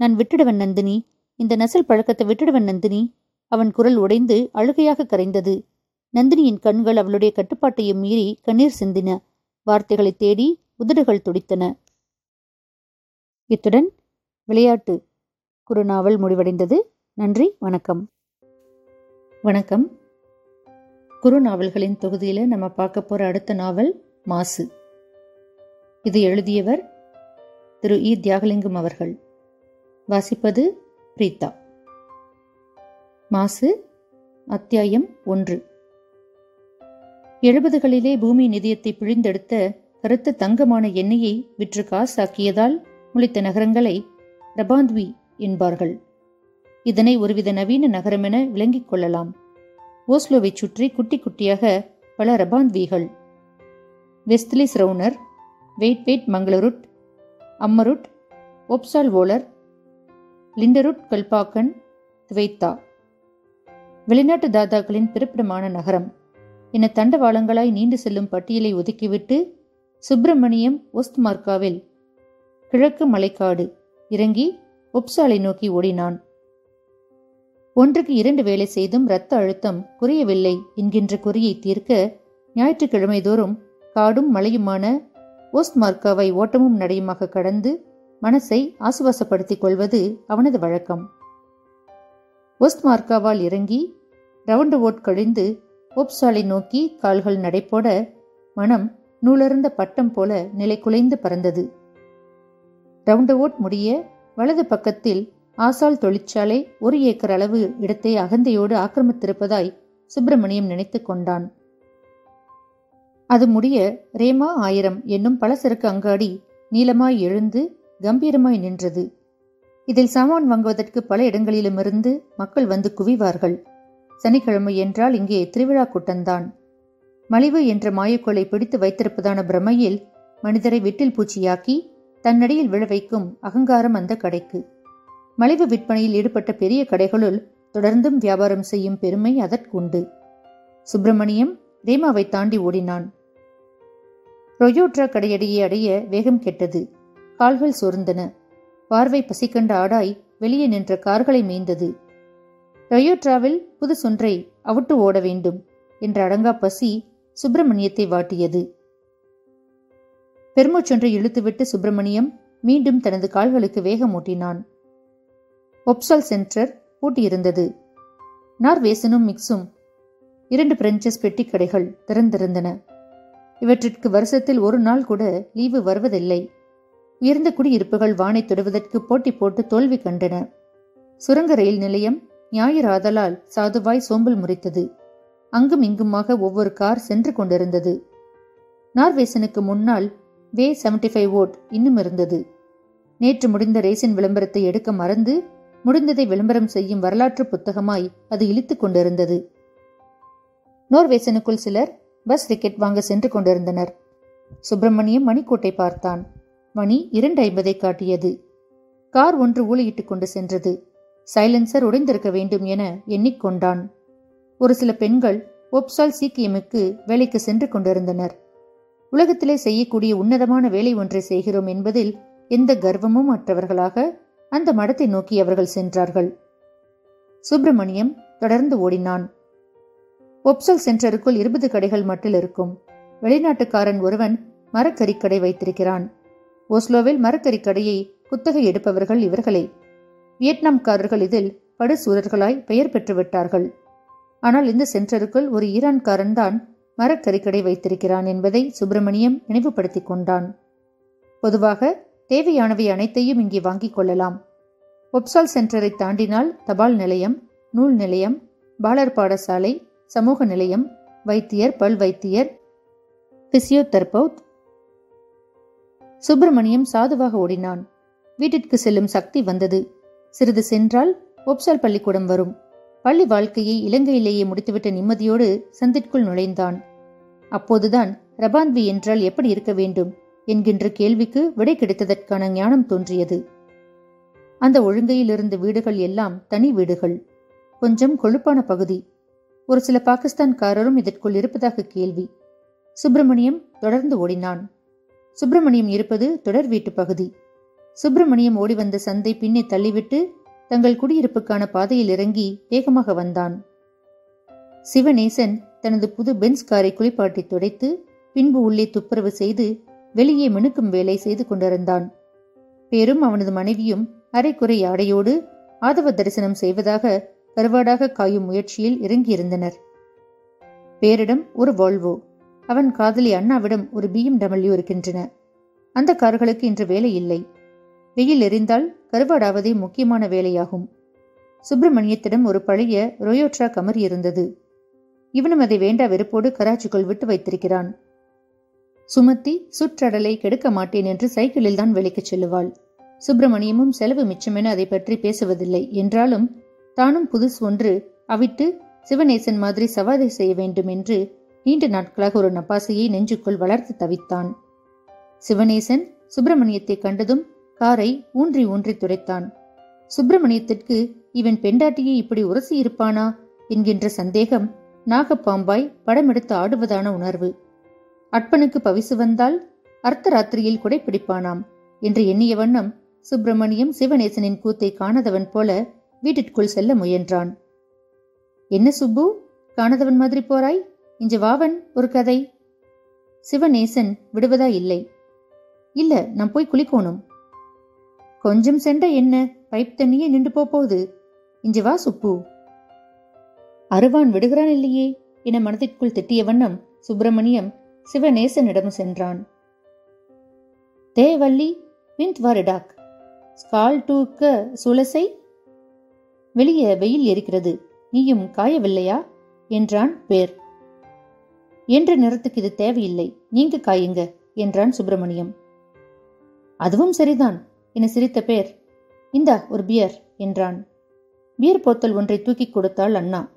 நான் விட்டுடுவன் நந்தினி. இந்த நசல் பழக்கத்தை விட்டுடுவன் நந்தினி. அவன் குரல் உடைந்து அழுகையாக கரைந்தது. நந்தினியின் கண்கள் அவளுடைய கட்டுப்பாட்டையும் மீறி கண்ணீர் சிந்தின. வார்த்தைகளை தேடி உதடுகள் துடித்தன. இத்துடன் விளையாட்டு குறுநாவல் முடிவடைந்தது. நன்றி வணக்கம். வணக்கம். குறுநாவல்களின் தொகுதியில் நம்ம பார்க்க போகிற அடுத்த நாவல் மாசு. இது எழுதியவர் திரு இ. தியாகலிங்கம் அவர்கள். வாசிப்பது பிரீதா மாசு அத்தியாயம் ஒன்று. எழுபதுகளிலே பூமி நிதியத்தை பிழிந்தெடுத்த கருத்த தங்கமான எண்ணெயை விற்று காசாக்கியதால் முளைத்த நகரங்களை ரபாந்த்வி என்பார்கள். இதனை ஒருவித நவீன நகரமென விளங்கிக் கொள்ளலாம். ஓஸ்லோவைச் சுற்றி குட்டி குட்டியாக பல ரபாந்த்விகள். வெஸ்ட்லிஸ் ரவுனர் வெயிட் வெயிட் மங்களருட் அம்மருட் ஒப்சால் ஓலர் லிண்டருட் கல்பாக்கன் துவைத்தா. வெளிநாட்டு தாதாக்களின் பிறப்பிடமான நகரம். என தண்டவாளங்களாய் நீண்டு செல்லும் பட்டியலை ஒதுக்கிவிட்டு சுப்பிரமணியம் ஒஸ்த்மார்காவில் கிழக்கு மலைக்காடு. இறங்கி ஒப்சாலை நோக்கி ஓடினான். ஒன்றுக்கு இரண்டு வேலை செய்தும் இரத்த அழுத்தம் குறையவில்லை என்கின்ற குறியை தீர்க்க ஞாயிற்றுக்கிழமை தோறும் காடும் மலையுமான ஓஸ்மார்க்காவை ஓட்டமும் நடையுமாக கடந்து மனசை ஆசுவாசப்படுத்திக் கொள்வது அவனது வழக்கம். ஒஸ்ட்மார்க்காவால் இறங்கி ரவுண்டு ஓட் கழிந்து ஒப்சாலை நோக்கி கால்கள் நடைபோட மனம் நூலருந்த பட்டம் போல நிலை குலைந்து பறந்தது. ரவுண்டவுட் முடிய வலது பக்கத்தில் ஆசால் தொழிற்சாலை ஒரு ஏக்கர் அளவு இடத்தை அகந்தையோடு ஆக்கிரமித்திருப்பதாய் சுப்பிரமணியம் நினைத்து கொண்டான். அது முடிய ரேமா ஆயிரம் என்னும் பலசரக்கு அங்காடி நீளமாய் எழுந்து கம்பீரமாய் நின்றது. இதில் சாமான் வாங்குவதற்கு பல இடங்களிலுமிருந்து மக்கள் வந்து குவிவார்கள். சனிக்கிழமை என்றால் இங்கே திருவிழா கூட்டம்தான். மலிவு என்ற மாயக்கோளை பிடித்து வைத்திருப்பதான பிரமையில் மனிதரை விட்டில் பூச்சியாக்கி தன்னடியில் விழ வைக்கும் அகங்காரம் அந்த கடைக்கு. மலிவு விற்பனையில் ஈடுபட்ட பெரிய கடைகளுள் தொடர்ந்தும் வியாபாரம் செய்யும் பெருமை அதற்குண்டு. சுப்பிரமணியம் ரேமாவை தாண்டி ஓடினான். ரொயோட்ரா கடையடியை அடைய வேகம் கெட்டது. கால்கள் சோர்ந்தன. பார்வை பசிக்கண்ட ஆடாய் வெளியே நின்ற கார்களை மேய்ந்தது. ரயோட்ராவில் புதுசொன்றை அவுட்டு ஓட வேண்டும் என்ற அடங்கா பசி சுப்பிரமணியத்தை வாட்டியது. பெருமூச்சொன்றை இழுத்துவிட்டு சுப்பிரமணியம் மீண்டும் தனது கால்களுக்கு வேகமூட்டினான் ஒப்சால் சென்டர் பூட்டியிருந்தது. நார்வேசனும் மிக்ஸும் இரண்டு பிரெஞ்சஸ் பெட்டி கடைகள் திறந்திருந்தன. இவற்றிற்கு வருஷத்தில் ஒரு நாள் கூட லீவு வருவதில்லை. உயர்ந்த குடியிருப்புகள் வானை தொடுவதற்கு போட்டி போட்டு தோல்வி கண்டன. சுரங்க ரயில் நிலையம் ஞாயிறு ஆதலால் சாதுவாய் சோம்பல் முறைத்தது. அங்கும் இங்குமாக ஒவ்வொரு கார் சென்று கொண்டிருந்தது. நார்வேசனுக்கு முன்னால் வே செவன்டி ஃபைவ் ஓட் இன்னும் இருந்தது. நேற்று முடிந்த ரேசின் விளம்பரத்தை எடுக்க மறந்து முடிந்ததை விளம்பரம் செய்யும் வரலாற்று புத்தகமாய் அது இழித்துக் கொண்டிருந்தது. நோர்வேசனுக்குள் சிலர் பஸ் டிக்கெட் வாங்க சென்று கொண்டிருந்தனர். சுப்பிரமணியம் மணிக்கோட்டை பார்த்தான். மணி இரண்டு ஐம்பதை காட்டியது. கார் ஒன்று ஊழியிட்டுக் கொண்டு சென்றது. சைலன்சர் உடைந்திருக்க வேண்டும் என எண்ணிக்கொண்டான். ஒரு சில பெண்கள் ஒப்சால் சீக்கியமுக்கு வேலைக்கு சென்று கொண்டிருந்தனர். உலகத்திலே செய்யக்கூடிய உன்னதமான வேலை ஒன்றை செய்கிறோம் என்பதில் எந்த கர்வமும் அற்றவர்களாக அந்த மடத்தை நோக்கி அவர்கள் சென்றார்கள். சுப்பிரமணியம் தொடர்ந்து ஓடினான். ஒப்சல் சென்டருக்குள் இருபது கடைகள் மட்டில் இருக்கும். வெளிநாட்டுக்காரன் ஒருவன் மரக்கறிக்கடை வைத்திருக்கிறான். ஓஸ்லோவில் மரக்கறிக்கடையை குத்தகை எடுப்பவர்கள் இவர்களே. வியட்நாம்காரர்கள் இதில் படுசூரர்களாய் பெயர் பெற்றுவிட்டார்கள். ஆனால் இந்த சென்டருக்குள் ஒரு ஈரான்காரன் தான் மரக்கறிக்கடை வைத்திருக்கிறான் என்பதை சுப்பிரமணியம் நினைவுபடுத்திக் கொண்டான். பொதுவாக தேவையானவை அனைத்தையும் இங்கே வாங்கிக் கொள்ளலாம். ஒப்சால் சென்டரை தாண்டினால் தபால் நிலையம் நூல் நிலையம் பாலர் பாடசாலை சமூக நிலையம் வைத்தியர் பல் வைத்தியர் பிசியோதெரபௌத் சுப்பிரமணியம் சாதுவாக ஓடினான். வீட்டிற்கு செல்லும் சக்தி வந்தது. சிறிது சென்றால் ஒப்சால் பள்ளிக்கூடம் வரும். பள்ளி வாழ்க்கையை இலங்கையிலேயே முடித்துவிட்ட நிம்மதியோடு சந்திற்குள் நுழைந்தான். அப்போதுதான் ரபாந்தி என்றால் எப்படி இருக்க வேண்டும் என்கின்ற கேள்விக்கு விடை கிடைத்ததற்கான ஞானம் தோன்றியது. அந்த ஒழுங்கையில் இருந்த வீடுகள் எல்லாம் தனி வீடுகள். கொஞ்சம் கொழுப்பான பகுதி. ஒரு சில பாகிஸ்தான்காரரும் இதற்குள் இருப்பதாக கேள்வி. சுப்பிரமணியம் தொடர்ந்து ஓடினான். சுப்பிரமணியம் இருப்பது தொடர் வீட்டு பகுதி. சுப்பிரமணியம் ஓடி வந்த சந்தை பின்னே தள்ளிவிட்டு தங்கள் குடியிருப்புக்கான பாதையில் இறங்கி வேகமாக வந்தான். சிவநேசன் தனது புது பென்ஸ் காரை குளிப்பாட்டி துடைத்து பின்பு உள்ளே துப்புரவு செய்து வெளியே மினுக்கும் வேலை செய்து கொண்டிருந்தான். பேரும் அவனது மனைவியும் அரைக்குறை ஆடையோடு ஆதவ தரிசனம் செய்வதாக கருவாடாக காயும் முயற்சியில் இறங்கியிருந்தனர். பேரிடம் ஒரு வால்வோ அவன் காதலி அண்ணாவிடம் ஒரு பிஎம்டபிள்யூ இருக்கின்றன. அந்த கார்களுக்கு இன்று வேலை இல்லை. வெயில் எரிந்தால் கருவாடாவதே முக்கியமான வேலையாகும். சுப்பிரமணியத்திடம் ஒரு பழைய ரொயோட்ரா கமர் இருந்தது. இவனும் அதை வேண்டா வெறுப்போடு கராச்சிக்குள் விட்டு வைத்திருக்கிறான். சுமத்தி சுற்றடலை கெடுக்க மாட்டேன் என்று சைக்கிளில் தான் வேலைக்கு செல்லுவாள். சுப்பிரமணியமும் செலவு மிச்சமென அதை பற்றி பேசுவதில்லை. என்றாலும் தானும் புதுசு ஒன்று அவிட்டு சிவநேசன் மாதிரி சவாரி செய்ய வேண்டும் என்று நீண்ட நாட்களாக ஒரு நப்பாசையை நெஞ்சுக்குள் வளர்த்து தவித்தான். சிவனேசன் சுப்பிரமணியத்தை கண்டதும் காரை ஊன்றி ஊன்றி துடைத்தான். சுப்பிரமணியத்திற்கு இவன் பெண்டாட்டியை இப்படி உரசி இருப்பானா? என்கின்ற சந்தேகம் நாகப்பாம்பாய் படமெடுத்து ஆடுவதான உணர்வு. அட்பனுக்கு பவிசு வந்தால் அர்த்தராத்திரியில் குடை பிடிப்பானாம் என்று எண்ணிய வண்ணம் சுப்பிரமணியம் சிவநேசனின் கூத்தை காணாதவன் போல வீட்டிற்குள் செல்ல முயன்றான். என்ன சுப்பு காணாதவன் மாதிரி போறாய்? இஞ்ச வாவன் ஒரு கதை. சிவநேசன் விடுவதா இல்லை. இல்ல நான் போய் குளிக்கணும். கொஞ்சம் சென்ற என்ன பைப் தண்ணியே நின்று போகுது. இஞ்சு வா சுப்பு. அருவான் விடுகிறான் இல்லையே? என மனதிற்குள் திட்டிய வண்ணம் சுப்பிரமணியம் சிவநேசனிடம் சென்றான். தே வள்ளி விந்த் வாரிடாக் ஸ்கால் டூக்க சுலசை? வெளியே வெயில் இருக்கிறது நீயும் காயவில்லையா? என்றான் பேர். என்ற நிறத்துக்கு இது தேவையில்லை. நீங்க காயுங்க என்றான் சுப்பிரமணியம். அதுவும் சரிதான் என சிரித்த பேர். இந்தா ஒரு பியர் என்றான். பியர் போத்தல் ஒன்றை தூக்கி கொடுத்தாள் அண்ணா.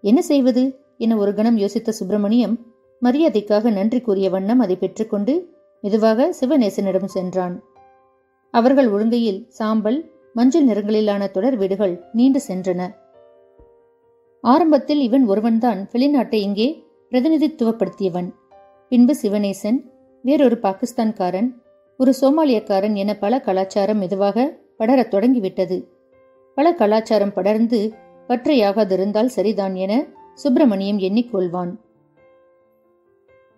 என்ன செய்வது? என ஒரு கணம் யோசித்த சுப்பிரமணியம் மரியாதைக்காக நன்றி கூறிய வண்ணம் அதை பெற்றுக்கொண்டு மெதுவாக சிவநேசனிடம் சென்றான். அவர்கள் ஒழுங்கையில் சாம்பல் மஞ்சள் நிறங்களிலான தொடர் வீடுகள் நீண்டு சென்றன. ஆரம்பத்தில் இவன் ஒருவன்தான் வெளிநாட்டை இங்கே பிரதிநிதித்துவப்படுத்தியவன். பின்பு சிவநேசன் வேறொரு பாகிஸ்தான்காரன் ஒரு சோமாலியக்காரன் என பல கலாச்சாரம் மெதுவாக படரத் தொடங்கிவிட்டது. பல கலாச்சாரம் படர்ந்து பற்றையாகாதிருந்தால் சரிதான் என சுப்பிரமணியம் எண்ணிக்கொள்வான்.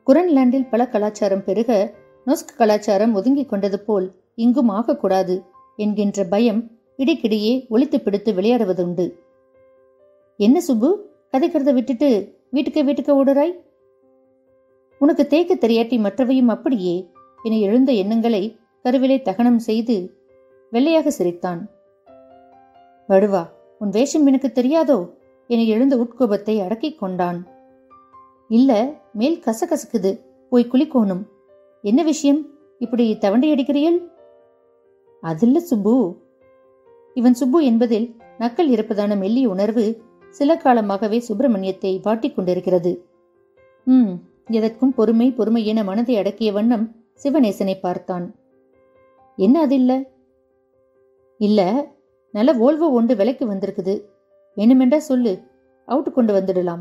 குரன்லாண்டில் பல கலாச்சாரம் பெருக நொஸ்க் கலாச்சாரம் ஒதுங்கிக் கொண்டது போல் இங்கும் ஆகக்கூடாது என்கின்ற பயம் இடைக்கிடையே ஒழித்து பிடித்து விளையாடுவதுண்டு. என்ன சுப்பு கதைக்கிறத விட்டுட்டு வீட்டுக்கு வீட்டுக்கு ஓடுறாய்? உனக்கு தேய்க்க தெரியாட்டி மற்றவையும் அப்படியே? என எழுந்த எண்ணங்களை கருவிலை தகனம் செய்து வெள்ளையாக சிரித்தான். வடுவா உன் வேஷம் எனக்கு தெரியாதோ? என எழுந்த உட்கோபத்தை அடக்கிக் கொண்டான். இல்ல மேல் கசகசக்குது. போய் குளிக்கோணும். என்ன விஷயம்? இப்படி தவண்டி அடிக்கிறீள் அதில்ல சுப்பு. இவன் சுப்பு என்பதில் நக்கல் இருப்பதான மெல்லிய உணர்வு சில காலமாகவே சுப்பிரமணியத்தை வாட்டிக் கொண்டிருக்கிறது. ம் எதற்கும் பொறுமை பொறுமை என மனதை அடக்கிய வண்ணம் சிவநேசனை பார்த்தான். என்ன அது இல்ல நல்ல ஓல்வோ ஒன்று விலைக்கு வந்திருக்குது. வேணுமென்றா சொல்லு. அவுட்டு கொண்டு வந்துடலாம்.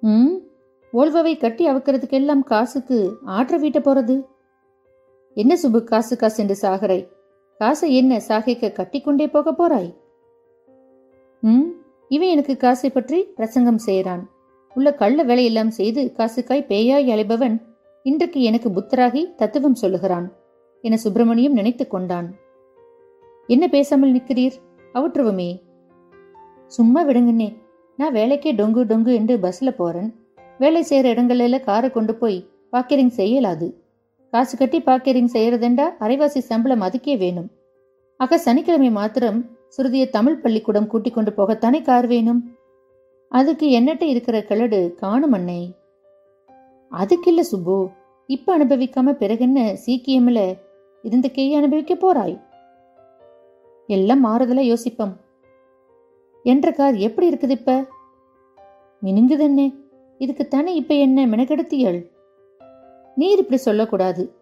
ம்? ஓல்வோவை கட்டி அவக்கிறதுக்கெல்லாம் காசுக்கு ஆற்ற வீட்ட போறது? என்ன சுபு காசு காசு என்று சாகரை? காசை என்ன சாகைக்க கட்டிக்கொண்டே போக போறாய்? ம்? இவன் எனக்கு காசை பற்றி பிரசங்கம் செய்கிறான். உள்ள கள்ள வேலையெல்லாம் செய்து காசுக்காய் பேயாய் அலைபவன் இன்றைக்கு எனக்கு புத்தராகி தத்துவம் சொல்லுகிறான். என சுப்பிரமணியம் நினைத்துக் கொண்டான். என்ன பேசாமல் நிற்கிறீர்? அவுற்றுவமே. சும்மா விடுங்கண்ணே. நான் வேலைக்கே டொங்கு டொங்கு என்று பஸ்ல போறேன். வேலை செய்யற இடங்கள்ல காரை கொண்டு போய் பாக்கெரிங் செய்யலாது. காசு கட்டி பாக்கெரிங் செய்யறதெண்டா அரைவாசி சம்பளம் அதுக்கே வேணும். ஆக சனிக்கிழமை மாத்திரம் சுருதிய தமிழ் பள்ளிக்கூடம் கூட்டிக் கொண்டு போகத்தானே கார் வேணும்? அதுக்கு என்னட்ட இருக்கிற கிளடு காணும் அண்ணே. அதுக்கில்ல சுப்பு. இப்ப அனுபவிக்காம பிறகென்ன இருந்து இருந்தக்கையே அனுபவிக்க போறாய்? எல்லாம் மாறுதல யோசிப்பம். என்ற கார் எப்படி இருக்குது இப்ப? மினுங்குதன்னே தனி இப்ப என்ன மெனக்கெடுத்தியள் நீர் இப்படி சொல்லக்கூடாது.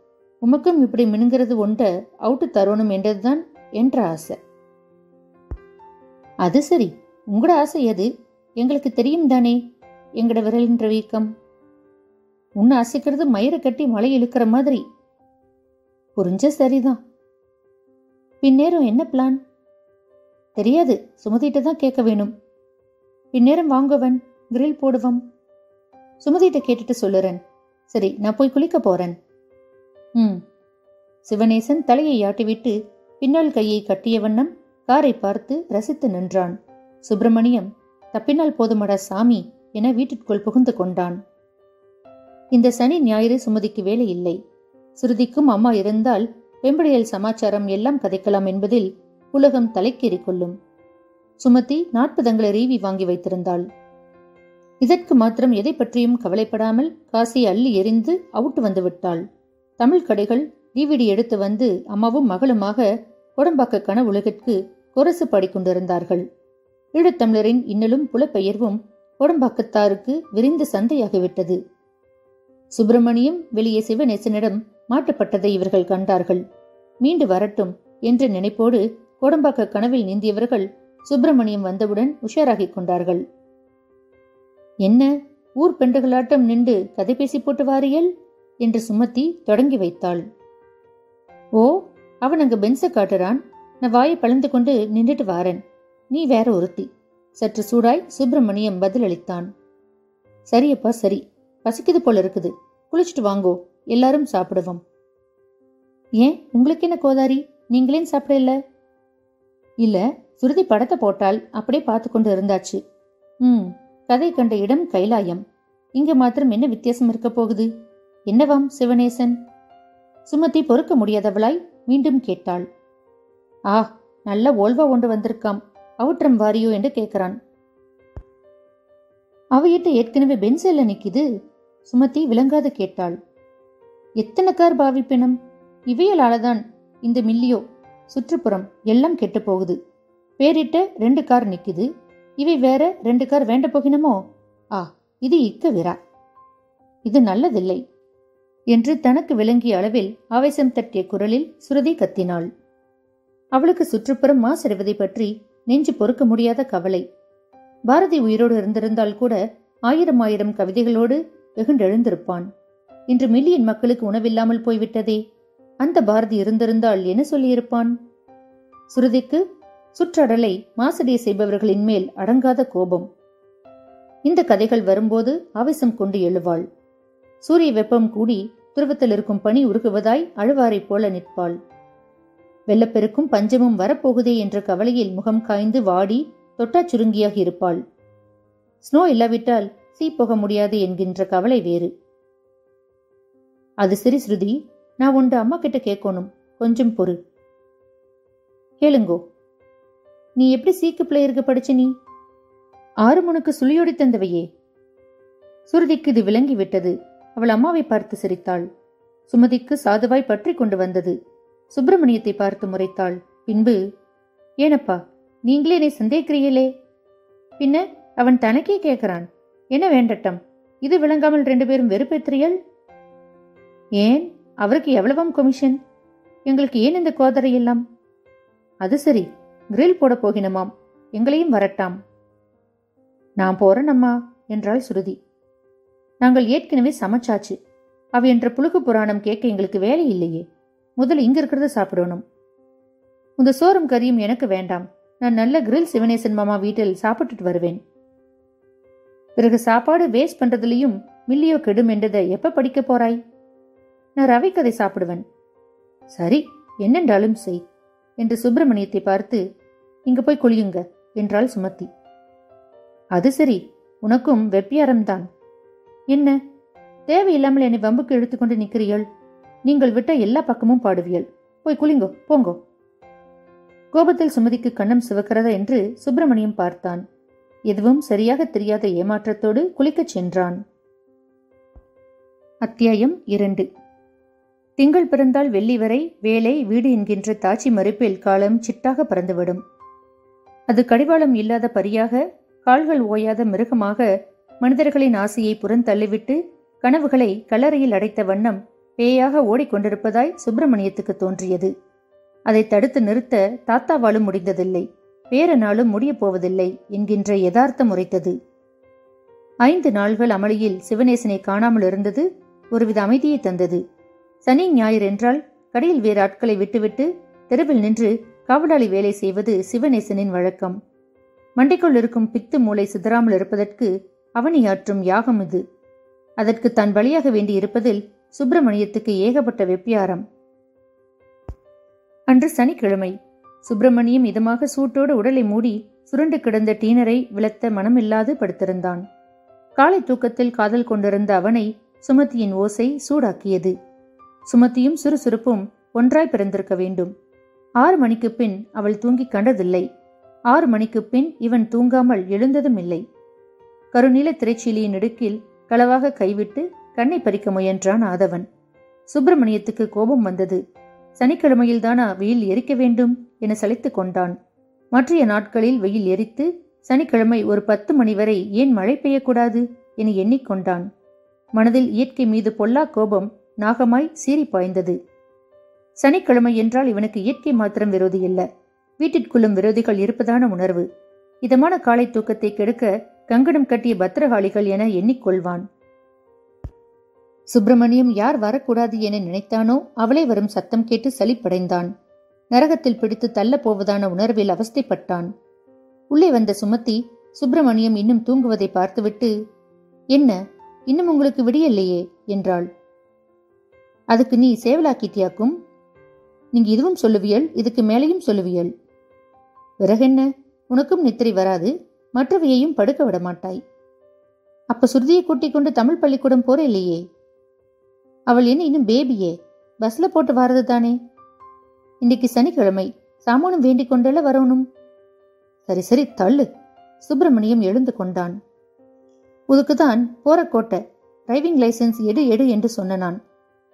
உமக்கும் இப்படி மினுங்கிறது ஒன்ற அவுட்டு தரணும் என்றதுதான் என்ற ஆசை. அது சரி. உங்களோட ஆசை எது? எங்களுக்கு தெரியும் தானே. எங்கட விரலின்ற வீக்கம். உன்னை அசைக்கிறது மயிரை கட்டி மலை இழுக்கிற மாதிரி. புரிஞ்ச சரிதான். பின்னேரம் என்ன பிளான் தெரியாது. சுமதிட்ட தான் கேட்க வேணும். இந்நேரம் வாங்குவன் கிரில் போடுவோம். சுமதிட்ட கேட்டுட்டு சொல்லுறேன். சரி நான் போய் குளிக்க போறேன். ம். சிவனேசன் தலையை யாட்டிவிட்டு பின்னால் கையை கட்டிய வண்ணம் காரை பார்த்து ரசித்து நின்றான். சுப்பிரமணியம் தப்பினால் போதுமடா சாமி என வீட்டிற்குள் புகுந்து கொண்டான். இந்த சனி ஞாயிறு சுமதிக்கு வேலை இல்லை. சுருதிக்கும் அம்மா இருந்தால் வெம்படியல் சமாச்சாரம் எல்லாம் கதைக்கலாம் என்பதில் உலகம் தலைக்கேறி கொள்ளும் சுமதி நாற்பதங்களை ரீவி வாங்கி வைத்திருந்தாள். இதற்கு மாத்திரம் எதை பற்றியும் கவலைப்படாமல் காசை அள்ளி எறிந்து அவுட்டு வந்து விட்டாள். தமிழ் கடைகள் டிவிடி எடுத்து வந்து அம்மாவும் மகளுமாக உடம்பாக்க கன உலகிற்கு கொரசு பாடிக்கொண்டிருந்தார்கள் ஈழத்தமிழரின் இன்னலும் புலப்பெயர்வும் உடம்பாக்கத்தாருக்கு விரிந்து சந்தையாகிவிட்டது. சுப்பிரமணியம் வெளியே சிவநேசனிடம் மாட்டப்பட்டதை இவர்கள் கண்டார்கள். மீண்டு வரட்டும் என்ற நினைப்போடு கோடம்பாக்க கனவில் நீந்தியவர்கள் சுப்பிரமணியம் வந்தவுடன் உஷாராகிக் கொண்டார்கள். என்ன ஊர் பெண்டுகளாட்டம் நின்று கதை பேசி போட்டு வாரியல்? என்று சுமத்தி தொடங்கி வைத்தாள். ஓ அவன் அங்க பென்ஸ காட்டுறான். நான் வாயை பழந்து கொண்டு நின்றுட்டு வாரன். நீ வேற ஒருத்தி. சற்று சூடாய் சுப்பிரமணியம் பதிலளித்தான். சரியப்பா சரி. பசிக்குது போல இருக்குது. குளிச்சுட்டு வாங்கோ. எல்லாரும் சாப்பிடுவோம். ஏன் உங்களுக்கு என்ன கோதாரி? நீங்களேன் சாப்பிடல இல்ல? சுருதி படத்தை போட்டால் அப்படியே பார்த்து கொண்டு இருந்தாச்சு. ம் கதை கண்ட இடம் கைலாயம். இங்க மாத்திரம் என்ன வித்தியாசம் இருக்க போகுது? என்னவாம் சிவனேசன்? சுமதி பொறுக்க முடியாதவளாய் மீண்டும் கேட்டாள். ஆ நல்ல ஓல்வா ஒன்று வந்திருக்காம். அவுட்ரம் வாரியோ என்று கேட்கிறான். அவையிட்ட ஏற்கனவே பென்செல்ல நிக்குது. சுமதி விளங்காது கேட்டாள். எத்தனை கார் பாவிப்பினம்? இவையலாலதான் இந்த மில்லியோ சுற்றுப்புறம் எல்லாம் கெட்டு போகுது. பேரிட்ட ரெண்டு கார் நிக்குது. இவை வேற ரெண்டு கார் வேண்ட போகினமோ? ஆ இது இக்க விரா. இது நல்லதில்லை என்று தனக்கு விளங்கிய அளவில் ஆவேசம் தட்டிய குரலில் சுருதி கத்தினாள். அவளுக்கு சுற்றுப்புறம் மாசடைவதை பற்றி நெஞ்சு பொறுக்க முடியாத கவலை. பாரதி உயிரோடு இருந்திருந்தால் கூட ஆயிரம் ஆயிரம் கவிதைகளோடு வெகுண்டெழுந்திருப்பான். இன்று மில்லியன் மக்களுக்கு உணவில்லாமல் போய்விட்டதே. அந்த பாரதி இருந்திருந்தால் என்ன சொல்லியிருப்பான்? சுருதிக்கு சுற்றடலை மாசடிய செய்பவர்களின் மேல் அடங்காத கோபம். இந்த கதைகள் வரும்போது ஆவேசம் கொண்டு எழுவாள். சூரிய வெப்பம் கூடி துருவத்தில் இருக்கும் பனி உருகுவதாய் அழுவாரைப் போல நிற்பாள். வெள்ளப்பெருக்கும் பஞ்சமும் வரப்போகுதே என்ற கவலையில் முகம் காய்ந்து வாடி தொட்டா சுருங்கியாக இருப்பாள். ஸ்னோ இல்லாவிட்டால் சீ போக முடியாது என்கின்ற கவலை வேறு. அது சரி ஸ்ருதி நான் உண்டு அம்மா கிட்ட கேட்கணும் கொஞ்சம் பொறு. கேளுங்கோ. நீ எப்படி சீக்கு பிளேயருக்கு படிச்ச நீ? ஆறு முனுக்கு சுழியோடி தந்தவையே. சுருதிக்கு இது விளங்கி விட்டது. அவள் அம்மாவை பார்த்து சிரித்தாள். சுமதிக்கு சாதுவாய் பற்றி கொண்டு வந்தது. சுப்பிரமணியத்தை பார்த்து முறைத்தாள். பின்பு ஏனப்பா நீங்களே என்னை சந்தேகிக்கிறீங்களே பின்ன அவன் தனக்கே கேட்கிறான் என்ன வேண்டட்டம்? இது விளங்காமல் ரெண்டு பேரும் வெறுப்பேத்திரியல் ஏன்? அவருக்கு எவ்வளவாம் கமிஷன் எங்களுக்கு ஏன் இந்த கோதரை எல்லாம்? அது சரி கிரில் போட போகினமாம். எங்களையும் வரட்டாம். நான் போறேனம்மா என்றாள் சுருதி. நாங்கள் ஏற்கனவே சமைச்சாச்சு. அவ என்ற புழுகு புராணம் கேட்க எங்களுக்கு வேலை இல்லையே. முதல்ல இங்க இருக்கிறத சாப்பிடணும். இந்த சோறும் கறியும் எனக்கு வேண்டாம். நான் நல்ல கிரில் சிவனேசன் மாமா வீட்டில் சாப்பிட்டுட்டு வருவேன். பிறகு சாப்பாடு வேஸ்ட் பண்றதுலயும் மில்லியோ கெடும் என்றதை எப்ப படிக்க போறாய்? நான் ரவை கதை சாப்பிடுவேன். சரி என்னென்றாலும் செய் என்று சுப்பிரமணியத்தை பார்த்து இங்க போய் குளியுங்க என்றாள் சுமதி. அது சரி உனக்கும் வெப்பியாரம்தான். என்ன தேவையில்லாமல் என்னை வம்புக்கு இழுத்துக்கொண்டு நிற்கிறீள் நீங்கள் விட்ட எல்லா பக்கமும் பாடுவியல். போய் குளிங்கோ போங்கோ. கோபத்தில் சுமதிக்கு கண்ணம் சிவக்கிறதா என்று சுப்பிரமணியம் பார்த்தான். எதுவும் சரியாக தெரியாத ஏமாற்றத்தோடு குளிக்கச் சென்றான். அத்தியாயம் இரண்டு. திங்கள் பிறந்தால் வெள்ளி வரை வேலை வீடு என்கின்ற தாச்சி மறுப்பில் காலம் சிட்டாக பறந்துவிடும். அது கடிவாளம் இல்லாத பரியாக கால்கள் ஓயாத மிருகமாக மனிதர்களின் ஆசையை புறந்தள்ளிவிட்டு கனவுகளை கல்லறையில் அடைத்த வண்ணம் பேயாக ஓடிக்கொண்டிருப்பதாய் சுப்பிரமணியத்துக்கு தோன்றியது. அதை தடுத்து நிறுத்த தாத்தாவாலும் முடிந்ததில்லை வேற நாளும் முடியப் போவதில்லை என்கின்ற யதார்த்தம் உரைத்தது. ஐந்து நாள்கள் அமளியில் சிவநேசனை காணாமல் இருந்தது ஒருவித அமைதியை தந்தது. சனி ஞாயிறு என்றால் கடையில் வேறு ஆட்களை விட்டுவிட்டு தெருவில் நின்று காவலாளி வேலை செய்வது சிவநேசனின் வழக்கம். மண்டைக்குள் இருக்கும் பித்து மூளை சிதறாமல் இருப்பதற்கு அவனியாற்றும் யாகம் இது. அதற்கு தான் பலியாக வேண்டி இருப்பதில் சுப்பிரமணியத்துக்கு ஏகப்பட்ட வெப்பியாரம். அன்று சனிக்கிழமை சுப்பிரமணியம் இதமாக சூட்டோடு உடலை மூடி சுருண்டு கிடந்த டீனரை விளத்த மனமில்லாது படுத்திருந்தான். காலை தூக்கத்தில் காதல் கொண்டிருந்த அவனை சுமதியின் ஓசை சூடாக்கியது. சுமத்தியும் சுறுசுறுப்பும் ஒன்றாய் பிறந்திருக்க வேண்டும். ஆறு மணிக்கு பின் அவள் தூங்கி கண்டதில்லை. ஆறு மணிக்கு பின் இவன் தூங்காமல் எழுந்ததும் இல்லை கருநீல திரைச்சீலியின் இடுக்கில் களவாக கைவிட்டு கண்ணை பறிக்க முயன்றான் ஆதவன். சுப்பிரமணியத்துக்கு கோபம் வந்தது. சனிக்கிழமையில்தானா வெயில் எரிக்க வேண்டும் என சலித்துக் கொண்டான். மற்றைய நாட்களில் வெயில் எரித்து சனிக்கிழமை ஒரு பத்து மணி வரை ஏன் மழை பெய்யக்கூடாது என எண்ணிக்கொண்டான் மனதில் இயற்கை மீது பொல்லா கோபம் நாகமாய் சீறி பாய்ந்தது. சனிக்கிழமை என்றால் இவனுக்கு இயற்கை மாத்திரம் விரோதி இல்ல வீட்டிற்குள்ளும் விரோதிகள் இருப்பதான உணர்வு. இதமான காலை தூக்கத்தை கெடுக்க கங்கணம் கட்டிய பத்திரகாளிகள் என எண்ணிக்கொள்வான். சுப்பிரமணியம் யார் வரக்கூடாது என நினைத்தானோ அவளே வரும் சத்தம் கேட்டு சலிப்படைந்தான். நரகத்தில் பிடித்து தள்ளப் போவதான உணர்வில் அவஸ்தைப்பட்டான். உள்ளே வந்த சுமத்தி சுப்பிரமணியம் இன்னும் தூங்குவதை பார்த்துவிட்டு என்ன? இன்னும் உங்களுக்கு விடியல்லையே என்றாள். அதுக்கு நீ சேவலாக்கிட்டியாக்கும்? நீங்க இதுவும் சொல்லுவியல் இதுக்கு மேலையும் சொல்லுவியல். பிறகென்ன? உனக்கும் நித்திரை வராது மற்றவையையும் படுக்க விட மாட்டாய் அப்ப சுருதியை கூட்டிக் கொண்டு தமிழ் பள்ளிக்கூடம் போற இல்லையே? அவள் என்ன இன்னும் பேபியே? பஸ்ல போட்டு வாரது தானே? இன்னைக்கு சனிக்கிழமை சாமானும் வேண்டிக் கொண்டல வரணும். சரி சரி தள்ளு. சுப்பிரமணியம் எழுந்து கொண்டான். உதுக்குதான் போற கோட்டை டிரைவிங் லைசன்ஸ் எடு எடு என்று சொன்ன நான்.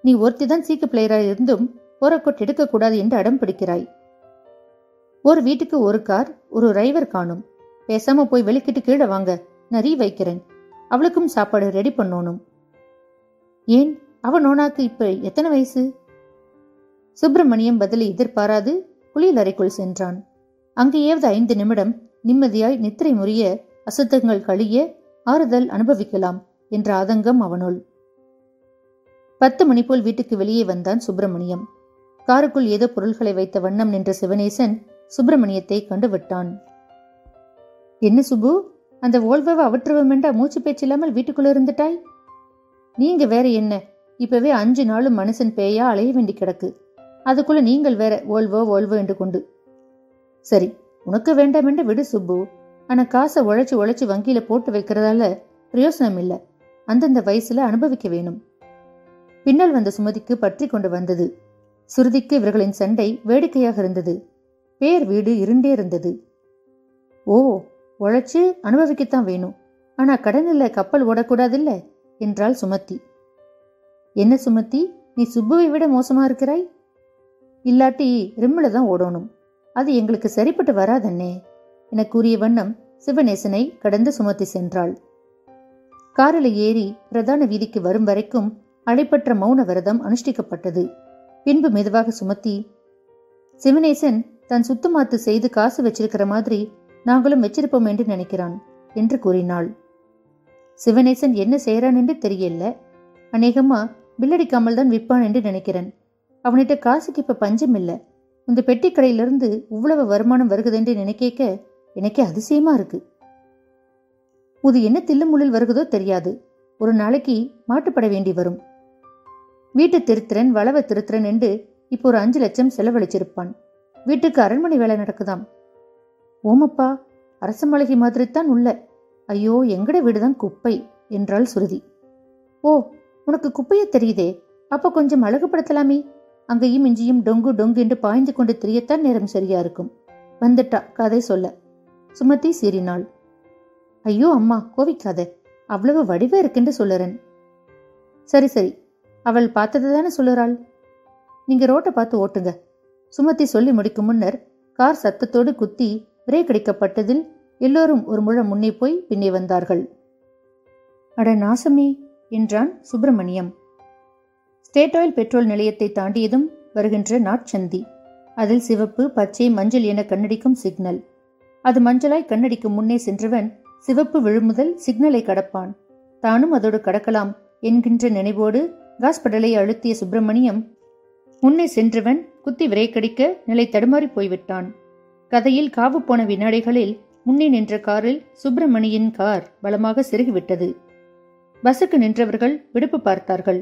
நீ ஒருத்திதான் சீக்கு பிளேயராக இருந்தும் போறக்கோட் எடுக்கக்கூடாது என்று அடம் பிடிக்கிறாய். ஒரு வீட்டுக்கு ஒரு கார் ஒரு டிரைவர் காணும். பேசாம போய் வெளிக்கிட்டு கீழே வாங்க நான் ரீ வைக்கிறேன். அவளுக்கும் சாப்பாடு ரெடி பண்ணணும். ஏன்? அவன் நோனாக்கு இப்ப எத்தனை வயசு? சுப்பிரமணியம் பதிலை எதிர்பாராது குளியலறைக்குள் சென்றான். அங்கேயாவது ஐந்து நிமிடம் நிம்மதியாய் நித்திரை முறிய அசுத்தங்கள் கழிய ஆறுதல் அனுபவிக்கலாம் என்ற ஆதங்கம் அவனுள். பத்து மணி போல் வீட்டுக்கு வெளியே வந்தான் சுப்பிரமணியம். காருக்குள் ஏதோ பொருள்களை வைத்த வண்ணம் நின்ற சிவனேசன் சுப்பிரமணியத்தை கண்டுவிட்டான் என்ன சுபு அந்த ஓல்வவை அவற்றுவமெண்டா மூச்சு பேச்சில்லாமல் வீட்டுக்குள்ள இருந்துட்டாய்? நீங்க வேற என்ன? இப்பவே அஞ்சு நாளும் மனுஷன் பேயா அலைய வேண்டி கிடக்கு. அதுக்குள்ள நீங்கள் வேற ஓல்வோ ஓல்வோ என்று கொண்டு. சரி உனக்கு வேண்டாம் என்று விடு சுப்பு. ஆனா காசை உழைச்சு உழைச்சு வங்கியில போட்டு வைக்கிறதால பிரயோசனம் இல்லை. அந்தந்த வயசுல அனுபவிக்க வேணும். பின்னால் வந்த சுமதிக்கு பற்றி கொண்டு வந்தது. சுருதிக்கு இவர்களின் சண்டை வேடிக்கையாக இருந்தது. பேர் வீடு இருண்டே இருந்தது. ஓ உழைச்சு அனுபவிக்கத்தான் வேணும். ஆனா கடனில் கப்பல் ஓடக்கூடாதில்ல? என்றாள் சுமத்தி என்ன சுமத்தி நீ சுப்புவை விட மோசமா இருக்கிறாய்? இல்லாட்டி ரிம்மில தான் ஓடணும். அது எங்களுக்கு சரிப்பட்டு வராதன்னே என கூறிய வண்ணம் சிவநேசனை கடந்து சுமத்தி சென்றாள். காரில் ஏறி பிரதான வீதிக்கு வரும் வரைக்கும் அடைப்பற்ற மௌன விரதம் அனுஷ்டிக்கப்பட்டது. பின்பு மெதுவாக சுமத்தி சிவனேசன் தன் சுத்தமாத்து செய்து காசு வச்சிருக்கிற மாதிரி நாங்களும் வச்சிருப்போம் என்று நினைக்கிறான் என்று கூறினாள். சிவனேசன் என்ன செய்யறான் என்று தெரியல. அநேகமா பில்லடிக்காமல் தான் விற்பான் என்று நினைக்கிறேன். அவனிட்ட காசுக்கு இப்ப பஞ்சம் இல்ல. இந்த பெட்டி கடையிலிருந்து இவ்வளவு வருமானம் வருகுதென்று நினைக்க எனக்கே அதிசயமா இருக்கு. இது என்ன தில்லுமுள்ளில் வருகுதோ தெரியாது. ஒரு நாளைக்கு மாட்டுப்பட வேண்டி வரும். வீட்டு திருத்திறன் வளவ திருத்திறன் என்று இப்போ ஒரு அஞ்சு லட்சம் செலவழிச்சிருப்பான். வீட்டுக்கு அரண்மனை வேலை நடக்குதாம். ஓமப்பா அரச மளகி மாதிரி தான் உள்ள. ஐயோ எங்கட வீடுதான் குப்பை என்றாள் சுருதி. ஓ உனக்கு குப்பைய தெரியுதே. அப்ப கொஞ்சம் அழகுபடுத்தலாமே அங்கேயும் இஞ்சியும் டொங்கு டொங்கு என்று பாய்ந்து கொண்டு தெரியத்தான் நேரம் சரியா இருக்கும். வந்துட்டா கதை சொல்ல. சுமதி சீறினாள். ஐயோ அம்மா கோவிக்காத. அவ்வளவு வடிவ இருக்குன்னு சொல்லுறேன். சரி சரி. அவள் பார்த்தது தானே சொல்லுறாள்? நீங்க ரோட்டை பார்த்து ஓட்டுங்க. சுமத்தி சொல்லி முடிக்கும் முன்னர் கார் சத்தத்தோடு குத்தி பிரேக் அடிக்கப்பட்டதில் எல்லோரும் ஒரு முழம் முன்னே போய் பின்னே வந்தார்கள். அட நாசமே என்றான் சுப்பிரமணியம். ஸ்டேட் ஆயில் பெட்ரோல் நிலையத்தை தாண்டியதும் வருகின்ற நாட்சந்தி. அதில் சிவப்பு பச்சை மஞ்சள் என கண்ணடிக்கும் சிக்னல். அது மஞ்சளாய் கண்ணடிக்கும் முன்னே சென்றவன் சிவப்பு விழுமுதல் சிக்னலை கடப்பான். தானும் அதோடு கடக்கலாம் என்கின்ற நினைவோடு காஸ் படலை அழுத்திய சுப்பிரமணியம் முன்னே சென்றவன் குத்தி விரைக்கடிக்க நிலை தடுமாறி போய்விட்டான். கதையில் காவு போன வினாடிகளில் முன்னே நின்ற காரில் சுப்பிரமணியின் கார் பலமாக செருகிவிட்டது. பஸ்ஸுக்கு நின்றவர்கள் விடுப்பு பார்த்தார்கள்.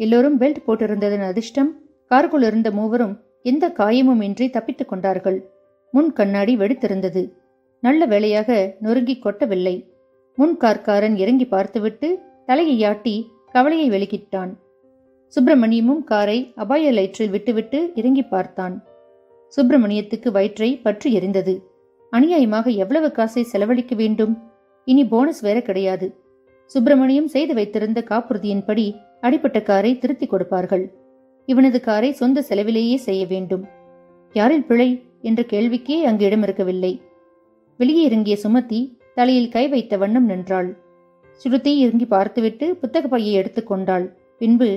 எல்லோரும் பெல்ட் போட்டிருந்ததன் அதிர்ஷ்டம் காருக்குள் இருந்த மூவரும் எந்த காயமும் இன்றி தப்பித்துக் கொண்டார்கள். முன் கண்ணாடி வெடித்திருந்தது. நல்ல வேளையாக நொறுங்கி கொட்டவில்லை. முன் கார்காரன் இறங்கி பார்த்துவிட்டு தலையை யாட்டி கவலையை வெளிக்கிட்டான் சுப்பிரமணியமும் காரை அபாய லைற்றில் விட்டுவிட்டு இறங்கி பார்த்தான். சுப்பிரமணியத்துக்கு வயிற்றை பற்றி எரிந்தது. அநியாயமாக எவ்வளவு காசை செலவழிக்க வேண்டும்? இனி போனஸ் வேற கிடையாது. சுப்பிரமணியம் செய்து வைத்திருந்த காப்புறுதியின்படி அடிப்பட்ட காரை திருத்தி கொடுப்பார்கள். இவனது காரை சொந்த செலவிலேயே செய்ய வேண்டும். யாரில் பிழை? என்ற கேள்விக்கே அங்கு இடம் இருக்கவில்லை வெளியே இறங்கிய சுமதி தலையில் கை வைத்த வண்ணம் நின்றாள். சுருத்தை இறங்கி பார்த்துவிட்டு புத்தக பையை எடுத்துக்கொண்டாள் பின்பு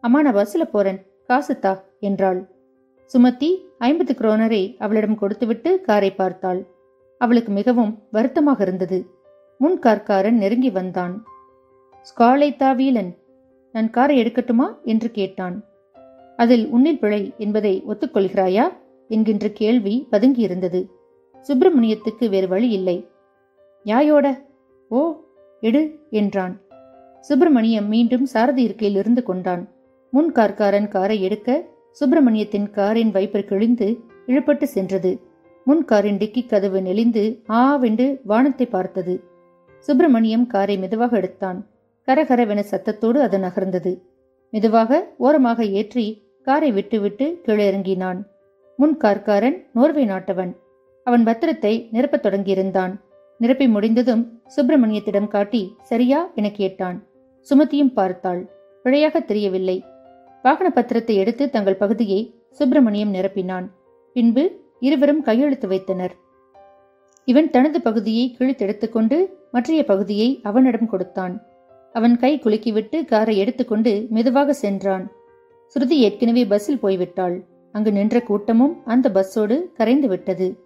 அம்மா நான் பஸ்ஸில் போறேன். காசுத்தா என்றாள். சுமதி ஐம்பது குரோனரை அவளிடம் கொடுத்துவிட்டு காரை பார்த்தாள். அவளுக்கு மிகவும் வருத்தமாக இருந்தது. முன் கார்காரன் நெருங்கி வந்தான். ஸ்காலை தாவீலன் நான் காரை எடுக்கட்டுமா? என்று கேட்டான். அதில் உன்னில் பிழை என்பதை ஒத்துக்கொள்கிறாயா? என்கின்ற கேள்வி பதுங்கியிருந்தது. சுப்பிரமணியத்துக்கு வேறு வழி இல்லை. யாயோட? ஓ எடு என்றான். சுப்பிரமணியம் மீண்டும் சாரதி இருக்கையில் இருந்து கொண்டான். முன் கார்காரன் காரை எடுக்க சுப்பிரமணியத்தின் காரின் வைப்பர் கிழிந்து இழுபட்டு சென்றது. முன் காரின் டிக்கி கதவு நெளிந்து ஆவென்று வானத்தை பார்த்தது. சுப்பிரமணியம் காரை மெதுவாக எடுத்தான். கரகரவென சத்தத்தோடு அது நகர்ந்தது. மெதுவாக ஓரமாக ஏற்றி காரை விட்டுவிட்டு கீழே இறங்கினான் முன் கார்காரன் நோர்வே நாட்டவன். அவன் பத்திரத்தை நிரப்பத் தொடங்கியிருந்தான். நிரப்பி முடிந்ததும் சுப்பிரமணியத்திடம் காட்டி சரியா? என கேட்டான். சுமதியும் பார்த்தாள். பிழையாக தெரியவில்லை. வாகன பத்திரத்தை எடுத்து தங்கள் பகுதியை சுப்பிரமணியம் நிரப்பினான். பின்பு இருவரும் கையெழுத்து வைத்தனர். இவன் தனது பகுதியை கிழித்தெடுத்துக்கொண்டு மற்றைய பகுதியை அவனிடம் கொடுத்தான். அவன் கை குலுக்கிவிட்டு காரை எடுத்துக்கொண்டு மெதுவாக சென்றான். ஸ்ருதி ஏற்கனவே பஸ்ஸில் போய்விட்டாள். அங்கு நின்ற கூட்டமும் அந்த பஸ்ஸோடு கரைந்து விட்டது.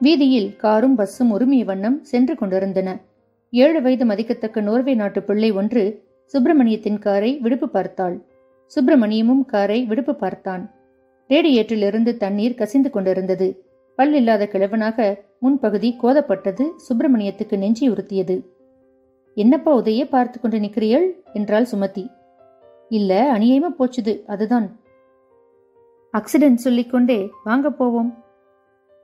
வீதியில் காரும் பஸ்ஸும் உரிமைய வண்ணம் சென்று கொண்டிருந்தன. ஏழு வயது மதிக்கத்தக்க நோர்வே நாட்டு பிள்ளை ஒன்று சுப்பிரமணியத்தின் காரை விடுப்பு பார்த்தாள். சுப்பிரமணியமும் காரை விடுப்பு பார்த்தான். ரேடியேற்றிலிருந்து தண்ணீர் கசிந்து கொண்டிருந்தது. பல் இல்லாத கிழவனாக முன்பகுதி கோதப்பட்டது சுப்பிரமணியத்துக்கு நெஞ்சி உறுத்தியது. என்னப்பா உதையே பார்த்து கொண்டு நிற்கிறீள் என்றாள் சுமதி. இல்ல அநியாயமா போச்சுது அதுதான். ஆக்சிடென்ட் சொல்லிக்கொண்டே வாங்க போவோம்.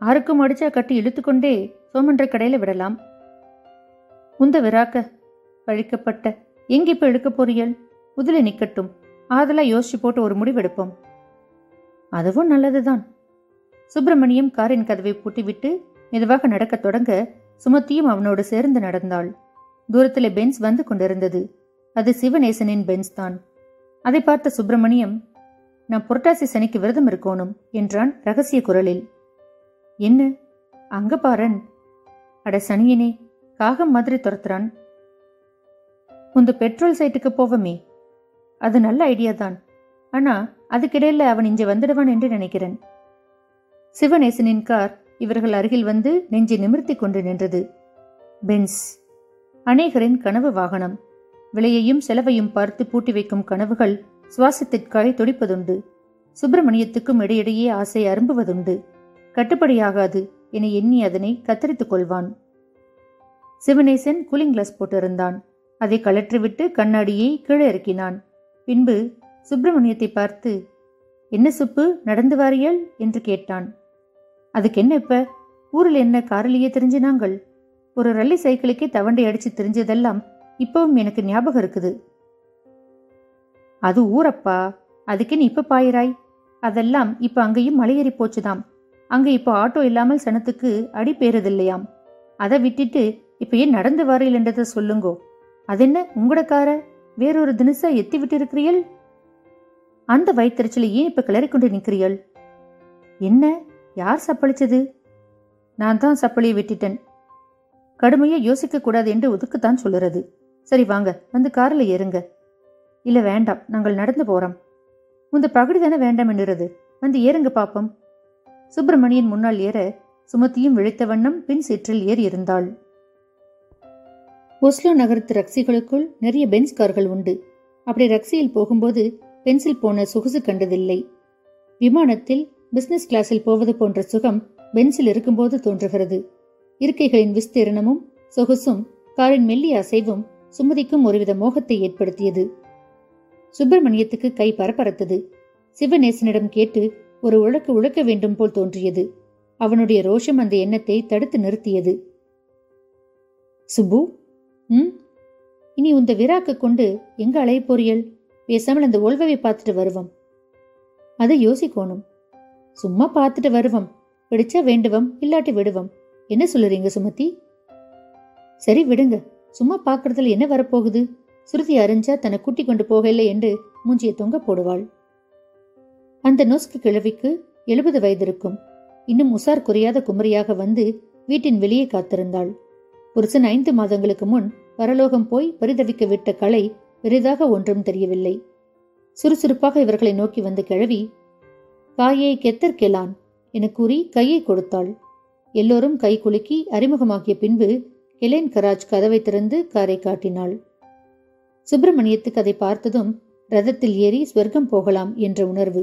ஆருக்கும் அடிச்சா கட்டி இழுத்துக்கொண்டே சோமன்ற கடையில விடலாம். உந்த விராக்க பழிக்கப்பட்ட எங்க இப்ப எடுக்க போறியல் முதல நிக்கட்டும். ஆதலா யோசிச்சு போட்டு ஒரு முடிவெடுப்போம். அதுவும் நல்லதுதான். சுப்பிரமணியம் காரின் கதவை பூட்டிவிட்டு மெதுவாக நடக்கத் தொடங்க சுமத்தியும் அவனோடு சேர்ந்து நடந்தாள். தூரத்திலே பென்ஸ் வந்து கொண்டிருந்தது. அது சிவநேசனின் பென்ஸ் தான். அதை பார்த்த சுப்பிரமணியம் நான் புரட்டாசி சனிக்கு விரதம் இருக்கணும் என்றான் ரகசிய குரலில். என்ன? அங்க பாரன்? அட சனியனே காகம் மாதிரி துரத்துறான். உந்து பெட்ரோல் சைட்டுக்கு போவமே. அது நல்ல ஐடியா தான். ஆனா அதுக்கிடையில அவன் இங்கே வந்துடுவான் என்று நினைக்கிறேன். சிவநேசனின் கார் இவர்கள் அருகில் வந்து நெஞ்சை நிமிர்த்தி கொண்டு நின்றது. பென்ஸ். அநேகரின் கனவு வாகனம். விலையையும் செலவையும் பார்த்து பூட்டி வைக்கும் கனவுகள் சுவாசத்திற்காய் துடிப்பதுண்டு. சுப்பிரமணியத்துக்கும் இடையிடையே ஆசை அரும்புவதுண்டு. கட்டுப்படியாகாது என எண்ணி அதனை கத்தரித்துக் கொள்வான். சிவனேசன் கூலிங் கிளாஸ் போட்டிருந்தான். அதை கழற்றிவிட்டு கண்ணாடியை கீழே இறக்கினான். பின்பு சுப்பிரமணியத்தை பார்த்து என்ன சுப்பு நடந்து வாரியல்? என்று கேட்டான். அதுக்கு என்ன இப்ப? ஊரில் என்ன காரிலேயே தெரிஞ்சினாங்கள் ஒரு ரல்லி சைக்கிளுக்கே தவண்டை அடிச்சு தெரிஞ்சதெல்லாம் இப்பவும் எனக்கு ஞாபகம் இருக்குது. அது ஊரப்பா அதுக்கு நீ இப்ப பாயிராய்? அதெல்லாம் இப்ப அங்கேயும் மலையேறி போச்சுதாம். அங்க இப்போ ஆட்டோ இல்லாமல் சனத்துக்கு அடி பேரதில்லையாம் அதை விட்டுட்டு இப்ப ஏன் நடந்து வரையில் என்றதை சொல்லுங்கோ. அதென்ன உங்களோட வேறொரு தினசா எத்தி விட்டு இருக்கிறீள் அந்த வயிற்றுச்சலை ஏன் இப்ப கிளறி கொண்டு நிற்கிறீள்? என்ன? யார் சப்பளிச்சது? நான் தான் சப்பளியை விட்டுட்டேன். கடுமையா யோசிக்க கூடாது என்று ஒதுக்குத்தான் சொல்லுறது. சரி வாங்க. வந்து காரில் ஏறுங்க. இல்ல வேண்டாம். நாங்கள் நடந்து போறோம். உந்த பகடி தானே வேண்டாம் என்கிறது வந்து ஏறுங்க பாப்போம். சுப்பிரமணியன் முன்னால் ஏற சுமத்தியும் விழித்த வண்ணம் பின் சீற்றில் ஏறி இருந்தாள் ஒஸ்லோ நகரத்து ரக்சிகளுக்குள் நிறைய பென்ஸ் கார்கள் உண்டு. அப்படி ரக்சியில் போகும்போது பென்சில் போன சொகுசு கண்டதில்லை. விமானத்தில் பிசினஸ் கிளாஸில் போவது போன்ற சுகம் பென்சில் இருக்கும்போது தோன்றுகிறது. இருக்கைகளின் விஸ்தீரணமும் சொகுசும் காரின் மெல்லிய அசைவும் சுமதிக்கும் ஒருவித மோகத்தை ஏற்படுத்தியது. சுப்பிரமணியத்துக்கு கை பரபரத்தது. சிவநேசனிடம் கேட்டு ஒரு உழக்கு உழக்க வேண்டும் போல் தோன்றியது. அவனுடைய ரோஷம் அந்த எண்ணத்தை தடுத்து நிறுத்தியது. சுப்பு ம்? இனி உந்த விராக்க கொண்டு எங்க அலைய போறியல்? பேசாமல் அந்த ஓல்வவை பார்த்துட்டு வருவோம். அதை யோசிக்கோணும். சும்மா பார்த்துட்டு வருவோம். பிடிச்சா வேண்டுவோம் இல்லாட்டி விடுவோம். என்ன சொல்லுறீங்க சுமதி? சரி விடுங்க. சும்மா பார்க்கறதுல என்ன வரப்போகுது? சுருதி அறிஞ்சா தன்னை கூட்டி கொண்டு போகல என்று மூஞ்சிய தொங்க போடுவாள். அந்த நொஸ்கு கிழவிக்கு எழுபது வயது இருக்கும். இன்னும் உசார் குறையாத குமரியாக வந்து வீட்டின் வெளியே காத்திருந்தாள். புருஷன் ஐந்து மாதங்களுக்கு முன் பரலோகம் போய் பரிதவிக்க விட்ட கலை பெரிதாக ஒன்றும் தெரியவில்லை. சுறுசுறுப்பாக இவர்களை நோக்கி வந்து கிழவி காயை கெத்தற்கெலான் என கூறி கையை கொடுத்தாள். எல்லோரும் கை குலுக்கி அறிமுகமாகிய பின்பு கெலேன் கராஜ் கதவை திறந்து காரை காட்டினாள். சுப்பிரமணியத்துக்கு அதை பார்த்ததும் ரதத்தில் ஏறி ஸ்வர்க்கம் போகலாம் என்ற உணர்வு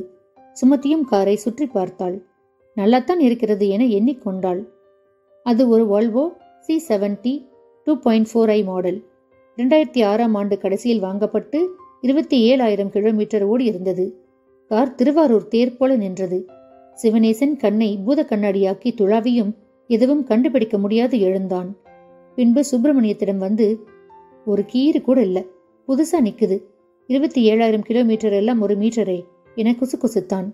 சுமத்தியும் காரை சுற்றி பார்த்தாள். நல்லாத்தான் இருக்கிறது என எண்ணிக்கொண்டாள். அது ஒரு Volvo C seventy two point four I model இரண்டாயிரத்தி ஆறாம் ஆண்டு கடைசியில் வாங்கப்பட்டு இருபத்தி ஏழாயிரம் கிலோமீட்டர் ஓடி இருந்தது. கார் திருவாரூர் தேர் போல நின்றது. சிவனேசன் கண்ணை பூத கண்ணாடியாக்கி துழாவியும் எதுவும் கண்டுபிடிக்க முடியாது எழுந்தான். பின்பு சுப்பிரமணியத்திடம் வந்து ஒரு கீறு கூட இல்ல. புதுசா நிக்குது. இருபத்தி ஏழாயிரம் கிலோமீட்டர் எல்லாம் ஒரு மீட்டரே என குசு குசுத்தான்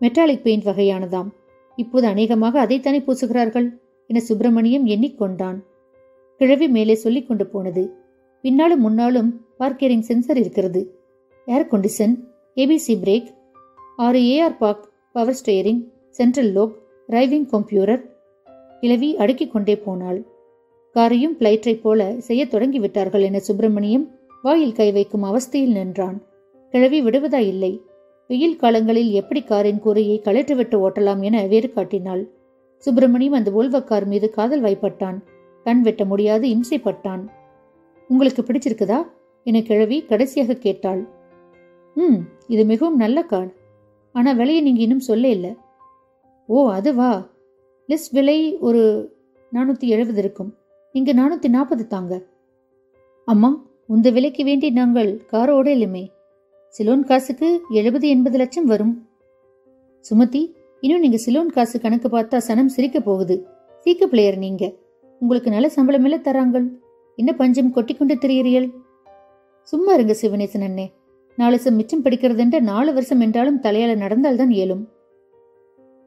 மெட்டாலிக் பெயிண்ட் வகையானதாம். இப்போது அநேகமாக அதைத்தானே பூசுகிறார்கள்? என சுப்பிரமணியம் எண்ணிக்கொண்டான். கிழவி மேலே சொல்லிக் கொண்டு போனது. பின்னாலும் முன்னாலும் பார்க்கரிங் சென்சர் இருக்கிறது. ஏர் கண்டிஷன் ஏபிசி பிரேக் ஆறு AR park power steering central lock driving computer கிழவி அடுக்கிக் கொண்டே போனாள். காரையும் பிளைட்டை போல செய்யத் தொடங்கி விட்டார்கள் என சுப்பிரமணியம் வாயில் கை வைக்கும் அவஸ்தையில் நின்றான். கிழவி விடுவதா இல்லை. வெயில் காலங்களில் எப்படி காரின் கூரையை கழற்றிவிட்டு ஓட்டலாம் என வேறு காட்டினாள். சுப்பிரமணியம் அந்த ஓல்வக்கார் மீது காதல் வாய்ப்பட்டான் கண் வெட்ட முடியாது இம்சைப்பட்டான். உங்களுக்கு பிடிச்சிருக்குதா? என கிழவி கடைசியாக கேட்டாள். ம் இது மிகவும் நல்ல கார் ஆனா விலையை நீங்க இன்னும் சொல்ல இல்லை ஓ அதுவா? லிஸ்ட் விலை ஒரு நானூத்தி எழுபது இருக்கும். இங்க நானூத்தி நாற்பது தாங்க. அம்மா உந்த விலைக்கு வேண்டி நாங்கள் காரோட இல்லுமே. சிலோன் காசுக்கு எழுபது எண்பது லட்சம் வரும். சுமதி இன்னும் நீங்க சிலோன் காசு கணக்கு பார்த்தா சனம் சிரிக்க போகுது. சீக்க பிளேயர் நீங்க. உங்களுக்கு நல்ல சம்பளம் எல்லாம் தராங்கள். என்ன பஞ்சம் கொட்டிக்கொண்டு திரியறியல் சும்மா இருங்க சிவனேசன் அண்ணே. நாலு மிச்சம் படிக்கிறதுன்ற நாலு வருஷம் என்றாலும் தலையால நடந்தால்தான் இயலும்.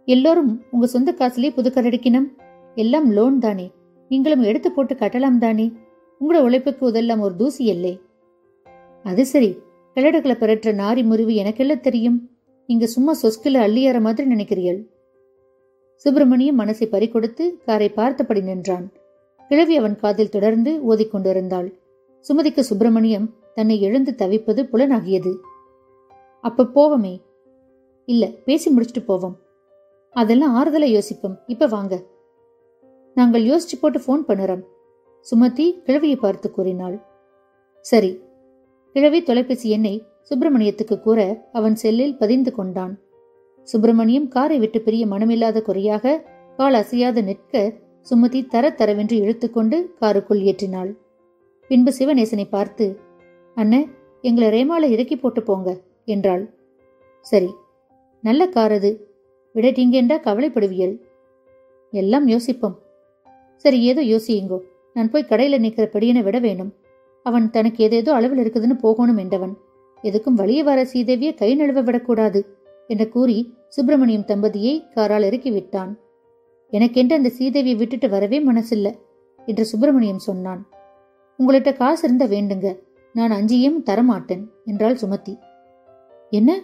எல்லோரும் உங்க சொந்த காசுலயே புதுக்கரடிக்கணும் எல்லாம் லோன் தானே. நீங்களும் எடுத்து போட்டு கட்டலாம் தானே. உங்களோட உழைப்புக்கு உதெல்லாம் ஒரு தூசி இல்லை அது சரி. கிளடுகளை பிறற்ற நாரி முறிவு எனக்கெல்லாம் தெரியும். இங்க சும்மா சொஸ்கில அள்ளியாற மாதிரி நினைக்கிறீர்கள்? சுப்பிரமணியம் மனசை பறிகொடுத்து காரை பார்த்தபடி நின்றான். கிழவி அவன் காதில் தொடர்ந்து ஓதிக்கொண்டிருந்தாள். சுமதிக்கு சுப்பிரமணியம் தன்னை எழுந்து தவிப்பது புலனாகியது. அப்ப போவமே. இல்ல பேசி முடிச்சுட்டு போவோம். அதெல்லாம் ஆறுதலா யோசிப்போம். இப்ப வாங்க. நாங்கள் யோசிச்சு போட்டு ஃபோன் பண்ணுறோம். சுமதி கிழவியை பார்த்து கூறினாள். சரி. கிழவி தொலைபேசி எண்ணை சுப்பிரமணியத்துக்கு கூற அவன் செல்லில் பதிந்து கொண்டான். சுப்பிரமணியம் காரை விட்டு பிரிய மனமில்லாத குறையாக கால் அசையாது நிற்க சுமதி தர தரவென்று இழுத்துக்கொண்டு காருக்குள் ஏற்றினாள். பின்பு சிவநேசனை பார்த்து அண்ண எங்களை ரேமால இறக்கி போட்டு போங்க என்றாள். சரி நல்ல கார் அது. விடட்டீங்கன்றா கவலைப்படுவியல். எல்லாம் யோசிப்போம். சரி ஏதோ யோசியுங்கோ. நான் போய் கடையில நிற்கிற பெடியனை விட வேணும். அவன் தனக்கு ஏதேதோ அளவில் இருக்குதுன்னு போகணும் என்றவன். எதுக்கும் வழியே வர சீதேவியை கை நழுவ விடக்கூடாது என்று கூறி சுப்பிரமணியம் தம்பதியை காரால் இறக்கி விட்டான் எனக்கென்று அந்த சீதேவியை விட்டுட்டு வரவே மனசில்ல என்று சுப்பிரமணியம் சொன்னான். உங்கள்கிட்ட காசு இருந்த வேண்டுங்க. நான் அஞ்சியும் தரமாட்டேன் என்றாள் சுமதி. என்ன?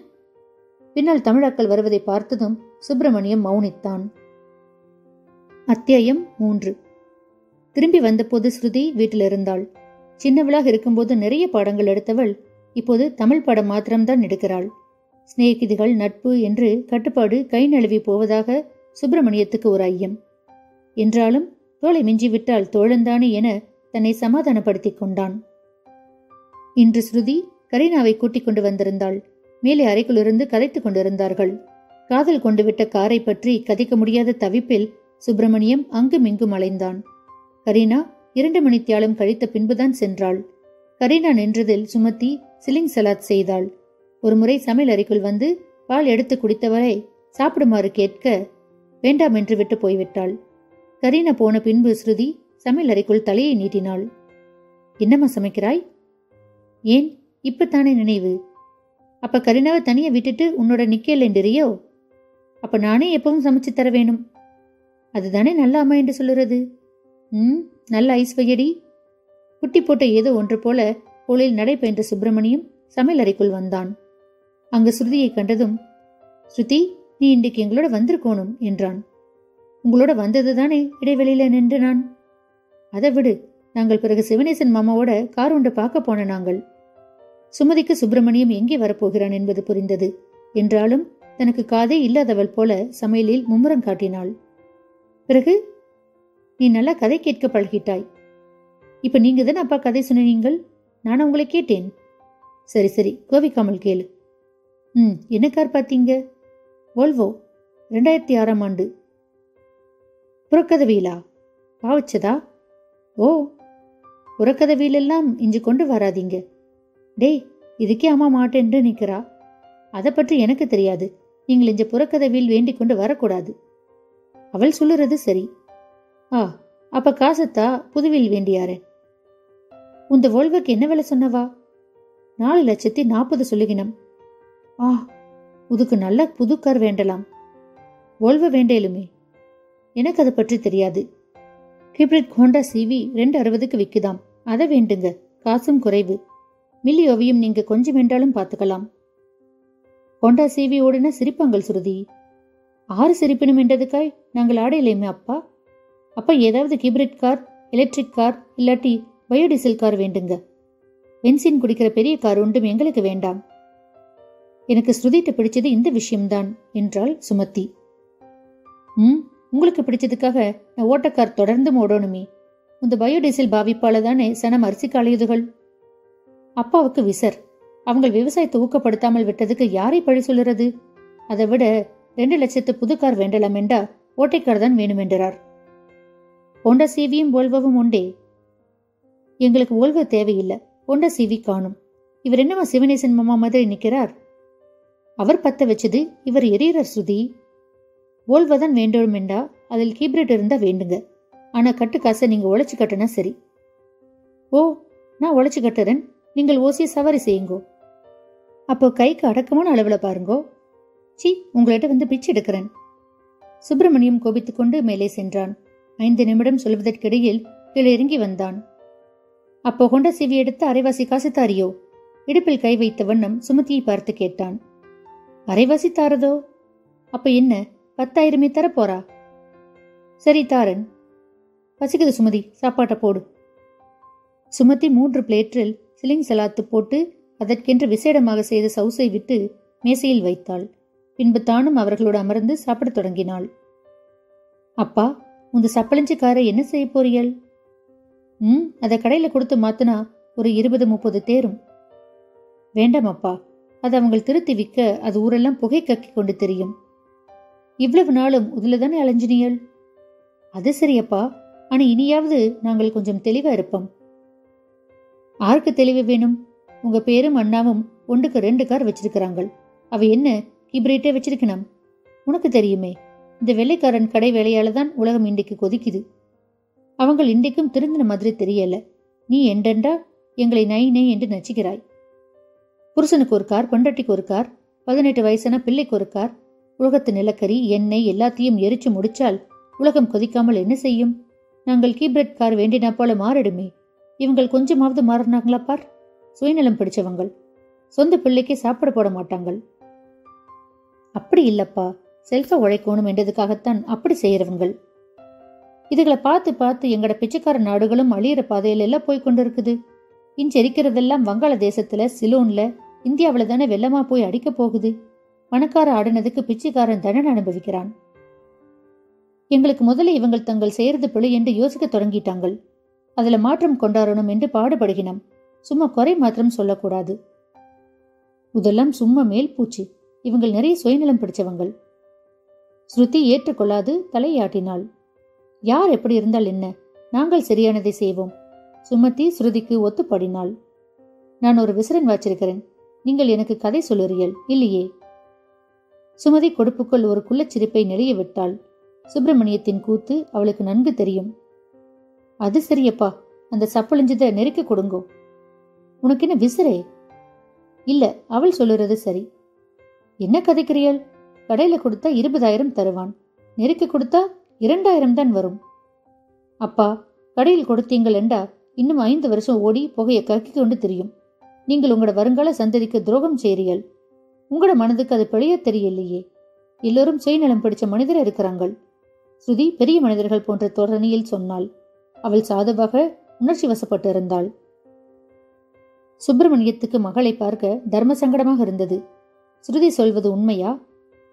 பின்னால் தமிழாக்கள் வருவதை பார்த்ததும் சுப்பிரமணியம் மௌனித்தான். அத்தியாயம் மூன்று. திரும்பி வந்தபோது ஸ்ருதி வீட்டில் இருந்தாள். சின்னவளாக இருக்கும்போது நிறைய பாடங்கள் எடுத்தவள் இப்போது தமிழ் படம் மாத்திரம்தான் எடுக்கிறாள். சிநேகிதிகள் நட்பு என்று கட்டுப்பாடு கை நழுவி போவதாக சுப்பிரமணியத்துக்கு ஒரு ஐயம். என்றாலும் தோலை மிஞ்சிவிட்டால் தோழந்தானே என தன்னை சமாதானப்படுத்திக் கொண்டான். இன்று ஸ்ருதி கரீனாவை கூட்டிக் கொண்டு வந்திருந்தாள். மேலே அறைக்குள்ளிருந்து கதைத்துக் கொண்டிருந்தார்கள். காதல் கொண்டுவிட்ட காரை பற்றி கதைக்க முடியாத தவிப்பில் சுப்பிரமணியம் அங்கும் இங்கும் அலைந்தான். கரீனா இரண்டு மணித்தியாலும் கழித்த பின்புதான் சென்றாள். கரீனா நின்றதில் சுமத்தி சிலிங் சலாத் செய்தாள். ஒரு முறை சமையல் அறைக்குள் வந்து பால் எடுத்து குடித்தவரை சாப்பிடுமாறு கேட்க வேண்டாம் என்று விட்டு போய்விட்டாள். கரீனா போன பின்பு ஸ்ருதி சமையல் அறைக்குள் தலையை நீட்டினாள். என்னம்மா சமைக்கிறாய்? ஏன்? இப்பத்தானே நினைவு. அப்ப கரீனாவை தனியா விட்டுட்டு உன்னோட நிக்கலைன்றியோ அப்ப நானே எப்பவும் சமைச்சு தர வேணும். அதுதானே நல்ல அம்மா என்று சொல்லுறது. ம் நல்ல ஐஸ் வையடி. குட்டி போட்ட ஏதோ ஒன்று போல கோளில் நடைபெற்ற சுப்பிரமணியம் சமையல் அறைக்குள் வந்தான். அங்கு ஸ்ருதியை கண்டதும் ஸ்ருதி நீ இன்றைக்கு எங்களோட வந்திருக்கோணும் என்றான். உங்களோட வந்தது தானே இடைவெளியில நின்று நான்? அதை விடு நாங்கள் பிறகு சிவனேசன் மாமாவோட கார் ஒன்று பார்க்க போன நாங்கள். சுமதிக்கு சுப்பிரமணியம் எங்கே வரப்போகிறான் என்பது புரிந்தது. என்றாலும் தனக்கு காதே இல்லாதவள் போல சமையலில் மும்முரம் காட்டினாள். பிறகு? நீ நல்லா கதை கேட்க பழகிட்டாய். இப்ப நீங்க தானே அப்பா கதை சொன்னீங்கள்? நான் உங்களை கேட்டேன். சரி சரி கோவிக்காமல் கேளு. ம் என்ன கார் பார்த்தீங்க? வோல்வோ ரெண்டாயிரத்தி ஆறாம் ஆண்டு. புறக்கதவியிலா? பாவச்சதா? ஓ புறக்கதவியிலெல்லாம் இஞ்சி கொண்டு வராதீங்க. டேய் இதுக்கே அம்மா மாட்டேன்னு நிற்கிறா. அதை பற்றி எனக்கு தெரியாது. நீங்கள் இந்த புறக்கதவியில் வேண்டிக் கொண்டு வரக்கூடாது. அவள் சொல்லுறது சரி. ஆ அப்ப காசத்தா புதுவில் வேண்டியாரே? உந்த வோல்வுக்கு என்ன விலை சொன்னவா? நாலு லட்சத்தி நாற்பது சொல்லுகினம். ஆ உதுக்கு நல்ல புது கார் வேண்டலாம். வோல்வ வேண்டேலுமே. எனக்கு அதை பற்றி தெரியாது. ஹிப்ரிட் ஹோண்டா சிவி ரெண்டு அறுபதுக்கு விற்குதாம் அதை வேண்டுங்க. காசும் குறைவு. மில்லி ஓவியம் நீங்க கொஞ்சம் வேண்டாலும் பார்த்துக்கலாம். ஹோண்டா சிவி ஓடுன சிரிப்பாங்கள் சுருதி. ஆறு சிரிப்பினும் என்றதுக்காய் நாங்கள் ஆடையிலையுமே அப்பா. அப்பா ஏதாவது கிப்ரிட் கார் எலக்ட்ரிக் கார் இல்லாட்டி பயோடீசல் கார் வேண்டுங்க. பென்சின் குடிக்கிற பெரிய கார் ஒன்றும் எங்களுக்கு வேண்டாம். எனக்கு ஸ்ருதிட்டு பிடிச்சது இந்த விஷயம்தான் என்றாள் சுமதி. ம் உங்களுக்கு பிடிச்சதுக்காக நான் ஓட்டக்கார் தொடர்ந்தும் ஓடணுமே. இந்த பயோடீசல் பாவிப்பால தானே சனம் அரிசி காலையுதுகள்? அப்பாவுக்கு விசர். அவங்க விவசாயத்தை ஊக்கப்படுத்தாமல் விட்டதுக்கு யாரை பழி சொல்லுறது? அதை விட ரெண்டு லட்சத்து புது கார் வேண்டலாம் என்றா ஓட்டைக்கார் தான் வேணுமென்றார். ஹோண்டா சிவியும் போல்வவும் உண்டே. எங்களுக்கு ஓல்வ தேவையில்லை. ஹோண்டா சிவி காணும். இவர் என்னவா சிவனேசன் மாமா மாதிரி நிற்கிறார் அவர் பத்த வச்சது இவர் எரியறார் சுதி ஓல்வதான் வேண்டும் என்றா அதில் கீப்ரேட் இருந்தா வேண்டுங்க. ஆனா கட்டு காசை நீங்க உழைச்சு கட்டுனா சரி. ஓ நான் உழைச்சு கட்டுறேன். நீங்கள் ஓசிய சவாரி செய்யுங்கோ. அப்போ கைக்கு அடக்கமான அளவில் பாருங்கோ. சி உங்கள்கிட்ட வந்து பிச்சை எடுக்கிறேன். சுப்பிரமணியம் கோபித்துக் கொண்டு மேலே சென்றான். ஐந்து நிமிடம் சொல்வதற்கிடையில் கீழே இறங்கி வந்தான். அப்போ கொண்ட சிவி எடுத்து அரைவாசி காசு தாரியோ இடுப்பில் கை வைத்த வண்ணம் சுமதியை பார்த்து கேட்டான். அரைவாசி தாரதோ? அப்ப என்ன? பத்தாயிரமே தரப்போறா? சரி தாரன். பசிக்குது சுமதி சாப்பாட்டை போடு. சுமதி மூன்று பிளேட்டில் சிலிங் சலாத்து போட்டு அதற்கென்று விசேடமாக செய்த சவுசை விட்டு மேசையில் வைத்தாள். பின்பு தானும் அவர்களோடு அமர்ந்து சாப்பிடத் தொடங்கினாள். அப்பா உந்த சப்பளிஞ்சுக்காரை என்ன செய்ய போறீள் ம் அதை கடையில் கொடுத்து மாத்தினா ஒரு இருபது முப்பது தேரும். வேண்டாம் அப்பா அது அவங்க திருத்தி விற்க அது ஊரெல்லாம் புகை கக்கி கொண்டு தெரியும். இவ்வளவு நாளும் உதுல தானே அலைஞ்சினியல் அது சரியப்பா ஆனா இனியாவது நாங்கள் கொஞ்சம் தெளிவா இருப்போம். ஆருக்கு தெளிவு வேணும்? உங்க பேரும் அண்ணாவும் ஒன்றுக்கு ரெண்டு கார் வச்சிருக்கிறாங்க அவ என்ன கிப்ரேட்டே வச்சிருக்கணும்? உனக்கு தெரியுமே இந்த வெள்ளைக்காரன் கடை வேலையால தான் உலகம் இன்றைக்கு கொதிக்குது. அவங்கள் இன்றைக்கும் திருந்தின மாதிரி தெரியல. நீ எண்டெண்டா எங்களை நை நை என்று நச்சுகிறாய். புருஷனுக்கு ஒரு கார் பொண்டாட்டிக்கு ஒரு கார் பதினெட்டு வயசான பிள்ளைக்கு ஒரு கார் உலகத்து நிலக்கரி எண்ணெய் எல்லாத்தையும் எரிச்சு முடிச்சால் உலகம் கொதிக்காமல் என்ன செய்யும்? நாங்கள் கீப்ரெட் கார் வேண்டினா போல மாறிடுமே. இவங்கள் கொஞ்சமாவது மாறினாங்களா பார்? சுயநலம் பிடிச்சவங்கள். சொந்த பிள்ளைக்கு சாப்பிட போட மாட்டாங்கள். அப்படி இல்லப்பா. செல்ஃப உழைக்கணும் என்றதுக்காகத்தான் அப்படி செய்யறவங்கள் இதுகளை பார்த்து பார்த்து எங்கட பிச்சைக்கார நாடுகளும் அழியிற பாதையில எல்லாம் போய் கொண்டிருக்குது. இஞ்செரிக்கிறதெல்லாம் வங்காள தேசத்துல சிலோன்ல இந்தியாவில தானே வெள்ளமா போய் அடிக்க போகுது. பணக்கார ஆடினதுக்கு பிச்சைக்காரன் தண்டனை அனுபவிக்கிறான். எங்களுக்கு முதல்ல இவங்கள் தங்கள் செய்யறது பிழை என்று யோசிக்க தொடங்கிட்டாங்கள். அதுல மாற்றம் கொண்டாடணும் என்று பாடுபடுகினோம். சும்மா குறை மாத்திரம் சொல்லக்கூடாது. இதெல்லாம் சும்மா மேல் பூச்சி. இவங்கள் நிறைய சுயநலம் பிடிச்சவங்கள். ஸ்ருதி ஏற்றுக்கொள்ளாது தலையாட்டினாள். யார் எப்படி இருந்தால் என்ன? நாங்கள் சரியானதை செய்வோம். சுமதி ஸ்ருதிக்கு ஒத்துப்படினாள். நான் ஒரு விசிறன் வச்சிருக்கிறேன். நீங்கள் எனக்கு கதை சொல்லுறியல் இல்லையே? சுமதி கொடுப்புக்குள் ஒரு குள்ளச்சிரிப்பை நெளிய விட்டாள். சுப்பிரமணியத்தின் கூத்து அவளுக்கு நன்கு தெரியும். அது சரியப்பா. அந்த சப்பளிஞ்சத நெருக்க கொடுங்கோ. உனக்கு என்ன விசிறே? இல்ல அவள் சொல்லுறது சரி. என்ன கதைக்கிறீள் கடையில கொடுத்தா இருபதாயிரம் தருவான். நெருக்க கொடுத்தா இரண்டாயிரம் தான் வரும். அப்பா கடையில் கொடுத்தீங்கள் என்றா இன்னும் ஐந்து வருஷம் ஓடி புகையை கக்கி கொண்டு தெரியும். நீங்கள் உங்களோட வருங்கால சந்ததிக்கு துரோகம் செய்கிறீர்கள். உங்களோட மனதுக்கு அது பெரிய தெரியலையே எல்லோரும் செய்நலம் பிடிச்ச மனிதர் இருக்கிறாங்கள் ஸ்ருதி பெரிய மனிதர்கள் போன்ற தோரணியில் சொன்னாள். அவள் சாதுவாக உணர்ச்சி வசப்பட்டு இருந்தாள். சுப்பிரமணியத்துக்கு மகளை பார்க்க தர்ம சங்கடமாக இருந்தது. ஸ்ருதி சொல்வது உண்மையா?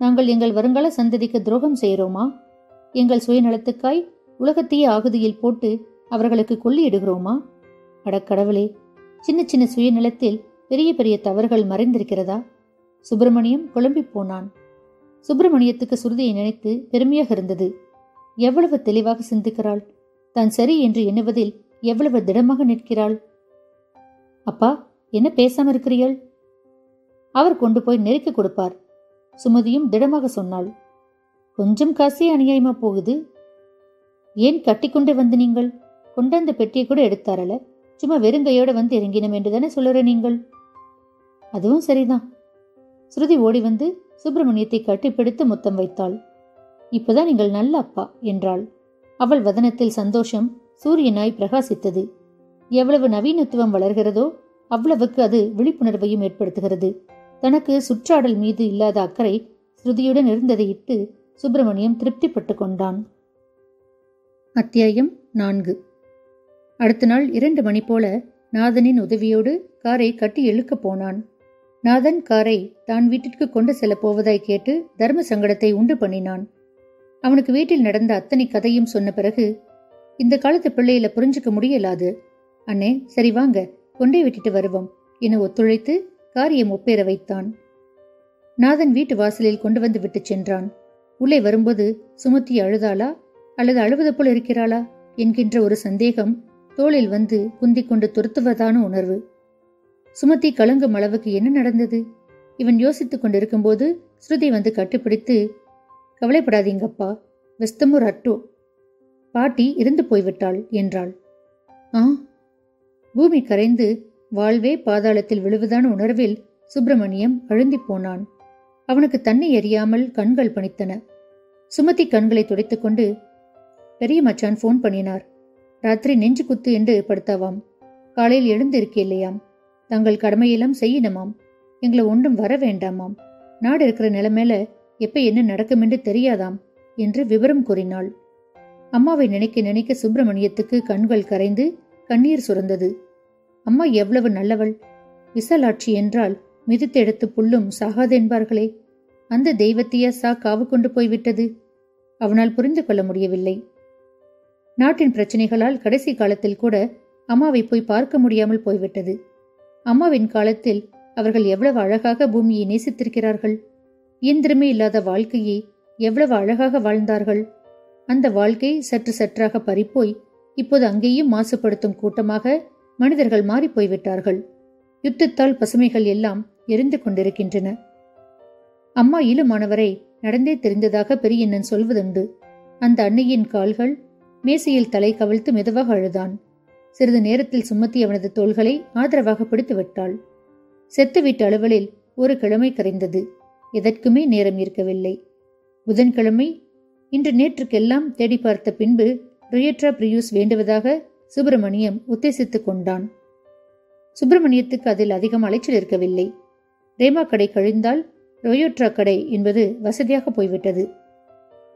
நாங்கள் எங்கள் வருங்கால சந்ததிக்கு துரோகம் செய்கிறோமா? எங்கள் சுயநலத்துக்காய் உலகத்தையே ஆகுதியில் போட்டு அவர்களுக்கு கொள்ளியிடுகிறோமா? அடக்கடவுளே சின்ன சின்ன சுயநலத்தில் பெரிய பெரிய தவறுகள் மறைந்திருக்கிறதா? சுப்பிரமணியம் குழம்பி போனான். சுப்பிரமணியத்துக்கு சுருதியை நினைத்து பெருமையாக இருந்தது. எவ்வளவு தெளிவாக சிந்திக்கிறாள்? தான் சரி என்று எண்ணுவதில் எவ்வளவு திடமாக நிற்கிறாள்? அப்பா என்ன பேசாம இருக்கிறீள் அவர் கொண்டு போய் நெருக்கி கொடுப்பார். சுமதியும் திடமாக சொன்னாள். கொஞ்சம் காசே அநியாயமா போகுது. ஏன் கட்டிக்கொண்டு வந்து நீங்கள்? கொண்டாந்த பெட்டியை கூட எடுத்தாரல. சும்மா வெறுங்கையோட வந்து இறங்கினோம் என்று தானே சொல்லுற நீங்கள்? அதுவும் சரிதான். ஸ்ருதி ஓடி வந்து சுப்பிரமணியத்தை கட்டிப்பிடித்து முத்தம் வைத்தாள். இப்பதான் நீங்கள் நல்ல அப்பா என்றாள். அவள் வதனத்தில் சந்தோஷம் சூரியனாய் பிரகாசித்தது. எவ்வளவு நவீனத்துவம் வளர்கிறதோ அவ்வளவுக்கு அது விழிப்புணர்வையும் ஏற்படுத்துகிறது. தனக்கு சுற்றாடல் மீது இல்லாத அக்கறை ஸ்ருதியுடன் இருந்ததை இட்டு சுப்பிரமணியம் திருப்திப்பட்டு கொண்டான். அத்தியாயம் நான்கு. அடுத்த நாள் இரண்டு மணி போல நாதனின் உதவியோடு காரை கட்டி இழுக்கப் போனான். நாதன் காரை தான் வீட்டிற்கு கொண்டு செல்ல போவதாய் கேட்டு தர்ம சங்கடத்தை உண்டு பண்ணினான். அவனுக்கு வீட்டில் நடந்த அத்தனை கதையும் சொன்ன பிறகு இந்த காலத்து பிள்ளையில புரிஞ்சுக்க முடியலாது. அண்ணே சரி வாங்க கொண்டே விட்டுட்டு வருவோம் என ஒத்துழைத்து காரியம் ஒப்பேற வைத்தான். நாதன் வீட்டு வாசலில் கொண்டு வந்து விட்டு சென்றான். உள்ளே வரும்போது சுமத்தி அழுதாளா? அல்லது அழுவது போல் இருக்கிறாளா? என்கின்ற ஒரு சந்தேகம் தோளில் வந்து குந்திக் கொண்டு துரத்துவதான உணர்வு. சுமத்தி கலங்கும் அளவுக்கு என்ன நடந்தது? இவன் யோசித்துக் கொண்டிருக்கும்போது ஸ்ருதி வந்து கட்டிப்பிடித்து கவலைப்படாதீங்கப்பா வெஸ்தமுர் அட்டோ பாட்டி இருந்து போய்விட்டாள் என்றாள். ஆ? பூமி கரைந்து வாழ்வே பாதாளத்தில் விழுவதான உணர்வில் சுப்பிரமணியம் அழுந்தி போனான். அவனுக்கு தண்ணி எறியாமல் கண்கள் பணித்தன. சுமதி கண்களை துடைத்துக்கொண்டு பெரிய மச்சான் ஃபோன் பண்ணினார். ராத்திரி நெஞ்சு குத்து என்று படுத்தாவாம். காலையில் எழுந்து தங்கள் கடமையெல்லாம் செய்யணுமாம். எங்களை ஒன்றும் வர வேண்டாமாம். நாடு இருக்கிற நிலைமையில எப்ப என்ன நடக்கும் என்று தெரியாதாம் என்று விவரம் கூறினாள். அம்மாவை நினைக்க நினைக்க சுப்பிரமணியத்துக்கு கண்கள் கரைந்து கண்ணீர் சுரந்தது. அம்மா எவ்வளவு நல்லவள். விசலாட்சி என்றால் மிதித்தெடுத்து புல்லும் சாகாதென்பார்களே அந்த தெய்வத்தையா சா காவு கொண்டு போய்விட்டது அவனால் புரிந்து கொள்ள முடியவில்லை. நாட்டின் பிரச்சனைகளால் கடைசி காலத்தில் கூட அம்மாவை போய் பார்க்க முடியாமல் போய்விட்டது. அம்மாவின் காலத்தில் அவர்கள் எவ்வளவு அழகாக பூமியை நேசித்திருக்கிறார்கள். இயந்திரமே இல்லாத வாழ்க்கையை எவ்வளவு அழகாக வாழ்ந்தார்கள். அந்த வாழ்க்கை சற்று சற்றாக பறிப்போய் இப்போது அங்கேயும் மாசுபடுத்தும் கூட்டமாக மனிதர்கள் மாறிப்போய்விட்டார்கள் யுத்தத்தால் பசுமைகள் எல்லாம் எரிந்து கொண்டிருக்கின்றன. அம்மா ஈழமானவரை நடந்தே தெரிந்ததாக பெரியண்ணன் சொல்வதுண்டு. அந்த அன்னையின் கால்கள் மேசையில் தலை கவிழ்த்து மெதுவாக அழுதான். சிறிது நேரத்தில் சுமத்தி அவனது தோள்களை ஆதரவாக பிடித்து விட்டாள். செத்து வீட்டு அலுவலில் ஒரு கிழமை கரைந்தது. எதற்குமே நேரம் இருக்கவில்லை. புதன்கிழமை இன்று நேற்றுக்கெல்லாம் தேடி பார்த்த பின்பு ரியட்ரா பிரியூஸ் வேண்டுவதாக சுப்பிரமணியம் உத்தேசித்துக் கொண்டான். சுப்பிரமணியத்துக்கு அதில் அதிகம் அலைச்சல் இருக்கவில்லை. ரேமா கடை கழிந்தால் ரொயோட்ரா கடை என்பது வசதியாக போய்விட்டது.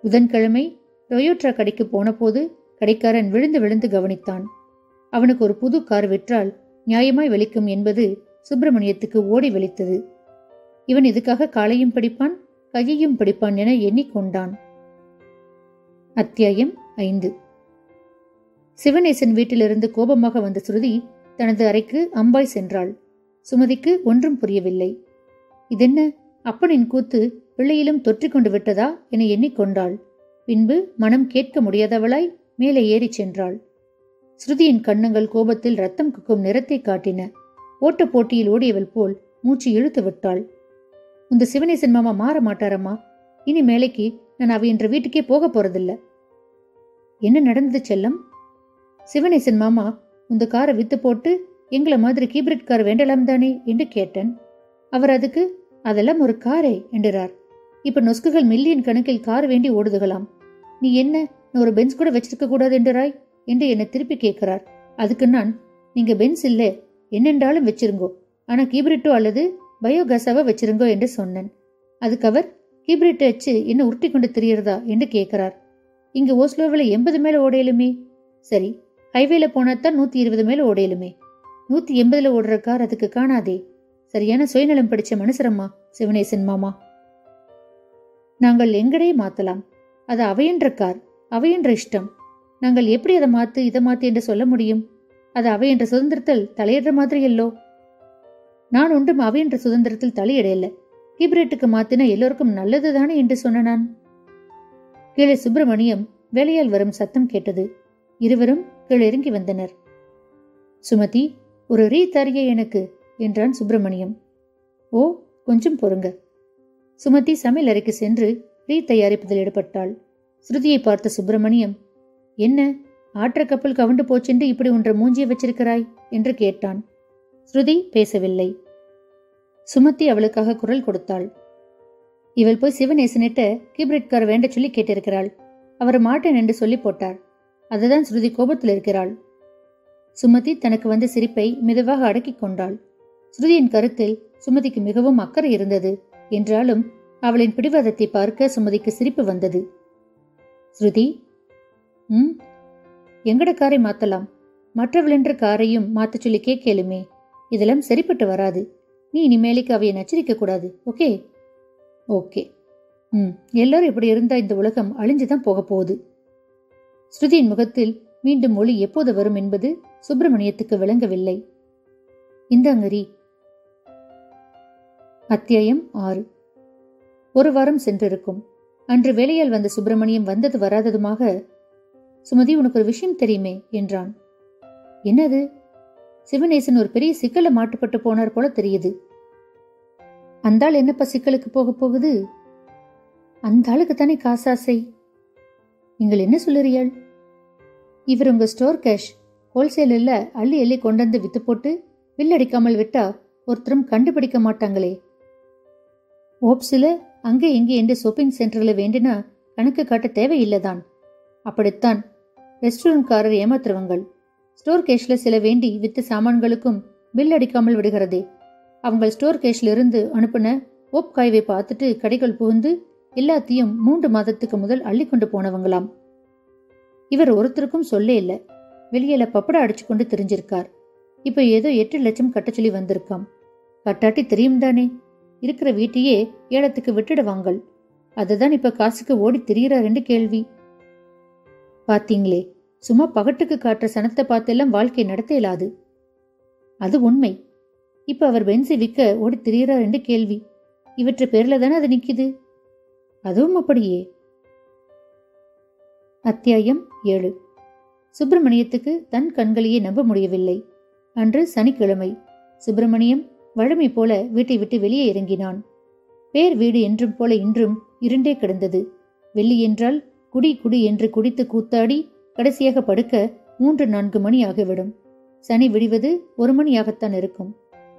புதன்கிழமை ரொயோட்ரா கடைக்கு போனபோது கடைக்காரன் விழுந்து விழுந்து கவனித்தான். அவனுக்கு ஒரு புது கார் விற்றால் நியாயமாய் வெளிக்கும் என்பது சுப்பிரமணியத்துக்கு ஓடி வெளித்தது இவன் இதுக்காக காலையும் படிப்பான் கையையும் படிப்பான் என எண்ணிக்கொண்டான். அத்தியாயம் ஐந்து. சிவநேசன் வீட்டிலிருந்து கோபமாக வந்த ஸ்ருதி தனது அறைக்கு அம்பாய் சென்றாள். சுமதிக்கு ஒன்றும் புரியவில்லை. இதென்ன? அப்பனின் கூத்து பிள்ளையிலும் தொற்றிக்கொண்டு விட்டதா என எண்ணிக்கொண்டாள் பின்பு மனம் கேட்க முடியாதவளாய் மேலே ஏறிச் சென்றாள். ஸ்ருதியின் கண்ணங்கள் கோபத்தில் ரத்தம் குக்கும் நிறத்தை காட்டின. ஓட்ட போட்டியில் ஓடியவள் போல் மூச்சு இழுத்து விட்டாள். இந்த சிவனேசன் மாமா மாற மாட்டாரம்மா. இனி மேலைக்கு நான் அவ என்ற வீட்டுக்கே போக போறதில்ல. என்ன நடந்தது செல்லம்? சிவனேசன் மாமா உந்த காரை வித்து போட்டு எங்களை மாதிரி கீபிரிட் கார் வேண்டலாம் தானே என்று கேட்டேன். அவர் அதுக்கு அதெல்லாம் ஒரு காரே என்றார். இப்ப நொஸ்குகள் மில்லியன் கணக்கில் கார் வேண்டி ஓடுதுகலாம் நீ என்ன நான் ஒரு பென்ஸ் கூட வச்சிருக்க கூடாது என்றாய்? என்று என்னை திருப்பி கேட்கிறார். அதுக்கு நான் நீங்க பென்ஸ் இல்ல என்னென்றாலும் வச்சிருங்கோ. ஆனா கீபிரிட்டோ அல்லது பயோகேஸாவோ வச்சிருங்கோ என்று சொன்னேன். அதுக்கு அவர் கீபிரிட்டை வச்சு என்ன உருட்டி கொண்டு திரியறதா? என்று கேட்கிறார். இங்க ஓஸ்லோவில் எண்பது மேல ஓடையிலுமே. சரி ஹைவேல போனா தான் நூத்தி இருபது மேல ஓடையிலுமே. நூத்தி எண்பதுல ஓடுற கார் அதுக்கு காணாதே. சரியான சுயநலம் படிச்ச மனுஷரம்மா சிவனேசன் மாமா. நாங்கள் எங்கடே மாத்தலாம்? அது அவையன்ற கார் அவையன்ற இஷ்டம். நாங்கள் எப்படி அதை மாத்து இதை மாத்து என்று சொல்ல முடியும்? அது அவை என்ற சுதந்திரத்தில் தலையிடுற மாதிரி இல்லோ நான் ஒன்றும் அவை என்ற சுதந்திரத்தில் தலையிடையில்ல கிப்ரேட்டுக்கு மாத்தினா எல்லோருக்கும் நல்லதுதானே என்று சொன்ன நான். கீழே சுப்பிரமணியம் வேலையால் வரும் சத்தம் கேட்டது. இருவரும் கீழிறங்கி வந்தனர். சுமதி ஒரு ரீ தரிய எனக்கு என்றான் சுப்பிரமணியம். ஓ கொஞ்சம் பொறுங்க. சுமதி சமையல் அறைக்கு சென்று ரீ தயாரிப்பதில் ஈடுபட்டாள். ஸ்ருதியை பார்த்த சுப்பிரமணியம் என்ன ஆற்ற கப்பல் கவுண்டு போச்சென்று இப்படி ஒன்ற மூஞ்சியை வச்சிருக்கிறாய்? என்று கேட்டான். ஸ்ருதி பேசவில்லை. சுமதி அவளுக்காக குரல் கொடுத்தாள். இவள் போய் சிவநேசனிட்ட கீப்ரெட்கார் வேண்ட சொல்லி கேட்டிருக்கிறாள். அவர் மாட்டேன் என்று சொல்லி போட்டார். அதுதான் ஸ்ருதி கோபத்தில் இருக்கிறாள் சுமதி தனக்கு வந்த சிரிப்பை மெதுவாக அடக்கிக் கொண்டாள். ஸ்ருதியின் கருத்தில் சுமதிக்கு மிகவும் அக்கறை இருந்தது. என்றாலும் அவளின் பிடிவாதத்தை பார்க்க சுமதிக்கு சிரிப்பு வந்தது. ஸ்ருதி? ம்? எங்கட காரை மாத்தலாம்? மற்றவளின்ற காரையும் மாத்த சொல்லி கேட்கலுமே. இதெல்லாம் சரிப்பட்டு வராது. நீ இனிமேலுக்கு அவையை நச்சரிக்க கூடாது. ஓகே? ஓகே. ம் எல்லாரும் இப்படி இருந்தா இந்த உலகம் அழிஞ்சுதான் போக போகுது. ஸ்ருதியின் முகத்தில் மீண்டும் ஒளி எப்போது வரும் என்பது சுப்பிரமணியத்துக்கு விளங்கவில்லை. இந்தாங்கரி அத்தியாயம் ஆறு. ஒரு வாரம் சென்றிருக்கும். அன்று வெளியில் வந்த சுப்பிரமணியம் வந்தது வராததுமாக சுமதி உனக்கு ஒரு விஷயம் தெரியுமே என்றான். என்னது? சிவநேசன் ஒரு பெரிய சிக்கல மாட்டுப்பட்டு போனார் போல தெரியுது. அந்த ஆள் என்னப்பா சிக்கலுக்கு போக போகுது? அந்த ஆளுக்கு தானே காசாசை. நீங்கள் என்ன சொல்லுறீள் இவர் உங்க ஸ்டோர் கேஷ். ஹோல்சேலில் அள்ளி அள்ளி கொண்டு வந்து வித்து போட்டு வில்லடிக்காமல் விட்டா ஒருத்தரும் கண்டுபிடிக்க மாட்டாங்களே. ஓப்ஸில் அங்கே இங்கே என்று ஷாப்பிங் சென்டரில் வேண்டினா கணக்கு காட்ட தேவையில்லைதான். அப்படித்தான் ரெஸ்டாரண்ட்காரர் ஏமாத்துறவங்கள். ஸ்டோர் கேஷ்ல சில வேண்டி வித்த சாமான்களுக்கும் பில் அடிக்காமல் விடுகிறதே. அவங்க ஸ்டோர் கேஷ்ல இருந்து அனுப்பின ஓப் காய்வை பார்த்துட்டு கடைகள் புகுந்து எல்லாத்தையும் மூன்று மாதத்துக்கு முதல் அள்ளி கொண்டு போனவங்களாம். இவர் ஒருத்தருக்கும் சொல்லே இல்ல. வெளியில பப்படா அடிச்சு கொண்டு தெரிஞ்சிருக்கார். இப்ப ஏதோ எட்டு லட்சம் கட்ட சொல்லி வந்திருக்காம். கட்டாட்டி தெரியும் தானே இருக்கிற வீட்டையே ஏலத்துக்கு விட்டுடுவாங்கள். அதுதான் இப்ப காசுக்கு ஓடி திரியிறாருன்னு கேள்வி. பாத்தீங்களே சும்மா பகட்டுக்கு காட்டுற சனத்தை பார்த்தெல்லாம் வாழ்க்கை நடத்த இயலாது. அது உண்மை. இப்ப அவர் பென்சி விற்க ஓடி திரியிறார் கேள்வி. இவற்றை பேர்ல தானே அது நிக்குது? அதுவும் அப்படியே. அத்தியாயம் ஏழு. சுப்பிரமணியத்துக்கு தன் கண்களையே நம்ப முடியவில்லை. அன்று சனிக்கிழமை. சுப்பிரமணியம் வழமை போல வீட்டை விட்டு வெளியே இறங்கினான். பேர் வீடு என்றும் போல இன்றும் இருண்டே கிடந்தது. வெள்ளி என்றால் குடி குடி என்று குடித்து கூத்தாடி கடைசியாக படுக்க மூன்று நான்கு மணி ஆகிவிடும். சனி விடிவது ஒரு மணியாகத்தான் இருக்கும்.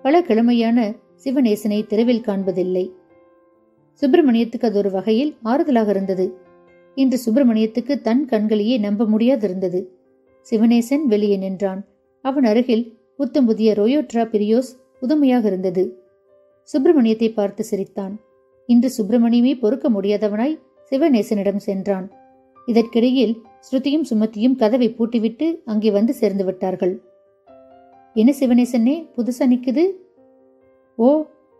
பல கிழமையான சிவநேசனை தெருவில் காண்பதில்லை. சுப்பிரமணியத்துக்கு அது ஒரு வகையில் ஆறுதலாக இருந்தது. இன்று சுப்பிரமணியத்துக்கு தன் கண்களையே நம்ப முடியாதிருந்தது. சிவநேசன் வெளியே நின்றான். அவன் அருகில் புத்தம் புதிய ரோயோட்ரா பிரியோஸ் உதமையாக இருந்தது. சுப்பிரமணியத்தை பார்த்து சிரித்தான். இன்று சுப்பிரமணியமே பொறுக்க முடியாதவனாய் சிவநேசனிடம் சென்றான். இதற்கிடையில் ஸ்ருதியும் சுமத்தியும் கதவை பூட்டிவிட்டு அங்கே வந்து சேர்ந்து விட்டார்கள். என்ன சிவநேசனே புதுசா நிக்குது? ஓ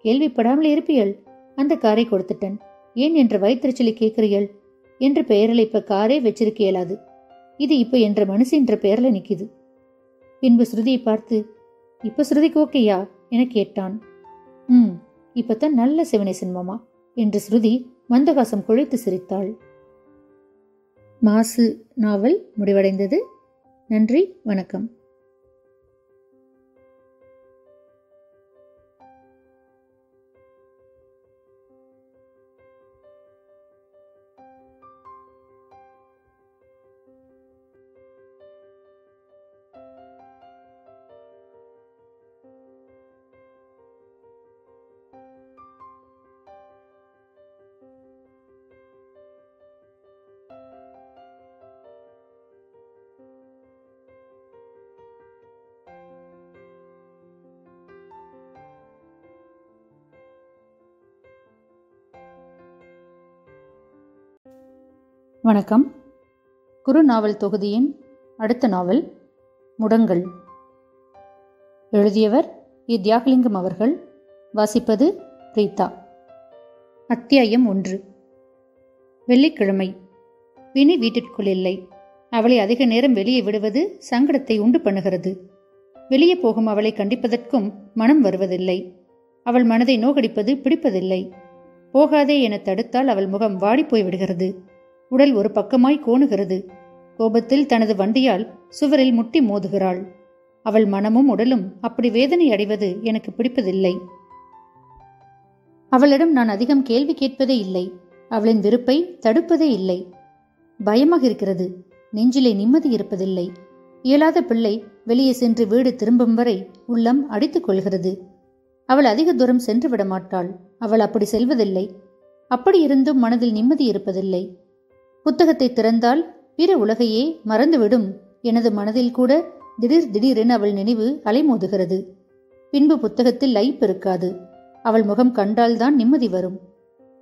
கேள்விப்படாமல் இருப்பியல். அந்த காரை கொடுத்துட்டன். ஏன் என்ற வயிற்றுச்சலி கேட்கிறீள் என்ற பெயரில் இப்ப காரே வச்சிருக்க இயலாது. இது இப்ப என்ற மனசு என்ற பெயர்ல நிக்குது. பின்பு ஸ்ருதியை பார்த்து இப்ப ஸ்ருதிக்கு ஓகேயா? என கேட்டான். ம் இப்பத்தான் நல்ல சிவனேசன் மாமா என்று ஸ்ருதி மந்தகாசம் குழைத்து சிரித்தாள். மாசு நாவல் முடிவடைந்தது. நன்றி வணக்கம். வணக்கம். குரு நாவல் தொகுதியின் அடுத்த நாவல் முடங்கல் எழுதியவர் இ. தியாகலிங்கம் அவர்கள். வாசிப்பது பிரீதா அத்தியாயம் ஒன்று. வெள்ளிக்கிழமை. வினி வீட்டிற்குள் இல்லை. அவளை அதிக நேரம் வெளியே விடுவது சங்கடத்தை உண்டு பண்ணுகிறது. வெளியே போகும் அவளை கண்டிப்பதற்கும் மனம் வருவதில்லை. அவள் மனதை நோகடிப்பது பிடிப்பதில்லை. போகாதே என தடுத்தால் அவள் முகம் வாடிப்போய் விடுகிறது. உடல் ஒரு பக்கமாய் கோணுகிறது. கோபத்தில் தனது வண்டியால் சுவரில் முட்டி மோதுகிறாள். அவள் மனமும் உடலும் அப்படி வேதனை அடைவது எனக்கு பிடிப்பதில்லை. அவளிடம் நான் அதிகம் கேள்வி கேட்பதே இல்லை. அவளின் விருப்பை தடுப்பதே இல்லை. பயமாக இருக்கிறது. நெஞ்சிலே நிம்மதி இருப்பதில்லை. இயலாத பிள்ளை வெளியே சென்று வீடு திரும்பும் வரை உள்ளம் அடித்துக் கொள்கிறது. அவள் அதிக தூரம் சென்று விட மாட்டாள் அவள் அப்படி செல்வதில்லை. அப்படி இருந்தும் மனதில் நிம்மதி இருப்பதில்லை. புத்தகத்தை திறந்தால் பிற உலகையே மறந்துவிடும். எனது மனதில் கூட திடீர் திடீரென அவள் நினைவு அலைமோதுகிறது. பின்பு புத்தகத்தில் லைப் இருக்காது. அவள் முகம் கண்டால்தான் நிம்மதி வரும்.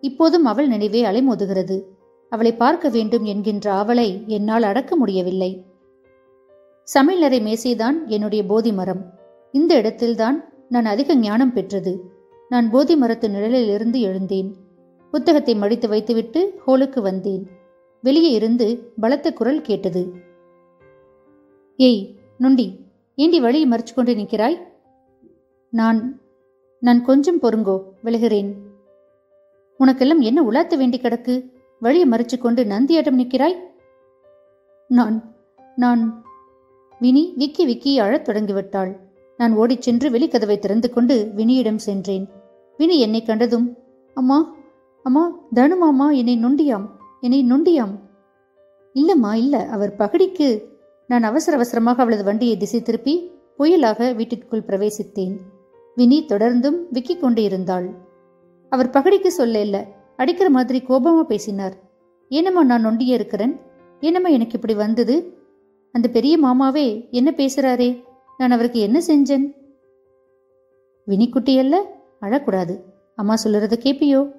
இப்போதும் அவள் நினைவே அலைமோதுகிறது. அவளை பார்க்க வேண்டும் என்கின்ற ஆவலை என்னால் அடக்க முடியவில்லை. சமையலறை மேசைதான் என்னுடைய போதி மரம். இந்த இடத்தில்தான் நான் அதிக ஞானம் பெற்றது. நான் போதி மரத்து நிழலிலிருந்து எழுந்தேன். புத்தகத்தை மடித்து வைத்துவிட்டு ஹோலுக்கு வந்தேன். வெளியே இருந்து பலத்த குரல் கேட்டது. ஏய் நொண்டி ஏண்டி வழியை மறைச்சு கொண்டு நிற்கிறாய்? நான் நான் கொஞ்சம் பொறுங்கோ விலகிறேன். உனக்கெல்லாம் என்ன உலாத்த வேண்டி கிடக்கு? வழியை மறைச்சு கொண்டு நந்தியாட்டம் நிற்கிறாய்? நான் நான் வினி விக்கி விக்கி அழத் தொடங்கிவிட்டாள். நான் ஓடிச் சென்று வெளிக்கதவை திறந்து கொண்டு வினியிடம் சென்றேன். வினி என்னை கண்டதும் அம்மா அம்மா தனுமாமா என்னை நொண்டியாம். என்னை நொண்டியாம். இல்லம்மா இல்ல. அவர் பகடிக்கு நான் அவசர அவசரமாக அவளது வண்டியை திசை திருப்பி புயலாக வீட்டிற்குள் பிரவேசித்தேன். வினி தொடர்ந்தும் விக்கிக் கொண்டே இருந்தாள். அவர் பகடிக்கு சொல்ல இல்ல. அடிக்கிற மாதிரி கோபமா பேசினார். ஏனம்மா நான் நொண்டிய இருக்கிறேன்? என்னம்மா எனக்கு இப்படி வந்தது? அந்த பெரிய மாமாவே என்ன பேசுறாரே? நான் அவருக்கு என்ன செஞ்சேன்? வினிக்குட்டி அல்ல அழக்கூடாது. அம்மா சொல்லுறத கேப்பியோ?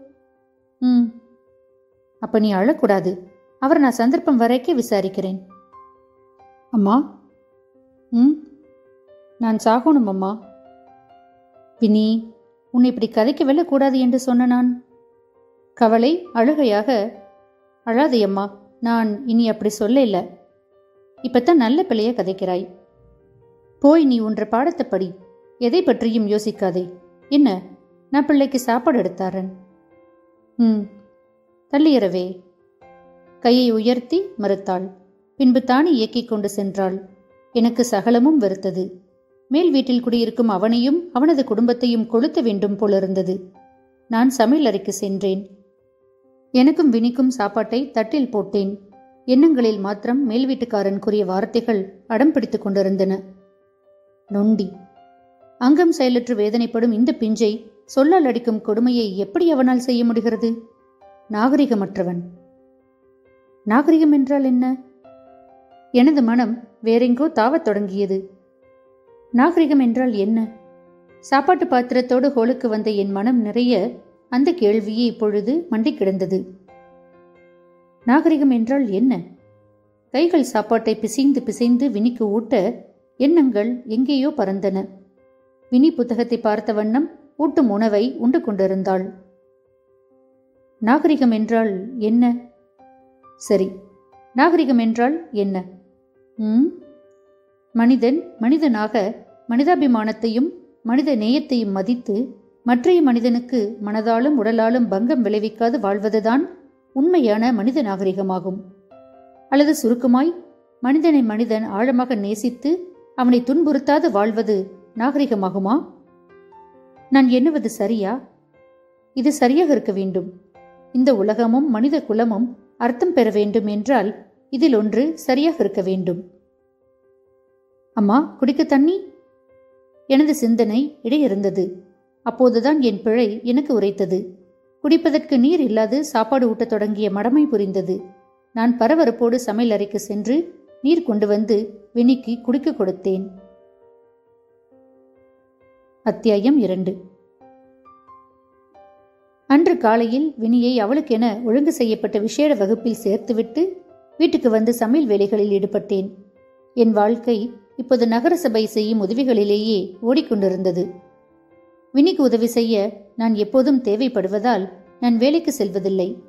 ம். அப்ப நீ அழக்கூடாது. அவர் நான் சந்தர்ப்பம் வரைக்கும் விசாரிக்கிறேன். அம்மா? ம்? நான் சாகணும் அம்மா. வினி உன்னை இப்படி கதைக்க வெல்லக்கூடாது என்று சொன்ன நான்? கவலை அழுகையாக அழாதே அம்மா. நான் இனி அப்படி சொல்ல இல்லை இப்பத்தான் நல்ல பிள்ளைய கதைக்கிறாய். போய் நீ உன்ற பாடத்தை படி எதை பற்றியும் யோசிக்காதே. என்ன? நான் பிள்ளைக்கு சாப்பாடு எடுத்தாரன் ம். தள்ளியறவே. கையை உயர்த்தி மறுத்தாள். பின்பு தானே இயக்கிக் கொண்டு சென்றாள். எனக்கு சகலமும் வெறுத்தது. மேல் வீட்டில் குடியிருக்கும் அவனையும் அவனது குடும்பத்தையும் கொளுத்த வேண்டும் போலிருந்தது. நான் சமையல் அறைக்கு சென்றேன். எனக்கும் வினிக்கும் சாப்பாட்டை தட்டில் போட்டேன். எண்ணங்களில் மாத்திரம் மேல் வீட்டுக்காரன் கூறிய வார்த்தைகள் அடம் பிடித்துக் கொண்டிருந்தன. நொண்டி. அங்கம் செயலற்று வேதனைப்படும் இந்த பிஞ்சை சொல்லால் அடிக்கும் கொடுமையை எப்படி அவனால் செய்ய முடிகிறது? நாகரிகமற்றவன். நாகரிகம் என்றால் என்ன? எனது மனம் வேறெங்கோ தாவத் தொடங்கியது. நாகரிகம் என்றால் என்ன? சாப்பாட்டு பாத்திரத்தோடு ஹோலுக்கு வந்த என் மனம் நிறைய அந்த கேள்வியே இப்பொழுது மண்டி கிடந்தது. நாகரிகம் என்றால் என்ன? கைகள் சாப்பாட்டை பிசைந்து பிசைந்து வினிக்கு ஊட்ட எண்ணங்கள் எங்கேயோ பறந்தன. வினி புத்தகத்தை பார்த்த வண்ணம் ஊட்டும் உணவை உண்டு கொண்டிருந்தாள். நாகரிகம் என்றால் என்ன? சரி நாகரிகம் என்றால் என்ன? ம் மனிதன் மனிதனாக மனிதாபிமானத்தையும் மனித நேயத்தையும் மதித்து மற்றைய மனிதனுக்கு மனதாலும் உடலாலும் பங்கம் விளைவிக்காது வாழ்வதுதான் உண்மையான மனித நாகரிகமாகும். அல்லது சுருக்கமாய் மனிதனை மனிதன் ஆழமாக நேசித்து அவனை துன்புறுத்தாது வாழ்வது நாகரிகமாகுமா? நான் எண்ணுவது சரியா? இது சரியாக இருக்க வேண்டும். இந்த உலகமும் மனித குலமும் அர்த்தம் பெற வேண்டும் என்றால் இதில் ஒன்று சரியாக இருக்க வேண்டும். அம்மா குடிக்க தண்ணி? எனது சிந்தனை இடையிருந்தது. அப்போதுதான் என் பிழை எனக்கு உரைத்தது. குடிப்பதற்கு நீர் இல்லாது சாப்பாடு ஊட்டத் தொடங்கிய மடமை புரிந்தது. நான் பரபரப்போடு சமையல் அறைக்கு சென்று நீர் கொண்டு வந்து வினிக்கு குடிக்க கொடுத்தேன். அத்தியாயம் இரண்டு. அன்று காலையில் வினியை அவளுக்கென ஒழுங்கு செய்யப்பட்ட விசேட வகுப்பில் சேர்த்துவிட்டு வீட்டுக்கு வந்து சமையல் வேலைகளில் ஈடுபட்டேன். என் வாழ்க்கை இப்போது நகரசபை செய்யும் உதவிகளிலேயே ஓடிக்கொண்டிருந்தது. வினிக்கு உதவி செய்ய நான் எப்போதும் தேவைப்படுவதால் நான் வேலைக்கு செல்வதில்லை.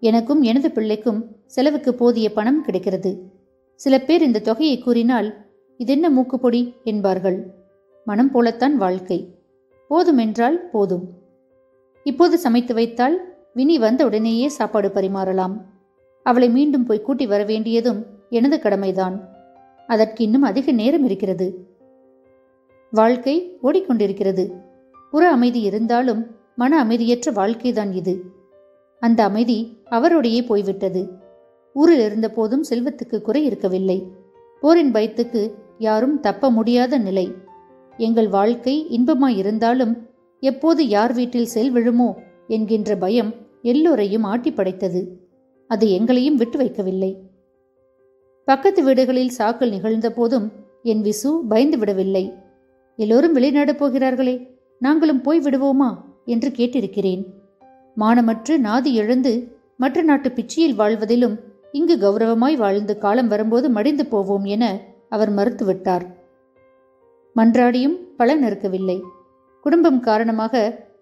எனக்கும் எனது பிள்ளைக்கும் செலவுக்கு போதிய பணம் கிடைக்கிறது. சில பேர் இந்த தொகையை கூறினால் இதென்ன மூக்குப்பொடி? என்பார்கள். மனம் போலத்தான் வாழ்க்கை. போதும் என்றால் போதும். இப்போது சமைத்து வைத்தால் வினி வந்த உடனேயே சாப்பாடு பரிமாறலாம். அவளை மீண்டும் போய் கூட்டி வர வேண்டியதும் எனது கடமைதான். அதற்கு இன்னும் அதிக நேரம் இருக்கிறது. வாழ்க்கை ஓடிக்கொண்டிருக்கிறது. புற அமைதி இருந்தாலும் மன அமைதியற்ற வாழ்க்கைதான் இது. அந்த அமைதி அவருடையே போய்விட்டது. ஊரில் இருந்தபோதும் செல்வத்துக்கு குறை இருக்கவில்லை. போரின் பயத்துக்கு யாரும் தப்ப முடியாத நிலை. எங்கள் வாழ்க்கை இன்பமாய் இருந்தாலும் எப்போது யார் வீட்டில் செல் விழுமோ என்கின்ற பயம் எல்லோரையும் ஆட்டி படைத்தது. அது எங்களையும் விட்டு வைக்கவில்லை. பக்கத்து வீடுகளில் சாக்கள் நிகழ்ந்த போதும் என் விசு பயந்து விடவில்லை. எல்லோரும் வெளிநாடு போகிறார்களே நாங்களும் போய் விடுவோமா என்று கேட்டிருக்கிறேன். மானமற்று நாதி எழுந்து மற்ற நாட்டு பிச்சியில் வாழ்வதிலும் இங்கு கௌரவமாய் வாழ்ந்து காலம் வரும்போது மடிந்து போவோம் என அவர் மறுத்துவிட்டார். மன்றாடியும் பலன் இருக்கவில்லை குடும்பம் காரணமாக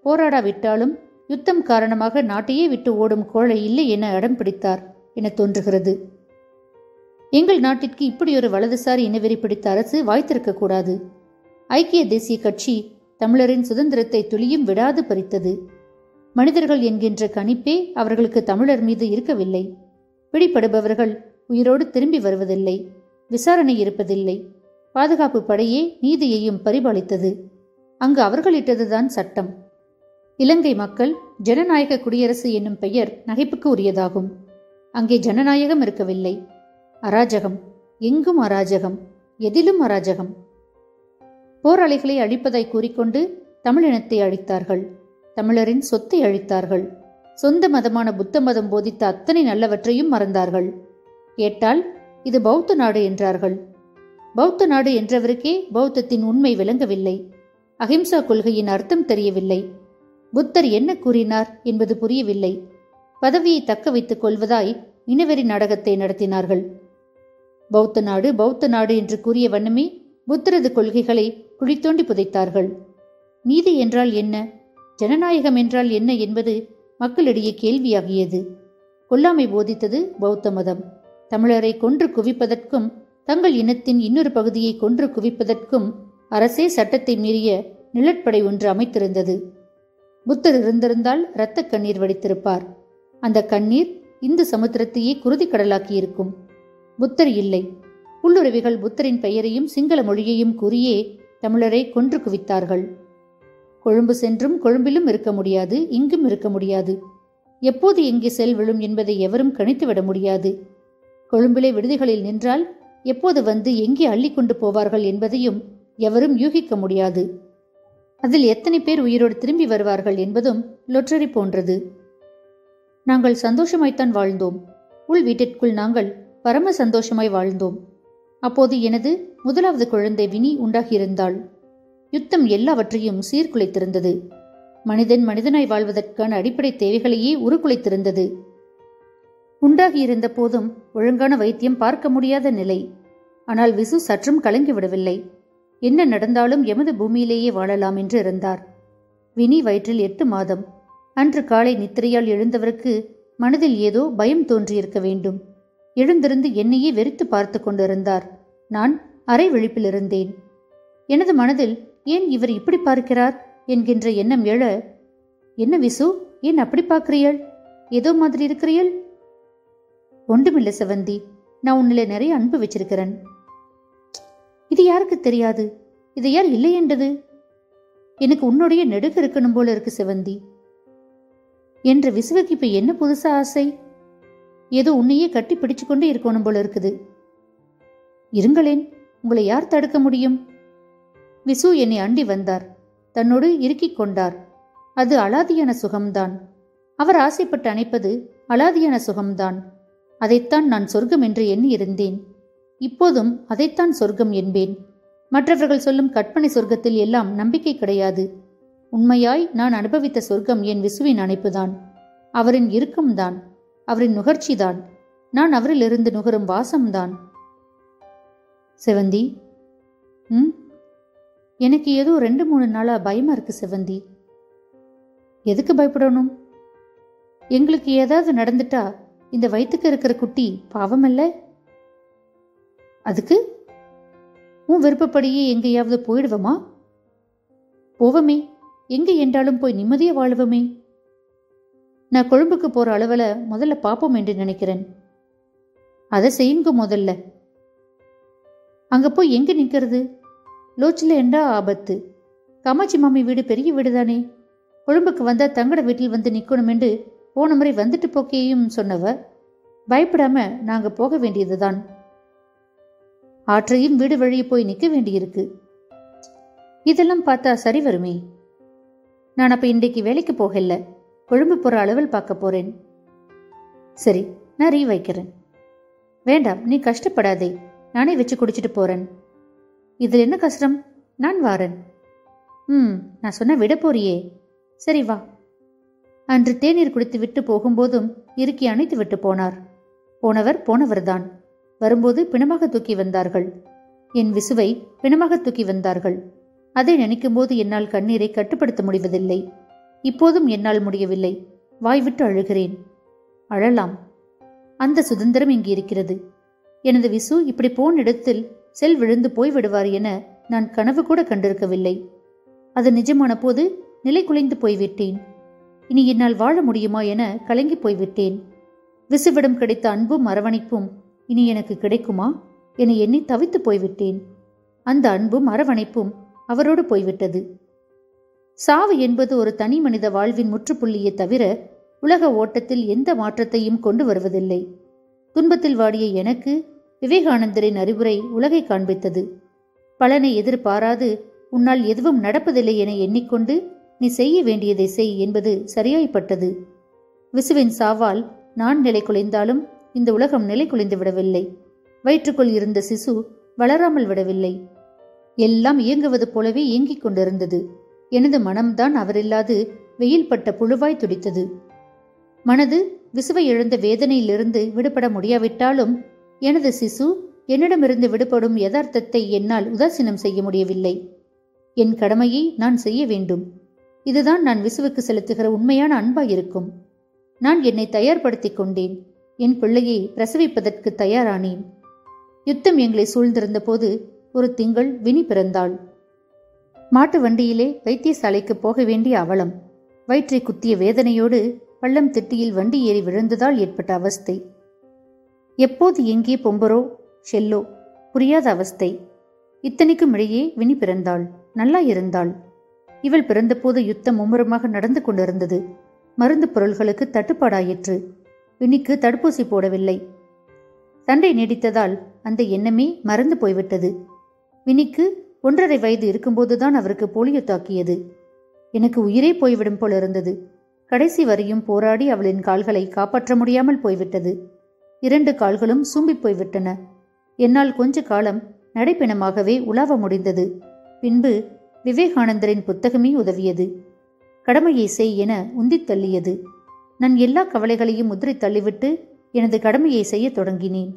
போராடாவிட்டாலும் யுத்தம் காரணமாக நாட்டையே விட்டு ஓடும் கோழை இல்லை என அடம் பிடித்தார் என தோன்றுகிறது. எங்கள் நாட்டிற்கு இப்படியொரு வலதுசாரி இனவெறி பிடித்த அரசு வாய்த்திருக்க கூடாது ஐக்கிய தேசிய கட்சி தமிழரின் சுதந்திரத்தை துளியும் விடாது பறித்தது. மனிதர்கள் என்கின்ற கணிப்பே அவர்களுக்கு தமிழர் மீது இருக்கவில்லை. பிடிபடுபவர்கள் உயிரோடு திரும்பி வருவதில்லை. விசாரணை இருப்பதில்லை. பாதுகாப்பு படையே நீதியையும் பரிபாலித்தது. அங்கு அவர்களிட்டதுதான் சட்டம். இலங்கை மக்கள் ஜனநாயக குடியரசு என்னும் பெயர் நகைப்புக்கு உரியதாகும். அங்கே ஜனநாயகம் இருக்கவில்லை. அராஜகம். எங்கும் அராஜகம். எதிலும் அராஜகம். போராளிகளை அழிப்பதை கூறிக்கொண்டு தமிழினத்தை அழித்தார்கள். தமிழரின் சொத்தை அழித்தார்கள். சொந்த மதமான புத்த மதம் போதித்த அத்தனை நல்லவற்றையும் மறந்தார்கள். கேட்டால் இது பௌத்த நாடு என்றார்கள். பௌத்த நாடு என்றவருக்கே பௌத்தத்தின் உண்மை விளங்கவில்லை. அகிம்சா கொள்கையின் அர்த்தம் தெரியவில்லை. புத்தர் என்ன கூறினார் என்பது புரியவில்லை. பதவியை தக்க வைத்துக் கொள்வதாய் இனவெறி நாடகத்தை நடத்தினார்கள். பௌத்த நாடு பௌத்த நாடு என்று கூறிய வண்ணமே புத்தரது கொள்கைகளை குழித்தோண்டி புதைத்தார்கள். நீதி என்றால் என்ன? ஜனநாயகம் என்றால் என்ன என்பது மக்களிடையே கேள்வியாகியது. கொல்லாமை போதித்தது பௌத்த மதம். தமிழரை கொன்று குவிப்பதற்கும் தங்கள் இனத்தின் இன்னொரு பகுதியை கொன்று குவிப்பதற்கும் அரசே சட்டத்தை மீறிய நிழற்படை ஒன்று அமைத்திருந்தது. புத்தர் இருந்திருந்தால் இரத்த கண்ணீர் வடித்திருப்பார். அந்த கண்ணீர் இந்து சமுத்திரத்தையே குருதி கடலாக்கியிருக்கும். புத்தர் இல்லை. புல்லுறவிகள் புத்தரின் பெயரையும் சிங்கள மொழியையும் கூறியே தமிழரை கொன்று குவித்தார்கள். கொழும்பு சென்றும் கொழும்பிலும் இருக்க முடியாது இங்கும் இருக்க முடியாது. எப்போது எங்கே செல் விழும் என்பதை எவரும் கணித்துவிட முடியாது. கொழும்பிலே விடுதிகளில் நின்றால் எப்போது வந்து எங்கே அள்ளி கொண்டு போவார்கள் என்பதையும் எவரும் யூகிக்க முடியாது. அதில் எத்தனை பேர் உயிரோடு திரும்பி வருவார்கள் என்பதும் லொற்றரி போன்றது. நாங்கள் சந்தோஷமாய்த்தான் வாழ்ந்தோம். உள் வீட்டிற்குள் நாங்கள் பரம சந்தோஷமாய் வாழ்ந்தோம். அப்போது எனது முதலாவது குழந்தை வினி உண்டாகியிருந்தாள். யுத்தம் எல்லாவற்றையும் சீர்குலைத்திருந்தது. மனிதன் மனிதனாய் வாழ்வதற்கான அடிப்படை தேவைகளையே உருக்குலைத்திருந்தது. உண்டாகியிருந்த போதும் ஒழுங்கான வைத்தியம் பார்க்க முடியாத நிலை. ஆனால் விசு சற்றும் கலங்கிவிடவில்லை. என்ன நடந்தாலும் எமது பூமியிலேயே வாழலாம் என்று இருந்தார் வினி வயிற்றில் எட்டு மாதம். அன்று காலை நித்திரையால் எழுந்தவருக்கு மனதில் ஏதோ பயம் தோன்றியிருக்க வேண்டும். எழுந்திருந்து என்னையே வெறித்து பார்த்து கொண்டிருந்தார். நான் அரை விழிப்பில் இருந்தேன். எனது மனதில் ஏன் இவர் இப்படி பார்க்கிறார்? என்கின்ற எண்ணம் எழ என்ன விசு ஏன் அப்படி பார்க்கிறீள் ஏதோ மாதிரி இருக்கிறீள் ஒன்றுமில்லை செவந்தி. நான் உன்னில நிறைய அன்பு வச்சிருக்கிறேன். இது யாருக்கு தெரியாது? இது யார் இல்லை என்றது? எனக்கு உன்னுடைய நெடுக இருக்கணும் போல இருக்கு செவந்தி. என்ற விசுவுக்கு இப்ப என்ன புதுசா ஆசை? ஏதோ உன்னையே கட்டி பிடிச்சு கொண்டே இருக்கணும் போல இருக்குது. இருங்களேன் உங்களை யார் தடுக்க முடியும்? விசு என்னை அண்டி வந்தார். தன்னோடு இறுக்கிக் கொண்டார். அது அலாதியான சுகம்தான். அவர் ஆசைப்பட்டு அணைப்பது அலாதியான சுகம்தான். அதைத்தான் நான் சொர்க்கம் என்று எண்ணி இருந்தேன் இப்போதும் அதைத்தான் சொர்க்கம் என்பேன். மற்றவர்கள் சொல்லும் கற்பனை சொர்க்கத்தில் எல்லாம் நம்பிக்கை கிடையாது. உண்மையாய் நான் அனுபவித்த சொர்க்கம் என் விசுவின் அணைப்புதான். அவரின் இறுக்கம்தான் அவரின் நுகர்ச்சிதான் நான் அவரிலிருந்து நுகரும் வாசம்தான் செவந்தி. ம்? எனக்கு ஏதோ ரெண்டு மூணு நாளா பயமா இருக்கு செவந்தி. எதுக்கு பயப்படணும்? எங்களுக்கு ஏதாவது நடந்துட்டா இந்த வயிற்றுக்கு இருக்கிற குட்டி பாவமல்ல அதுக்கு உன் விருப்பப்படியே எங்கேயாவது போயிடுவோமா? போவமே. எங்க என்றாலும் போய் நிம்மதியா வாழுவமே. நான் கொழும்புக்கு போற அளவுல முதல்ல பாப்போம் என்று நினைக்கிறேன். அதை செய்யுங்க முதல்ல. அங்க போய் எங்க நிக்கிறது? லோச்சில் என்றா ஆபத்து. காமாட்சி மாமி வீடு பெரிய வீடு தானே கொழும்புக்கு வந்தா தங்கட வீட்டில் வந்து நிக்கணும் என்று போன முறை வந்துட்டு போக்கேயும் சொன்னவ பயப்படாம நாங்க போக வேண்டியதுதான். ஆற்றையும் வீடு வழியே போய் நிற்க வேண்டியிருக்கு. இதெல்லாம் பார்த்தா சரி வருமே. நான் அப்ப இன்றைக்கு வேலைக்கு போகல. கொழும்பு போற அளவில் பார்க்க போறேன். சரி நான் ரீ வைக்கிறேன். வேண்டாம் நீ கஷ்டப்படாதே. நானே வச்சு குடிச்சிட்டு போறேன். இதில் என்ன கஷ்டம்? நான் வாரேன். ம் நான் சொன்ன விட போறியே. சரி வா. அன்று தேநீர் குடித்து விட்டு போகும்போதும் இறுக்கி அணைத்து விட்டு போனார். போனவர் போனவர்தான். வரும்போது பிணமாக தூக்கி வந்தார்கள். என் விசுவை பிணமாக தூக்கி வந்தார்கள். அதை நினைக்கும்போது என்னால் கண்ணீரை கட்டுப்படுத்த முடிவதில்லை. இப்போதும் என்னால் முடியவில்லை. வாய்விட்டு அழுகிறேன். அழலாம். அந்த சுதந்திரம் இங்கு இருக்கிறது. எனது விசு இப்படி போன இடத்தில் செல் விழுந்து போய் விடுவார் என நான் கனவு கூட கண்டிருக்கவில்லை. அது நிஜமான போது நிலை குலைந்து போய்விட்டேன். இனி என்னால் வாழ முடியுமா என கலங்கி போய்விட்டேன். விசுவிடம் கிடைத்த அன்பும் அரவணைப்பும் இனி எனக்கு கிடைக்குமா? என எண்ணி தவித்து போய்விட்டேன். அந்த அன்பும் அரவணைப்பும் அவரோடு போய்விட்டது. சாவு என்பது ஒரு தனி மனித வாழ்வின் முற்றுப்புள்ளியை தவிர உலக ஓட்டத்தில் எந்த மாற்றத்தையும் கொண்டு வருவதில்லை. துன்பத்தில் வாடிய எனக்கு விவேகானந்தரின் அறிவுரை உலகை காண்பித்தது. பலனை எதிர்பாராது உன்னால் எதுவும் நடப்பதில்லை என எண்ணிக்கொண்டு நீ செய்ய வேண்டியதை செய் என்பது சரியாய்ப்பட்டது. விசுவின் சாவால் நான் நிலை குலைந்தாலும் இந்த உலகம் நிலை குலைந்து விடவில்லை. வயிற்றுக்குள் இருந்த சிசு வளராமல் விடவில்லை. எல்லாம் இயங்குவது போலவே இயங்கிக் கொண்டிருந்தது. எனது மனம்தான் அவரில்லாது வெயில் பட்ட புழுவாய் துடித்தது. மனது விசுவை எழுந்த வேதனையிலிருந்து விடுபட முடியாவிட்டாலும் எனது சிசு என்னிடமிருந்து விடுபடும் யதார்த்தத்தை என்னால் உதாசீனம் செய்ய முடியவில்லை. என் கடமையை நான் செய்ய வேண்டும். இதுதான் நான் விசுவுக்கு செலுத்துகிற உண்மையான அன்பாயிருக்கும். நான் என்னை தயார்படுத்திக் கொண்டேன். என் பிள்ளையை பிரசவிப்பதற்கு தயாரானேன். யுத்தம் எங்களை சூழ்ந்திருந்த போது ஒரு திங்கள் வினி பிறந்தாள். மாட்டு வண்டியிலே வைத்தியசாலைக்கு போக வேண்டிய அவலம். வயிற்றை குத்திய வேதனையோடு பள்ளம் திட்டியில் வண்டி ஏறி விழுந்ததால் ஏற்பட்ட அவஸ்தை. எப்போது எங்கே பொம்பரோ ஷெல்லோ புரியாத அவஸ்தை. இத்தனைக்கும் இடையே வினி பிறந்தாள். நல்லா இருந்தாள். இவள் பிறந்தபோது யுத்தம் மும்முரமாக நடந்து கொண்டிருந்தது. மருந்து பொருள்களுக்கு தட்டுப்பாடாயிற்று. வினிக்கு தடுப்பூசி போடவில்லை. சண்டை நீடித்ததால் அந்த எண்ணமே மறந்து போய்விட்டது. வினிக்கு ஒன்றரை வயது இருக்கும்போதுதான் அவருக்கு போலியோ தாக்கியது. எனக்கு உயிரே போய்விடும் போல இருந்தது. கடைசி வரையும் போராடி அவளின் கால்களை காப்பாற்ற முடியாமல் போய்விட்டது. இரண்டு கால்களும் சூம்பிப் போய்விட்டன. என்னால் கொஞ்ச காலம் நடைப்பிணமாகவே உலாவ முடிந்தது. பின்பு விவேகானந்தரின் புத்தகமே உதவியது. கடமையை செய் என உந்தித் தள்ளியது. நான் எல்லா கவலைகளையும் முதிரை தள்ளிவிட்டு எனது கடமையை செய்ய தொடங்கினேன்.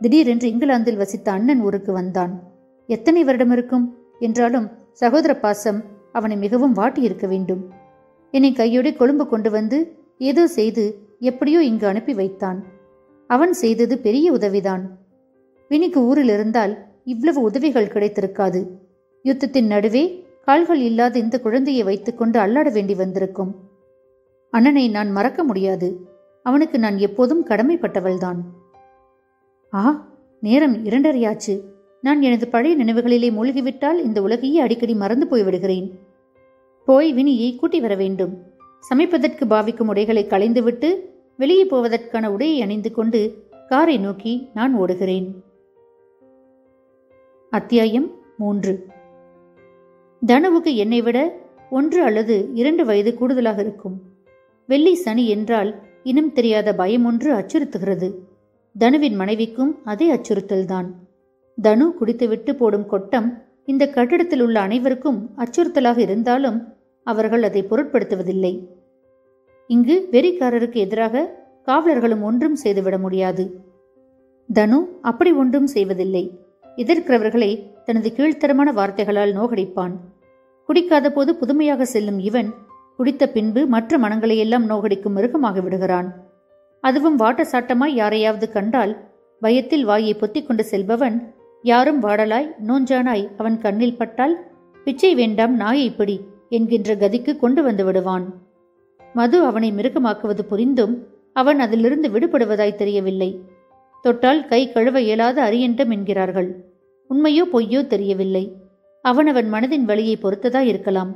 திடீரென்று இங்கிலாந்தில் வசித்த அண்ணன் ஊருக்கு வந்தான். எத்தனை வருடம் இருக்கும்? என்றாலும் சகோதர பாசம் அவனை மிகவும் வாட்டியிருக்க வேண்டும். என்னை கையோடு கொழும்பு கொண்டு வந்து ஏதோ செய்து எப்படியோ இங்கு அனுப்பி வைத்தான். அவன் செய்தது பெரிய உதவிதான். வினிக்கு ஊரில் இருந்தால் இவ்வளவு உதவிகள் கிடைத்திருக்காது. யுத்தத்தின் நடுவே கால்கள் இல்லாத இந்த குழந்தையை வைத்துக்கொண்டு அல்லாட வேண்டி வந்திருக்கும். அண்ணனை நான் மறக்க முடியாது. அவனுக்கு நான் எப்போதும் கடமைப்பட்டவள்தான். ஆ நேரம் இரண்டரையாச்சு. நான் எனது பழைய நினைவுகளிலே மூழ்கிவிட்டால் இந்த உலகையே அடிக்கடி மறந்து போய்விடுகிறேன். போய் வினியை கூட்டி வர வேண்டும். சமைப்பதற்கு பாவிக்கும் உடைகளை களைந்துவிட்டு வெளியே போவதற்கான உடையை அணிந்து கொண்டு காரை நோக்கி நான் ஓடுகிறேன். அத்தியாயம் மூன்று. தனுவுக்கு என்னை விட ஒன்று அல்லது இரண்டு வயது கூடுதலாக இருக்கும். வெள்ளி சனி என்றால் இனம் தெரியாத பயம் ஒன்று அச்சுறுத்துகிறது. தனுவின் மனைவிக்கும் அதே அச்சுறுத்தல்தான். தனு குடித்துவிட்டு போடும் கொட்டம் இந்த கட்டிடத்தில் உள்ள அனைவருக்கும் அச்சுறுத்தலாக இருந்தாலும் அவர்கள் அதை பொருட்படுத்துவதில்லை. இங்கு வெறிக்காரருக்கு எதிராக காவலர்களும் ஒன்றும் செய்துவிட முடியாது. தனு அப்படி ஒன்றும் செய்வதில்லை. எதிர்க்கிறவர்களை தனது கீழ்த்தரமான வார்த்தைகளால் நோகடிப்பான். குடிக்காத போது புதுமையாக செல்லும் இவன் குடித்த பின்பு மற்ற மனங்களையெல்லாம் நோகடிக்கும் மிருகமாக விடுகிறான். அதுவும் வாட்ட சாட்டமாய் யாரையாவது கண்டால் பயத்தில் வாயை பொத்திக் கொண்டு செல்பவன் யாரும் வாடலாய் நோஞ்சானாய் அவன் கண்ணில் பட்டால் பிச்சை வேண்டாம் நாயை பிடி என்கின்ற கதிக்கு கொண்டு வந்து விடுவான். மது அவனை மிருகமாக்குவது புரிந்தும் அவன் அதிலிருந்து விடுபடுவதாய் தெரியவில்லை. தொட்டால் கை கழுவ இயலாத அரியண்டம் என்கிறார்கள். உண்மையோ பொய்யோ தெரியவில்லை. அவனவன் மனதின் வழியை பொறுத்ததா இருக்கலாம்.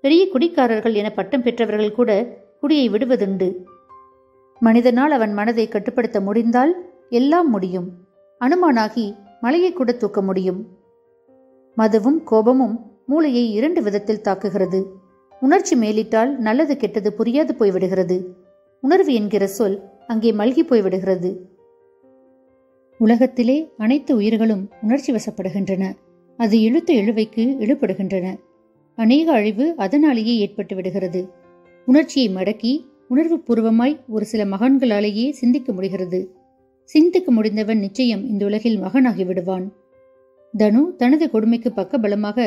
பெரிய குடிக்காரர்கள் என பட்டம் பெற்றவர்கள் கூட குடியை விடுவதுண்டு. மனிதனால் அவன் மனதை கட்டுப்படுத்த முடிந்தால் எல்லாம் முடியும். அனுமானாகி மலையை கூட தூக்க முடியும். மதுவும் கோபமும் மூளையை இரண்டு விதத்தில் தாக்குகிறது. உணர்ச்சி மேலிட்டால் நல்லது கெட்டது புரியாது போய்விடுகிறது. உணர்வு என்கிற சொல் அங்கே மல்கி போய்விடுகிறது. உலகத்திலே அனைத்து உயிர்களும் உணர்ச்சி வசப்படுகின்றன. அது இழுத்த இழுவைக்கு இழுபடுகின்றன. அநேக அழிவு அதனாலேயே ஏற்பட்டு விடுகிறது. உணர்ச்சியை மடக்கி உணர்வு பூர்வமாய் ஒரு சில மகன்களாலேயே சிந்திக்க முடிகிறது. சிந்திக்க முடிந்தவன் நிச்சயம் இந்த உலகில் மகனாகி விடுவான். தனு தனது கொடுமைக்கு பக்கபலமாக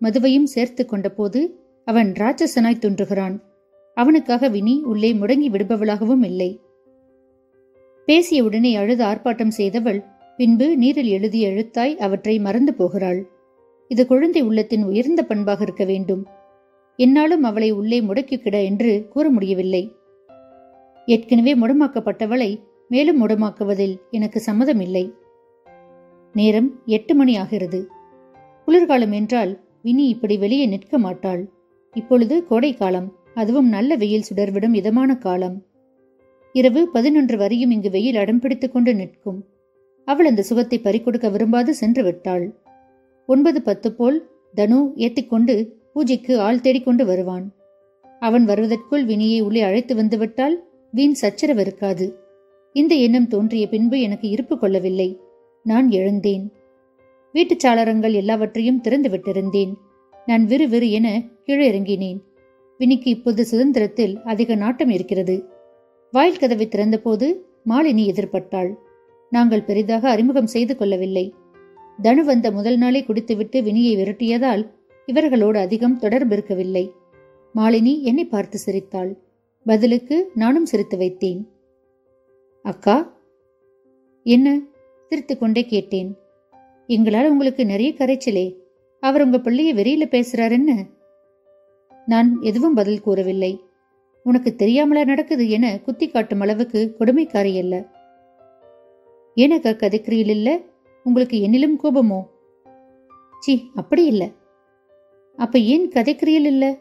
மதுவையும் சேர்த்து கொண்டபோது அவன் ராட்சசனாய் தோன்றுகிறான். அவனுக்காக வினி உள்ளே முடங்கி விடுபவளாகவும் இல்லை. பேசிய உடனே அழுது ஆர்ப்பாட்டம் செய்தவள் பின்பு நீரில் எழுதிய எழுத்தாய் அவற்றை மறந்து போகிறாள். இது குழந்தை உள்ளத்தின் உயர்ந்த பண்பாக இருக்க வேண்டும். என்னாலும் அவளை உள்ளே முடக்கிக்கிட என்று கூற முடியவில்லை. ஏற்கனவே முடமாக்கப்பட்டவளை மேலும் முடமாக்குவதில் எனக்கு சம்மதமில்லை. நேரம் எட்டு மணி ஆகிறது. குளிர்காலம் என்றால் வினி இப்படி வெளியே நிற்க மாட்டாள். இப்பொழுது கோடை காலம். அதுவும் நல்ல வெயில் சுடர்விடும் இதமான காலம். இரவு பதினொன்று வரையும் இங்கு வெயில் அடம் கொண்டு நிற்கும். அவள் அந்த சுகத்தை பறிக்கொடுக்க விரும்பாது சென்று விட்டாள். ஒன்பது பத்து போல் தனு ஏத்திக்கொண்டு பூஜைக்கு ஆள் தேடிக்கொண்டு வருவான். அவன் வருவதற்குள் வினியை உள்ளே அழைத்து வந்துவிட்டால் வீண் சச்சரவு இருக்காது. இந்த எண்ணம் தோன்றிய பின்பு எனக்கு இருப்பு கொள்ளவில்லை. நான் எழுந்தேன். வீட்டுச் சாளரங்கள் எல்லாவற்றையும் திறந்து விட்டிருந்தேன். நான் விறுவிறு என கீழே இறங்கினேன். வினிக்கு இப்போது சுதந்திரத்தில் அதிக நாட்டம் இருக்கிறது. வாயில் கதவை திறந்தபோது மாலினி எதிர்பட்டாள். நாங்கள் பெரிதாக அறிமுகம் செய்து கொள்ளவில்லை. தனு வந்த முதல் நாளே குடித்துவிட்டு வினியை விரட்டியதால் இவர்களோடு அதிகம் தொடர்பு இருக்கவில்லை. மாலினி என்னை பார்த்து சிரித்தாள். பதிலுக்கு நானும் சிரித்து வைத்தேன். அக்கா? என்ன? சிரித்துக் கொண்டே கேட்டேன். எங்களால் உங்களுக்கு நிறைய கரைச்சலே. அவர் உங்க பிள்ளைய வெறியில பேசுறார் என்ன நான் எதுவும் பதில் கூறவில்லை. உனக்கு தெரியாமலா நடக்குது என குத்தி காட்டும் அளவுக்கு கொடுமைக்காரி அல்ல. ஏனக்கா கதைக்கிறீல் இல்லை? உங்களுக்கு என்னிலும் கோபமோ? சி அப்படி இல்லை. அப்ப ஏன் கதைக்கிறீல் இல்ல?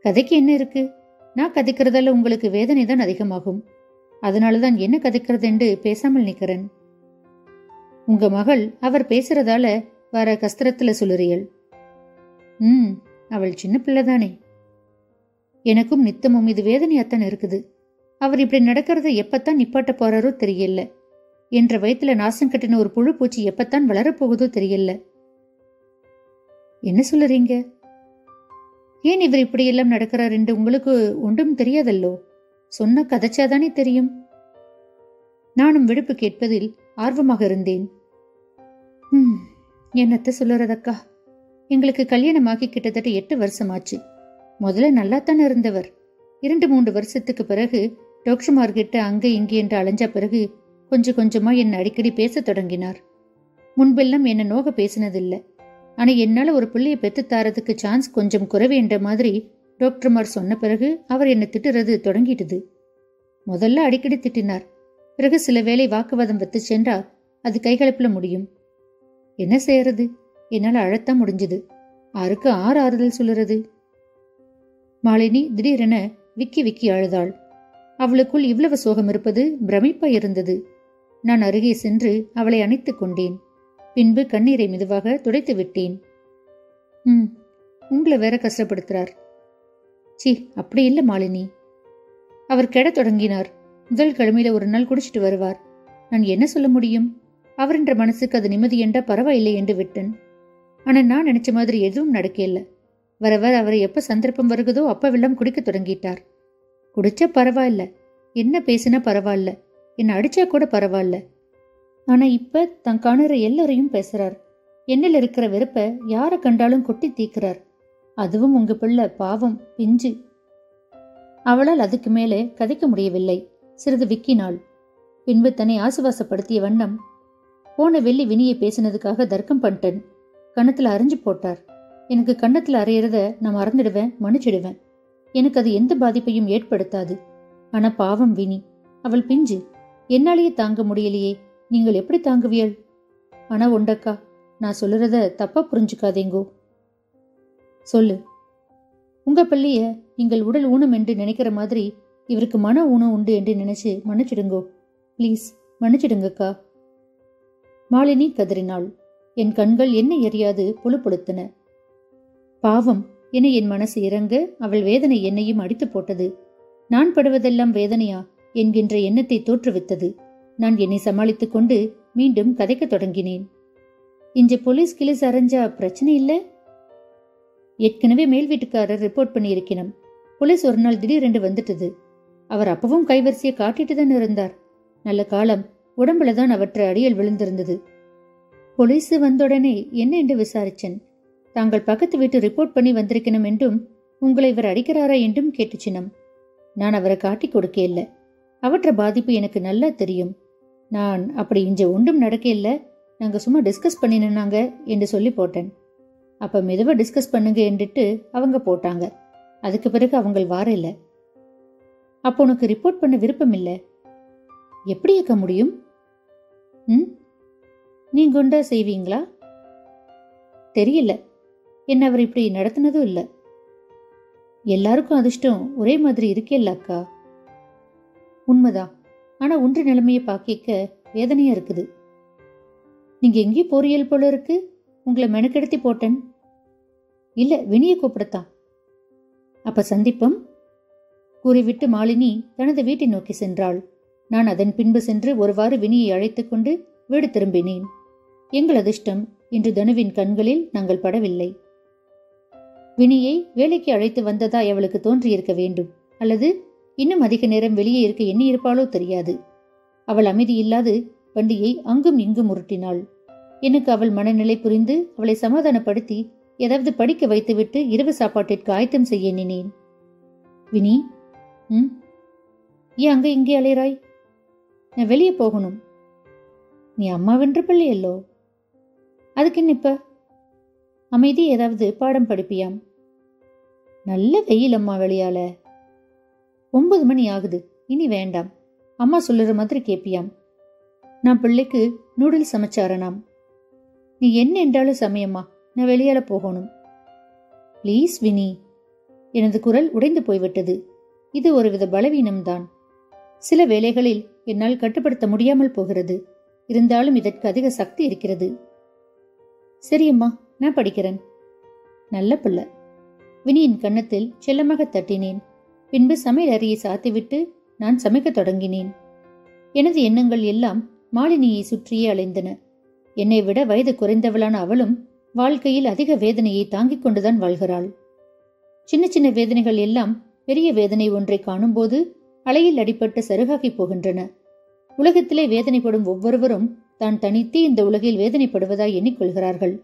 கதைக்கு என்ன இருக்கு? நான் கதைக்கிறதால உங்களுக்கு வேதனை தான் அதிகமாகும். அதனாலதான் என்ன கதைக்கிறது என்று பேசாமல் நிக்கிறேன் உங்க மகள் அவர் பேசுறதால வர கஸ்திரத்துல சொல்லுறியல். ம் அவள் சின்ன பிள்ளைதானே எனக்கும் நித்தமும் இது வேதனையாத்தான் இருக்குது. அவர் இப்படி நடக்கிறத எப்பத்தான் நிப்பாட்ட போறாரோ தெரியல. என்ற வயத்துல நாசம் கட்டின ஒரு புழு பூச்சி எப்பத்தான் வளரப்போகுதோ தெரியல. என்ன சொல்லுறீங்க ஏன் இவர் இப்படியெல்லாம் நடக்கிறார் என்று உங்களுக்கு ஒன்றும் தெரியாதல்லோ? சொன்ன கதைச்சாதானே தெரியும். நானும் விடுப்பு கேட்பதில் ஆர்வமாக இருந்தேன். ம் என்னத்த சொல்லுறதக்கா? எங்களுக்கு கல்யாணமாகி கிட்டத்தட்ட எட்டு வருஷமாச்சு. முதல்ல நல்லாத்தானே இருந்தவர். இரண்டு மூன்று வருஷத்துக்கு பிறகு டாக்டர்மார்கிட்ட அங்கே இங்கே என்று அலைஞ்ச பிறகு கொஞ்சம் கொஞ்சமா என்னை அடிக்கடி பேசத் தொடங்கினார். முன்பெல்லாம் என்ன நோக பேசினதில்லை. ஆனா என்னால ஒரு பிள்ளைய பெத்து தாரதுக்கு சான்ஸ் கொஞ்சம் குறைவேன்ற மாதிரி டாக்டர்மார் சொன்ன பிறகு அவர் என்னை திட்டுறது தொடங்கிட்டுது. முதல்ல அடிக்கடி திட்டினார். பிறகு சில வேளை வாக்குவாதம் வைத்து சென்றா அது கைகலப்பில் முடியும். என்ன செய்யறது? என்னால் அழத்தான் முடிஞ்சது. ஆருக்கு ஆறு ஆறுதல் சொல்லுறது. மாலினி திடீரென விக்கி விக்கி அழுதாள். அவளுக்குள் இவ்வளவு சோகம் இருப்பது பிரமிப்பா இருந்தது. நான் அருகே சென்று அவளை அணைத்துக் கொண்டேன். பின்பு கண்ணீரை மெதுவாக துடைத்து விட்டேன். ம் உங்களை வேற கஷ்டப்படுத்துறார். சி அப்படி இல்ல மாலினி. அவர் கெட தொடங்கினார். முதல் கிழமையில ஒரு நாள் குடிச்சிட்டு வருவார். நான் என்ன சொல்ல முடியும்? அவர் என்ற மனசுக்கு அது நிம்மதி என்றா பரவாயில்லை என்று விட்டேன். ஆனா நான் நினைச்ச மாதிரி எதுவும் நடக்கல. வர வர அவரை எப்ப சந்தர்ப்பம் வருகுதோ அப்பவெல்லாம் குடிக்க தொடங்கிட்டார். குடிச்சா பரவாயில்ல. என்ன பேசினா பரவாயில்ல. என்னை அடிச்சா கூட பரவாயில்ல. ஆனா இப்ப தன் காணுற எல்லாரையும் பேசுறார். என்னில் இருக்கிற வெறுப்பை யாரை கண்டாலும் கொட்டி தீக்கிறார். அதுவும் உங்க பிள்ளை பாவம் பிஞ்சு. அவளால் அதுக்கு மேலே கதைக்க முடியவில்லை. சிறிது விக்கினாள். பின்பு தன்னை ஆசுவாசப்படுத்திய வண்ணம் போன வெள்ளி வினியை பேசினதுக்காக தர்க்கம் பண்ணிட்டேன். கணத்துல அரைஞ்சு போட்டார். எனக்கு கண்ணத்துல அறையிறத நான் மறந்துடுவேன் மன்னிச்சிடுவேன். எனக்கு அது எந்த பாதிப்பையும் ஏற்படுத்தாது. ஆனா பாவம் வினி அவள் பிஞ்சு. என்னாலேயே தாங்க முடியலையே. நீங்கள் எப்படி தாங்குவியல் ஆனா உண்டக்கா நான் சொல்லுறத தப்பா புரிஞ்சுக்காதேங்கோ. சொல்லு. உங்க பள்ளிய நீங்கள் உடல் ஊனம் என்று நினைக்கிற மாதிரி இவருக்கு மன ஊனம் உண்டு என்று நினைச்சு மன்னிச்சிடுங்கோ. ப்ளீஸ் மன்னிச்சிடுங்கக்கா. மாலினி கதறினாள். என் கண்கள் என்ன எரியாது புழு புழுத்தன பாவம் என என் மனசு இறங்க அவள் வேதனை என்னையும் அடித்து போட்டது. நான் படுவதெல்லாம் வேதனையா? என்கின்ற எண்ணத்தை தோற்றுவித்தது. நான் என்னை சமாளித்துக் கொண்டு மீண்டும் கதைக்கத் தொடங்கினேன். இன்று போலீஸ் கிளிஸ் அரைஞ்சா பிரச்சனை இல்ல? ஏற்கனவே மேல் வீட்டுக்காரர் ரிப்போர்ட் பண்ணியிருக்கணும். போலீஸ் ஒரு நாள் திடீரென்று வந்துட்டது. அவர் அப்பவும் கைவரிசையை காட்டிட்டு தான் இருந்தார். நல்ல காலம். உடம்புல தான் அவற்றை அடியல் விழுந்திருந்தது. போலீஸ் வந்தவுடனே என்ன என்று விசாரிச்சேன். தாங்கள் பக்கத்து வீட்டு ரிப்போர்ட் பண்ணி வந்திருக்கணும் என்றும் உங்களை இவர் அடிக்கிறாரா என்றும் கேட்டுச்சினம். நான் அவரை காட்டி கொடுக்க இல்லை. அவற்ற பாதிப்பு எனக்கு நல்லா தெரியும். நான் அப்படி இஞ்ச ஒன்றும் நடக்க இல்லை நாங்க சும்மா டிஸ்கஸ் பண்ணினாங்க என்று சொல்லி போட்டேன். அப்ப மெதுவாக டிஸ்கஸ் பண்ணுங்க என்றுட்டு அவங்க போட்டாங்க. அதுக்கு பிறகு அவங்க வார இல்லை அப்போ உனக்கு ரிப்போர்ட் பண்ண விருப்பம் இல்லை எப்படி இருக்க முடியும்? ம்? நீங்கள் கொண்டா செய்வீங்களா? தெரியல. என்ன அவர் இப்படி நடத்தினதும் இல்லை. எல்லாருக்கும் அதிர்ஷ்டம் ஒரே மாதிரி இருக்கேல்ல அக்கா. உண்மைதான். ஆனா ஒன்று நிலைமையை பாக்கிக்க வேதனையா இருக்குது. நீங்க எங்கேயும் போறியல் போல இருக்கு. உங்களை மெனக்கெடுத்தி போட்டேன். இல்ல வினியை கூப்பிடத்தான். அப்ப சந்திப்பம்? கூறிவிட்டு மாலினி தனது வீட்டை நோக்கி சென்றாள். நான் அதன் பின்பு சென்று ஒருவாறு வினியை அழைத்துக் கொண்டு வீடு திரும்பினேன். எங்கள் அதிர்ஷ்டம் இன்று தனுவின் கண்களில் நாங்கள் படவில்லை. வினியை வேலைக்கு அழைத்து வந்ததா அவளுக்கு தோன்றியிருக்க வேண்டும். அல்லது இன்னும் அதிக நேரம் வெளியே இருக்க எண்ணி இருப்பாளோ தெரியாது. அவள் அமைதி இல்லாது வண்டியை அங்கும் இங்கும் உருட்டினாள். எனக்கு அவள் மனநிலை புரிந்து அவளை சமாதானப்படுத்தி ஏதாவது படிக்க வைத்துவிட்டு இரவு சாப்பாட்டிற்கு ஆயத்தம் செய்ய எண்ணினேன். வினி ம்? ஏன் அங்க இங்கே அலையிறாய்? நான் வெளியே போகணும். நீ அம்மாவென்ற பிள்ளையல்லோ? அதுக்கு என்ன இப்ப? அமைதி ஏதாவது பாடம் படிப்பியாம். நல்ல வெயில் அம்மா வெளியால. ஒன்பது மணி ஆகுது. இனி வேண்டாம். அம்மா சொல்லுற மாதிரி கேப்பியாம். நான் பிள்ளைக்கு நூடுல்ஸ் சமைச்சாரனாம். நீ என்ன என்றாலும் சமயம்மா. நான் வெளியால போகணும். ப்ளீஸ் வினி. எனது குரல் உடைந்து போய்விட்டது. இது ஒருவித பலவீனம்தான். சில வேளைகளில் என்னால் கட்டுப்படுத்த முடியாமல் போகிறது. இருந்தாலும் இதற்கு அதிக சக்தி இருக்கிறது. சரியம்மா நான் படிக்கிறேன். நல்ல பிள்ளை. வினியின் கன்னத்தில் செல்லமாக தட்டினேன். பின்பு சமையல் அறையை சாத்திவிட்டு நான் சமைக்கத் தொடங்கினேன். எனது எண்ணங்கள் எல்லாம் மாலினியை சுற்றியே அலைந்தன. என்னை விட வயது குறைந்தவளான அவளும் வாழ்க்கையில் அதிக வேதனையை தாங்கிக் கொண்டுதான் வாழ்கிறாள். சின்ன சின்ன வேதனைகள் எல்லாம் பெரிய வேதனை ஒன்றை காணும்போது அலையில் அடிபட்டு சருகாகி போகின்றன. உலகத்திலே வேதனைப்படும் ஒவ்வொருவரும் தான் தனித்து இந்த உலகில் வேதனைப்படுவதாய் எண்ணிக்கொள்கிறார்கள்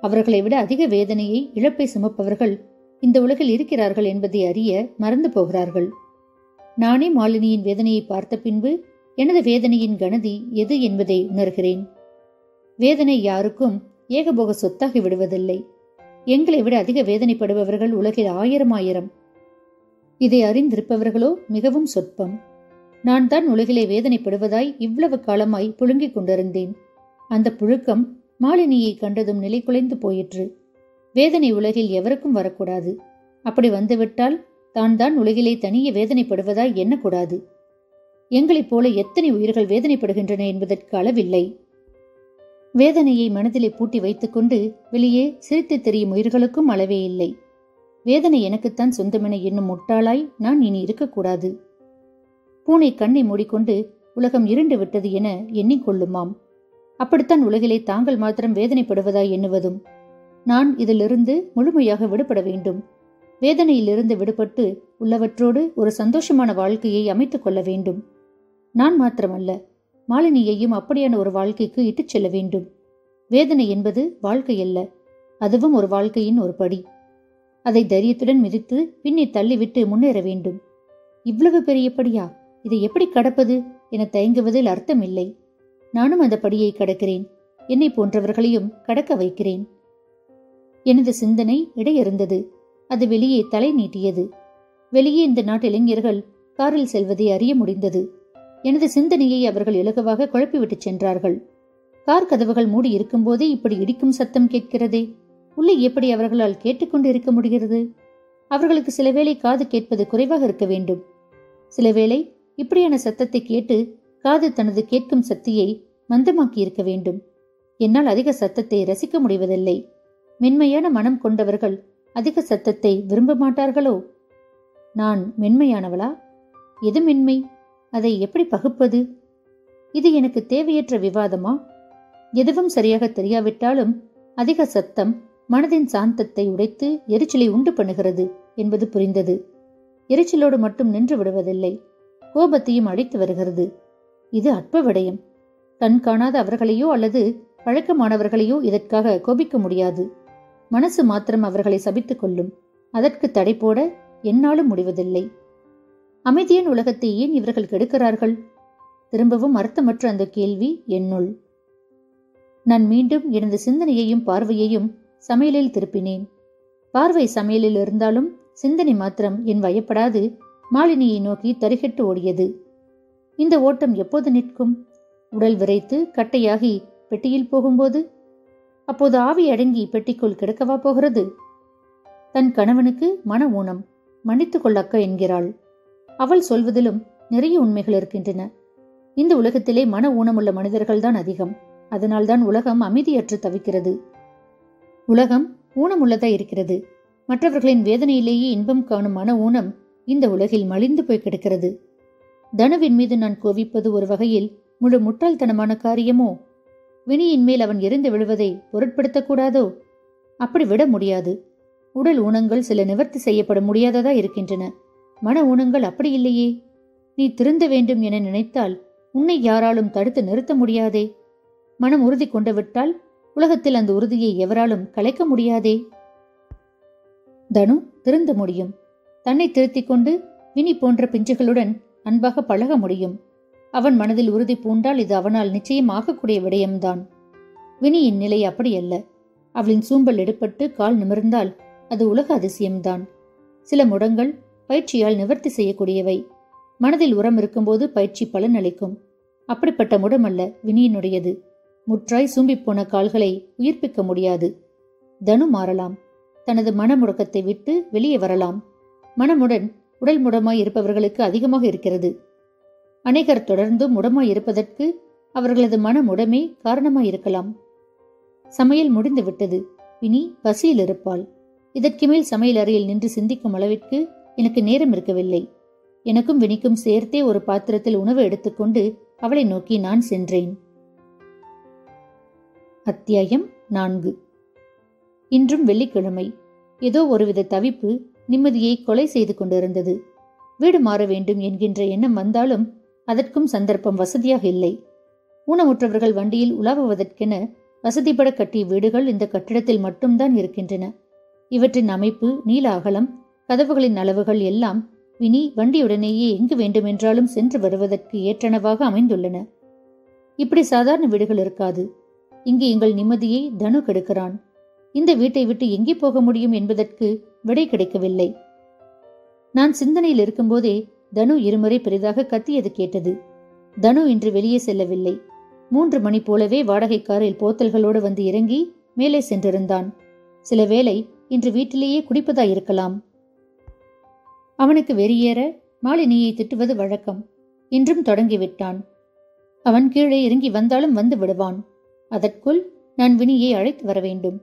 அவர்களை விட அதிக வேதனையை இழப்பை சுமப்பவர்கள் இந்த உலகில் இருக்கிறார்கள் என்பதை அறிய மறந்து போகிறார்கள். நானே மாலினியின் வேதனையை பார்த்த பின்பு எனது வேதனையின் கனதி எது என்பதை உணர்கிறேன். வேதனை யாருக்கும் ஏகபோக சொத்தாகி விடுவதில்லை. எங்களை விட அதிக வேதனைப்படுபவர்கள் உலகில் ஆயிரம் ஆயிரம். இதை அறிந்திருப்பவர்களோ மிகவும் சொற்பம். நான் தான் உலகிலே வேதனைப்படுவதாய் இவ்வளவு காலமாய் புழுங்கிக் கொண்டிருந்தேன். அந்த புழுக்கம் மாலினியை கண்டதும் நிலை குலைந்து போயிற்று. வேதனை உலகில் எவருக்கும் வரக்கூடாது. அப்படி வந்துவிட்டால் தான் தான் உலகிலே தனியே வேதனைப்படுவதாய் எண்ணக்கூடாது. எங்களைப் போல எத்தனை உயிர்கள் வேதனைப்படுகின்றன என்பதற்கு அளவில்லை. வேதனையை மனதிலே பூட்டி வைத்துக்கொண்டு வெளியே சிரித்து தெரியும் உயிர்களுக்கும் அளவே இல்லை. வேதனை எனக்குத்தான் சொந்தமென என்னும் முட்டாளாய் நான் இனி இருக்கக்கூடாது. பூனை கண்ணை மூடிக்கொண்டு உலகம் இருண்டு விட்டது என எண்ணிக்கொள்ளுமாம். அப்படித்தான் உலகிலே தாங்கள் மாத்திரம் வேதனைப்படுவதாய் எண்ணுவதும் நான் இதிலிருந்து முழுமையாக விடுபட வேண்டும். வேதனையிலிருந்து விடுபட்டு உள்ளவற்றோடு ஒரு சந்தோஷமான வாழ்க்கையை அமைத்துக் கொள்ள வேண்டும். நான் மாத்திரமல்ல மாலினியையும் அப்படியான ஒரு வாழ்க்கைக்கு இட்டுச் செல்ல வேண்டும். வேதனை என்பது வாழ்க்கை அல்ல அதுவும் ஒரு வாழ்க்கையின் ஒரு படி. அதை தைரியத்துடன் மிதித்து பின்னே தள்ளிவிட்டு முன்னேற வேண்டும். இவ்வளவு பெரிய படியா? இதை எப்படி கடப்பது என தயங்குவதில் அர்த்தமில்லை. நானும் அந்த படியை கடக்கிறேன். என்னை போன்றவர்களையும் கடக்க வைக்கிறேன். எனது சிந்தனை இடையறிந்தது அது வெளியே தலை நீட்டியது. வெளியே இந்த நாட்டு இளைஞர்கள் காரில் செல்வதை அறிய முடிந்தது. எனது சிந்தனையை அவர்கள் இலகுவாக குழப்பிவிட்டுச் சென்றார்கள். கார் கதவுகள் மூடி இருக்கும்போதே இப்படி இடிக்கும் சத்தம் கேட்கிறதே. உள்ளே எப்படி அவர்களால் கேட்டுக்கொண்டு இருக்க முடிகிறது? அவர்களுக்கு சில வேளை காது கேட்பது குறைவாக இருக்க வேண்டும். சில வேளை இப்படியான சத்தத்தை கேட்டு காது தனது கேட்கும் சக்தியை மந்தமாக்கி இருக்க வேண்டும். என்னால் அதிக சத்தத்தை ரசிக்க முடிவதில்லை. மென்மையான மனம் கொண்டவர்கள் அதிக சத்தத்தை விரும்ப மாட்டார்களோ நான் மென்மையானவளா? எது மென்மை? அதை எப்படி பகுப்பது? இது எனக்கு தேவையற்ற விவாதமா? எதுவும் சரியாக தெரியாவிட்டாலும் அதிக சத்தம் மனதின் சாந்தத்தை உடைத்து எரிச்சலை உண்டு பண்ணுகிறது என்பது புரிந்தது. எரிச்சலோடு மட்டும் நின்று விடுவதில்லை கோபத்தையும் அழைத்து வருகிறது. இது அற்ப விடயம். கண் காணாத அவர்களையோ அல்லது பழக்கமானவர்களையோ இதற்காக கோபிக்க முடியாது. மனசு மாத்திரம் அவர்களை சபித்துக் கொள்ளும். அதற்கு தடை போட என்னாலும் முடிவதில்லை. அமைதியின் உலகத்தை ஏன் இவர்கள் கெடுக்கிறார்கள்? திரும்பவும் அர்த்தமற்ற அந்த கேள்வி என்னுள் நான் மீண்டும் எனது சிந்தனையையும் பார்வையையும் சமையலில் திருப்பினேன். பார்வை சமையலில் இருந்தாலும் சிந்தனை மாத்திரம் என் வயப்படாது மாலினியை நோக்கி தரிகட்டு ஓடியது. இந்த ஓட்டம் எப்போது நிற்கும்? உடல் விரைத்து கட்டையாகி பெட்டியில் போகும்போது அப்போது ஆவி அடங்கி பெட்டிக்குள் கிடக்கவா போகிறது? தன் கணவனுக்கு மன ஊனம். மன்னித்துக் கொள்ளக்க என்கிறாள். அவள் சொல்வதிலும் நிறைய உண்மைகள் இருக்கின்றன. இந்த உலகத்திலே மன ஊனமுள்ள மனிதர்கள்தான் அதிகம். அதனால்தான் உலகம் அமைதியற்று தவிக்கிறது. உலகம் ஊனமுள்ளதா இருக்கிறது. மற்றவர்களின் வேதனையிலேயே இன்பம் காணும் மன ஊனம் இந்த உலகில் மலிந்து போய் கிடக்கிறது. தனுவின் மீது நான் கோவிப்பது ஒரு வகையில் முழு முட்டாள்தனமான காரியமோ? வினியின் மேல் அவன் எரிந்து விழுவதை பொருட்படுத்தக்கூடாதோ? அப்படி விட முடியாது. உடல் ஊனங்கள் சில நிவர்த்தி செய்யப்பட முடியாததா இருக்கின்றன. மன ஊனங்கள் அப்படி இல்லையே. நீ திருந்த வேண்டும் என நினைத்தால் உன்னை யாராலும் தடுத்து நிறுத்த முடியாதே. மனம் உறுதி கொண்டு விட்டால் உலகத்தில் அந்த உறுதியை எவராலும் கலைக்க முடியாதே. தனு திருந்த முடியும். தன்னை திருத்திக் கொண்டு வினி போன்ற பிஞ்சுகளுடன் அன்பாக பழக முடியும். அவன் மனதில் உறுதி பூண்டால் இது அவனால் நிச்சயம் ஆகக்கூடிய விடயம்தான். வினியின் நிலை அப்படியல்ல. அவளின் சூம்பல் எடுப்பட்டு கால் நிமிர்ந்தால் அது உலக அதிசயம்தான். சில முடங்கள் பயிற்சியால் நிவர்த்தி செய்யக்கூடியவை. மனதில் உரம் இருக்கும்போது பயிற்சி பலன் அளிக்கும். அப்படிப்பட்ட முடமல்ல வினியினுடையது. முற்றாய் சூம்பிப்போன கால்களை உயிர்ப்பிக்க முடியாது. தனு மாறலாம். தனது மனமுடக்கத்தை விட்டு வெளியே வரலாம். மனமுடன் உடல் முடமாய் இருப்பவர்களுக்கு அதிகமாக இருக்கிறது. அநேகர் தொடர்ந்தும் முடமாய் இருப்பதற்கு அவர்களது மனமுடமே காரணமாய் இருக்கலாம். சமையல் முடிந்து விட்டது. பசியில் இருப்பாள். இதற்கு மேல் சமையல் அறையில் நின்று சிந்திக்கும் அளவிற்கு எனக்கு நேரம் இருக்கவில்லை. எனக்கும் வினிக்கும் சேர்த்தே ஒரு பாத்திரத்தில் உணவு எடுத்துக்கொண்டு அவளை நோக்கி நான் சென்றேன். அத்தியாயம் நான்கு. இன்றும் வெள்ளிக்கிழமை. ஏதோ ஒருவித தவிப்பு நிம்மதியை கொலை செய்து கொண்டிருந்தது. வீடு மாற வேண்டும் என்கின்ற எண்ணம் வந்தாலும் அதற்கும் சந்தர்ப்பம் வசதியாக இல்லை. ஊனமுற்றவர்கள் வண்டியில் உலாவுவதற்கென வசதிப்பட கட்டிய வீடுகள் இந்த கட்டிடத்தில் மட்டும்தான் இருக்கின்றன. இவற்றின் அமைப்பு நீல அகலம் கதவுகளின் அளவுகள் எல்லாம் வினி வண்டியுடனேயே எங்கு வேண்டுமென்றாலும் சென்று வருவதற்கு ஏற்றனவாக அமைந்துள்ளன. இப்படி சாதாரண வீடுகள் இருக்காது. இங்கு எங்கள் நிம்மதியை தனு கெடுக்கிறான். இந்த வீட்டை விட்டு எங்கே போக முடியும் என்பதற்கு விடை கிடைக்கவில்லை. நான் சிந்தனையில் இருக்கும்போதே தனு இருமுறை பெரிதாக கத்தியது கேட்டது. தனு இன்று வெளியே செல்லவில்லை. மூன்று மணி போலவே வாடகை காரில் போத்தல்களோடு வந்து இறங்கி மேலே சென்றிருந்தான். சில வேளை இன்று வீட்டிலேயே குடிப்பதாயிருக்கலாம். அவனுக்கு வெறியேற மாலினியை திட்டுவது வழக்கம். இன்றும் தொடங்கிவிட்டான். அவன் கீழே இறங்கி வந்தாலும் வந்து விடுவான். அதற்குள் நான் வினியை அழைத்து வர வேண்டும்.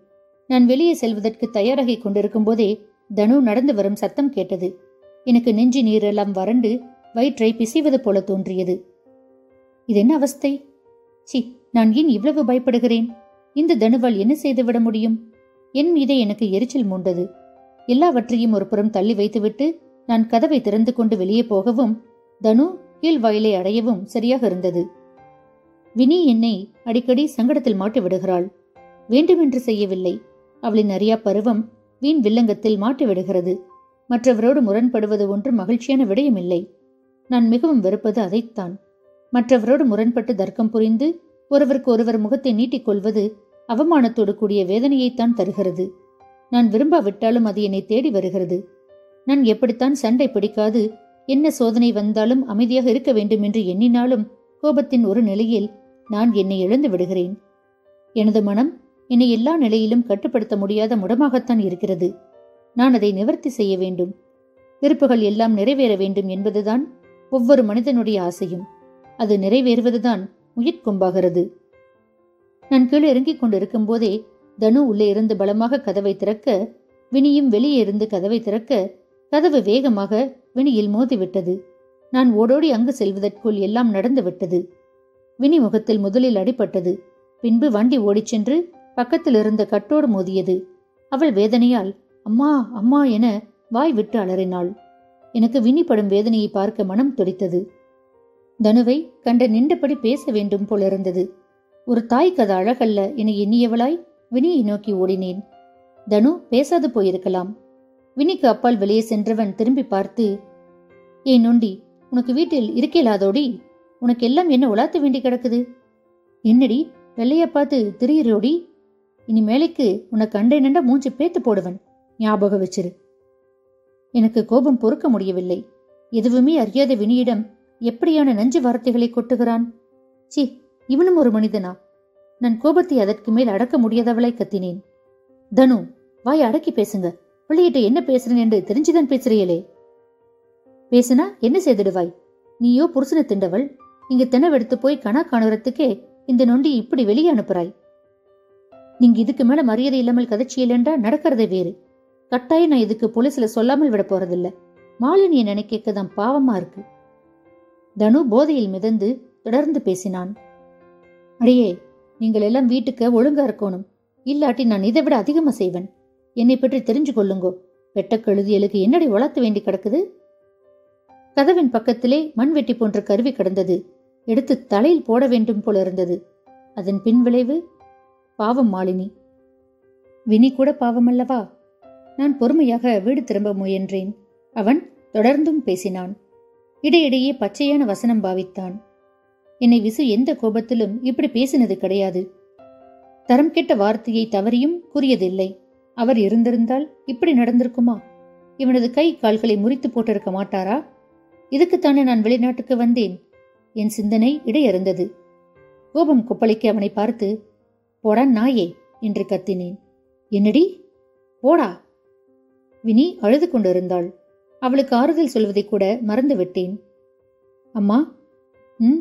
நான் வெளியே செல்வதற்கு தயாராகிக் கொண்டிருக்கும் போதே தனு நடந்து வரும் சத்தம் கேட்டது. எனக்கு நெஞ்சு நீரெல்லாம் வறண்டு வயிற்றை பிசைவது போல தோன்றியது. இது என்ன அவஸ்தை? சி நான் ஏன் இவ்வளவு பயப்படுகிறேன்? இந்த தனுவால் என்ன செய்துவிட முடியும்? என் மீதே எனக்கு எரிச்சல் மூண்டது. எல்லாவற்றையும் ஒரு புறம் தள்ளி வைத்துவிட்டு நான் கதவை திறந்து கொண்டு வெளியே போகவும் தனு கீழ் வயலை அடையவும் சரியாக இருந்தது. வினி என்னை அடிக்கடி சங்கடத்தில் மாட்டி விடுகிறாள். வேண்டுமென்று செய்யவில்லை. அவளின் அறியா பருவம் வீண் வில்லங்கத்தில் மாட்டி விடுகிறது. மற்றவரோடு முரண்படுவது ஒன்று மகிழ்ச்சியான விடயமில்லை. நான் மிகவும் வெறுப்பது அதைத்தான். மற்றவரோடு முரண்பட்டு தர்க்கம் புரிந்து ஒருவருக்கு ஒருவர் முகத்தை நீட்டிக் கொள்வது அவமானத்தோடு கூடிய வேதனையைத்தான் தருகிறது. நான் விரும்பாவிட்டாலும் அது என்னை தேடி வருகிறது. நான் எப்படித்தான் சண்டை பிடிக்காது என்ன சோதனை வந்தாலும் அமைதியாக இருக்க வேண்டும் என்று எண்ணினாலும் கோபத்தின் ஒரு நிலையில் நான் என்னை இழந்து விடுகிறேன். எனது மனம் என்னை எல்லா நிலையிலும் கட்டுப்படுத்த முடியாத முடமாகத்தான் இருக்கிறது. நான் அதை நிவர்த்தி செய்ய வேண்டும். விருப்புகள் எல்லாம் நிறைவேற வேண்டும் என்பதுதான் ஒவ்வொரு மனிதனுடைய ஆசையும். அது நிறைவேறுவதுதான் உயிர்கொம்பாகிறது நான் கீழே இறங்கிக் கொண்டிருக்கும் போதே தனு உள்ளே இருந்து பலமாக கதவை திறக்க வினியும் வெளியே இருந்து கதவை திறக்க கதவு வேகமாக வினியில் மோதிவிட்டது. நான் ஓடோடி அங்கு செல்வதற்குள் எல்லாம் நடந்துவிட்டது வினி முகத்தில் முதலில் அடிபட்டது. பின்பு வண்டி ஓடிச் சென்று பக்கத்தில் இருந்த கட்டோடு மோதியது. அவள் வேதனையால் அம்மா அம்மா என வாய் விட்டு அலறினாள். எனக்கு விண்ணிப்படும் வேதனையை பார்க்க மனம் துடித்தது. தனுவை கண்ட நின்றபடி பேச வேண்டும் போலிருந்தது ஒரு தாய் கதை அழகல்ல என எண்ணியவளாய் வினியை நோக்கி ஓடினேன். தனு பேசாது போயிருக்கலாம். வினிக்கு அப்பால் வெளியே சென்றவன் திரும்பி பார்த்து ஏன் நொண்டி உனக்கு வீட்டில் இருக்கலாதோடி? உனக்கு எல்லாம் என்ன உலாத்த வேண்டி கிடக்குது? என்னடி வெள்ளைய பார்த்து திரியிறோடி இனி மேலைக்கு உனக்கு அண்டை நண்ட மூஞ்சி பேத்து போடுவன். ஞாபகம் வச்சிரு. எனக்கு கோபம் பொறுக்க முடியவில்லை. எதுவுமே அறியாத வினியிடம் எப்படியான நஞ்சு வார்த்தைகளை கொட்டுகிறான்? சி இவனும் ஒரு மனிதனா? நான் கோபத்தை அதற்கு மேல் அடக்க முடியாதவளை கத்தினேன். தனு வாய் அடக்கி பேசுங்க. பிள்ளையிட்ட என்ன பேசுறேன் என்று தெரிஞ்சுதான் பேசுறியலே. பேசுனா என்ன செய்திடுவாய்? நீயோ புருஷனை திண்டவள். இங்க தினவெடுத்து போய் கணா காணுறதுக்கே இந்த நொண்டி இப்படி வெளியே அனுப்புறாய். நீங்க இதுக்கு மேல மரியாதை இல்லாமல் கதைச்சியலண்டா நடக்கிறதே வேறு. கட்டாயம் நான் இதுக்கு போலீஸ்ல சொல்லாமல் விட போறதில்ல. மாலினியை நினைக்க தான் பாவமா இருக்கு. தனு போதையில் மிதந்து தொடர்ந்து பேசினான். அடியே நீங்கள் எல்லாம் வீட்டுக்கு ஒழுங்கா இருக்கணும். இல்லாட்டி நான் இதை விட அதிகமா செய்வேன். என்னை பற்றி தெரிஞ்சு கொள்ளுங்கோ. வெட்டக்கழுதியலுக்கு என்னடி வளர்த்த வேண்டி கிடக்குது? கதவின் பக்கத்திலே மண்வெட்டி போன்ற கருவி கிடந்தது. எடுத்து தலையில் போட வேண்டும் போல இருந்தது. அதன் பின்விளைவு பாவம் மாலினி. வினி கூட பாவமல்லவா நான் பொறுமையாக வீடு திரும்ப முயன்றேன். அவன் தொடர்ந்தும் பேசினான். இடையிடையே பச்சையான வசனம் பாவித்தான். என்னை விசு எந்த கோபத்திலும் இப்படி பேசினது கிடையாது. தரம் கெட்ட வார்த்தையை தவறியும் கூறியதில்லை. அவர் இருந்திருந்தால் இப்படி நடந்திருக்குமா? இவனது கை கால்களை முறித்து போட்டிருக்க மாட்டாரா? இதுக்குத்தானே நான் வெளிநாட்டுக்கு வந்தேன். என் சிந்தனை இடையறிந்தது கோபம் கொப்பளிக்க அவனை பார்த்து போடா நாயே என்று கத்தினேன். என்னடி? போடா வினி அழுது கொண்டிருந்தாள். அவளுக்கு ஆறுதல் சொல்வதை கூட மறந்து விட்டேன் அம்மா ம்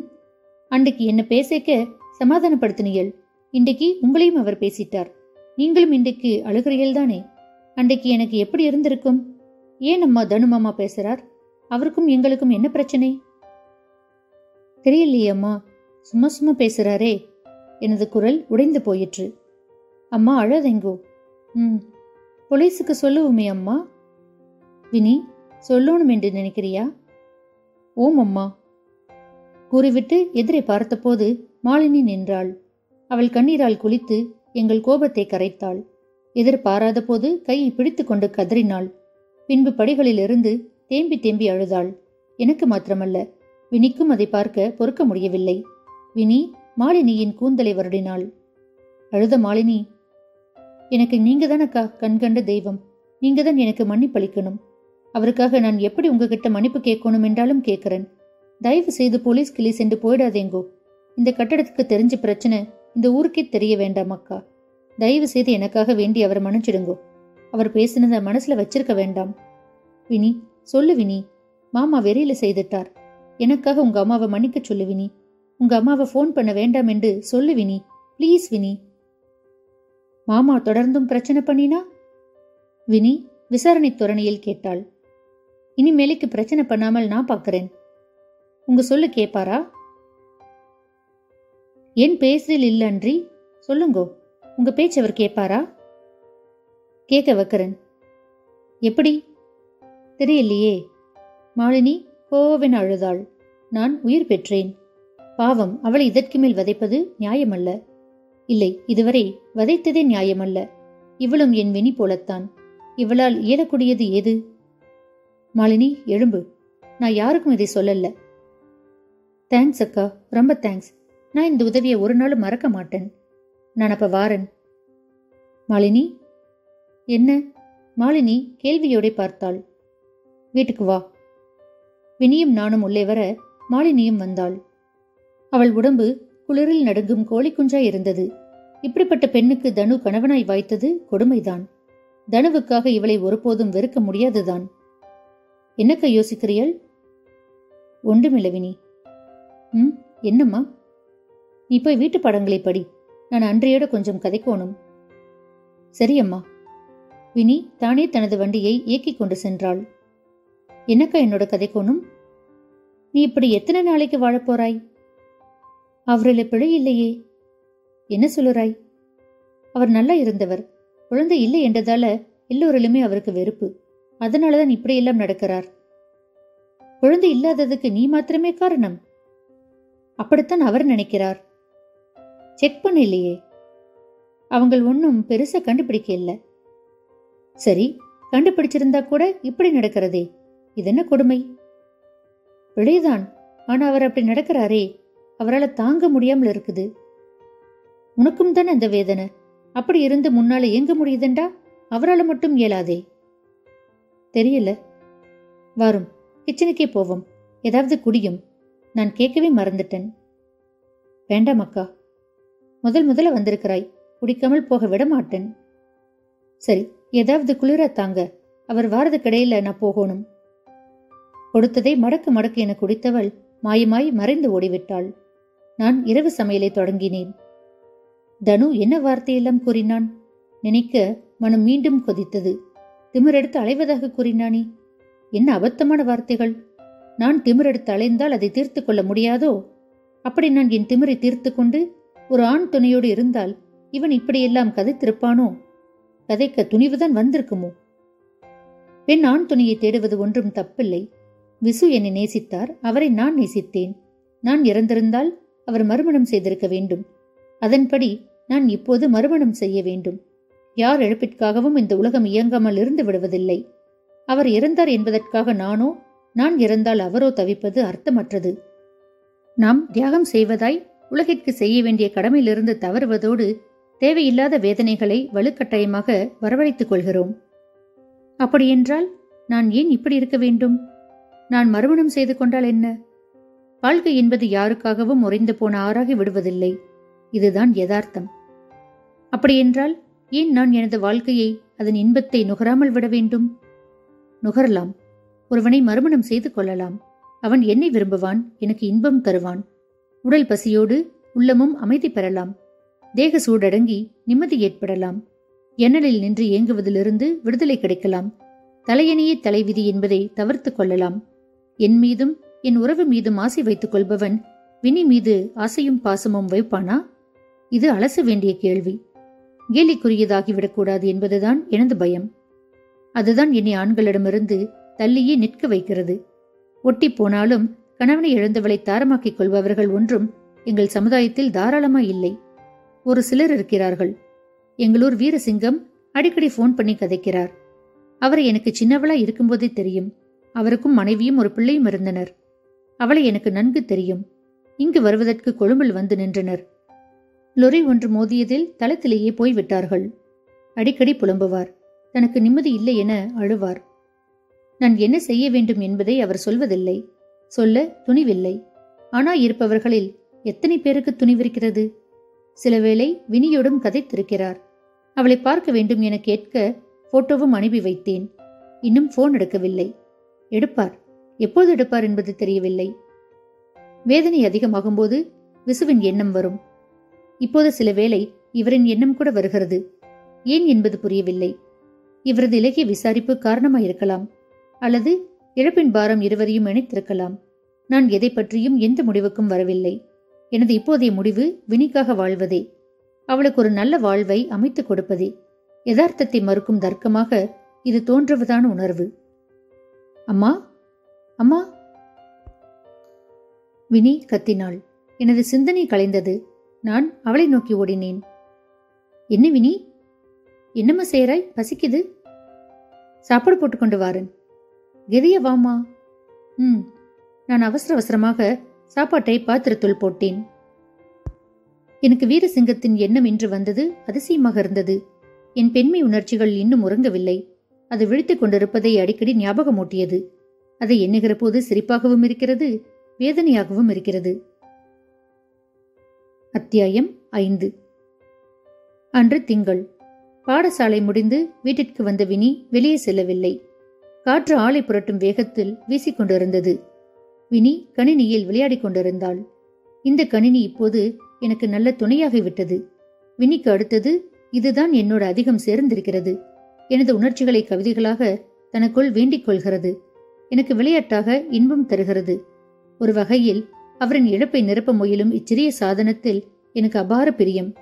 அன்றைக்கு என்ன பேசிக்க சமாதானப்படுத்தினியல் இன்றைக்கு உங்களையும் அவர் பேசிட்டார். நீங்களும் இன்றைக்கு அழுகிறீர்கள் தானே? அன்றைக்கு எனக்கு எப்படி இருந்திருக்கும்? ஏன் அம்மா தனு மாமா பேசுறார்? அவருக்கும் எங்களுக்கும் என்ன பிரச்சனை? தெரியலையே அம்மா சும்மா சும்மா பேசுறாரே. எனது குரல் உடைந்து போயிற்று. அம்மா அழதெங்கோ. ம். போலீஸுக்கு சொல்லுவோமே அம்மா. வினி சொல்லணும் என்று நினைக்கிறியா? ஓம் அம்மா. கூறிவிட்டு எதிரே பார்த்தபோது மாலினி நின்றாள். அவள் கண்ணீரால் குளித்து எங்கள் கோபத்தை கரைத்தாள். எதிர்பாராத போது கையை பிடித்து கொண்டு கதறினாள். பின்பு படிகளிலிருந்து தேம்பி தேம்பி அழுதாள். எனக்கு மாத்திரமல்ல. வினிக்கும் அதை பார்க்க பொறுக்க முடியவில்லை. வினி மாலினியின் கூந்தலை வருடினாள். அழுத மாலினி எனக்கு நீங்க தானக்கா கண்கண்ட தெய்வம். நீங்க தான் எனக்கு மன்னிப்பளிக்கணும். அவருக்காக நான் எப்படி உங்ககிட்ட மன்னிப்பு கேட்கணும் என்றாலும் கேட்கிறேன். தயவு செய்து போலீஸ் கிளி சென்று போயிடாதேங்கோ. இந்த கட்டடத்துக்கு தெரிஞ்ச பிரச்சனை இந்த ஊருக்கே தெரிய வேண்டாம் அக்கா. தயவு செய்து எனக்காக வேண்டி அவர் மன்னிச்சிடுங்கோ. அவர் பேசினதை மனசுல வச்சிருக்க வேண்டாம். வினி சொல்லு வினி. மாமா வெறியில செய்துட்டார். எனக்காக உங்க அம்மாவை மன்னிக்க சொல்லு வினி. உங்க அம்மாவை ஃபோன் பண்ண வேண்டாம் என்று சொல்லு வினி. ப்ளீஸ் வினி. மாமா தொடர்ந்தும் பிரச்சனை பண்ணினா? வினி விசாரணை துறணியில் கேட்டாள். இனிமேலைக்கு பிரச்சனை பண்ணாமல் நான் பார்க்கிறேன். உங்க சொல்லு கேப்பாரா? என் பேசுறில் இல்லன்றி சொல்லுங்கோ உங்க பேச்சு அவர் கேட்பாரா கேட்க வைக்கிறேன். எப்படி? தெரியலையே. மாலினி கோவென அழுதாள். நான் உயிர் பெற்றேன். பாவம் அவளை இதற்கு மேல் வதைப்பது நியாயமல்ல. இல்லை இதுவரை வதைத்ததே நியாயமல்ல. இவளும் என் வெனி போலத்தான். இவளால் இயலக்கூடியது எது மாலினி எழும்பு. நான் யாருக்கும் இதை சொல்லல தேங்க்ஸ் அக்கா ரொம்ப தேங்க்ஸ் நான் இந்த உதவியை ஒரு நாளும் மறக்க மாட்டேன். நான் அப்ப வாரன். மாலினி? என்ன? மாலினி கேள்வியோட பார்த்தாள். வீட்டுக்கு வா. வினியும் நானும் உள்ளே வர மாலினியும் வந்தாள். அவள் உடம்பு குளிரில் நடுங்கும் கோழி இருந்தது. இப்படிப்பட்ட பெண்ணுக்கு தனு கணவனாய் வாய்த்தது கொடுமைதான். தனுவுக்காக இவளை ஒருபோதும் வெறுக்க முடியாதுதான். என்னக்க யோசிக்கிறீள் ஒன்றுமில்ல வினி. ம் என்னம்மா? நீ போய் வீட்டு படங்களை படி. நான் அன்றையோட கொஞ்சம் கதைக்கோணும். சரி அம்மா வினி தானே தனது வண்டியை இயக்கிக் கொண்டு சென்றாள். என்னக்கா என்னோட கதைக்கோணும்? நீ இப்படி எத்தனை நாளைக்கு வாழப்போறாய் அவரில் பிழை இல்லையே. என்ன சொல்லுறாய்? அவர் நல்லா இருந்தவர். குழந்தை இல்லை என்றதால எல்லோரிலுமே அவருக்கு வெறுப்பு. அதனாலதான் இப்படியெல்லாம் நடக்கிறார். குழந்தை இல்லாததுக்கு நீ மாத்திரமே காரணம்? அப்படித்தான் அவர் நினைக்கிறார். செக் பண்ண இல்லையே அவங்கள் ஒன்றும் பெருசா கண்டுபிடிக்க இல்லை. சரி கண்டுபிடிச்சிருந்தா கூட இப்படி நடக்கிறதே. இது என்ன கொடுமை? பிழைதான் ஆனா அவர் அப்படி நடக்கிறாரே. அவரால் தாங்க முடியாமல் இருக்குது. உனக்கும் தானே அந்த வேதனை? அப்படி இருந்து முன்னால எங்க முடியுதுண்டா? அவரால் மட்டும் இயலாதே. தெரியல. வரும் கிச்சனுக்கே போவோம். ஏதாவது குடியும். நான் கேட்கவே மறந்துட்டேன். வேண்டாம் அக்கா. முதல் முதல்ல வந்திருக்கிறாய். குடிக்காமல் போக விட மாட்டேன். சரி ஏதாவது குளிர தாங்க. அவர் வாரதுக்கிடையில நான் போகணும். கொடுத்ததை மடக்கு மடக்கு என குடித்தவள் மாயமாய் மறைந்து ஓடிவிட்டாள். நான் இரவு சமையலை தொடங்கினேன். தனு என்ன வார்த்தையெல்லாம் கூறினான்? நினைக்க மனம் மீண்டும் கொதித்தது. திமிரெடுத்து அலைவதாக கூறினானே என்ன அபத்தமான வார்த்தைகள்? நான் திமிரெடுத்து அலைந்தால் அதை தீர்த்து கொள்ள முடியாதோ? அப்படி நான் என் திமிரை தீர்த்து கொண்டு ஒரு ஆண் துணையோடு இருந்தால் இவன் இப்படியெல்லாம் கதைத்திருப்பானோ? கதைக்க துணிவுதான் வந்திருக்குமோ? பெண் ஆண் துணையை தேடுவது ஒன்றும் தப்பில்லை. விசு என்னை நேசித்தார் அவரை நான் நேசித்தேன். நான் இறந்திருந்தால் அவர் மறுமணம் செய்திருக்க வேண்டும். அதன்படி நான் இப்போது மறுமணம் செய்ய வேண்டும். யார் இழப்பிற்காகவும் இந்த உலகம் இயங்காமல் இருந்து விடுவதில்லை. அவர் இறந்தார் என்பதற்காக நானோ நான் இறந்தால் அவரோ தவிப்பது அர்த்தமற்றது. நாம் தியாகம் செய்வதாய் உலகிற்கு செய்ய வேண்டிய கடமையிலிருந்து தவறுவதோடு தேவையில்லாத வேதனைகளை வலுக்கட்டாயமாக வரவழைத்துக் கொள்கிறோம். அப்படியென்றால் நான் ஏன் இப்படி இருக்க வேண்டும்? நான் மறுமணம் செய்து கொண்டால் என்ன? வாழ்க்கை என்பது யாருக்காகவும் உறைந்து போன ஆறாகி விடுவதில்லை. இதுதான் யதார்த்தம். அப்படியென்றால் ஏன் நான் எனது வாழ்க்கையை அதன் இன்பத்தை நுகராமல் விட வேண்டும்? நுகரலாம். ஒருவனை மறுமணம் செய்து கொள்ளலாம். அவன் என்னை விரும்புவான் எனக்கு இன்பம் தருவான். உடல் பசியோடு உள்ளமும் அமைதி பெறலாம். தேக சூடடங்கி நிம்மதி ஏற்படலாம். எண்ணலில் நின்று இயங்குவதிலிருந்து விடுதலை கிடைக்கலாம். தலையணியே தலைவிதி என்பதை தவிர்த்து கொள்ளலாம். என் மீதும் என் உறவு மீதும் ஆசை வைத்துக் கொள்பவன் வினி மீது ஆசையும் பாசமும் வைப்பானா? இது அலச வேண்டிய கேள்வி. கேலிக்குரியதாகிவிடக்கூடாது என்பதுதான் எனது பயம். அதுதான் என்னை ஆண்களிடமிருந்து தள்ளியே நிற்க வைக்கிறது. ஒட்டி போனாலும் கணவனை இழந்தவளை தாரமாக்கிக் கொள்பவர்கள் ஒன்றும் எங்கள் சமுதாயத்தில் தாராளமா இல்லை. ஒரு சிலர் இருக்கிறார்கள். எங்களூர் வீரசிங்கம் அடிக்கடி போன் பண்ணி கதைக்கிறார். அவரை எனக்கு சின்னவளா இருக்கும்போதே தெரியும். அவருக்கும் மனைவியும் ஒரு பிள்ளையும் இருந்தனர். அவளை எனக்கு நன்கு தெரியும். இங்கு வருவதற்கு கொழும்பில் வந்து நின்றனர். லொரி ஒன்று மோதியதில் தளத்திலேயே போய்விட்டார்கள். அடிக்கடி புலம்புவார். தனக்கு நிம்மதி இல்லை என அழுவார். நான் என்ன செய்ய வேண்டும் என்பதை அவர் சொல்வதில்லை. சொல்ல துணிவில்லை. ஆனா இருப்பவர்களில் எத்தனை பேருக்கு துணிவிருக்கிறது? சிலவேளை வினியோடும் கதைத்திருக்கிறார். அவளை பார்க்க வேண்டும் என கேட்க போட்டோவும் அனுப்பி வைத்தேன். இன்னும் போன் எடுக்கவில்லை. எடுப்பார். எப்போது எடுப்பார் என்பது தெரியவில்லை. வேதனை அதிகமாகும்போது விசுவின் எண்ணம் வரும். இப்போது சில வேளை இவரின் எண்ணம் கூட வருகிறது. ஏன் என்பது புரியவில்லை. இவரது இலகிய விசாரிப்பு காரணமாயிருக்கலாம் அல்லது இழப்பின் பாரம் இருவரையும் இணைத்திருக்கலாம். நான் எதை பற்றியும் எந்த முடிவுக்கும் வரவில்லை. எனது இப்போதைய முடிவு வினிக்காக வாழ்வதே. அவளுக்கு ஒரு நல்ல வாழ்வை அமைத்துக் கொடுப்பதே. யதார்த்தத்தை மறுக்கும் தர்க்கமாக இது தோன்றுவதான உணர்வு. அம்மா அம்மா. வினி கத்தினாள். எனது சிந்தனை கலைந்தது. நான் அவளை நோக்கி ஓடினேன். என்ன வினி? என்னம்மா செய்கிறாய் பசிக்குது? சாப்பாடு போட்டுக்கொண்டு வாரன். கெதிய வாமா ம் நான் அவசர அவசரமாக சாப்பாட்டை பாத்திரத்துள் போட்டேன். எனக்கு வீரசிங்கத்தின் எண்ணம் இன்று வந்தது அதிசயமாக இருந்தது. என் பெண்மை உணர்ச்சிகள் இன்னும் உறங்கவில்லை. அது விழித்துக் கொண்டிருப்பதை அடிக்கடி ஞாபகமூட்டியது. அதை எண்ணுகிற போது சிரிப்பாகவும் இருக்கிறது வேதனையாகவும் இருக்கிறது. அத்தியாயம் ஐந்து. அன்று திங்கள். பாடசாலை முடிந்து வீட்டிற்கு வந்த வினி வெளியே செல்லவில்லை. காற்று ஆளை புரட்டும் வேகத்தில் வீசிக்கொண்டிருந்தது. வினி கணினியில் விளையாடிக் கொண்டிருந்தாள். இந்த கணினி இப்போது எனக்கு நல்ல துணையாகிவிட்டது வினிக்கு அடுத்தது இதுதான் என்னோட அதிகம் சேர்ந்திருக்கிறது. எனது உணர்ச்சிகளை கவிதைகளாக தனக்குள் வேண்டிக் கொள்கிறது. எனக்கு விளையாட்டாக இன்பம் தருகிறது. ஒரு வகையில் அவரின் இழப்பை நிரப்ப முயலும் இச்சிறிய சாதனத்தில் எனக்கு அபார பிரியம்.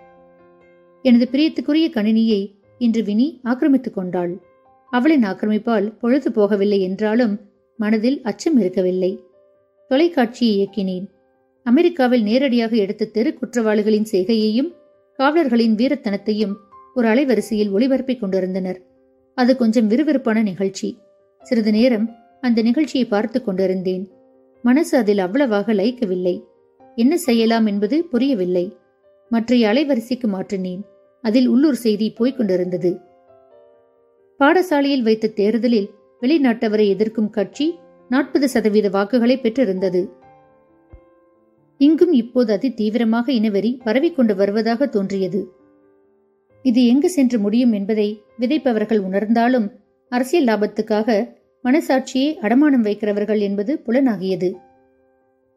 எனது பிரியத்துக்குரிய கணினியை இன்று வினி ஆக்கிரமித்துக் கொண்டாள். அவளின் ஆக்கிரமிப்பால் பொழுது போகவில்லை என்றாலும் மனதில் அச்சம் இருக்கவில்லை. தொலைக்காட்சியை இயக்கினேன். அமெரிக்காவில் நேரடியாக எடுத்த தெரு குற்றவாளிகளின் செய்கையையும் காவலர்களின் வீரத்தனத்தையும் ஒரு அலைவரிசையில் ஒளிபரப்பிக் கொண்டிருந்தனர். அது கொஞ்சம் விறுவிறுப்பான நிகழ்ச்சி. சிறிது நேரம் அந்த நிகழ்ச்சியை பார்த்து கொண்டிருந்தேன். மனசு அதில் அவ்வளவாக லயிக்கவில்லை. என்ன செய்யலாம் என்பது புரியவில்லை. மற்றைய அலைவரிசைக்கு மாற்றினேன். அதில் உள்ளூர் செய்தி போய்க் கொண்டிருந்தது. பாடசாலையில் வைத்த தேர்தலில் வெளிநாட்டவரை எதிர்க்கும் கட்சி நாற்பது சதவீத வாக்குகளை பெற்றிருந்தது. இங்கும் இப்போது அதி தீவிரமாக இனவெறி பரவிக்கொண்டு வருவதாக தோன்றியது. இது எங்கு சென்று முடியும் என்பதை விதைப்பவர்கள் உணர்ந்தாலும் அரசியல் லாபத்துக்காக மனசாட்சியை அடமானம் வைக்கிறவர்கள் என்பது புலனாகியது.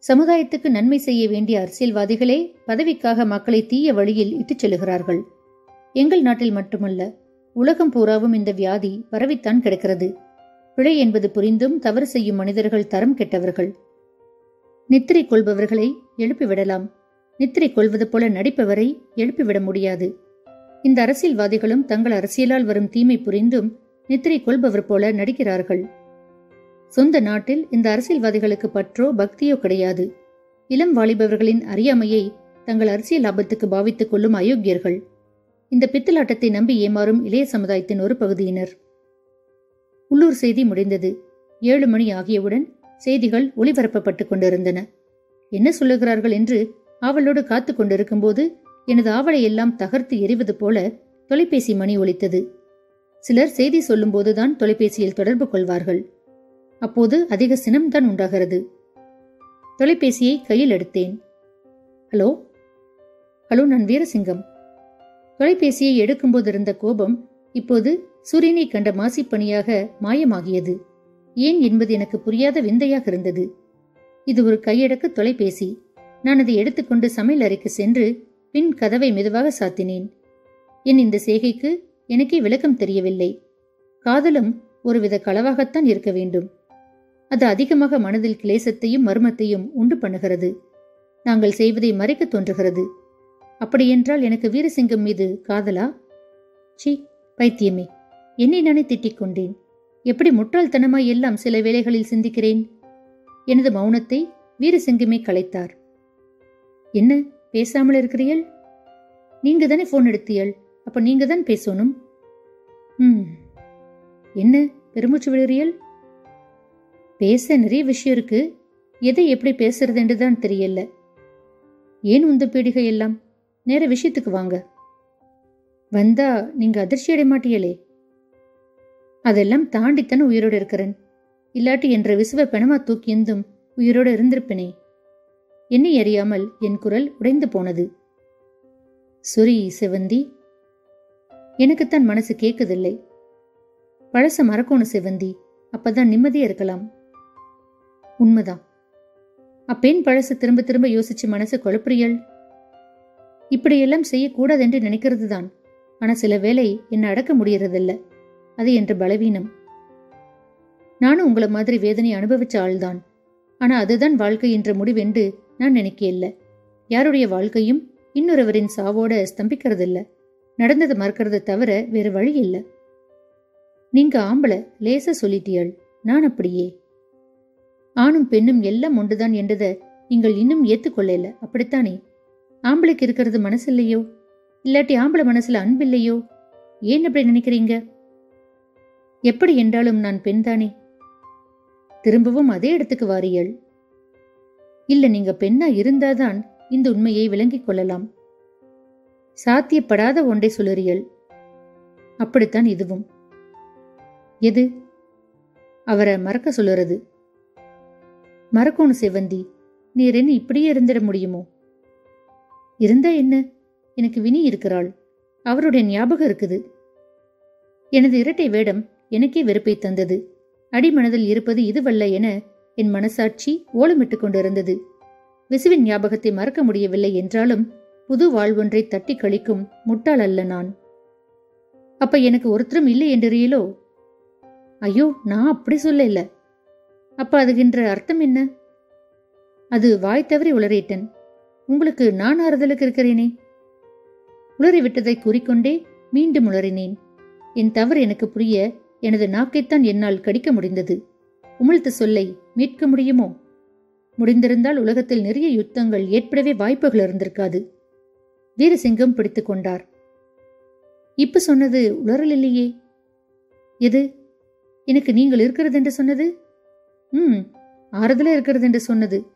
சமுதாயத்துக்கு நன்மை செய்ய வேண்டிய அரசியல்வாதிகளே பதவிக்காக மக்களை தீய வழியில் இட்டுச் செல்கிறார்கள் எங்கள் நாட்டில் மட்டுமல்ல உலகம் பூராவும் இந்த வியாதி பரவித்தான் கிடக்கிறது. பிழை என்பது புரிந்தும் தவறு செய்யும் மனிதர்கள் தரம் கெட்டவர்கள். நித்திரை கொள்பவர்களை எழுப்பிவிடலாம் நித்திரை கொள்வது போல நடிப்பவரை எழுப்பிவிட முடியாது. இந்த அரசியல்வாதிகளும் தங்கள் அரசியலால் வரும் தீமை புரிந்தும் நித்திரை கொள்பவர் போல நடிக்கிறார்கள். சொந்த நாட்டில் இந்த அரசியல்வாதிகளுக்கு பற்றோ பக்தியோ கிடையாது. இளம் வாலிபவர்களின் அறியாமையை தங்கள் அரசியல் லாபத்துக்கு பாவித்துக் கொள்ளும் அயோக்கியர்கள். இந்த பித்தலாட்டத்தை நம்பி ஏமாறும் இளைய சமுதாயத்தின் ஒரு பகுதியினர். உள்ளூர் செய்தி முடிந்தது. ஏழு மணி ஆகியவுடன் செய்திகள் ஒளிபரப்பப்பட்டுக் கொண்டிருந்தன. என்ன சொல்லுகிறார்கள் என்று ஆவலோடு காத்து கொண்டிருக்கும் போது எனது ஆவலை எல்லாம் தகர்த்து எறிவது போல தொலைபேசி மணி ஒலித்தது. சிலர் செய்தி சொல்லும்போதுதான் தொலைபேசியில் தொடர்பு கொள்வார்கள். அப்போது அதிக சினம்தான் உண்டாகிறது. தொலைபேசியை கையில் எடுத்தேன். ஹலோ? ஹலோ நான் வீரசிங்கம். தொலைபேசியை எடுக்கும்போது இருந்த கோபம் இப்போது சூரியனை கண்ட மாசிப்பணியாக மாயமாகியது. ஏன்? என்பது எனக்கு புரியாத விந்தையாக இருந்தது. இது ஒரு கையடக்க தொலைபேசி. நான் அதை எடுத்துக்கொண்டு சமையல் அறைக்கு சென்று பின் கதவை மெதுவாக சாத்தினேன். என் இந்த செய்கைக்கு எனக்கே விளக்கம் தெரியவில்லை. காதலும் ஒருவித களவாகத்தான் இருக்க வேண்டும். அது அதிகமாக மனதில் கிளேசத்தையும் மர்மத்தையும் உண்டு பண்ணுகிறது. நாங்கள் செய்வதை மறைக்க தோன்றுகிறது. அப்படியென்றால் எனக்கு வீரசிங்கம் மீது காதலா? சி பைத்தியமே. என்னை நானே திட்டிக் கொண்டேன். எப்படி முட்டாள்தனமாய் எல்லாம் சில வேளைகளில் சிந்திக்கிறேன்? எனது மௌனத்தை வீரசிங்கமே கலைத்தார். என்ன பேசாமல் இருக்கிறீள் நீங்க தானே போன் எடுத்தியல் அப்ப நீங்க தான் பேசணும்? ம். என்ன பெருமூச்சு விடுறீள் பேச நிறைய விஷயம் இருக்கு. எதை எப்படி பேசுறதுன்னு தான் தெரியல. ஏன் உந்த பீடிகை எல்லாம்? நேர விஷயத்துக்கு வாங்க. வந்தா நீங்க அதிர்ச்சி அடைய மாட்டியலே அதெல்லாம் தாண்டித்தானே உயிரோடு இருக்கிறேன். இல்லாட்டி என்ற விசுவ பெணமா தூக்கியந்தும் உயிரோடு இருந்திருப்பேனே. என்னை அறியாமல் என் குரல் உடைந்து போனது. சுரி செவந்தி எனக்குத்தான் மனசு கேட்குதில்லை பழச மறக்கணும் செவந்தி அப்பதான் நிம்மதியா இருக்கலாம். உண்மைதான். அப்பெண் பழசு திரும்ப திரும்ப யோசிச்சு மனசு குழப்புறியல். இப்படியெல்லாம் செய்யக்கூடாதென்று நினைக்கிறது தான் ஆனா சில வேளை என்ன அடக்க முடியறதில்ல. அது என்ற பலவீனம். நானும் உங்களை மாதிரி வேதனை அனுபவிச்ச ஆள்தான். ஆனா அதுதான் வாழ்க்கை என்ற முடிவென்று நான் நினைக்கல யாருடைய வாழ்க்கையும் இன்னொருவரின் சாவோட ஸ்தம்பிக்கிறதில்ல. நடந்ததை மறக்கிறது தவிர வேறு வழி இல்லை நீங்க ஆம்பளை லேசா சொல்லிட்டியள். நான் அப்படியே. ஆணும் பெண்ணும் எல்லாம் ஒன்றுதான் என்றதை நீங்கள் இன்னும் ஏத்துக்கொள்ளல. அப்படித்தானே? ஆம்பளைக்கு இருக்கிறது மனசு இல்லையோ இல்லாட்டி ஆம்பளை மனசுல அன்பில்லையோ? ஏன் அப்படி நினைக்கிறீங்க? எப்படி என்றாலும் நான் பெண்தானே? திரும்பவும் அதே இடத்துக்கு வாரியள். இல்ல நீங்க பெண்ணா இருந்தாதான் இந்த உண்மையை விளங்கிக் கொள்ளலாம். சாத்தியப்படாத ஒன்றை சொல்லுறியல் அப்படித்தான் இதுவும். எது? அவரை மறக்க சொல்லுறது. மறக்கணும் செவந்தி நீர் என்ன இப்படியே இருந்திட முடியுமோ? இருந்தா என்ன? எனக்கு வினி இருக்கிறாள். அவருடைய ஞாபகம் இருக்குது. எனது இரட்டை வேடம் எனக்கே வெறுப்பை தந்தது. அடிமனதில் இருப்பது இதுவல்ல என என் மனசாட்சி ஓலமிட்டு கொண்டிருந்தது. விசுவின் ஞாபகத்தை மறக்க முடியவில்லை என்றாலும் புது வாழ்வொன்றை தட்டி கழிக்கும் முட்டாள் அல்ல நான். அப்ப எனக்கு ஒருத்தரும் இல்லை என்றியலோ ஐயோ நான் அப்படி சொல்ல இல்லை அப்ப அதுகின்ற அர்த்தம் என்ன? அது வாய் தவறி உளறிட்டேன். உங்களுக்கு நான் ஆறுதலுக்கு இருக்கிறேனே? உளறிவிட்டதை கூறிக்கொண்டே மீண்டும் உளறினேன். என் தவறு எனக்கு புரிய எனது நாக்கைத்தான் என்னால் கடிக்க முடிந்தது. உமிழ்த்த சொல்லை மீட்க முடியுமோ? முடிந்திருந்தால் உலகத்தில் நிறைய யுத்தங்கள் ஏற்படவே வாய்ப்புகள் இருந்திருக்காது. வீரசிங்கம் பிடித்துக் கொண்டார். இப்ப சொன்னது உளறல் இல்லையே? எது? எனக்கு நீங்கள் இருக்கிறது என்று சொன்னது? ம் ஆறுதலா இருக்கிறது என்று சொன்னது.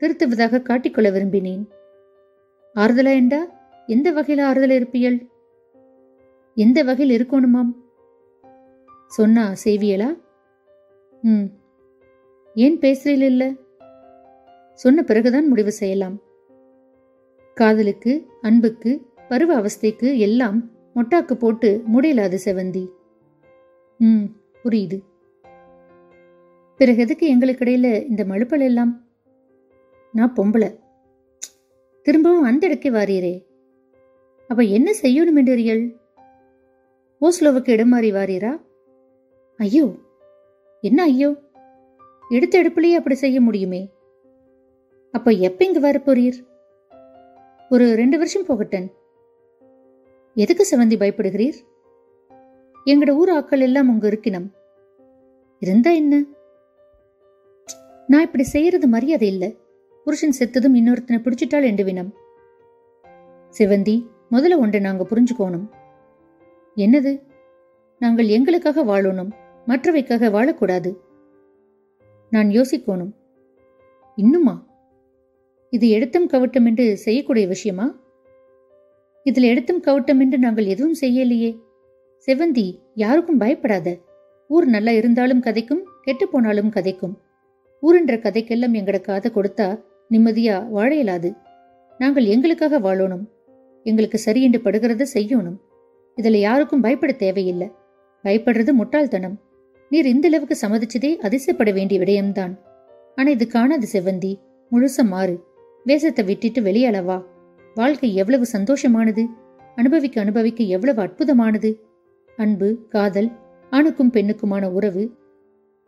திருத்துவதாக காட்டிக்கொள்ள விரும்பினேன். ஆறுதலா என்றா எந்த வகையில் ஆறுதலா இருப்பியல்? எந்த வகையில் இருக்கணுமாம்? சொன்னா செய்வியலா? ம் ஏன் பேசுறீல் இல்ல? சொன்ன பிறகுதான் முடிவு செய்யலாம். காதலுக்கு அன்புக்கு பருவ அவஸ்தைக்கு எல்லாம் மொட்டாக்கு போட்டு முடியலாது செவந்தி. ம் புரியுது. பிறகு எதுக்கு எங்களுக்கு இடையில இந்த மழுப்பல் எல்லாம்? நான் பொம்பளை. திரும்பவும் அந்த இடக்கே வாரீரே. அப்ப என்ன செய்யணும் என்றீர்கள் ஓஸ்லோவுக்கு இடம் மாறி வாரீரா? ஐயோ என்ன ஐயோ? எடுத்த எடுப்புலயே அப்படி செய்ய முடியுமே. அப்ப எப்ப இங்க வரப்போறீர் ஒரு ரெண்டு வருஷம் போகட்டன். எதுக்கு செவந்தி பயப்படுகிறீர்? எங்கட ஊர் ஆக்கள் எல்லாம் உங்க இருக்கினம். இருந்தா என்ன? நான் இப்படி செய்யறது மரியாதை இல்ல. புருஷன் செத்ததும் இன்னொருத்தனை பிடிச்சிட்டாள் என்று வினம். சிவந்தி முதல்ல ஒன்றை நாங்க புரிஞ்சுக்கோணும். என்னது? நாங்கள் எங்களுக்காக வாழணும் மற்றவைக்காக வாழக்கூடாது. நான் யோசிக்கோணும். இன்னுமா? இது எடுத்தும் கவட்டம் என்று செய்யக்கூடிய விஷயமா? இதில் எடுத்தும் கவட்டம் என்று நாங்கள் எதுவும் செய்யலையே. செவந்தி யாருக்கும் பயப்படாத. ஊர் நல்லா இருந்தாலும் கதைக்கும் கெட்டு போனாலும் கதைக்கும். ஊருன்ற கதைக்கெல்லாம் எங்கட காதை கொடுத்தா நிம்மதியா வாழ இயலாது. நாங்கள் எங்களுக்காக வாழணும். எங்களுக்கு சரியென்று படுகிறத செய்யணும். இதுல யாருக்கும் பயப்பட தேவையில்லை. பயப்படுறது முட்டாள்தனம். நீர் இந்த அளவுக்கு சம்மதிச்சதே அதிசயப்பட வேண்டிய விடயம்தான். ஆனா இது காணாது செவ்வந்தி. முழுச மாறு. வேஷத்தை விட்டுட்டு வெளியளவா வாழ்க்கை எவ்வளவு சந்தோஷமானது. அனுபவிக்க அனுபவிக்க எவ்வளவு அற்புதமானது. அன்பு காதல் ஆணுக்கும் பெண்ணுக்குமான உறவு.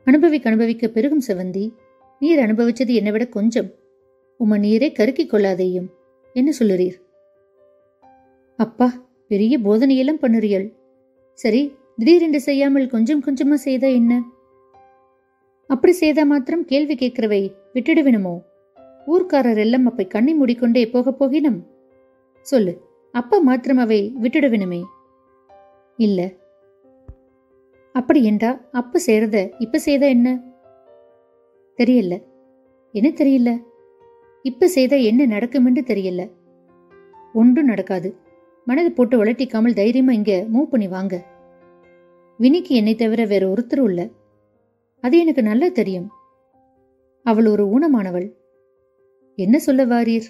அனுபவிக்க அனுபவிக்க பெருகும் செவந்தி நீர் அனுபவிச்சது என்னை விட கொஞ்சம். உம்ம நீரை கருக்கிக் கொள்ளாதேயும். என்ன சொல்லுறீர்? அப்பா பெரிய போதனையெல்லாம் பண்ணுறியல் சரி திடீரென்று செய்யாமல் கொஞ்சம் கொஞ்சமா செய்தா என்ன? அப்படி செய்தா மாத்திரம் கேள்வி கேட்கிறவை விட்டுடுவினுமோ? ஊர்க்காரர் எல்லாம் அப்பை கண்ணை மூடிக்கொண்டே போக போகினம். சொல்லு அப்ப மாத்திரம் அவை விட்டுடுவினுமே? இல்ல. அப்படி என்றா அப்ப செய்யறத இப்ப செய்தா என்ன? தெரியல. என்ன தெரியல? இப்ப செய்தா என்ன நடக்குமென்று தெரியல. ஒன்றும் நடக்காது. மனதை போட்டு வளர்த்திக்காமல் தைரியமா இங்க மூவ் பண்ணி வாங்க. வினிக்கு என்னை தவிர வேற ஒருத்தரும் இல்ல. அது எனக்கு நல்லா தெரியும். அவள் ஒரு ஊனமானவள். என்ன சொல்ல வாரீர்?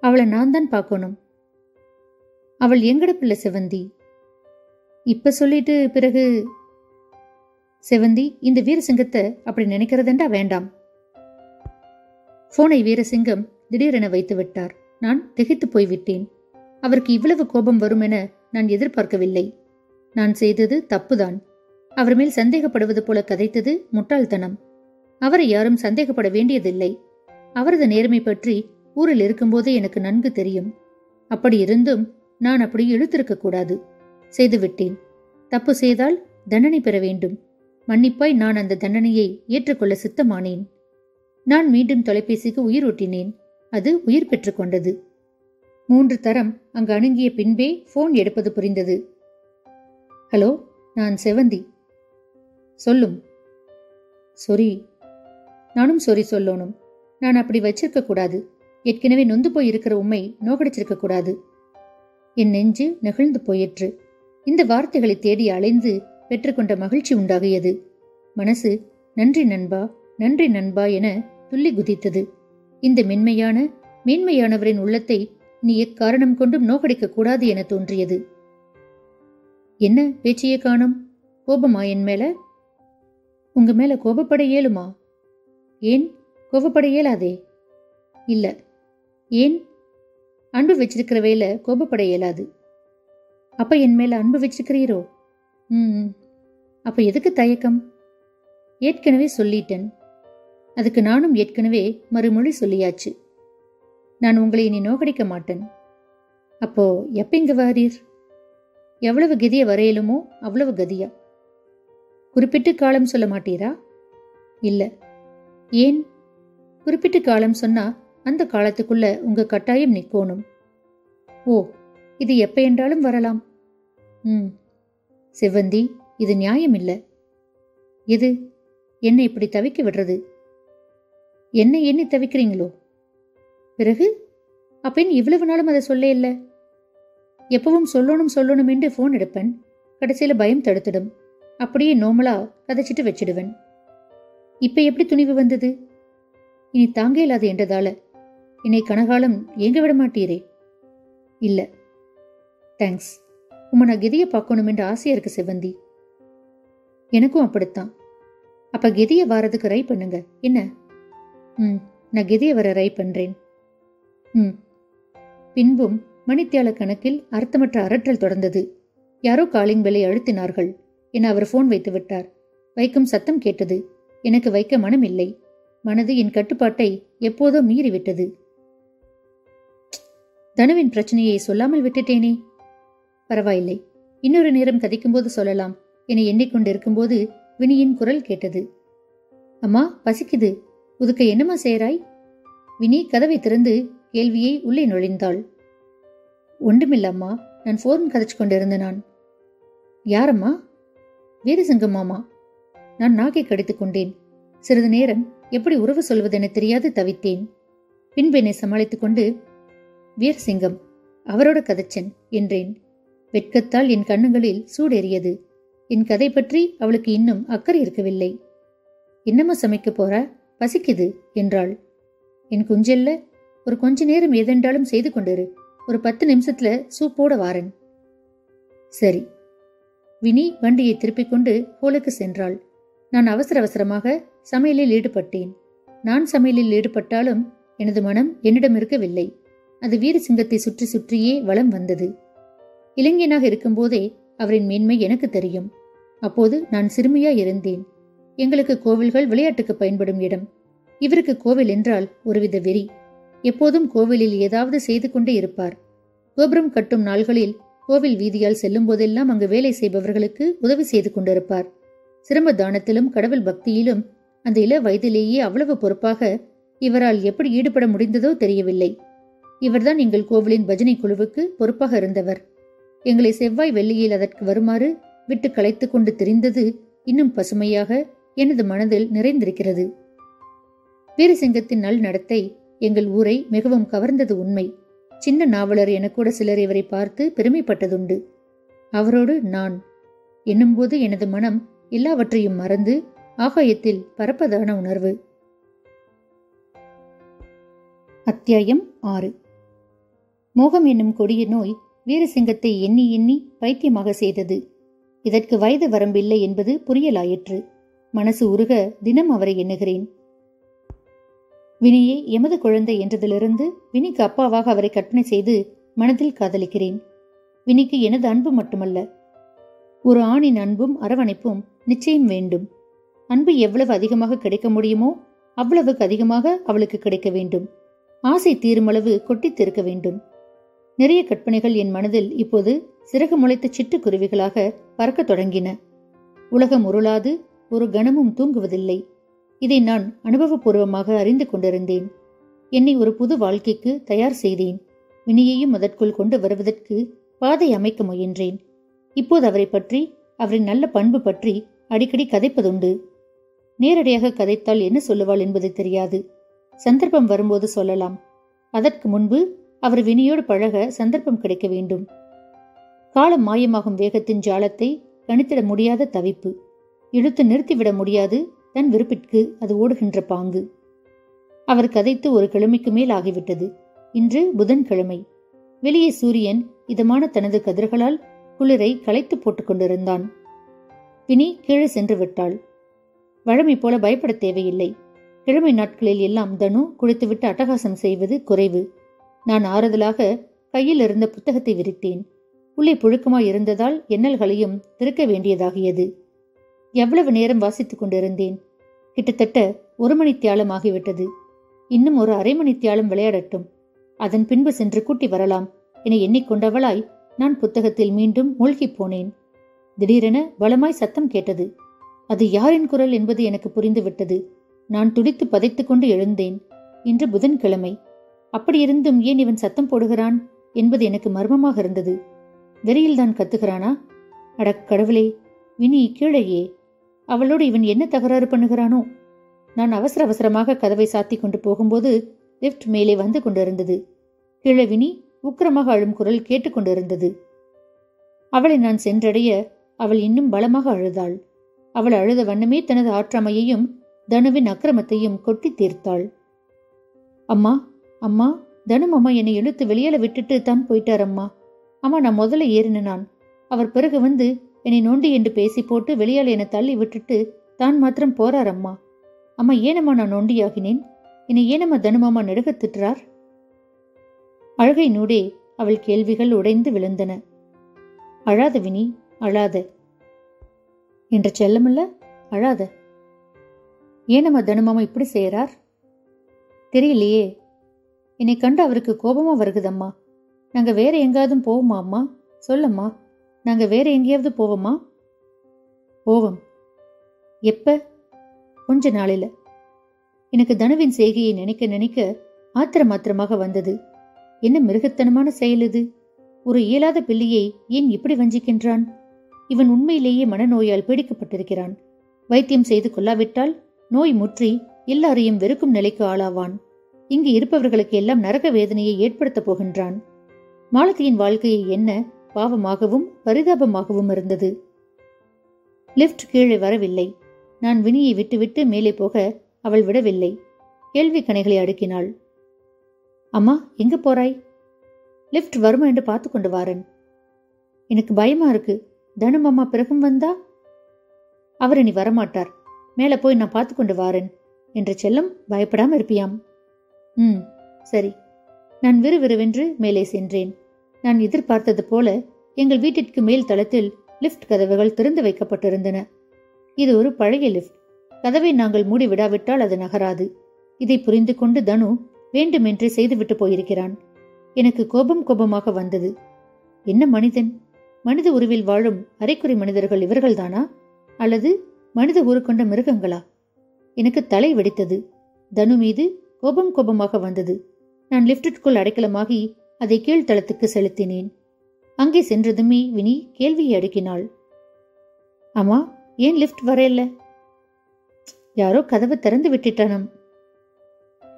அவளை நான் தான் பார்க்கணும். அவள் எங்கட பிள்ளை செவந்தி இப்ப சொல்லிட்டு பிறகு செவந்தி இந்த வீரசிங்கத்தை அப்படி நினைக்கிறதெண்டா வேண்டாம். போனை வீரசிங்கம் திடீரென வைத்து விட்டார். நான் திகைத்து போய்விட்டேன். அவருக்கு இவ்வளவு கோபம் வரும் என நான் எதிர்பார்க்கவில்லை. நான் செய்தது தப்புதான். அவர் மேல் சந்தேகப்படுவது போல கதைத்தது முட்டாள்தனம். அவரை யாரும் சந்தேகப்பட வேண்டியதில்லை. அவரது நேர்மை பற்றி ஊரில் இருக்கும்போதே எனக்கு நன்கு தெரியும். அப்படி இருந்தும் நான் அப்படி இழுத்திருக்க கூடாது செய்துவிட்டேன். தப்பு செய்தால் தண்டனை பெற வேண்டும். மன்னிப்பாய் நான் அந்த தண்டனையை ஏற்றுக்கொள்ள சித்தமானேன். நான் மீண்டும் தொலைபேசிக்கு உயிர் ஊட்டினேன். அது உயிர் பெற்றுக்கொண்டது மூன்று தரம் அங்கு அணுங்கிய பின்பே போன் எடுப்பது புரிந்தது. ஹலோ நான் செவந்தி. சொல்லும். சொரி நானும் சொரி சொல்லணும். நான் அப்படி வச்சிருக்க கூடாது. ஏற்கனவே நொந்து போய் இருக்கிற உண்மை நோகடிச்சிருக்க கூடாது. என் நெஞ்சு நெகிழ்ந்து போயிற்று. இந்த வார்த்தைகளை தேடி அலைந்து பெற்றுக்கொண்ட மகிழ்ச்சி உண்டாகியது. மனசு நன்றி நண்பா நன்றி நண்பா என துள்ளி குதித்தது. இந்த மென்மையான மேன்மையானவரின் உள்ளத்தை நீ எக்காரணம் கொண்டும் நோக்கடிக்க கூடாது என தோன்றியது. என்ன பேச்சியே காணும்? கோபமா என் மேல? உங்க மேல கோபப்பட இயலுமா? ஏன்? கோபப்பட இயலாதே. இல்ல. ஏன்? அன்பு வச்சிருக்கிறவையில கோபப்பட இயலாது. அப்ப என் மேல அன்பு வச்சிருக்கிறீரோ? ம் அப்ப எதுக்கு தயக்கம்? ஏற்கனவே சொல்லிட்டேன். அதுக்கு நானும் ஏற்கனவே மறுமொழி சொல்லியாச்சு. நான் உங்களை இனி நோக்கடிக்க மாட்டேன். அப்போ எப்ப இங்க வாரீர்? எவ்வளவு கதிய வரையலுமோ அவ்வளவு கதியா? குறிப்பிட்டு காலம் சொல்ல மாட்டீரா? இல்ல. ஏன்? குறிப்பிட்டு காலம் சொன்னா அந்த காலத்துக்குள்ள உங்க கட்டாயம் நிக்கோணும். ஓ இது எப்ப என்றாலும் வரலாம். ம். செவ்வந்தி இது நியாயம் இல்ல எது? என்னை இப்படி தவிக்க விடுறது? என்ன எண்ணி தவிக்கிறீங்களோ? பிறகு? அப்பெண் இவ்வளவு நாளும் அதை சொல்ல இல்ல. எப்பவும் சொல்லணும் சொல்லணும் என்று போன் எடுப்பேன். கடைசியில பயம் தடுத்துடும். அப்படியே நோமலா கதைச்சிட்டு வச்சிடுவேன். இப்ப எப்படி துணிவு வந்தது? இனி தாங்க இல்லாது என்றதால. என்னை கனகாலம் ஏங்க விட மாட்டீரே? இல்ல. தேங்க்ஸ் உம்மை நான் கெதிய பார்க்கணும் என்று ஆசையா இருக்கு செவ்வந்தி. எனக்கும் அப்படித்தான். அப்ப கெதிய வாரதுக்கு ரை பண்ணுங்க. என்ன? ம் நான் கெதிய வர ரை பண்றேன். ம். பின்பும் மணித்தியால கணக்கில் அர்த்தமற்ற அரற்றல் தொடர்ந்தது. யாரோ காலிங் பெல்லை அழுத்தினார்கள். என அவர் போன் வைத்து விட்டார். வைக்கும் சத்தம் கேட்டது. எனக்கு வைக்க மனம் இல்லை மனது என் கட்டுப்பாட்டை எப்போதோ மீறிவிட்டது. தனுவின் பிரச்சனையை சொல்லாமல் விட்டுட்டேனே. பரவாயில்லை. இன்னொரு நேரம் கதைக்கும்போது சொல்லலாம். என எண்ணிக்கொண்டிருக்கும்போது வினியின் குரல் கேட்டது. அம்மா பசிக்குது. உதுக்க என்னம்மா செய்றாய்? வினி கதவை திறந்து கேள்வியை உள்ளே நுழைந்தாள். ஒன்றுமில்லம்மா நான் போன் கதைச்சு கொண்டிருந்த நான் யாரம்மா? வீரசிங்கம் மாமா நான் நாக்கை கடித்துக் கொண்டேன். சிறிது நேரம் எப்படி உறவு சொல்வதென தெரியாது தவித்தேன். பின்பு என்னை சமாளித்துக் கொண்டு வீரசிங்கம் அவரோட கதைச்சன் என்றேன். வெட்கத்தால் என் கண்ணுகளில் சூடேறியது. என் கதை பற்றி அவளுக்கு இன்னும் அக்கறை இருக்கவில்லை. என்னம்மா சமைக்க போற? பசிக்குது என்றாள். என் குஞ்சல்ல ஒரு கொஞ்ச நேரம் ஏதென்றாலும் செய்து கொண்டிரு. ஒரு பத்து நிமிஷத்துல சூப்போட வாரன். சரி. வினி வண்டியை திருப்பிக் கொண்டு ஹோலுக்கு சென்றாள். நான் அவசர அவசரமாக சமையலில் ஈடுபட்டேன். நான் சமையலில் ஈடுபட்டாலும் எனது மனம் என்னிடம் இருக்கவில்லை. அது வீரசிங்கத்தை சுற்றி சுற்றியே வலம் வந்தது. இளைஞனாக இருக்கும்போதே அவரின் மேன்மை எனக்கு தெரியும். அப்போது நான் சிறுமியா இருந்தேன். எங்களுக்கு கோவில்கள் விளையாட்டுக்கு பயன்படும் இடம். இவருக்கு கோவில் என்றால் ஒருவித வெறி. எப்போதும் கோவிலில் ஏதாவது செய்து கொண்டே இருப்பார். கோபுரம் கட்டும் நாள்களில் கோவில் வீதியால் செல்லும் போதெல்லாம் அங்கு வேலை செய்பவர்களுக்கு உதவி செய்து கொண்டிருப்பார். சிரம தானத்திலும் கடவுள் பக்தியிலும் அந்த இள வயதிலேயே அவ்வளவு பொறுப்பாக இவரால் எப்படி ஈடுபட முடிந்ததோ தெரியவில்லை. இவர்தான் எங்கள் கோவிலின் பஜனை குழுவுக்கு பொறுப்பாக இருந்தவர். எங்களை செவ்வாய் வெள்ளியில் அதற்கு வருமாறு விட்டு களைத்துக் கொண்டு தெரிந்தது இன்னும் பசுமையாக எனது மனதில் நிறைந்திருக்கிறது. வீரசிங்கத்தின் நல் நடத்தை எங்கள் ஊரை மிகவும் கவர்ந்தது உண்மை. சின்ன நாவலர் என கூட சிலர் இவரை பார்த்து பெருமைப்பட்டதுண்டு. அவரோடு நான் என்னும்போது எனது மனம் எல்லாவற்றையும் மறந்து ஆகாயத்தில் பரப்பதான உணர்வு. அத்தியாயம் ஆறு. மோகம் என்னும் கொடிய நோய் வீரசிங்கத்தை எண்ணி எண்ணி பைத்தியமாக செய்தது. இதற்கு வயது வரம்பில்லை என்பது புரியலாயிற்று. மனசு உருக தினம் அவரை எண்ணுகிறேன். வினியை எமது குழந்தை என்றதிலிருந்து வினிக்கு அப்பாவாக அவரை கற்பனை செய்து மனதில் காதலிக்கிறேன். வினிக்கு எனது அன்பு மட்டுமல்ல. ஒரு ஆணின் அன்பும் அரவணைப்பும் நிச்சயம் வேண்டும். அன்பு எவ்வளவு அதிகமாக கிடைக்க முடியுமோ அவ்வளவுக்கு அதிகமாக அவளுக்கு கிடைக்க வேண்டும். ஆசை தீருமளவு கொட்டித்திருக்க வேண்டும். நிறைய கற்பனைகள் என் மனதில் இப்போது சிறகு முளைத்த சிட்டுக்குருவிகளாக பறக்கத் தொடங்கின. உலகம் உருளாது ஒரு கணமும் தூங்குவதில்லை. இதை நான் அனுபவபூர்வமாக அறிந்து கொண்டிருந்தேன். என்னை ஒரு புது வாழ்க்கைக்கு தயார் செய்தேன். வினியையும் அதற்குள் கொண்டு வருவதற்கு பாதை அமைக்க முயன்றேன். இப்போது அவரை பற்றி அவரின் நல்ல பண்பு பற்றி அடிக்கடி கதைப்பதுண்டு. நேரடியாக கதைத்தால் என்ன சொல்லுவாள் என்பது தெரியாது. சந்தர்ப்பம் வரும்போது சொல்லலாம். அதற்கு முன்பு அவர் வினியோடு பழக சந்தர்ப்பம் கிடைக்க வேண்டும். காலம் மாயமாகும் வேகத்தின் ஜாலத்தை கணித்திட முடியாத தவிப்பு. இழுத்து நிறுத்திவிட முடியாது தன் விருப்பிற்கு அது ஓடுகின்ற பாங்கு. அவர் கதைத்து ஒரு கிழமைக்கு மேல் ஆகிவிட்டது. இன்று புதன்கிழமை. வெளியே சூரியன் இதமான தனது கதிர்களால் குளிரை களைத்து போட்டுக் கொண்டிருந்தான். பினி கீழே சென்று விட்டாள். வழமை போல பயப்பட தேவையில்லை. கிழமை நாட்களில் எல்லாம் தனு குளித்துவிட்டு அட்டகாசம் செய்வது குறைவு. நான் ஆறுதலாக கையில் இருந்த புத்தகத்தை விரித்தேன். உள்ளே புழுக்கமாய் இருந்ததால் எண்ணல்களையும் திறக்க வேண்டியதாகியது. எவ்வளவு நேரம் வாசித்துக் கொண்டிருந்தேன். கிட்டத்தட்ட ஒரு மணி தியாலம் ஆகிவிட்டது. இன்னும் ஒரு அரை மணி தியாலம் விளையாடட்டும். அதன் பின்பு சென்று கூட்டி வரலாம். என எண்ணிக்கொண்டவளாய் நான் புத்தகத்தில் மீண்டும் மூழ்கிப் போனேன். திடீரென பலமாய் சத்தம் கேட்டது. அது யாரின் குரல் என்பது எனக்கு புரிந்துவிட்டது. நான் துடித்து பதைத்துக் கொண்டு எழுந்தேன். இன்று புதன்கிழமை. அப்படியிருந்தும் ஏன் இவன் சத்தம் போடுகிறான் என்பது எனக்கு மர்மமாக இருந்தது. வெறியில்தான் கத்துகிறானா? அடக் கடவுளே வினி கீழேயே. அவளோடு இவன் என்ன தகராறு பண்ணுகிறானோ? நான் அவசர அவசரமாக கதவை சாத்தி கொண்டு போகும்போது லிப்ட் மேலே வந்து கொண்டிருந்தது. கிழவினி வினி உக்கிரமாக அழும் குரல் கேட்டுக்கொண்டிருந்தது அவளை நான் சென்றடைய அவள் இன்னும் பலமாக அழுதாள். அவள் அழுத வண்ணமே தனது ஆற்றாமையையும் தனுவின் அக்கிரமத்தையும் கொட்டி தீர்த்தாள். அம்மா அம்மா தனும் அம்மா என்னை இழுத்து வெளியில விட்டுட்டு தான் போயிட்டார் அம்மா. அம்மா நான் முதல்ல ஏறின நான். அவர் பிறகு வந்து என்னை நோண்டி என்று பேசி போட்டு வெளியால் என்னை தள்ளி விட்டுட்டு தான் மாத்திரம் போறார் அம்மா. அம்மா ஏனம்மா நான் நொண்டியாகினேன்? என்னை ஏனம்மா தனுமாமா நெடுக திட்டுறார்? அழுகை நூடே அவள் கேள்விகள் உடைந்து விழுந்தன. அழாத வினி அழாத. என்று செல்லமில்ல அழாத. ஏனம்மா தனுமாமா இப்படி செய்யறார் தெரியலையே. என்னை கண்டு அவருக்கு கோபமா வருகுதம்மா. நாங்க வேற எங்காவதும் போவோமா அம்மா? சொல்லம்மா. நாங்க வேற எங்கேயாவது போவோமா? போவோம். எப்ப? கொஞ்ச நாளில. எனக்கு தனுவின் செய்கையை நினைக்க நினைக்க ஆத்திரம் ஆத்திரமாக வந்தது. என்ன மிருகத்தனமான செயல் இது? ஒரு இயலாத பிள்ளையை ஏன் இப்படி வஞ்சிக்கின்றான்? இவன் உண்மையிலேயே மனநோயால் பீடிக்கப்பட்டிருக்கிறான். வைத்தியம் செய்து கொள்ளாவிட்டால் நோய் முற்றி எல்லாரையும் வெறுக்கும் நிலைக்கு ஆளாவான். இங்கு இருப்பவர்களுக்கு எல்லாம் நரக வேதனையை ஏற்படுத்தப் போகின்றான். மாலதியின் வாழ்க்கையை என்ன பாவமாகவும் பரிதாபமாகவும் இருந்தது. லிப்ட் கீழே வரவில்லை. நான் வினியை விட்டுவிட்டு மேலே போக அவள் விடவில்லை. கேள்வி கணைகளை அடுக்கினாள். அம்மா எங்க போறாய்? லிப்ட் வருமா என்று பார்த்து கொண்டு வாரன். எனக்கு பயமா இருக்கு. தனும் அம்மா பிறகும் வந்தா? அவர் இனி வரமாட்டார். மேலே போய் நான் பார்த்து கொண்டு வாரன். என்ற செல்லம் பயப்படாம இருப்பியாம். ம் சரி. நான் விறுவிறுவென்று மேலே சென்றேன். நான் எதிர்பார்த்தது போல எங்கள் வீட்டிற்கு மேல் தளத்தில் லிஃப்ட் கதவுகள் திறந்து வைக்கப்பட்டிருந்தன. இது ஒரு பழைய லிஃப்ட். கதவை நாங்கள் மூடி விடாவிட்டால் அது நகராது. இதை புரிந்து கொண்டு தனு வேண்டுமென்றே செய்துவிட்டு போயிருக்கிறான். எனக்கு கோபம் கோபமாக வந்தது. என்ன மனிதன்? மனித உருவில் வாழும் அரைக்குறை மனிதர்கள் இவர்கள்தானா? அல்லது மனித உருக்கொண்ட கொண்ட மிருகங்களா? எனக்கு தலை வெடித்தது. தனு மீது கோபம் கோபமாக வந்தது. நான் லிப்டிற்குள் அடைக்கலமாகி அதை கீழ்த்தளத்துக்கு செலுத்தினேன். அங்கே சென்றதுமே வினி கேள்வியை அடுக்கினாள். அம்மா ஏன் லிஃப்ட் வரையல? யாரோ கதவை திறந்து விட்டுட்டானம்.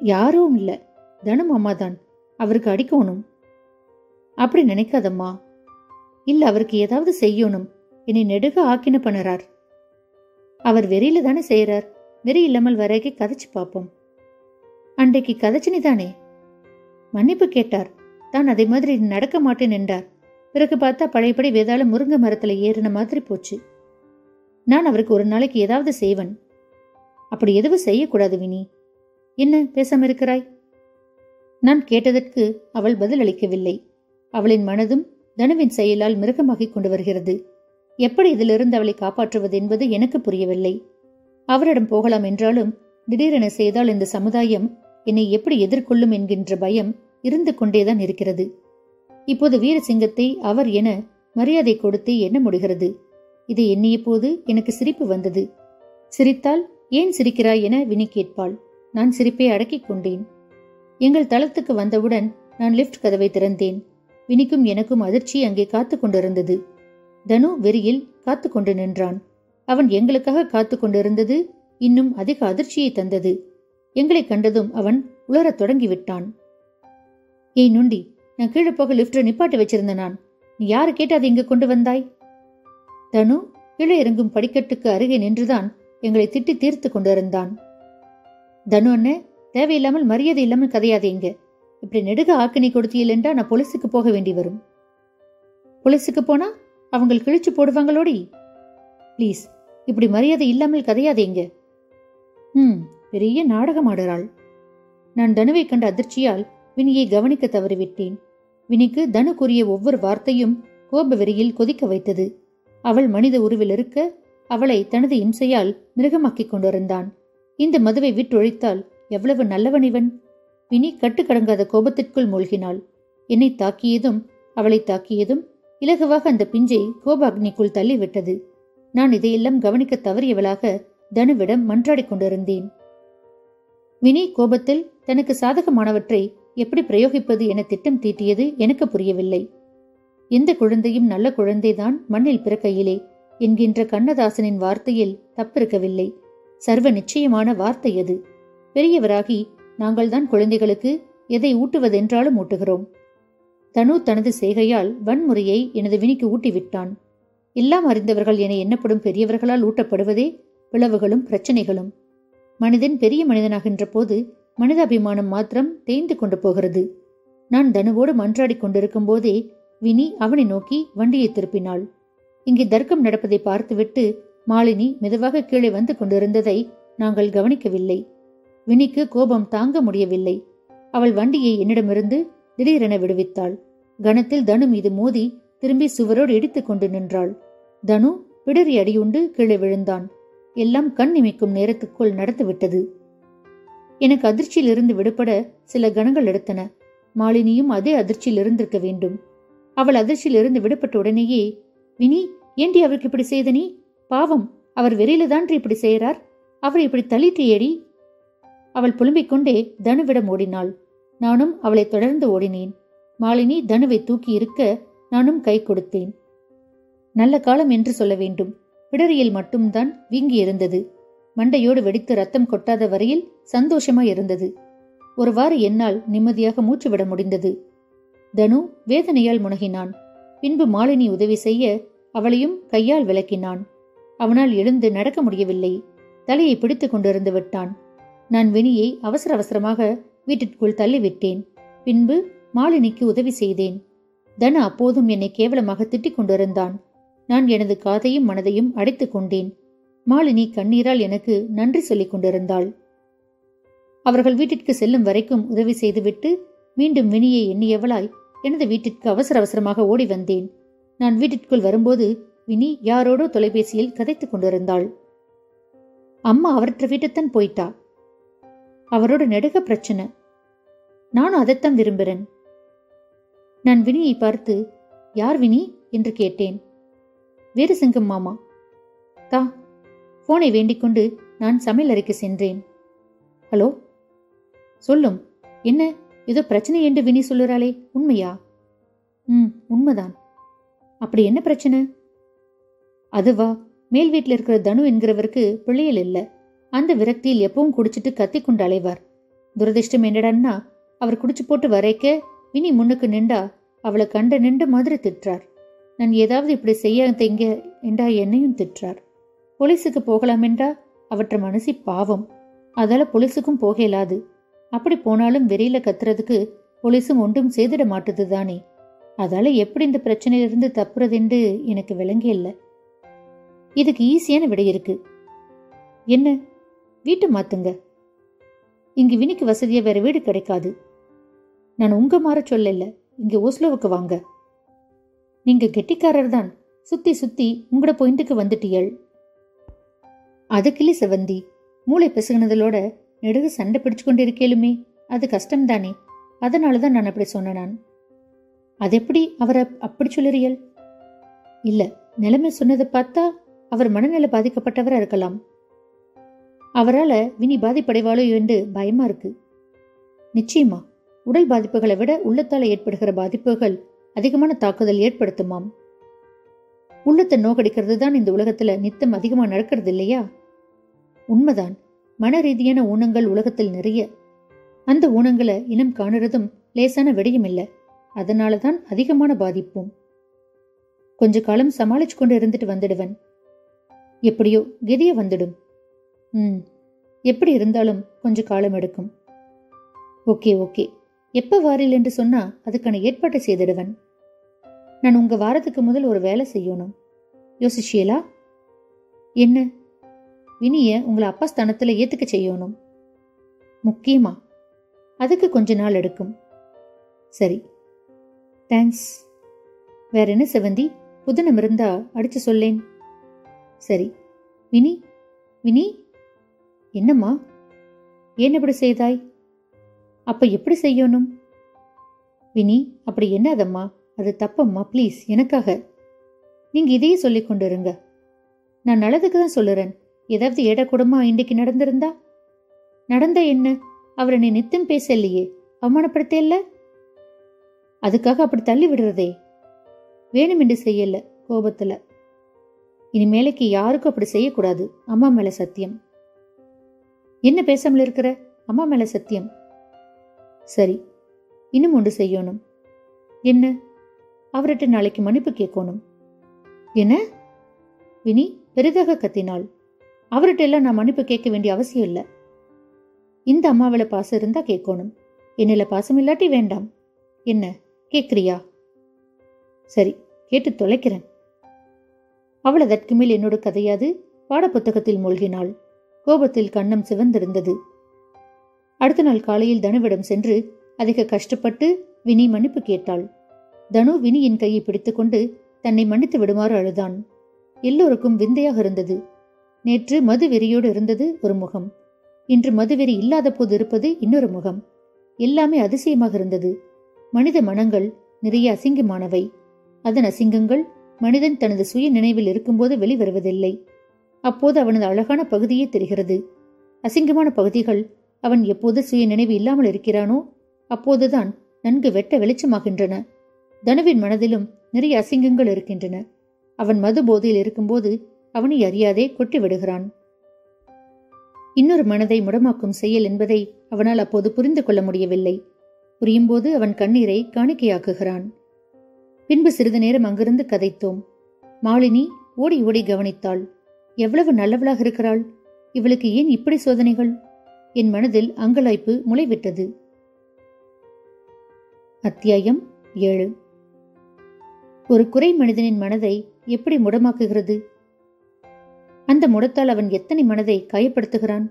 யாரும் இல்ல. தனம் அம்மாதான். அவருக்கு அடிக்கணும். அப்படி நினைக்காதம்மா. இல்ல அவருக்கு ஏதாவது செய்யணும். என்னை நெடுக ஆக்கின பண்ணுறார். அவர் வெறியில தானே செய்யறார் வெறி இல்லாமல் வரைக்கே கதைச்சு பார்ப்போம். அன்றைக்கு கதச்சினிதானே மன்னிப்பு கேட்டார். தான் அதை மாதிரி நடக்க மாட்டேன் என்றார். பிறகு பார்த்தா பழையபடி வேதாள முருங்கை மரத்துல ஏறின மாதிரி போச்சு. நான் அவருக்கு ஒரு நாளைக்கு ஏதாவது செய்வன். அப்படி எதுவும் செய்யக்கூடாது வினி. என்ன பேசாம இருக்கிறாய்? நான் கேட்டதற்கு அவள் பதில் அளிக்கவில்லை. அவளின் மனதும் தனுவின் செயலால் மிருகமாகிக் கொண்டு வருகிறது. எப்படி இதிலிருந்து அவளை காப்பாற்றுவது என்பது எனக்கு புரியவில்லை. அவரிடம் போகலாம் என்றாலும் திடீரென செய்தால் இந்த சமுதாயம் என்னை எப்படி எதிர்கொள்ளும் என்கின்ற பயம் இருந்து கொண்டேதான் இருக்கிறது. இப்போது வீரசிங்கத்தை அவர் என மரியாதை கொடுத்து என்ன முடிகிறது? இதை எண்ணிய போது எனக்கு சிரிப்பு வந்தது. சிரித்தால் ஏன் சிரிக்கிறாய் என வினி கேட்பாள். நான் சிரிப்பை அடக்கிக் கொண்டேன். எங்கள் தளத்துக்கு வந்தவுடன் நான் லிஃப்ட் கதவை திறந்தேன். வினிக்கும் எனக்கும் அதிர்ச்சி அங்கே காத்து கொண்டிருந்தது. தனு வெறியில் காத்து கொண்டு நின்றான். அவன் எங்களுக்காக காத்து கொண்டிருந்தது இன்னும் அதிக அதிர்ச்சியை தந்தது. எங்களை கண்டதும் அவன் உளரத் தொடங்கிவிட்டான். ஏய் நுண்டி நான் கீழே போக லிப்ட நிப்பாட்டி வச்சிருந்த நான். நீ யாரு கேட்டு அதை இங்கு கொண்டு வந்தாய்? தனு கீழே இறங்கும் படிக்கட்டுக்கு அருகே நின்றுதான் எங்களை திட்டி தீர்த்து கொண்டிருந்தான். தனு அண்ணே தேவையில்லாமல் மரியாதை இல்லாமல் கதையாதீங்க இப்படி நெடுக ஆக்கினை கொடுத்தியில்லைன்றா நான் போலீஸுக்கு போக வேண்டி வரும். போலீஸுக்கு போனா அவங்க கிழிச்சு போடுவாங்களோடி? ப்ளீஸ் இப்படி மரியாதை இல்லாமல் கதையாதீங்க ம் பெரிய நாடகமாடுறாள். நான் தனுவை கண்ட அதிர்ச்சியால் வினியை கவனிக்க தவறிவிட்டேன். வினிக்கு தனு கூறிய ஒவ்வொரு வார்த்தையும் கோப வெறியில் கொதிக்க வைத்தது. அவள் மனித உருவில் இருக்க அவளை தனது இம்சையால் மிருகமாக்கிக் கொண்டிருந்தான். இந்த மதுவை விட்டொழித்தால் எவ்வளவு நல்லவன் இவன்? வினி கட்டுக்கடங்காத கோபத்திற்குள் மூழ்கினாள். என்னை தாக்கியதும் அவளை தாக்கியதும் இலகுவாக அந்த பிஞ்சை கோப அக்னிக்குள் தள்ளிவிட்டது. நான் இதையெல்லாம் கவனிக்க தவறியவளாக தனுவிடம் மன்றாடிக் கொண்டிருந்தேன். வினி கோபத்தில் தனக்கு சாதகமானவற்றை எப்படி பிரயோகிப்பது என திட்டம் தீட்டியது எனக்கு புரியவில்லை. எந்த குழந்தையும் நல்ல குழந்தைதான் மண்ணில் பிறக்கையிலே என்கின்ற கண்ணதாசனின் வார்த்தையில் தப்பிருக்கவில்லை. சர்வ நிச்சயமான வார்த்தை அது. பெரியவராகி நாங்கள்தான் குழந்தைகளுக்கு எதை ஊட்டுவதென்றாலும் ஊட்டுகிறோம். தனு தனது செய்கையால் வன்முறையை எனது வினிக்கு ஊட்டிவிட்டான். எல்லாம் அறிந்தவர்கள் என எண்ணப்படும் பெரியவர்களால் ஊட்டப்படுவதே பிளவுகளும் பிரச்சனைகளும். மனிதன் பெரிய மனிதனாகின்ற போது மனிதாபிமானம் மாத்திரம் தேய்ந்து கொண்டு போகிறது. நான் தனுவோடு மன்றாடிக் கொண்டிருக்கும் போதே வினி அவனை நோக்கி வண்டியை திருப்பினாள். இங்கே தர்க்கம் நடப்பதை பார்த்துவிட்டு மாலினி மெதுவாக கீழே வந்து கொண்டிருந்ததை நாங்கள் கவனிக்கவில்லை. வினிக்கு கோபம் தாங்க முடியவில்லை. அவள் வண்டியை என்னிடமிருந்து திடீரென விடுவித்தாள். கணத்தில் தனு மீது மோதி திரும்பி சுவரோடு இடித்துக் கொண்டு நின்றாள். தனு பிடரி அடியுண்டு கீழே விழுந்தான். எல்லாம் கண் இமைக்கும் நேரத்துக்குள் நடந்துவிட்டது. எனக்கு அதிர்ச்சியிலிருந்து விடுபட சில கணங்கள் எடுத்தன. மாலினியும் அதே அதிர்ச்சியில் இருந்திருக்க வேண்டும். அவள் அதிர்ச்சியிலிருந்து விடுபட்ட உடனேயே வினி ஏண்டி அவருக்கு இப்படி செய்த நீ? பாவம் அவர் வெறியில தான் இப்படி செய்யறார் அவர் இப்படி தள்ளிட்டியேடி? அவள் புலம்பிக் கொண்டே தனுவிடம் ஓடினாள். நானும் அவளை தொடர்ந்து ஓடினேன். மாலினி தனுவை தூக்கி இருக்க நானும் கை கொடுத்தேன். நல்ல காலம் என்று சொல்ல வேண்டும். பிடரியில் மட்டும்தான் வீங்கி இருந்தது மண்டையோடு வெடித்து ரத்தம் கொட்டாத வரையில் சந்தோஷமாய் இருந்தது. ஒருவாறு என்னால் நிம்மதியாக மூச்சு விட முடிந்தது. தனு வேதனையால் முனகினான். பின்பு மாலினி உதவி செய்ய அவளையும் கையால் விளக்கினான். அவனால் எழுந்து நடக்க முடியவில்லை. தலையை பிடித்துக் கொண்டிருந்து விட்டான். நான் வினியை அவசர அவசரமாக வீட்டிற்குள் தள்ளிவிட்டேன். பின்பு மாலினிக்கு உதவி செய்தேன். தனு அப்போதும் என்னை கேவலமாக திட்டிக் கொண்டிருந்தான். நான் எனது காதையும் மனதையும் அடைத்துக் கொண்டேன். மாலினி கண்ணீரால் எனக்கு நன்றி சொல்லிக் கொண்டிருந்தாள். அவர்கள் வீட்டிற்கு செல்லும் வரைக்கும் உதவி செய்துவிட்டு மீண்டும் வினியை எண்ணியவளாய் எனது வீட்டிற்கு அவசர அவசரமாக ஓடி வந்தேன். நான் வீட்டிற்குள் வரும்போது வினி யாரோடோ தொலைபேசியில் கதைத்துக் கொண்டிருந்தாள். அம்மா அவரற்ற வீட்டுத்தான் போயிட்டா? அவரோட நெடுக பிரச்சனை. நானும் அதைத்தான் விரும்புகிறேன் நான் வினியை பார்த்து யார் வினி? என்று கேட்டேன். வீரசிங்கம் மாமா. தா போனை வேண்டிக்கொண்டு நான் சமையலறைக்கு சென்றேன். ஹலோ? சொல்லும். என்ன? ஏதோ பிரச்சனை என்று வினி சொல்லுறாளே உண்மையா? ம் உண்மைதான். அப்படி என்ன பிரச்சனை? அதுவா மேல் வீட்டில் இருக்கிற தனு என்கிறவருக்கு பிள்ளைகள் இல்லை. அந்த விரக்தியில் எப்பவும் குடிச்சிட்டு கத்தி கொண்டு அலைவார். துரதிர்ஷ்டம் என்னடான்னா அவர் குடிச்சு போட்டு வரைக்க வினி முன்னுக்கு நின்றா அவளை கண்ட நின்ற மாதிரி திட்டுறார். நான் ஏதாவது இப்படி செய்ய தெங்க என்றா என்னையும் திட்டுறார். போலீஸுக்கு போகலாம் என்றா அவற்ற மனசி பாவம். அதால போலீஸுக்கும் போக இயலாது அப்படி போனாலும் வெறியில கத்துறதுக்கு போலீஸும் ஒன்றும் செய்திட மாட்டுது தானே. அதால எப்படி இந்த பிரச்சனையிலிருந்து தப்புறதுண்டு எனக்கு விளங்க இல்லை. இதுக்கு ஈஸியான விடை இருக்கு. என்ன? வீட்டை மாத்துங்க. இங்கு வினிக்கு வசதியா வேற வீடு கிடைக்காது. நான் உங்க மாற சொல்லல. இங்க ஓஸ்லோவுக்கு வாங்க. நீங்க கெட்டிக்காரர் தான். சுத்தி சுத்தி உங்களோட போயிண்டுக்கு வந்துட்டியல். அது கிளி செவந்தி மூளை பிசுகினதலோட நெடுகு சண்டை பிடிச்சு கொண்டிருக்கேலுமே அது கஷ்டம்தானே அதனால தான் நான் அப்படி சொன்னேன் நான். அது எப்படி அவரை அப்படி சொல்லுறியல்? இல்ல நிலைமை சொன்னதை பார்த்தா அவர் மனநிலை பாதிக்கப்பட்டவரா இருக்கலாம். அவரால வினி பாதிப்படைவாளோ என்று பயமா இருக்கு. நிச்சயமா உடல் பாதிப்புகளை விட உள்ளத்தால ஏற்படுகிற பாதிப்புகள் அதிகமான தாக்குதல் ஏற்படுத்துமாம். உள்ளத்தை நோக்கடிக்கிறது தான் இந்த உலகத்துல நித்தம் அதிகமா நடக்கிறது இல்லையா உண்மைதான். மன ரீதியான ஊனங்கள் உலகத்தில் நிறைய. அந்த ஊனங்களை இனம் காணுறதும் லேசான விடையும் இல்லை. அதனால தான் அதிகமான பாதிப்பும். கொஞ்ச காலம் சமாளிச்சு கொண்டு இருந்துட்டு வந்துடுவன். எப்படியோ கெதிய வந்துடும். ம். எப்படி இருந்தாலும் கொஞ்ச காலம் எடுக்கும். Okay okay. எப்ப வாரில் என்று சொன்னா அதுக்கான ஏற்பாட்டை செய்திடுவன். நான் உங்க வாரத்துக்கு முதல் ஒரு வேலை செய்யணும். யோசிச்சியலா? என்ன? வினிய உங்களை அப்பா ஸ்தானத்துல ஏத்துக்க செய்யணும். முக்கியமா? அதுக்கு கொஞ்ச நாள் எடுக்கும். சரி. தேங்க்ஸ் வேற என்ன செவந்தி புதனம் இருந்தா அடிச்சு சொல்லேன். சரி. வினி? வினி? என்னம்மா? ஏன் இப்படி செய்தாய்? அப்ப எப்படி செய்யணும்? வினி அப்படி என்னதம்மா? அது தப்பம்மா ப்ளீஸ் எனக்காக. நீங்க இதையே சொல்லிக் கொண்டிருங்க. நான் நல்லதுக்கு தான் சொல்லுறேன். ஏதாவது ஏடக்கூடமா இன்றைக்கு நடந்திருந்தா? நடந்த என்ன? அவரை நீ நித்தம் பேசலையே. அவமானப்படுத்த இல்ல அதுக்காக அப்படி தள்ளி விடுறதே. வேணுமென்று செய்யல கோபத்துல. இனிமேலைக்கு யாருக்கும் அப்படி செய்யக்கூடாது. அம்மா மேல சத்தியம். என்ன பேசாமல் இருக்கிற அம்மா மேல சத்தியம். சரி இன்னும் ஒன்று செய்யணும். என்ன? அவர்கிட்ட நாளைக்கு மன்னிப்பு கேட்கணும். என்ன? வினி பெரிதாக கத்தினாள் அவர்கிட்ட எல்லாம் நான் மன்னிப்பு கேட்க வேண்டிய அவசியம் இல்லை. இந்த அம்மாவில பாசம் இருந்தா கேட்கணும். என்னில பாசம் இல்லாட்டி வேண்டாம். என்ன? கேட்குறியா? சரி கேட்டு தொலைக்கிறேன். அவள் அதற்கு மேல் என்னோட கதையாது. பாடப்புத்தகத்தில் மூழ்கினாள். கோபத்தில் கண்ணம் சிவந்திருந்தது. அடுத்த நாள் காலையில் தனுவிடம் சென்று அதிக கஷ்டப்பட்டு வினி மன்னிப்பு கேட்டாள். தனு வினியின் கையை பிடித்துக்கொண்டு தன்னை மன்னித்து விடுமாறு அழுதான். எல்லோருக்கும் விந்தையாக இருந்தது. நேற்று மது வெறியோடு இருந்தது ஒரு முகம். இன்று மதுவெறி இல்லாத போது இருப்பது இன்னொரு முகம். எல்லாமே அதிசயமாக இருந்தது. மனித மனங்கள் நிறைய அசிங்கமானவை. அதன் அசிங்கங்கள் மனிதன் தனது சுய நினைவில் இருக்கும்போது வெளிவருவதில்லை. அப்போது அவனது அழகான பகுதியே தெரிகிறது. அசிங்கமான பகுதிகள் அவன் எப்போது சுய நினைவு இல்லாமல் இருக்கிறானோ அப்போதுதான் நன்கு வெட்ட வெளிச்சமாகின்றன. தனுவின் மனதிலும் நிறைய அசிங்கங்கள் இருக்கின்றன. அவன் மது போதையில் இருக்கும்போது அவனை அறியாதே கொட்டி விடுகிறான் இன்னொரு மனதை முடமாக்கும் செயல் என்பதை அவனால் அப்போது புரிந்து கொள்ள முடியவில்லை. புரியும்போது அவன் கண்ணீரை காணிக்கையாக்குகிறான். பின்பு சிறிது நேரம் அங்கிருந்து கதைத்தோம். மாலினி ஓடி ஓடி கவனித்தாள். எவ்வளவு நல்லவளாக இருக்கிறாள். இவளுக்கு ஏன் இப்படி சோதனைகள்? என் மனதில் அங்கலாய்ப்பு முளைவிட்டது. அத்தியாயம் ஏழு. ஒரு குறை மனிதனின் மனதை எப்படி முடமாக்குகிறது? அந்த முடத்தால் அவன் எத்தனை மனதை காயப்படுத்துகிறான்?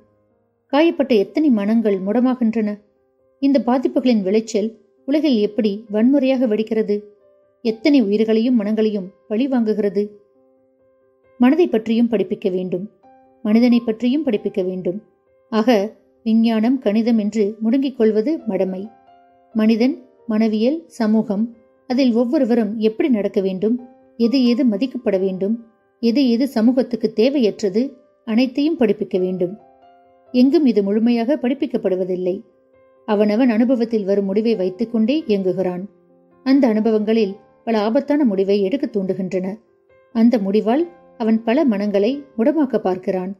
காயப்பட்ட எத்தனை மனங்கள் முடமாகின்றன? இந்த பாதிப்புகளின் விளைச்சல் உலகில் எப்படி வன்முறையாக வெடிக்கிறது? எத்தனை உயிர்களையும் மனங்களையும் பழி வாங்குகிறது மனதை பற்றியும் படிப்பிக்க வேண்டும். மனிதனை பற்றியும் படிப்பிக்க வேண்டும். ஆக விஞ்ஞானம் கணிதம் என்று முடங்கிக் கொள்வது மடமை. மனிதன் மனவியல் சமூகம் அதில் ஒவ்வொருவரும் எப்படி நடக்க வேண்டும் எது எது மதிக்கப்பட வேண்டும் எது எது சமூகத்துக்கு தேவையற்றது அனைத்தையும் படிப்பிக்க வேண்டும். எங்கும் இது முழுமையாக படிப்பிக்கப்படுவதில்லை. அவனவன் அனுபவத்தில் வரும் முடிவை வைத்துக்கொண்டே இயங்குகிறான். அந்த அனுபவங்களில் பல ஆபத்தான முடிவை எடுக்க தூண்டுகின்றன. அந்த முடிவால் அவன் பல மனங்களை முடமாக்க பார்க்கிறான்.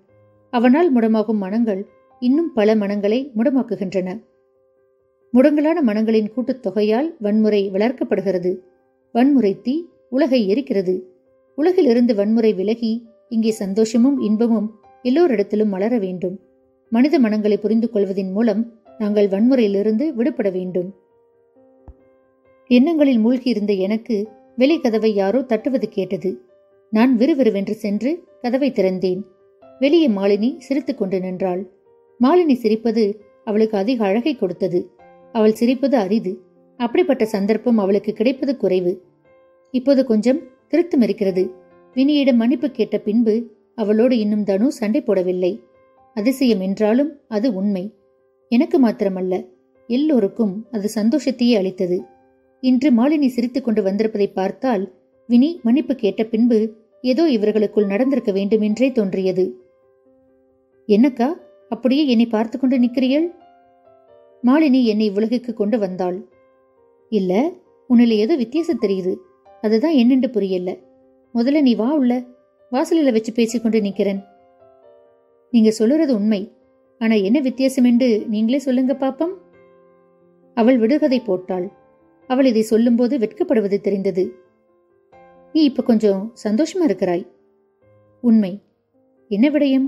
அவனால் முடமாகும் மனங்கள் இன்னும் பல மனங்களை முடமாக்குகின்றன. முடங்கலான மனங்களின் கூட்டுத்தொகையால் வன்முறை வளர்க்கப்படுகிறது. வன்முறை தீ உலகை எரிக்கிறது. உலகிலிருந்து வன்முறை விலகி இங்கே சந்தோஷமும் இன்பமும் எல்லோரிடத்திலும் மலர வேண்டும். மனித மனங்களை புரிந்து கொள்வதன் மூலம் நாங்கள் வன்முறையிலிருந்து விடுபட வேண்டும். எண்ணங்களில் மூழ்கியிருந்த எனக்கு வெளி கதவை யாரோ தட்டுவது கேட்டது. நான் விறுவிறுவென்று சென்று கதவை திறந்தேன். வெளியே மாலினி சிரித்துக் கொண்டு நின்றாள். மாலினி சிரிப்பது அவளுக்கு அதிக அழகை கொடுத்தது. அவள் சிரிப்பது அரிது. அப்படிப்பட்ட சந்தர்ப்பம் அவளுக்கு கிடைப்பது குறைவு. இப்போது கொஞ்சம் திருத்தம் இருக்கிறது வினியிடம் மன்னிப்பு கேட்ட பின்பு அவளோடு இன்னும் தனு சண்டை போடவில்லை. அதிசயம் என்றாலும் அது உண்மை. எனக்கு மாத்திரமல்ல. எல்லோருக்கும் அது சந்தோஷத்தையே அளித்தது. இன்று மாலினி சிரித்துக் கொண்டு வந்திருப்பதை பார்த்தால் வினி மன்னிப்பு கேட்ட பின்பு ஏதோ இவர்களுக்குள் நடந்திருக்க வேண்டுமென்றே தோன்றியது. என்னக்கா? அப்படியே என்னை பார்த்து கொண்டு நிற்கிறீள் மாலினி என்னை உலகுக்கு கொண்டு வந்தாள். இல்ல உன்னில ஏதோ வித்தியாசம் தெரியுது. அதுதான் என்னென்று புரியல. முதல்ல நீ வா உள்ள. வாசலில் வச்சு பேசிக்கொண்டு நிற்கிறேன். நீங்க சொல்லுறது உண்மை. ஆனா என்ன வித்தியாசம் என்று நீங்களே சொல்லுங்க பாப்பம். அவள் விடுகதை போட்டாள். அவள் இதை சொல்லும்போது வெட்கப்படுவது தெரிந்தது. நீ இப்ப கொஞ்சம் சந்தோஷமா இருக்கிறாய். உண்மை. என்ன விடயம்?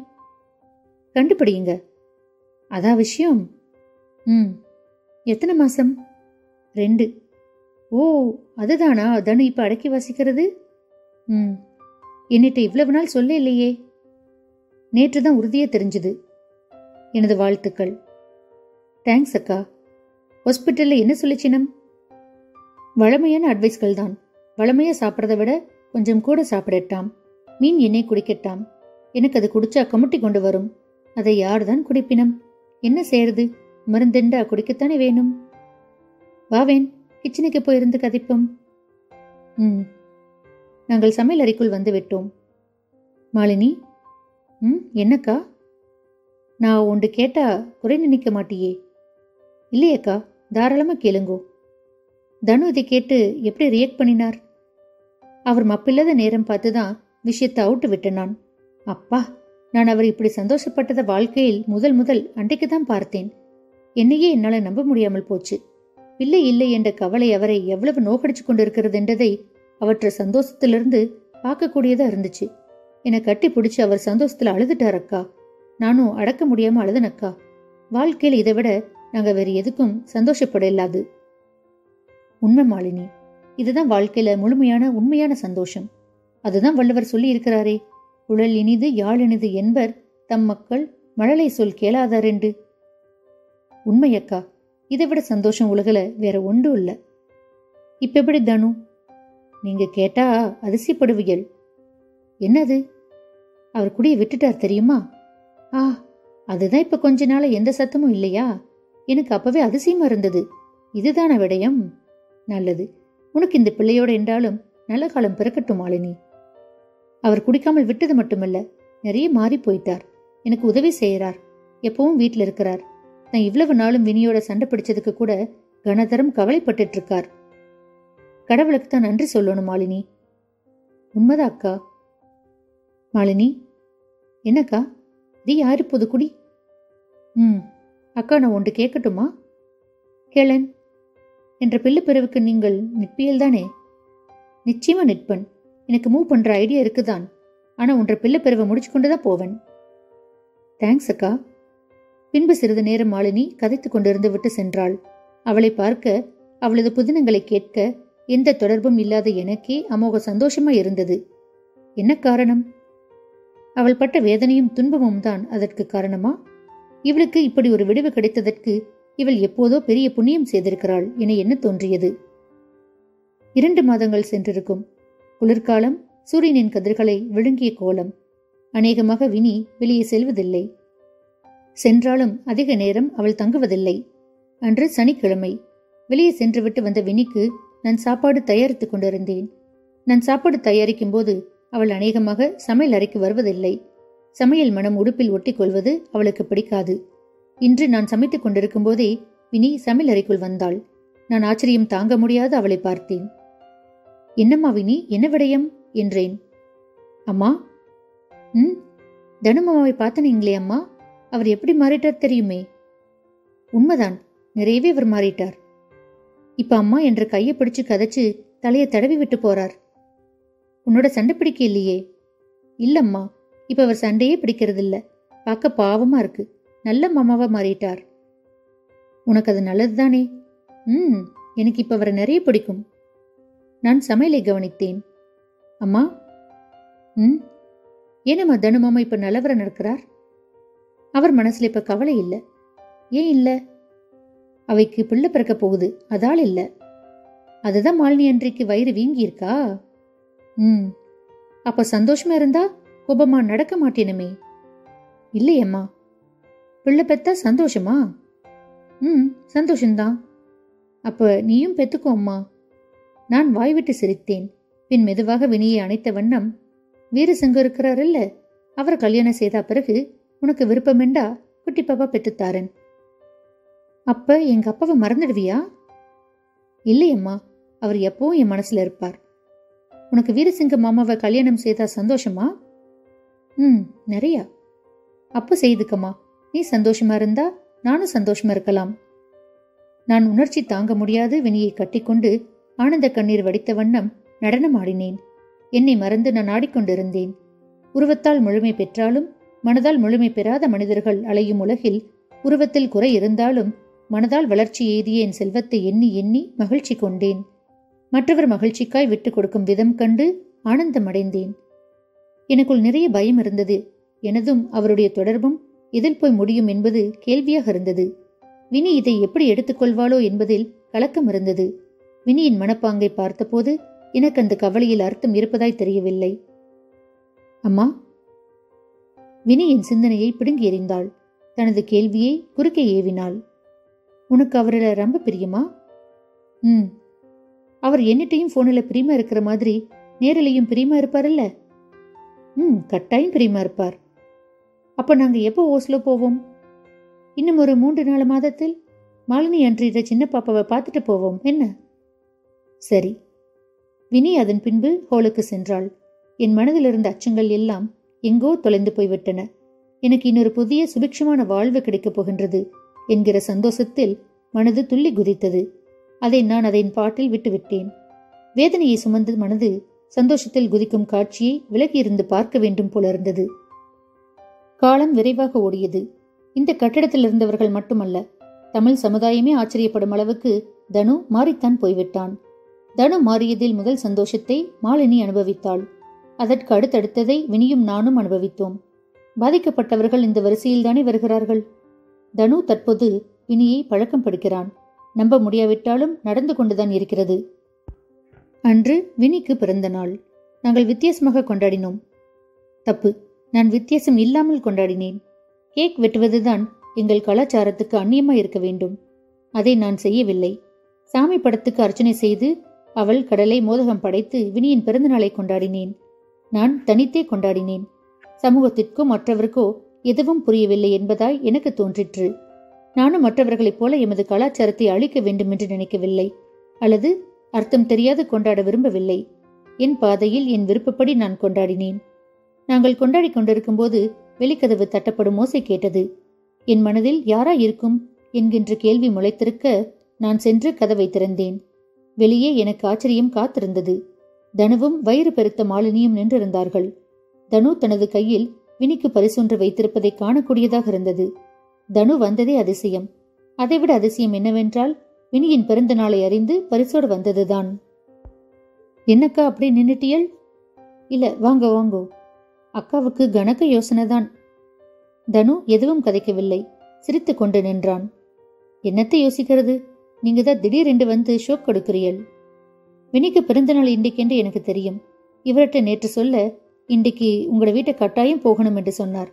கண்டுபிடியுங்க. அதான் விஷயம். ம். எத்தனை மாசம்? ரெண்டு. ஓ அதுதானா? தனு இப்ப அடக்கி வாசிக்கிறது? ம். என்னிட்ட இவ்வளவு நாள் சொல்ல இல்லையே. நேற்று தான் உறுதியே தெரிஞ்சுது. எனது வாழ்த்துக்கள். தேங்க்ஸ் அக்கா. ஹாஸ்பிட்டல்ல என்ன சொல்லிச்சினம் வளமையான அட்வைஸ்கள் தான். வளமையா சாப்பிட்றத விட கொஞ்சம் கூட சாப்பிடட்டாம். மீன் எண்ணெய் குடிக்கட்டாம். எனக்கு அது குடிச்சா கமுட்டி கொண்டு வரும். அதை யார்தான் குடிப்பினம்? என்ன செய்யறது? மருந்தெண்டா குடிக்கத்தானே வேணும்? வாவேன் கிச்சனுக்கு போயிருந்து கதைப்போம். ம். நாங்கள் சமையல் அறைக்குள் வந்து விட்டோம். மாலினி ம் என்னக்கா? நான் ஒன்று கேட்டா குறை நினைக்க மாட்டியே. இல்லையேக்கா தாராளமாக கேளுங்கோ. தனு இதை கேட்டு எப்படி ரியாக்ட் பண்ணினார்? அவர் மப்பில்லாத நேரம் பார்த்து தான் விஷயத்தை அவுட்டு விட்டனான் நான். அப்பா! நான் அவர் இப்படி சந்தோஷப்பட்டத வாழ்க்கையில் முதல் முதல் அன்றைக்கு தான் பார்த்தேன். என்னையே என்னால் நம்ப முடியாமல் போச்சு. இல்லை இல்லை என்ற கவலை அவரை எவ்வளவு நோக்கடிச்சு கொண்டிருக்கிறது என்றதை அவற்ற சந்தோஷத்திலிருந்து பார்க்கக்கூடியதா இருந்துச்சு. என்னை கட்டி பிடிச்சி அவர் சந்தோஷத்துல அழுதுட்டார் அக்கா. நானும் அடக்க முடியாம அழுதனக்கா வாழ்க்கையில் இதை விட நாங்க வேற எதுக்கும் சந்தோஷப்பட இல்லாது உண்மை மாலினி இதுதான் வாழ்க்கையில முழுமையான உண்மையான சந்தோஷம். அதுதான் வள்ளுவர் சொல்லி இருக்கிறாரே குழல் இனிது யாழ் என்பர் தம் மக்கள் மழலை சொல் கேளாதார் என்று உண்மையக்கா இதை விட சந்தோஷம் உலகில் வேற ஒன்றும் இல்ல. இப்ப எப்படி தனு? நீங்க கேட்டா அதிசயப்படுவியல். என்னது? அவர் குடியை விட்டுட்டார் தெரியுமா? ஆ அதுதான் இப்ப கொஞ்ச நாள எந்த சத்தமும் இல்லையா? எனக்கு அப்பவே அதிசயமா இருந்தது. இதுதான விடயம். நல்லது. உனக்கு இந்த பிள்ளையோட என்றாலும் நல்ல காலம் பிறக்கட்டும் மாலினி. அவர் குடிக்காமல் விட்டது மட்டுமல்ல நிறைய மாறி போயிட்டார். எனக்கு உதவி செய்கிறார். எப்பவும் வீட்டில் இருக்கிறார். நான் இவ்வளவு நாளும் வினியோட சண்டை பிடிச்சதுக்கு கூட கனதரம் கவலைப்பட்டு இருக்கார். கடவுளுக்கு தான் நன்றி சொல்லணும் மாலினி. உண்மைதான் அக்கா? மாலினி? என்னக்கா? தி யாரு புது குடி? ம் அக்கா நான் ஒன்று கேட்கட்டுமா? கேளன் என்ற பிள்ளை பிறவுக்கு நீங்கள் நிற்பியல் தானே நிச்சயமா நிற்பன் எனக்கு மூவ் பண்ற ஐடியா இருக்குதான். ஆனா உன்ற பிள்ளை பிறவை முடிச்சு தான் போவன். தேங்க்ஸ் அக்கா. பின்பு சிறிது நேரம் மாலினி கதைத்துக் கொண்டிருந்து விட்டு சென்றாள். அவளை பார்க்க அவளது புதினங்களை கேட்க எந்த தொடர்பும் இல்லாத எனக்கே அமோக சந்தோஷமா இருந்தது. என்ன காரணம்? அவள் பட்ட வேதனையும் துன்பமும் தான் அதற்கு காரணமா? இவளுக்கு இப்படி ஒரு விடுவு கிடைத்ததற்கு இவள் எப்போதோ பெரிய புண்ணியம் செய்திருக்கிறாள் என என்ன தோன்றியது? இரண்டு மாதங்கள் சென்றிருக்கும். குளிர்காலம் சூரியனின் கதிர்களை விழுங்கிய கோலம். அநேகமாக வினி வெளியே செல்வதில்லை. சென்றாலும் அதிக நேரம் அவள் தங்குவதில்லை. அன்று சனிக்கிழமை. வெளியே சென்றுவிட்டு வந்த வினிக்கு நான் சாப்பாடு தயாரித்துக் கொண்டிருந்தேன். நான் சாப்பாடு தயாரிக்கும் போது அவள் அநேகமாக சமையல் அறைக்கு வருவதில்லை. சமையல் மனம் உடுப்பில் ஒட்டி கொள்வது அவளுக்கு பிடிக்காது. இன்று நான் சமைத்துக் கொண்டிருக்கும் போதே வினி சமையல் அறைக்குள் வந்தாள். நான் ஆச்சரியம் தாங்க முடியாது அவளை பார்த்தேன். என்னம்மா வினி என்ன விடயம்? என்றேன். அம்மா? ம் தனுமாவை பார்த்தனீங்களே அம்மா? அவர் எப்படி மாறிட்டார் தெரியுமே. உண்மைதான் நிறையவே அவர் மாறிட்டார். இப்ப அம்மா என்ற கையை பிடிச்சு கதைச்சு தலையை தடவி விட்டு போறார். உன்னோட சண்டை பிடிக்க இல்லையே? இல்லம்மா இப்ப அவர் சண்டையே பிடிக்கிறதில்ல. பார்க்க பாவமா இருக்கு. நல்ல மாமாவா மாறிட்டார். உனக்கு அது நல்லதுதானே? ம் எனக்கு இப்ப அவரை நிறைய பிடிக்கும். நான் சமையலை கவனித்தேன். அம்மா? ம்? ஏனம்மா தனு மாமா இப்ப நல்லவரை நடக்கிறார்? அவர் மனசுல இப்ப கவலை இல்ல. ஏன் இல்ல? அவைக்கு பிள்ளை பிறக்க போகுது. அதால் இல்ல. அதுதான் மாலினி அன்றைக்கு வயிறு வீங்கி இருக்கா ம். அப்ப சந்தோஷமா இருந்தா கோபமா நடக்க மாட்டேனுமே. இல்லையம்மா பிள்ளை பெத்தா சந்தோஷமா? ம் சந்தோஷம்தான். அப்ப நீயும் பெத்துக்கோ அம்மா. நான் வாய்விட்டு சிரித்தேன். பின் மெதுவாக வினியை அணைத்த வண்ணம் வீரசிங்கம் இருக்கிறாருல்ல? அவர் கல்யாணம் செய்த பிறகு உனக்கு விருப்பமெண்டா குட்டி பாப்பா பெற்றுத்தாரன்? அப்ப எங்க அப்பாவை மறந்துடுவியா? இல்லையம்மா அவர் எப்பவும் என் மனசுல இருப்பார். உனக்கு வீரசிங்க மாமாவை கல்யாணம் செய்தா சந்தோஷமா? ம் நிறையா. அப்போ செய்துக்கம்மா நீ சந்தோஷமா இருந்தா நானும் சந்தோஷமா இருக்கலாம். நான் உணர்ச்சி தாங்க முடியாது வினியை கட்டிக்கொண்டு ஆனந்த கண்ணீர் வடித்த வண்ணம் நடனமாடினேன். என்னை மறந்து நான் ஆடிக்கொண்டிருந்தேன். உருவத்தால் முழுமை பெற்றாலும் மனதால் முழுமை பெறாத மனிதர்கள் அலையும் உலகில் உருவத்தில் குறை இருந்தாலும் மனதால் வளர்ச்சி எய்திய என் செல்வத்தை எண்ணி எண்ணி மகிழ்ச்சி கொண்டேன். மற்றவர் மகிழ்ச்சிக்காய் விட்டுக் கொடுக்கும் விதம் கண்டு ஆனந்தம் அடைந்தேன் எனக்குள் நிறைய பயம் இருந்தது. எனதும் அவருடைய தொடர்பும் எதில் போய் முடியும் என்பது கேள்வியாக இருந்தது. வினி இதை எப்படி எடுத்துக்கொள்வாளோ என்பதில் கலக்கம் இருந்தது. வினியின் மனப்பாங்கை பார்த்தபோது எனக்கு அந்த கவலையில் அர்த்தம் இருப்பதாய் தெரியவில்லை. அம்மா? வினி என் சிந்தனையை பிடுங்கி எறிந்தாள். தனது கேள்வியை குறுக்கே ஏவினாள். உனக்கு அவரில் ரொம்ப பிரியமா? ம். அவர் என்னட்டையும் ஃபோனில் பிரியமா இருக்கிற மாதிரி நேரிலையும் பிரியமா இருப்பார்ல்ல ம் கட்டாயம் பிரியமா இருப்பார். அப்போ நாங்கள் எப்போ ஓஸ்லோ போவோம்? இன்னும் ஒரு மூன்று நாலு மாதத்தில். மாலினி அன்றிற சின்ன பாப்பாவை பார்த்துட்டு போவோம். என்ன? சரி. வினி அதன் பின்பு ஹோலுக்கு சென்றாள். என் மனதில் இருந்த அச்சங்கள் எல்லாம் எங்கோ தொலைந்து போய்விட்டன. எனக்கு இன்னொரு புதிய சுபிக்ஷமான வாழ்வு கிடைக்கப் போகின்றது என்கிற சந்தோஷத்தில் மனது துள்ளி குதித்தது. அதை நான் அதன் பாட்டில் விட்டுவிட்டேன். வேதனையை சுமந்து மனது சந்தோஷத்தில் குதிக்கும் காட்சியை விலகியிருந்து பார்க்க வேண்டும் போல இருந்தது. காலம் விரைவாக ஓடியது. இந்த கட்டடத்தில் இருந்தவர்கள் மட்டுமல்ல தமிழ் சமுதாயமே ஆச்சரியப்படும் அளவுக்கு தனு மாறித்தான் போய்விட்டான். தனு மாறியதில் முதல் சந்தோஷத்தை மாலினி அனுபவித்தாள். அதற்கு அடுத்தடுத்ததை வினியும் நானும் அனுபவித்தோம். பாதிக்கப்பட்டவர்கள் இந்த வரிசையில்தானே வருகிறார்கள்? தனு தற்போது வினியை பழக்கம் படுக்கிறான் நம்ப முடியாவிட்டாலும் நடந்து கொண்டுதான் இருக்கிறது. அன்று வினிக்கு பிறந்த நாள். நாங்கள் வித்தியாசமாக கொண்டாடினோம். தப்பு. நான் வித்தியாசம் இல்லாமல் கொண்டாடினேன். கேக் வெட்டுவதுதான் எங்கள் கலாச்சாரத்துக்கு அந்நியமா இருக்க வேண்டும். அதை நான் செய்யவில்லை. சாமி படத்துக்கு அர்ச்சனை செய்து அவள் கடலை மோதகம் படைத்து வினியின் பிறந்தநாளை கொண்டாடினேன். நான் தனித்தே கொண்டாடினேன். சமூகத்திற்கோ மற்றவருக்கோ எதுவும் புரியவில்லை என்பதாய் எனக்கு தோன்றிற்று. நானும் மற்றவர்களைப் போல எமது கலாச்சாரத்தை அழிக்க வேண்டும் என்று நினைக்கவில்லை. அல்லது அர்த்தம் தெரியாது கொண்டாட விரும்பவில்லை. என் பாதையில் என் விருப்பப்படி நான் கொண்டாடினேன். நாங்கள் கொண்டாடி கொண்டிருக்கும் போது வெளிக்கதவு தட்டப்படும் ஓசை கேட்டது. என் மனதில் யாரா இருக்கும் என்கின்ற கேள்வி முளைத்திருக்க நான் சென்று கதவை திறந்தேன். வெளியே எனக்கு ஆச்சரியம் காத்திருந்தது. தனுவும் வயிறு பெருத்த மாலினியும் நின்றிருந்தார்கள். தனு தனது கையில் வினிக்கு பரிசொன்று வைத்திருப்பதை காணக்கூடியதாக இருந்தது. தனு வந்ததே அதிசயம். அதைவிட அதிசயம் என்னவென்றால் வினியின் பிறந்த நாளை அறிந்து பரிசோடு வந்ததுதான். என்னக்கா அப்படி நின்னுட்டியல்? இல்ல வாங்க வாங்கோ. அக்காவுக்கு கணக்க யோசனை தான். தனு எதுவும் கதைக்கவில்லை. சிரித்து கொண்டு நின்றான். என்னத்தை யோசிக்கிறது? நீங்க தான் திடீரென்று வந்து ஷோக் கொடுக்கிறீள் வினிக்கு பிறந்தநாள் இன்றைக்கென்று எனக்கு தெரியும். இவர்கிட்ட நேற்று சொல்ல இன்றைக்கு உங்களோட வீட்டை கட்டாயம் போகணும் என்று சொன்னார்.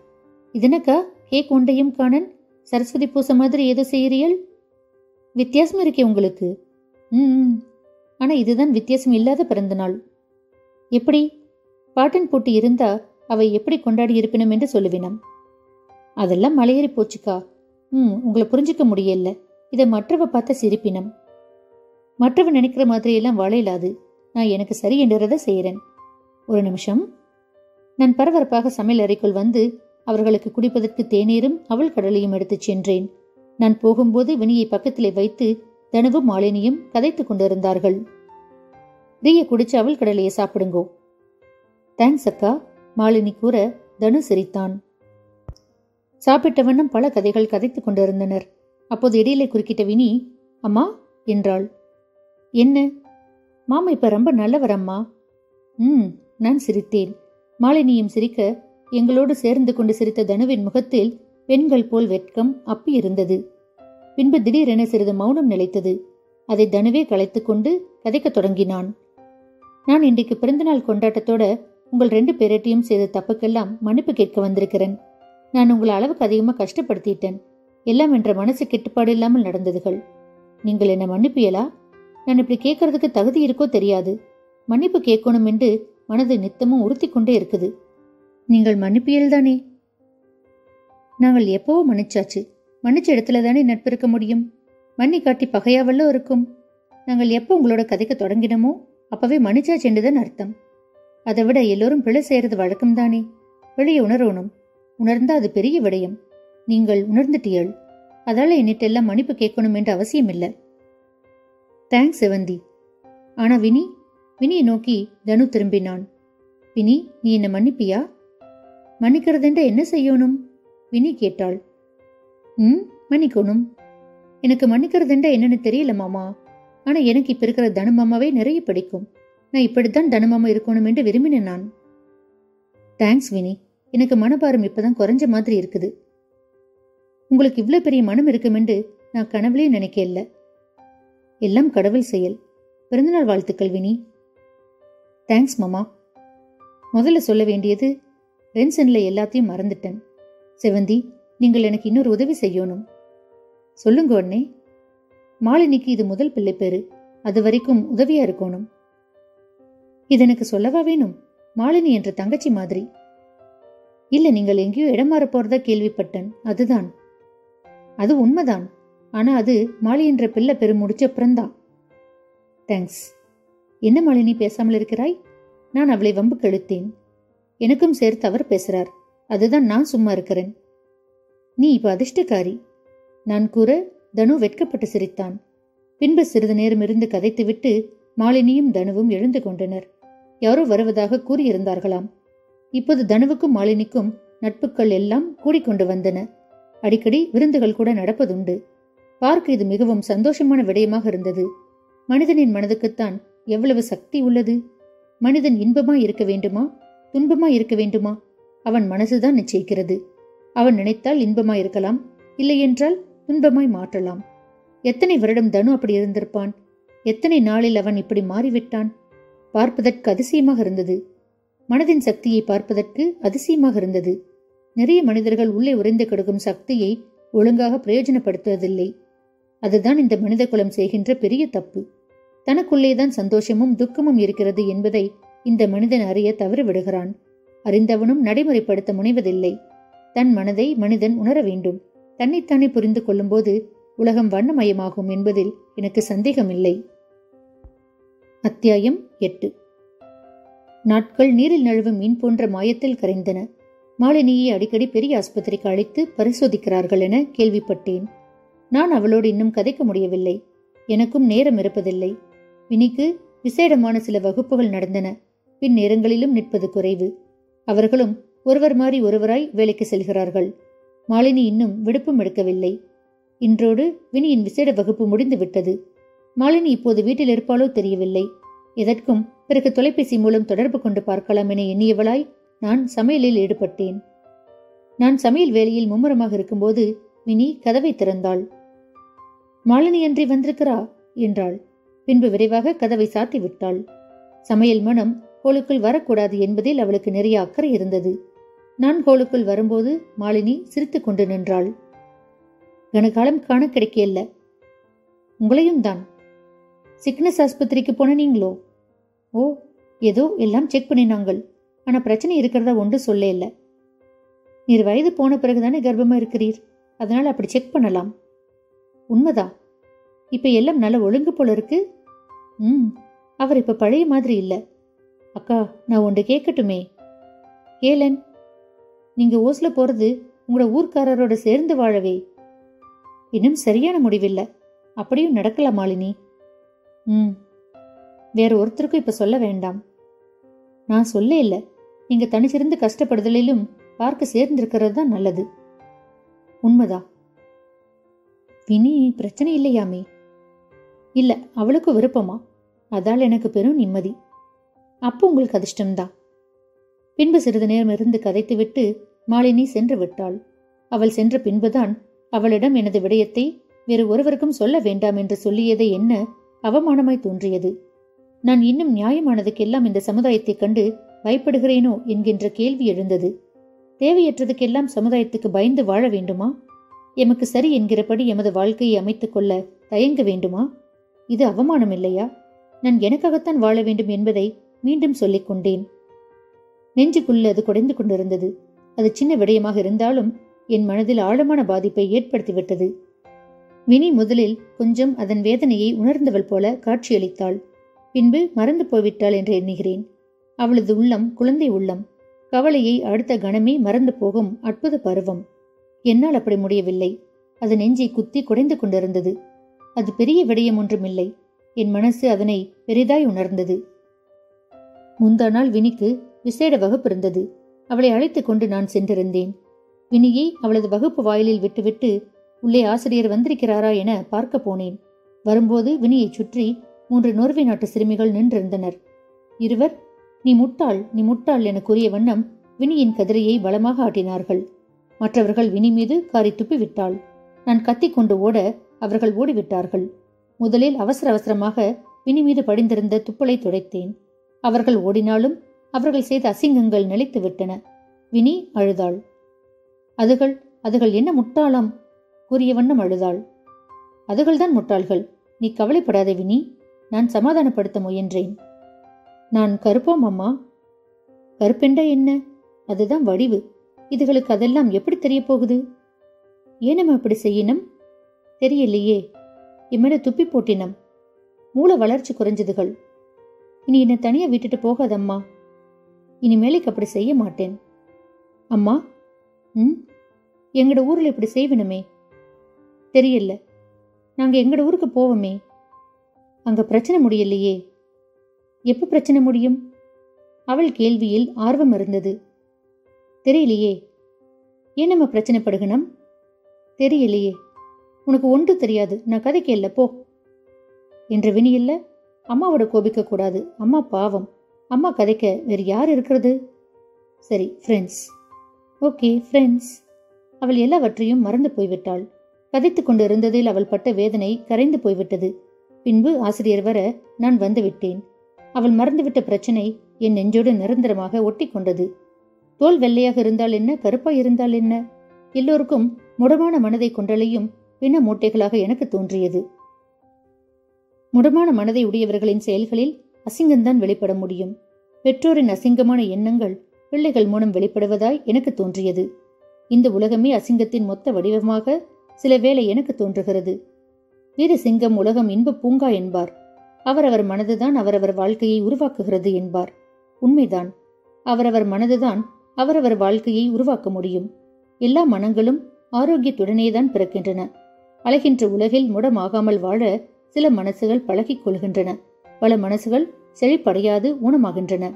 இதனக்கா கேக் உண்டையும் காணன்? சரஸ்வதி பூசை மாதிரி ஏதோ செய்கிறீள் வித்தியாசம் இருக்கே உங்களுக்கு. ம் ஆனால் இதுதான் வித்தியாசம் இல்லாத பிறந்தநாள் எப்படி? பாட்டன் போட்டு இருந்தா அவை எப்படி கொண்டாடி இருப்பினும் என்று சொல்லுவினம் அதெல்லாம் மலையேறி போச்சுக்கா. ம் உங்களை புரிஞ்சுக்க முடியல. இதை மற்றவ பார்த்த சிரிப்பினம். மற்றவ நினைக்கிற மாதிரி எல்லாம் நான் எனக்கு சரி என்றதை செய்கிறேன் ஒரு நிமிஷம். நான் பரபரப்பாக சமையல் அறைக்குள் வந்து அவர்களுக்கு குடிப்பதற்கு தேநீரும் அவள் கடலையும் எடுத்துச் சென்றேன். நான் போகும்போது வினியை பக்கத்திலே வைத்து தனுவும் மாலினியும் கதைத்துக் கொண்டிருந்தார்கள். ரிய குடிச்சு அவள் கடலையை சாப்பிடுங்கோ. தேங்க்ஸ் அக்கா மாலினி கூற தனு சிரித்தான். சாப்பிட்ட வண்ணம் பல கதைகள் கதைத்துக் கொண்டிருந்தனர். அப்போது இடையிலே குறுக்கிட்ட வினி அம்மா என்றாள். என்ன? மாமா இப்ப ரொம்ப நல்லவர் அம்மா ம் நான் சிரித்தேன். மாலினியும் சிரிக்க எங்களோடு சேர்ந்து கொண்டு சிரித்த தனுவின் முகத்தில் பெண்கள் போல் வெட்கம் அப்பி இருந்தது. பின்பு திடீரென சிறிது மௌனம் நிலைத்தது. அதை தனுவே கலைத்துக் கொண்டு கதைக்கத் தொடங்கினான். நான் இன்றைக்கு பிறந்தநாள் கொண்டாட்டத்தோட உங்கள் ரெண்டு பேரட்டையும் செய்த தப்புக்கெல்லாம் மன்னிப்பு கேட்க வந்திருக்கிறேன். நான் உங்களை அளவுக்கு அதிகமாக கஷ்டப்படுத்திட்டேன். எல்லாம் என்ற மனசு கெட்டுப்பாடு இல்லாமல் நடந்ததுகள். நீங்கள் என்ன மன்னிப்பியலா? நான் இப்படி கேட்கறதுக்கு தகுதி இருக்கோ தெரியாது. மன்னிப்பு கேட்கணும் என்று மனது நித்தமும் உறுத்தி கொண்டே இருக்குது. நீங்கள் மன்னிப்பியல் தானே? நாங்கள் எப்பவோ மன்னிச்சாச்சு. மன்னிச்ச இடத்துல தானே நட்பிருக்க முடியும்? மன்னி காட்டி பகையாவல்லோ இருக்கும். நாங்கள் எப்போ உங்களோட கதைக்க தொடங்கினமோ அப்பவே மன்னிச்சாச்சுண்டுதான் அர்த்தம். அதை விட எல்லோரும் பிழை செய்யறது வழக்கம்தானே? பிழையை உணரணும். உணர்ந்தா அது பெரிய விடயம். நீங்கள் உணர்ந்துட்டீள் அதால என்னிட்டெல்லாம் மன்னிப்பு கேட்கணும் என்ற அவசியம் இல்லை தேங்க்ஸ் செவந்தி. ஆனா வினி வினியை நோக்கி தனு திரும்பினான். வினி நீ என்ன மன்னிப்பியா? மன்னிக்கிறதுன்ற என்ன செய்யணும்? வினி கேட்டாள். ம் மன்னிக்கணும். எனக்கு மன்னிக்கிறதுன்ற என்னன்னு தெரியல மாமா. ஆனா எனக்கு இப்ப இருக்கிற தனு மாமாவே நிறைய பிடிக்கும். நான் இப்படித்தான் தனுமாமா இருக்கணும் என்று விரும்பினேன் நான். தேங்க்ஸ் வினி. எனக்கு மனபாரம் இப்பதான் குறைஞ்ச மாதிரி இருக்குது. உங்களுக்கு இவ்வளவு பெரிய மனம் இருக்குமென்று நான் கனவுலேயே நினைக்க இல்லை. எல்லாம் கடவுள் செயல். பிறந்தநாள் வாழ்த்துக்கள் வினி. தேங்க்ஸ் மாமா. முதல்ல சொல்ல வேண்டியது ரென்சன்ல எல்லாத்தையும் மறந்துட்டேன். செவந்தி நீங்கள் எனக்கு இன்னொரு உதவி செய்யணும். சொல்லுங்க உடனே மாலினிக்கு இது முதல் பிள்ளை பேரு. அது வரைக்கும் உதவியா இருக்கணும். இது எனக்கு சொல்லவா வேணும்? மாலினி என்ற தங்கச்சி மாதிரி. இல்ல நீங்கள் எங்கேயோ இடம் மாற போறதா கேள்விப்பட்டேன். அதுதான். அது உண்மைதான். ஆனா அது மாலி என்ற பிள்ளை பெரும் முடிச்ச அப்புறம்தான் தேங்க்ஸ் என்ன மாலினி பேசாமல் இருக்கிறாய்? நான் அவளை வம்பு கெழுத்தேன் எனக்கும் சேர்த்து அவர் பேசுறார். அதுதான் நான் சும்மா இருக்கிறேன். நீ இப்ப அதிர்ஷ்டக்காரி. நான் கூற தனு வெட்கப்பட்டு சிரித்தான். பின்பு சிறிது நேரம் இருந்து கதைத்துவிட்டு மாலினியும் தனுவும் எழுந்து கொண்டனர். யாரோ வருவதாக கூறியிருந்தார்களாம். இப்போது தனுவுக்கும் மாலினிக்கும் நட்புகள் எல்லாம் கூடிக்கொண்டு வந்தன. அடிக்கடி விருந்துகள் கூட நடப்பதுண்டு. பார்க்க இது மிகவும் சந்தோஷமான விடயமாக இருந்தது. மனிதனின் மனதுக்குத்தான் எவ்வளவு சக்தி உள்ளது? மனிதன் இன்பமாய் இருக்க வேண்டுமா? துன்பமாய் இருக்க வேண்டுமா? அவன் மனசுதான் நிச்சயிக்கிறது. அவன் நினைத்தால் இன்பமாய் இருக்கலாம் இல்லையென்றால் துன்பமாய் மாற்றலாம். எத்தனை வருடம் தனு அப்படி இருந்திருப்பான்? எத்தனை நாளில் அவன் இப்படி மாறிவிட்டான்? பார்ப்பதற்கு அதிசயமாக இருந்தது. மனதின் சக்தியை பார்ப்பதற்கு அதிசயமாக இருந்தது. நிறைய மனிதர்கள் உள்ளே உறைந்து கிடக்கும் சக்தியை ஒழுங்காக பிரயோஜனப்படுத்துவதில்லை. அதுதான் இந்த மனித குலம் செய்கின்ற பெரிய தப்பு. தனக்குள்ளேதான் சந்தோஷமும் துக்கமும் இருக்கிறது என்பதை இந்த மனிதன் அறிய தவறு விடுகிறான் அறிந்தவனும் நடைமுறைப்படுத்த முனைவதில்லை. தன் மனதை மனிதன் உணர வேண்டும். தன்னைத்தானே புரிந்து கொள்ளும்போது உலகம் வண்ணமயமாகும் என்பதில் எனக்கு சந்தேகமில்லை. அத்தியாயம் எட்டு. நாட்கள் நீரில் நழுவும் மீன் போன்ற மாயத்தில் கரைந்தன. மாலினியை அடிக்கடி பெரிய ஆஸ்பத்திரிக்கு அழைத்து பரிசோதிக்கிறார்கள் என கேள்விப்பட்டேன். நான் அவளோடு இன்னும் கதைக்க முடியவில்லை. எனக்கும் நேரம் இருப்பதில்லை. வினிக்கு விசேடமான சில வகுப்புகள் நடந்தன. பின் நேரங்களிலும் நிற்பது குறைவு. அவர்களும் ஒருவர் மாறி ஒருவராய் வேலைக்கு செல்கிறார்கள். மாலினி இன்னும் விடுப்பும் எடுக்கவில்லை. இன்றோடு வினியின் விசேட வகுப்பு முடிந்து விட்டது. மாலினி இப்போது வீட்டில் இருப்பாளோ தெரியவில்லை. எதற்கும் பிறகு தொலைபேசி மூலம் தொடர்பு கொண்டு பார்க்கலாம் என எண்ணியவளாய் நான் சமையலில் ஈடுபட்டேன். நான் சமையல் வேலையில் மும்முரமாக இருக்கும்போது மினி கதவை திறந்தாள். மாலினி அன்றி வந்திருக்கிறா? என்றாள். பின்பு விரைவாக கதவை சாத்தி விட்டாள். சமையல் மனம் ஹோலுக்குள் வரக்கூடாது என்பதில் அவளுக்கு நிறைய அக்கறை இருந்தது. நான் ஹோலுக்குள் வரும்போது மாலினி சிரித்துக் கொண்டு நின்றாள். கனகாலம் காண கிடைக்கல உங்களையும் தான். சிக்னஸ் ஆஸ்பத்திரிக்கு போன நீங்களோ? ஓ ஏதோ எல்லாம் செக் பண்ணினாங்கள். ஆனா பிரச்சனை இருக்கிறதா ஒன்று சொல்ல இல்லை. நீர் வயது போன பிறகுதானே கர்ப்பமா இருக்கிறீர். அதனால அப்படி செக் பண்ணலாம். உண்மைதா? இப்ப எல்லாம் நல்ல ஒழுங்கு போல இருக்கு. ம் அவர் இப்ப பழைய மாதிரி இல்லை. அக்கா நான் ஒன்று கேட்கட்டுமே. ஏலன் நீங்க ஓஸ்ல போறது உங்களோட ஊர்க்காரரோட சேர்ந்து வாழவே. இன்னும் சரியான முடிவில்லை. அப்படியும் நடக்கல மாலினி. ம் வேற ஒருத்தருக்கும் இப்ப சொல்ல வேண்டாம். நான் சொல்ல இல்லை. நீங்க தனிச்சிருந்து கஷ்டப்படுதலிலும் பார்க்க சேர்ந்திருக்கிறது தான் நல்லது. உண்மைதா? வினி பிரச்சனை இல்லையாமே? இல்ல அவளுக்கு விருப்பமா? அதால் எனக்கு பெரும் நிம்மதி. அப்போ உங்களுக்கு அதிர்ஷ்டம்தான் பின்பு சிறிது நேரம் இருந்து கதைத்துவிட்டு மாலினி சென்று விட்டாள். அவள் சென்ற பின்புதான் அவளிடம் எனது விடயத்தை வேறு ஒருவருக்கும் சொல்ல வேண்டாம் என்று சொல்லியதை என்ன அவமானமாய் தோன்றியது. நான் இன்னும் நியாயமானதுக்கெல்லாம் இந்த சமுதாயத்தைக் கண்டு பயப்படுகிறேனோ என்கின்ற கேள்வி எழுந்தது. தேவையற்றதுக்கெல்லாம் சமுதாயத்துக்கு பயந்து வாழ வேண்டுமா? எமக்கு சரி என்கிறபடி எமது வாழ்க்கையை அமைத்துக் கொள்ள தயங்க வேண்டுமா? இது அவமானம் இல்லையா? நான் எனக்காகத்தான் வாழ வேண்டும் என்பதை மீண்டும் சொல்லிக் கொண்டேன். நெஞ்சுக்குள்ள அது குடைந்து கொண்டிருந்தது. அது சின்ன விடயமாக இருந்தாலும் என் மனதில் ஆழமான பாதிப்பை ஏற்படுத்திவிட்டது. வினி முதலில் கொஞ்சம் அதன் வேதனையை உணர்ந்தவள் போல காட்சியளித்தாள். பின்பு மறந்து போய்விட்டாள் என்று எண்ணுகிறேன். அவளது உள்ளம் குழந்தை உள்ளம். கவலையை அடுத்த கணமே மறந்து போகும் அற்புத பருவம். என்னால் அப்படி முடியவில்லை. அது நெஞ்சை குத்தி குடைந்து கொண்டிருந்தது. அது பெரிய விடயம் ஒன்றுமில்லை. என் மனசு அதனை பெரிதாய் உணர்ந்தது. முந்தா நாள் வினிக்கு விசேட வகுப்பு இருந்தது. அவளை அழைத்துக் கொண்டு நான் சென்றிருந்தேன். வினியை அவளது வகுப்பு வாயிலில் விட்டுவிட்டு உள்ளே ஆசிரியர் வந்திருக்கிறாரா என பார்க்க போனேன். வரும்போது வினியை சுற்றி மூன்று நோர்வே நாட்டு சிறுமிகள் நின்றிருந்தனர். இருவர் நீ முட்டாள் நீ முட்டாள் என கூறிய வண்ணம் வினியின் கதிரையை பலமாக ஆட்டினார்கள். மற்றவர்கள் வினி மீது காரி துப்பிவிட்டாள். நான் கத்திக்கொண்டு ஓட அவர்கள் ஓடிவிட்டார்கள். முதலில் அவசர அவசரமாக வினி மீது படிந்திருந்த துப்பலை துடைத்தேன். அவர்கள் ஓடினாலும் அவர்கள் செய்த அசிங்கங்கள் நிலைத்து விட்டன. வினி அழுதாள். அதுகள் அதுகள் என்ன முட்டாளாம்? கூறிய வண்ணம் அழுதாள். அதுகள்தான் முட்டாள்கள். நீ கவலைப்படாத வினி. நான் சமாதானப்படுத்த முயன்றேன். நான் கருப்போம் அம்மா. கருப்பெண்டா என்ன? அதுதான் வடிவு. இதுகளுக்கு அதெல்லாம் எப்படி தெரிய போகுது? ஏனம்மா அப்படி செய்யணும்? தெரியலையே. இம்மேல துப்பி போட்டினம். மூளை வளர்ச்சி குறைஞ்சதுகள். இனி என்னை தனியா விட்டுட்டு போகாதம்மா. இனிமேலுக்கு அப்படி செய்ய மாட்டேன். அம்மா ம்? எங்கட ஊர்ல இப்படி செய்வனுமே? தெரியல. நாங்க எங்கட ஊருக்கு போவோமே? அங்க பிரச்சனை முடியலையே. எப்போ பிரச்சனை முடியும்? அவள் கேள்வியில் ஆர்வம் இருந்தது. தெரியலையே ஏன் நம்ம பிரச்சனைப்படுகணும் தெரியலையே உனக்கு ஒன்று தெரியாது நான் கதைக்கு இல்லை போ. என்று வினியில்ல அம்மாவோட கோபிக்க கூடாது. அம்மா பாவம். அம்மா கதைக்க வேறு யார் இருக்கிறது? சரி ஃப்ரெண்ட்ஸ் ஓகே ஃப்ரெண்ட்ஸ் அவள் எல்லாவற்றையும் மறந்து போய்விட்டாள். கதைத்து கொண்டு இருந்ததில் அவள் பட்ட வேதனை கரைந்து போய்விட்டது. பின்பு ஆசிரியர் வர நான் வந்துவிட்டேன் அவள் மறந்துவிட்ட பிரச்சனை என் நெஞ்சோடு நிரந்தரமாக ஒட்டி கொண்டது தோல் வெள்ளையாக இருந்தால் என்ன கருப்பாய் இருந்தால் என்ன? எல்லோருக்கும் முடமான மனதை கொண்டலையும் பின்ன மூட்டைகளாக எனக்கு தோன்றியது. முடமான மனதை உடையவர்களின் செயல்களில் அசிங்கம்தான் வெளிப்பட முடியும். பெற்றோரின் அசிங்கமான எண்ணங்கள் பிள்ளைகள் மூலம் வெளிப்படுவதாய் எனக்கு தோன்றியது. இந்த உலகமே அசிங்கத்தின் மொத்த வடிவமாக சில வேளை எனக்கு தோன்றுகிறது. வீரசிங்கம் உலகம் இன்ப பூங்கா என்பார். அவரவர் மனதுதான் அவரவர் வாழ்க்கையை உருவாக்குகிறது என்பார். உண்மைதான். அவரவர் மனதுதான் அவரவர் வாழ்க்கையை உருவாக்க முடியும். எல்லா மனங்களும் ஆரோக்கியத்துடனேதான் பிறக்கின்றன. அழகின்ற உலகில் முடமாகாமல் வாழ சில மனசுகள் பழகிக் கொள்கின்றன. பல மனசுகள் செழிப்படையாது ஊனமாகின்றன.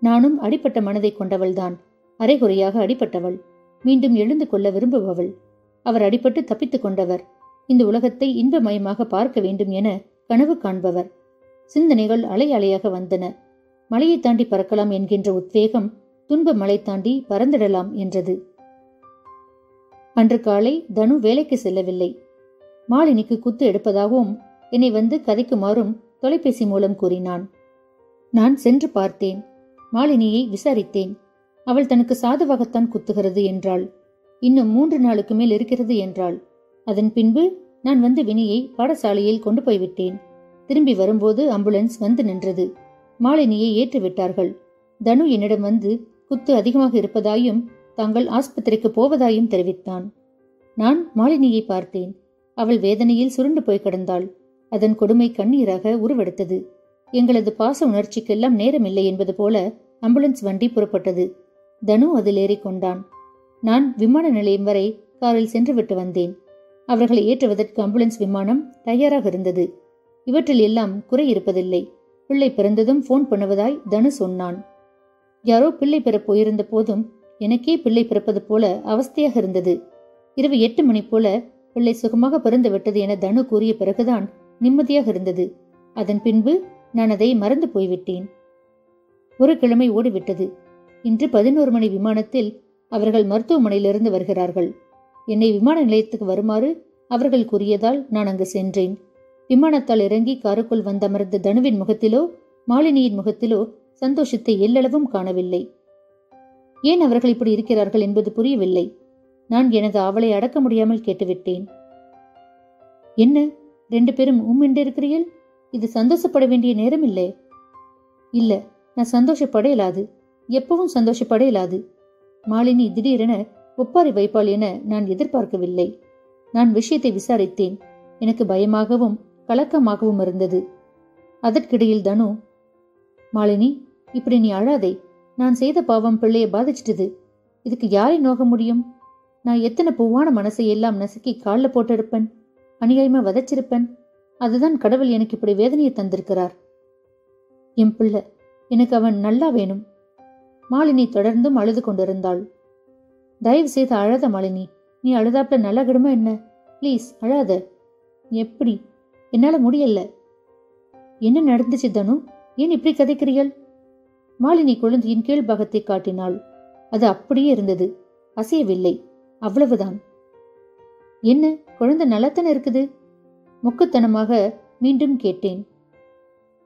நானும் அடிப்பட்ட மனதை கொண்டவள்தான். அரைகுறையாக அடிப்பட்டவள். மீண்டும் எழுந்து கொள்ள விரும்புபவள். அவர் அடிபட்டு தப்பித்துக் கொண்டவர். இந்த உலகத்தை இன்பமயமாக பார்க்க வேண்டும் என கனவு காண்பவர். சிந்தனைகள் அலை அலையாக வந்தன. மலையை தாண்டி பறக்கலாம் என்கின்ற உத்வேகம் துன்ப மலை தாண்டி பறந்திடலாம் என்றது. அன்று காலை தனு வேலைக்கு செல்லவில்லை. மாலினிக்கு குத்து எடுப்பதாகவும் என்னை வந்து கதைக்குமாறும் தொலைபேசி மூலம் கூறினான். நான் சென்று பார்த்தேன். மாலினியை விசாரித்தேன். அவள் தனக்கு சாதுவாகத்தான் குத்துகிறது என்றாள். இன்னும் மூன்று நாளுக்கு மேல் இருக்கிறது என்றாள். அதன் பின்பு நான் வந்து வினியை பாடசாலையில் கொண்டு போய்விட்டேன். திரும்பி வரும்போது ஆம்புலன்ஸ் வந்து நின்றது. மாலினியை ஏற்றுவிட்டார்கள். தனு என்னிடம் வந்து குத்து அதிகமாக இருப்பதாயும் தாங்கள் ஆஸ்பத்திரிக்கு போவதாயும் தெரிவித்தான். நான் மாலினியை பார்த்தேன். அவள் வேதனையில் சுருண்டு போய் கிடந்தாள். அதன் கொடுமை கண்ணீராக உருவெடுத்தது. எங்களது பாச உணர்ச்சிக்கெல்லாம் நேரமில்லை என்பது போல ஆம்புலன்ஸ் வண்டி புறப்பட்டது. தனு அதில் ஏறிக்கொண்டான். நான் விமான நிலையம் வரை காரில் சென்றுவிட்டு வந்தேன். அவர்களை ஏற்றுவதற்கு ஆம்புலன்ஸ் விமானம் தயாராக இருந்தது. இவற்றில் எல்லாம் குறை இருப்பதில்லை. பிள்ளை பிறந்ததும் போன் பண்ணுவதாய் தனு சொன்னான். யாரோ பிள்ளை பெறப் போயிருந்த போதும் எனக்கே பிள்ளை பிறப்பது போல அவஸ்தையாக இருந்தது. இரவு எட்டு மணி போல பிள்ளை சுகமாக பிறந்து விட்டது என தனு கூறிய பிறகுதான் நிம்மதியாக இருந்தது. அதன் பின்பு நான் அதை மறந்து போய்விட்டேன். ஒரு கிழமை ஓடிவிட்டது. இன்று பதினோரு மணி விமானத்தில் அவர்கள் மருத்துவமனையிலிருந்து வருகிறார்கள். என்னை விமான நிலையத்துக்கு வருமாறு அவர்கள் கூறியதால் நான் அங்கு சென்றேன். விமானத்தால் இறங்கி காருக்குள் வந்தமர்ந்த தனுவின் முகத்திலோ மாலினியின் முகத்திலோ சந்தோஷத்தை எல்லளவும் காணவில்லை. ஏன் அவர்கள் இப்படி இருக்கிறார்கள் என்பது புரியவில்லை. நான் எனது ஆவலை அடக்க முடியாமல் கேட்டுவிட்டேன். என்ன? ரெண்டு பேரும் உம்மென்று இருக்கிறீர்கள்? இது சந்தோஷப்பட வேண்டிய நேரம் இல்லை இல்ல நான் சந்தோஷப்பட இயலாது. எப்பவும் சந்தோஷப்பட இயலாது. மாலினி திடீரென ஒப்பாரி வைப்பாள் என நான் எதிர்பார்க்கவில்லை. நான் விஷயத்தை விசாரித்தேன். எனக்கு பயமாகவும் கலக்கமாகவும் இருந்தது. அதற்கிடையில் தனு மாலினி இப்படி நீ அழாதே. நான் செய்த பாவம் பிள்ளைய பாதிச்சிட்டது. இதுக்கு யாரை நோக முடியும்? நான் எத்தனை பூவான மனசை எல்லாம் நசுக்கி காலில் போட்டிருப்பேன். அநியாயமா வதச்சிருப்பேன். அதுதான் கடவுள் எனக்கு இப்படி வேதனையை தந்திருக்கிறார். என் பிள்ளை எனக்கு அவன் நல்லா வேணும். மாலினி தொடர்ந்தும் அழுது கொண்டிருந்தாள். தயவு செய்து அழாத மாலினி. நீ அழுதாப்புல நல்ல கிடமா என்ன? ப்ளீஸ் அழாத. எப்படி? என்னால முடியல. என்ன நடந்துச்சு தனு? ஏன் இப்படி கதைக்கிறீள் மாலினி குழந்தையின் கீழ்பாகத்தை காட்டினாள். அது அப்படியே இருந்தது. அசையவில்லை. அவ்வளவுதான். என்ன? குழந்தை நல்லத்தன இருக்குது? முக்குத்தனமாக மீண்டும் கேட்டேன்.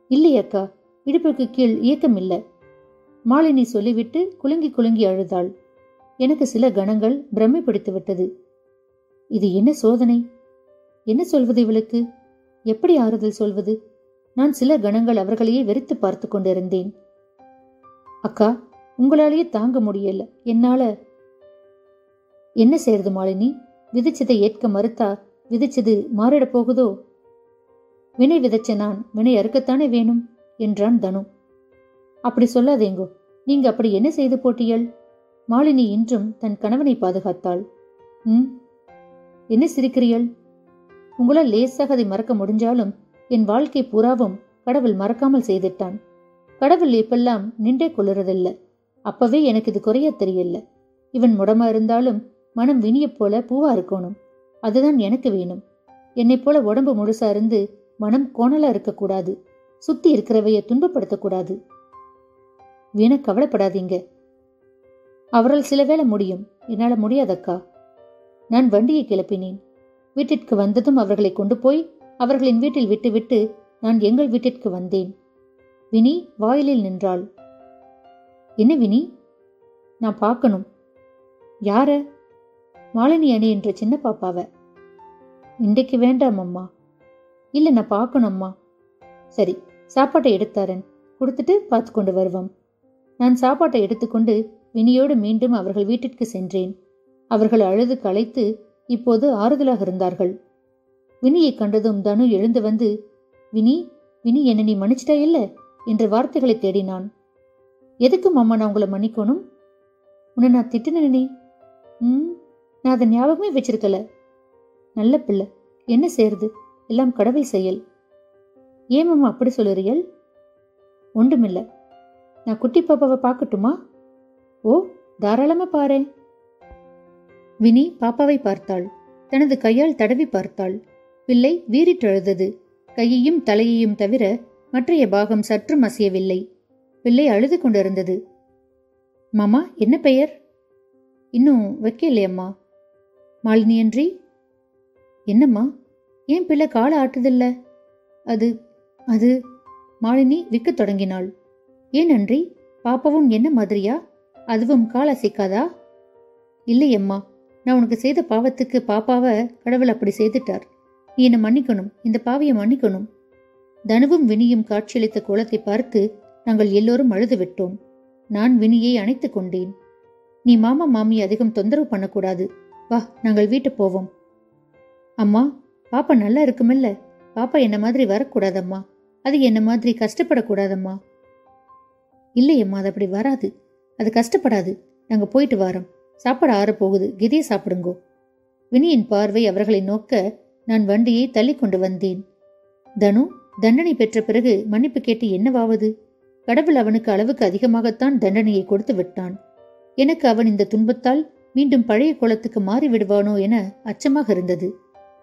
இல்லையக்கா இடுப்புக்கு கீழ் இயக்கம் இல்லை மாலினி சொல்லிவிட்டு குலுங்கி குலுங்கி அழுதாள். எனக்கு சில கணங்கள் பிரமை பிடித்து விட்டது இது என்ன சோதனை? என்ன சொல்வது இவளுக்கு? எப்படி ஆறுதல் சொல்வது? நான் சில கணங்கள் அவர்களையே வெறித்து பார்த்து கொண்டிருந்தேன். அக்கா உங்களாலேயே தாங்க முடியல. என்னால? என்ன செய்யறது மாலினி? விதிச்சதை ஏற்க மறுத்தா விதிச்சது மாறிடப் போகுதோ? வினை விதைச்ச நான் வினை அறுக்கத்தானே வேணும்? என்றான் தனு. அப்படி சொல்லாதேங்கோ நீங்க அப்படி என்ன செய்து போட்டியல் மாலினி இன்றும் தன் கணவனை பாதுகாத்தாள். ம் என்ன சிரிக்கிறீள் உங்களால் லேசாக அதை மறக்க முடிஞ்சாலும் என் வாழ்க்கை பூராவும் கடவுள் மறக்காமல் செய்துட்டான். கடவுள் இப்பெல்லாம் நின்றே கொள்ளுறதில்ல. அப்பவே எனக்கு இது குறைய தெரியல. இவன் முடமா இருந்தாலும் மனம் வினிய போல பூவா இருக்கணும். அதுதான் எனக்கு வேணும். என்னை போல உடம்பு முழுசா இருந்து மனம் கோணலா இருக்கக்கூடாது. சுத்தி இருக்கிறவைய துன்பப்படுத்தக்கூடாது. வீண கவலைப்படாதீங்க. அவரால் சில வேளை முடியும். என்னால் முடியாதக்கா. நான் வண்டியை கிளப்பினேன். வீட்டிற்கு வந்ததும் அவர்களை கொண்டு போய் அவர்களின் வீட்டில் விட்டுவிட்டு நான் எங்கள் வீட்டிற்கு வந்தேன். வினி வாயிலில் நின்றாள். என்ன வினி? நான் பார்க்கணும். யார? மாலினி அணி என்ற சின்ன பாப்பாவ. இன்றைக்கு வேண்டாம் அம்மா. இல்லை நான் பார்க்கணும் அம்மா. சரி சாப்பாட்டை எடுத்தாரன் கொடுத்துட்டு பார்த்து கொண்டு வருவோம். நான் சாப்பாட்டை எடுத்துக்கொண்டு வினியோடு மீண்டும் அவர்கள் வீட்டிற்கு சென்றேன். அவர்கள் அழுது களைத்து இப்போது ஆறுதலாக இருந்தார்கள். வினியை கண்டதும் தனு எழுந்து வந்து வினி வினி என்ன நீ மன்னிச்சிட்டா இல்ல என்ற வார்த்தைகளை தேடினான். எதுக்கு மாமா நான் உங்களை மன்னிக்கணும்? உன்னை நான் திட்டினேனே ம் நான் அதை ஞாபகமே வச்சிருக்கல. நல்ல பிள்ளை என்ன செய்யறது? எல்லாம் கடவுள் செயல். ஏன் மாமா அப்படி சொல்லுறியல் ஒன்றுமில்ல. நான் குட்டி பாப்பாவை பார்க்கட்டுமா? ஓ தாராளமா பாரேன் வினி பாப்பாவை பார்த்தாள். தனது கையால் தடவி பார்த்தாள். பிள்ளை வீறிட்டழுதது கையையும் தலையையும் தவிர மற்றைய பாகம் சற்றும் அசையவில்லை. பிள்ளை அழுது கொண்டிருந்தது. மாமா என்ன பெயர்? இன்னும் வைக்கலையம்மா மாலினியன்றி? என்னம்மா ஏன் பிள்ளை காலை ஆட்டுதில்ல? அது அது மாலினி விற்கத் தொடங்கினாள். ஏன் நன்றி? பாப்பாவும் என்ன மாதிரியா? அதுவும் கால் அசைக்காதா இல்லையம்மா நான் உனக்கு செய்த பாவத்துக்கு பாப்பாவை கடவுள் அப்படி செய்துட்டார். நீ என்னை மன்னிக்கணும் இந்த பாவியை மன்னிக்கணும். தனுவும் வினியும் காட்சியளித்த கோலத்தை பார்த்து நாங்கள் எல்லோரும் அழுது விட்டோம் நான் வினியை அணைத்துக் கொண்டேன். நீ மாமா மாமி அதிகம் தொந்தரவு பண்ணக்கூடாது. வா நாங்கள் வீட்டு போவோம். அம்மா பாப்பா நல்லா இருக்குமில்ல? பாப்பா என்ன மாதிரி வரக்கூடாதம்மா? அது என்ன மாதிரி கஷ்டப்படக்கூடாதம்மா? இல்லையம்மா அது அப்படி வராது. அது கஷ்டப்படாது. நாங்க போயிட்டு வாரோம். சாப்பாடு ஆறப்போகுது கெதியை சாப்பிடுங்கோ. வினியின் பார்வை அவர்களை நோக்க நான் வண்டியை தள்ளி கொண்டு வந்தேன். தனு தண்டனை பெற்ற பிறகு மன்னிப்பு கேட்டு என்னவாவது? கடவுள் அவனுக்கு அளவுக்கு அதிகமாகத்தான் தண்டனையை கொடுத்து விட்டான். எனக்கு அவன் இந்த துன்பத்தால் மீண்டும் பழைய குளத்துக்கு மாறிவிடுவானோ என அச்சமாக இருந்தது.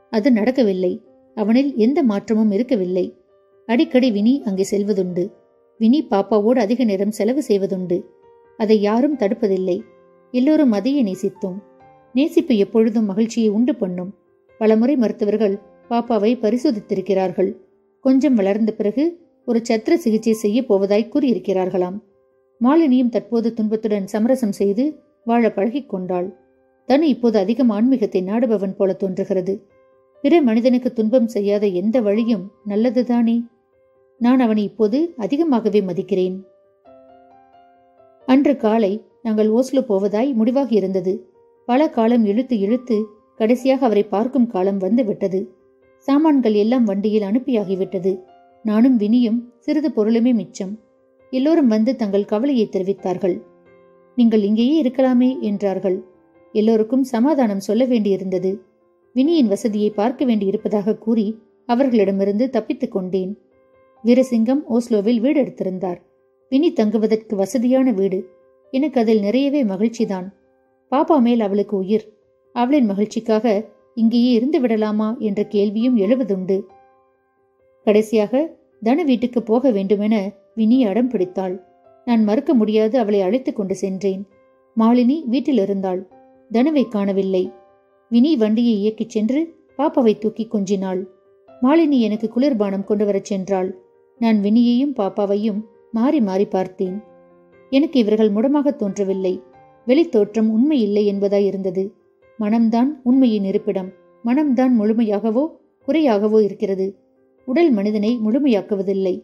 அது நடக்கவில்லை. அவனில் எந்த மாற்றமும் இருக்கவில்லை. அடிக்கடி வினி அங்கே செல்வதுண்டு. வினி பாப்பாவோடு அதிக நேரம் செலவு செய்வதுண்டு. அதை யாரும் தடுப்பதில்லை. எல்லோரும் அதையே நேசித்தோம். நேசிப்பு எப்பொழுதும் மகிழ்ச்சியை உண்டு பண்ணும். பலமுறை மருத்துவர்கள் பாப்பாவை பரிசோதித்திருக்கிறார்கள். கொஞ்சம் வளர்ந்த பிறகு ஒரு சத்திர சிகிச்சை செய்ய போவதாய் கூறியிருக்கிறார்களாம். மாலினியும் தற்போது துன்பத்துடன் சமரசம் செய்து வாழ பழகிக் கொண்டாள். தனு இப்போது அதிகம் ஆன்மீகத்தை நாடுபவன் போல தோன்றுகிறது. பிற மனிதனுக்கு துன்பம் செய்யாத எந்த வழியும் நல்லதுதானே? நான் அவனை இப்போது அதிகமாகவே மதிக்கிறேன். அன்று காலை நாங்கள் ஓஸ்லோ போவதாய் முடிவாகி இருந்தது. பல காலம் இழுத்து இழுத்து கடைசியாக அவரை பார்க்கும் காலம் வந்து விட்டது. சாமான்கள் எல்லாம் வண்டியில் அனுப்பியாகிவிட்டது நானும் வினியும் சிறிது பொருளுமே மிச்சம். எல்லோரும் வந்து தங்கள் கவலையை தெரிவித்தார்கள். நீங்கள் இங்கேயே இருக்கலாமே என்றார்கள். எல்லோருக்கும் சமாதானம் சொல்ல வேண்டியிருந்தது. வினியின் வசதியை பார்க்க வேண்டியிருப்பதாக கூறி அவர்களிடமிருந்து தப்பித்துக் கொண்டேன். வீரசிங்கம் ஓஸ்லோவில் வீடு எடுத்திருந்தார் வினி தங்குவதற்கு வசதியான வீடு. எனக்கு அதில் நிறையவே மகிழ்ச்சிதான். பாப்பா மேல் அவளுக்கு உயிர். அவளின் மகிழ்ச்சிக்காக இங்கேயே இருந்து விடலாமா என்ற கேள்வியும் எழுவதுண்டு. கடைசியாக தன வீட்டுக்கு போக வேண்டுமென வினி அடம் பிடித்தாள். நான் மறுக்க முடியாது அவளை அழைத்துக் கொண்டு சென்றேன். மாலினி வீட்டில் இருந்தாள். தனுவை காணவில்லை. வினி வண்டியை இயக்கிச் சென்று பாப்பாவை தூக்கி கொஞ்சினாள். மாலினி எனக்கு குளிர்பானம் கொண்டு வரச் சென்றாள். நான் வினியையும் பாப்பாவையும் மாறி மாறி பார்த்தேன். எனக்கு இவர்கள் முடமாக தோன்றவில்லை. வெளித்தோற்றம் உண்மை இல்லை என்பதாய் இருந்தது. மனம்தான் உண்மையின் இருப்பிடம். மனம்தான் முழுமையாகவோ குறையாகவோ இருக்கிறது. உடல் மனிதனை முழுமையாக்குவதில்லை.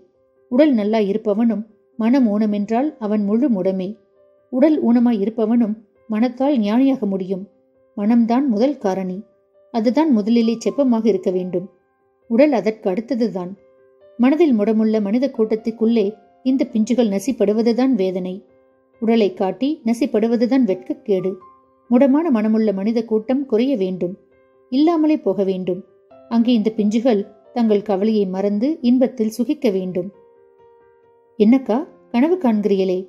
உடல் நல்லா இருப்பவனும் மனம் ஊனமென்றால் அவன் முழு முடமே. உடல் ஊனமாய் இருப்பவனும் மனத்தால் ஞானியாக முடியும். மனம்தான் முதல் காரணி. அதுதான் முதலிலே செப்பமாக இருக்க வேண்டும். உடல் அதற்கு அடுத்ததுதான். மனதில் முடமுள்ள மனித கூட்டத்துக்குள்ளே இந்த பிஞ்சுகள் நசிப்படுவதுதான் வேதனை. உடலை காட்டி நசிப்படுவதுதான் வெட்கக்கேடு. முடமான மனமுள்ள மனித கூட்டம் குறைய வேண்டும். இல்லாமலே போக வேண்டும். அங்கே இந்த பிஞ்சுகள் தங்கள் கவலையை மறந்து இன்பத்தில் சுகிக்க வேண்டும். என்னக்கா கனவு காண்கிறீங்களே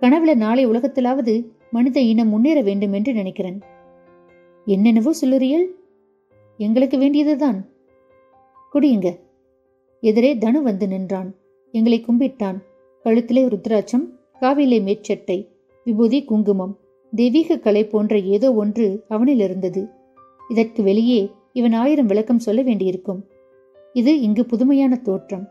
கனவுல நாளை உலகத்திலாவது மனித இனம் முன்னேற வேண்டும் என்று நினைக்கிறேன். என்னென்னவோ சொல்லுறியல் எங்களுக்கு வேண்டியதுதான். குடியுங்க. எதிரே தனு வந்து நின்றான். எங்களை கும்பிட்டான். கழுத்திலே ருத்ராட்சம் காவிலே மேற்சட்டை விபூதி குங்குமம் தெய்வீக கலை போன்ற ஏதோ ஒன்று அவனில் இருந்தது. இதற்கு வெளியே இவன் ஆயிரம் விளக்கம் சொல்ல வேண்டியிருக்கும். இது இங்கு புதுமையான தோற்றம்.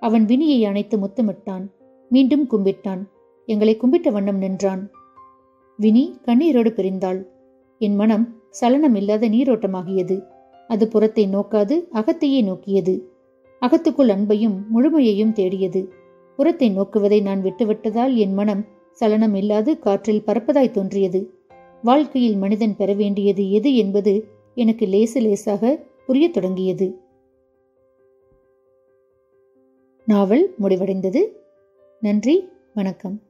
அவன் வினியை அணைத்து முத்தமிட்டான். மீண்டும் கும்பிட்டான். எங்களை கும்பிட்ட வண்ணம் நின்றான். வினி கண்ணீரோடு பிரிந்தாள். என் மனம் சலனம் இல்லாத நீரோட்டமாகியது. அது புறத்தை நோக்காது அகத்தையே நோக்கியது. அகத்துக்குள் அன்பையும் முழுமையையும் தேடியது. புறத்தை நோக்குவதை நான் விட்டுவிட்டதால் என் மனம் சலனம் இல்லாது காற்றில் பறப்பதாய் தோன்றியது. வாழ்க்கையில் மனிதன் பெற வேண்டியது எது என்பது எனக்கு லேசு லேசாக புரிய தொடங்கியது. நாவல் முடிவடைந்தது. நன்றி வணக்கம்.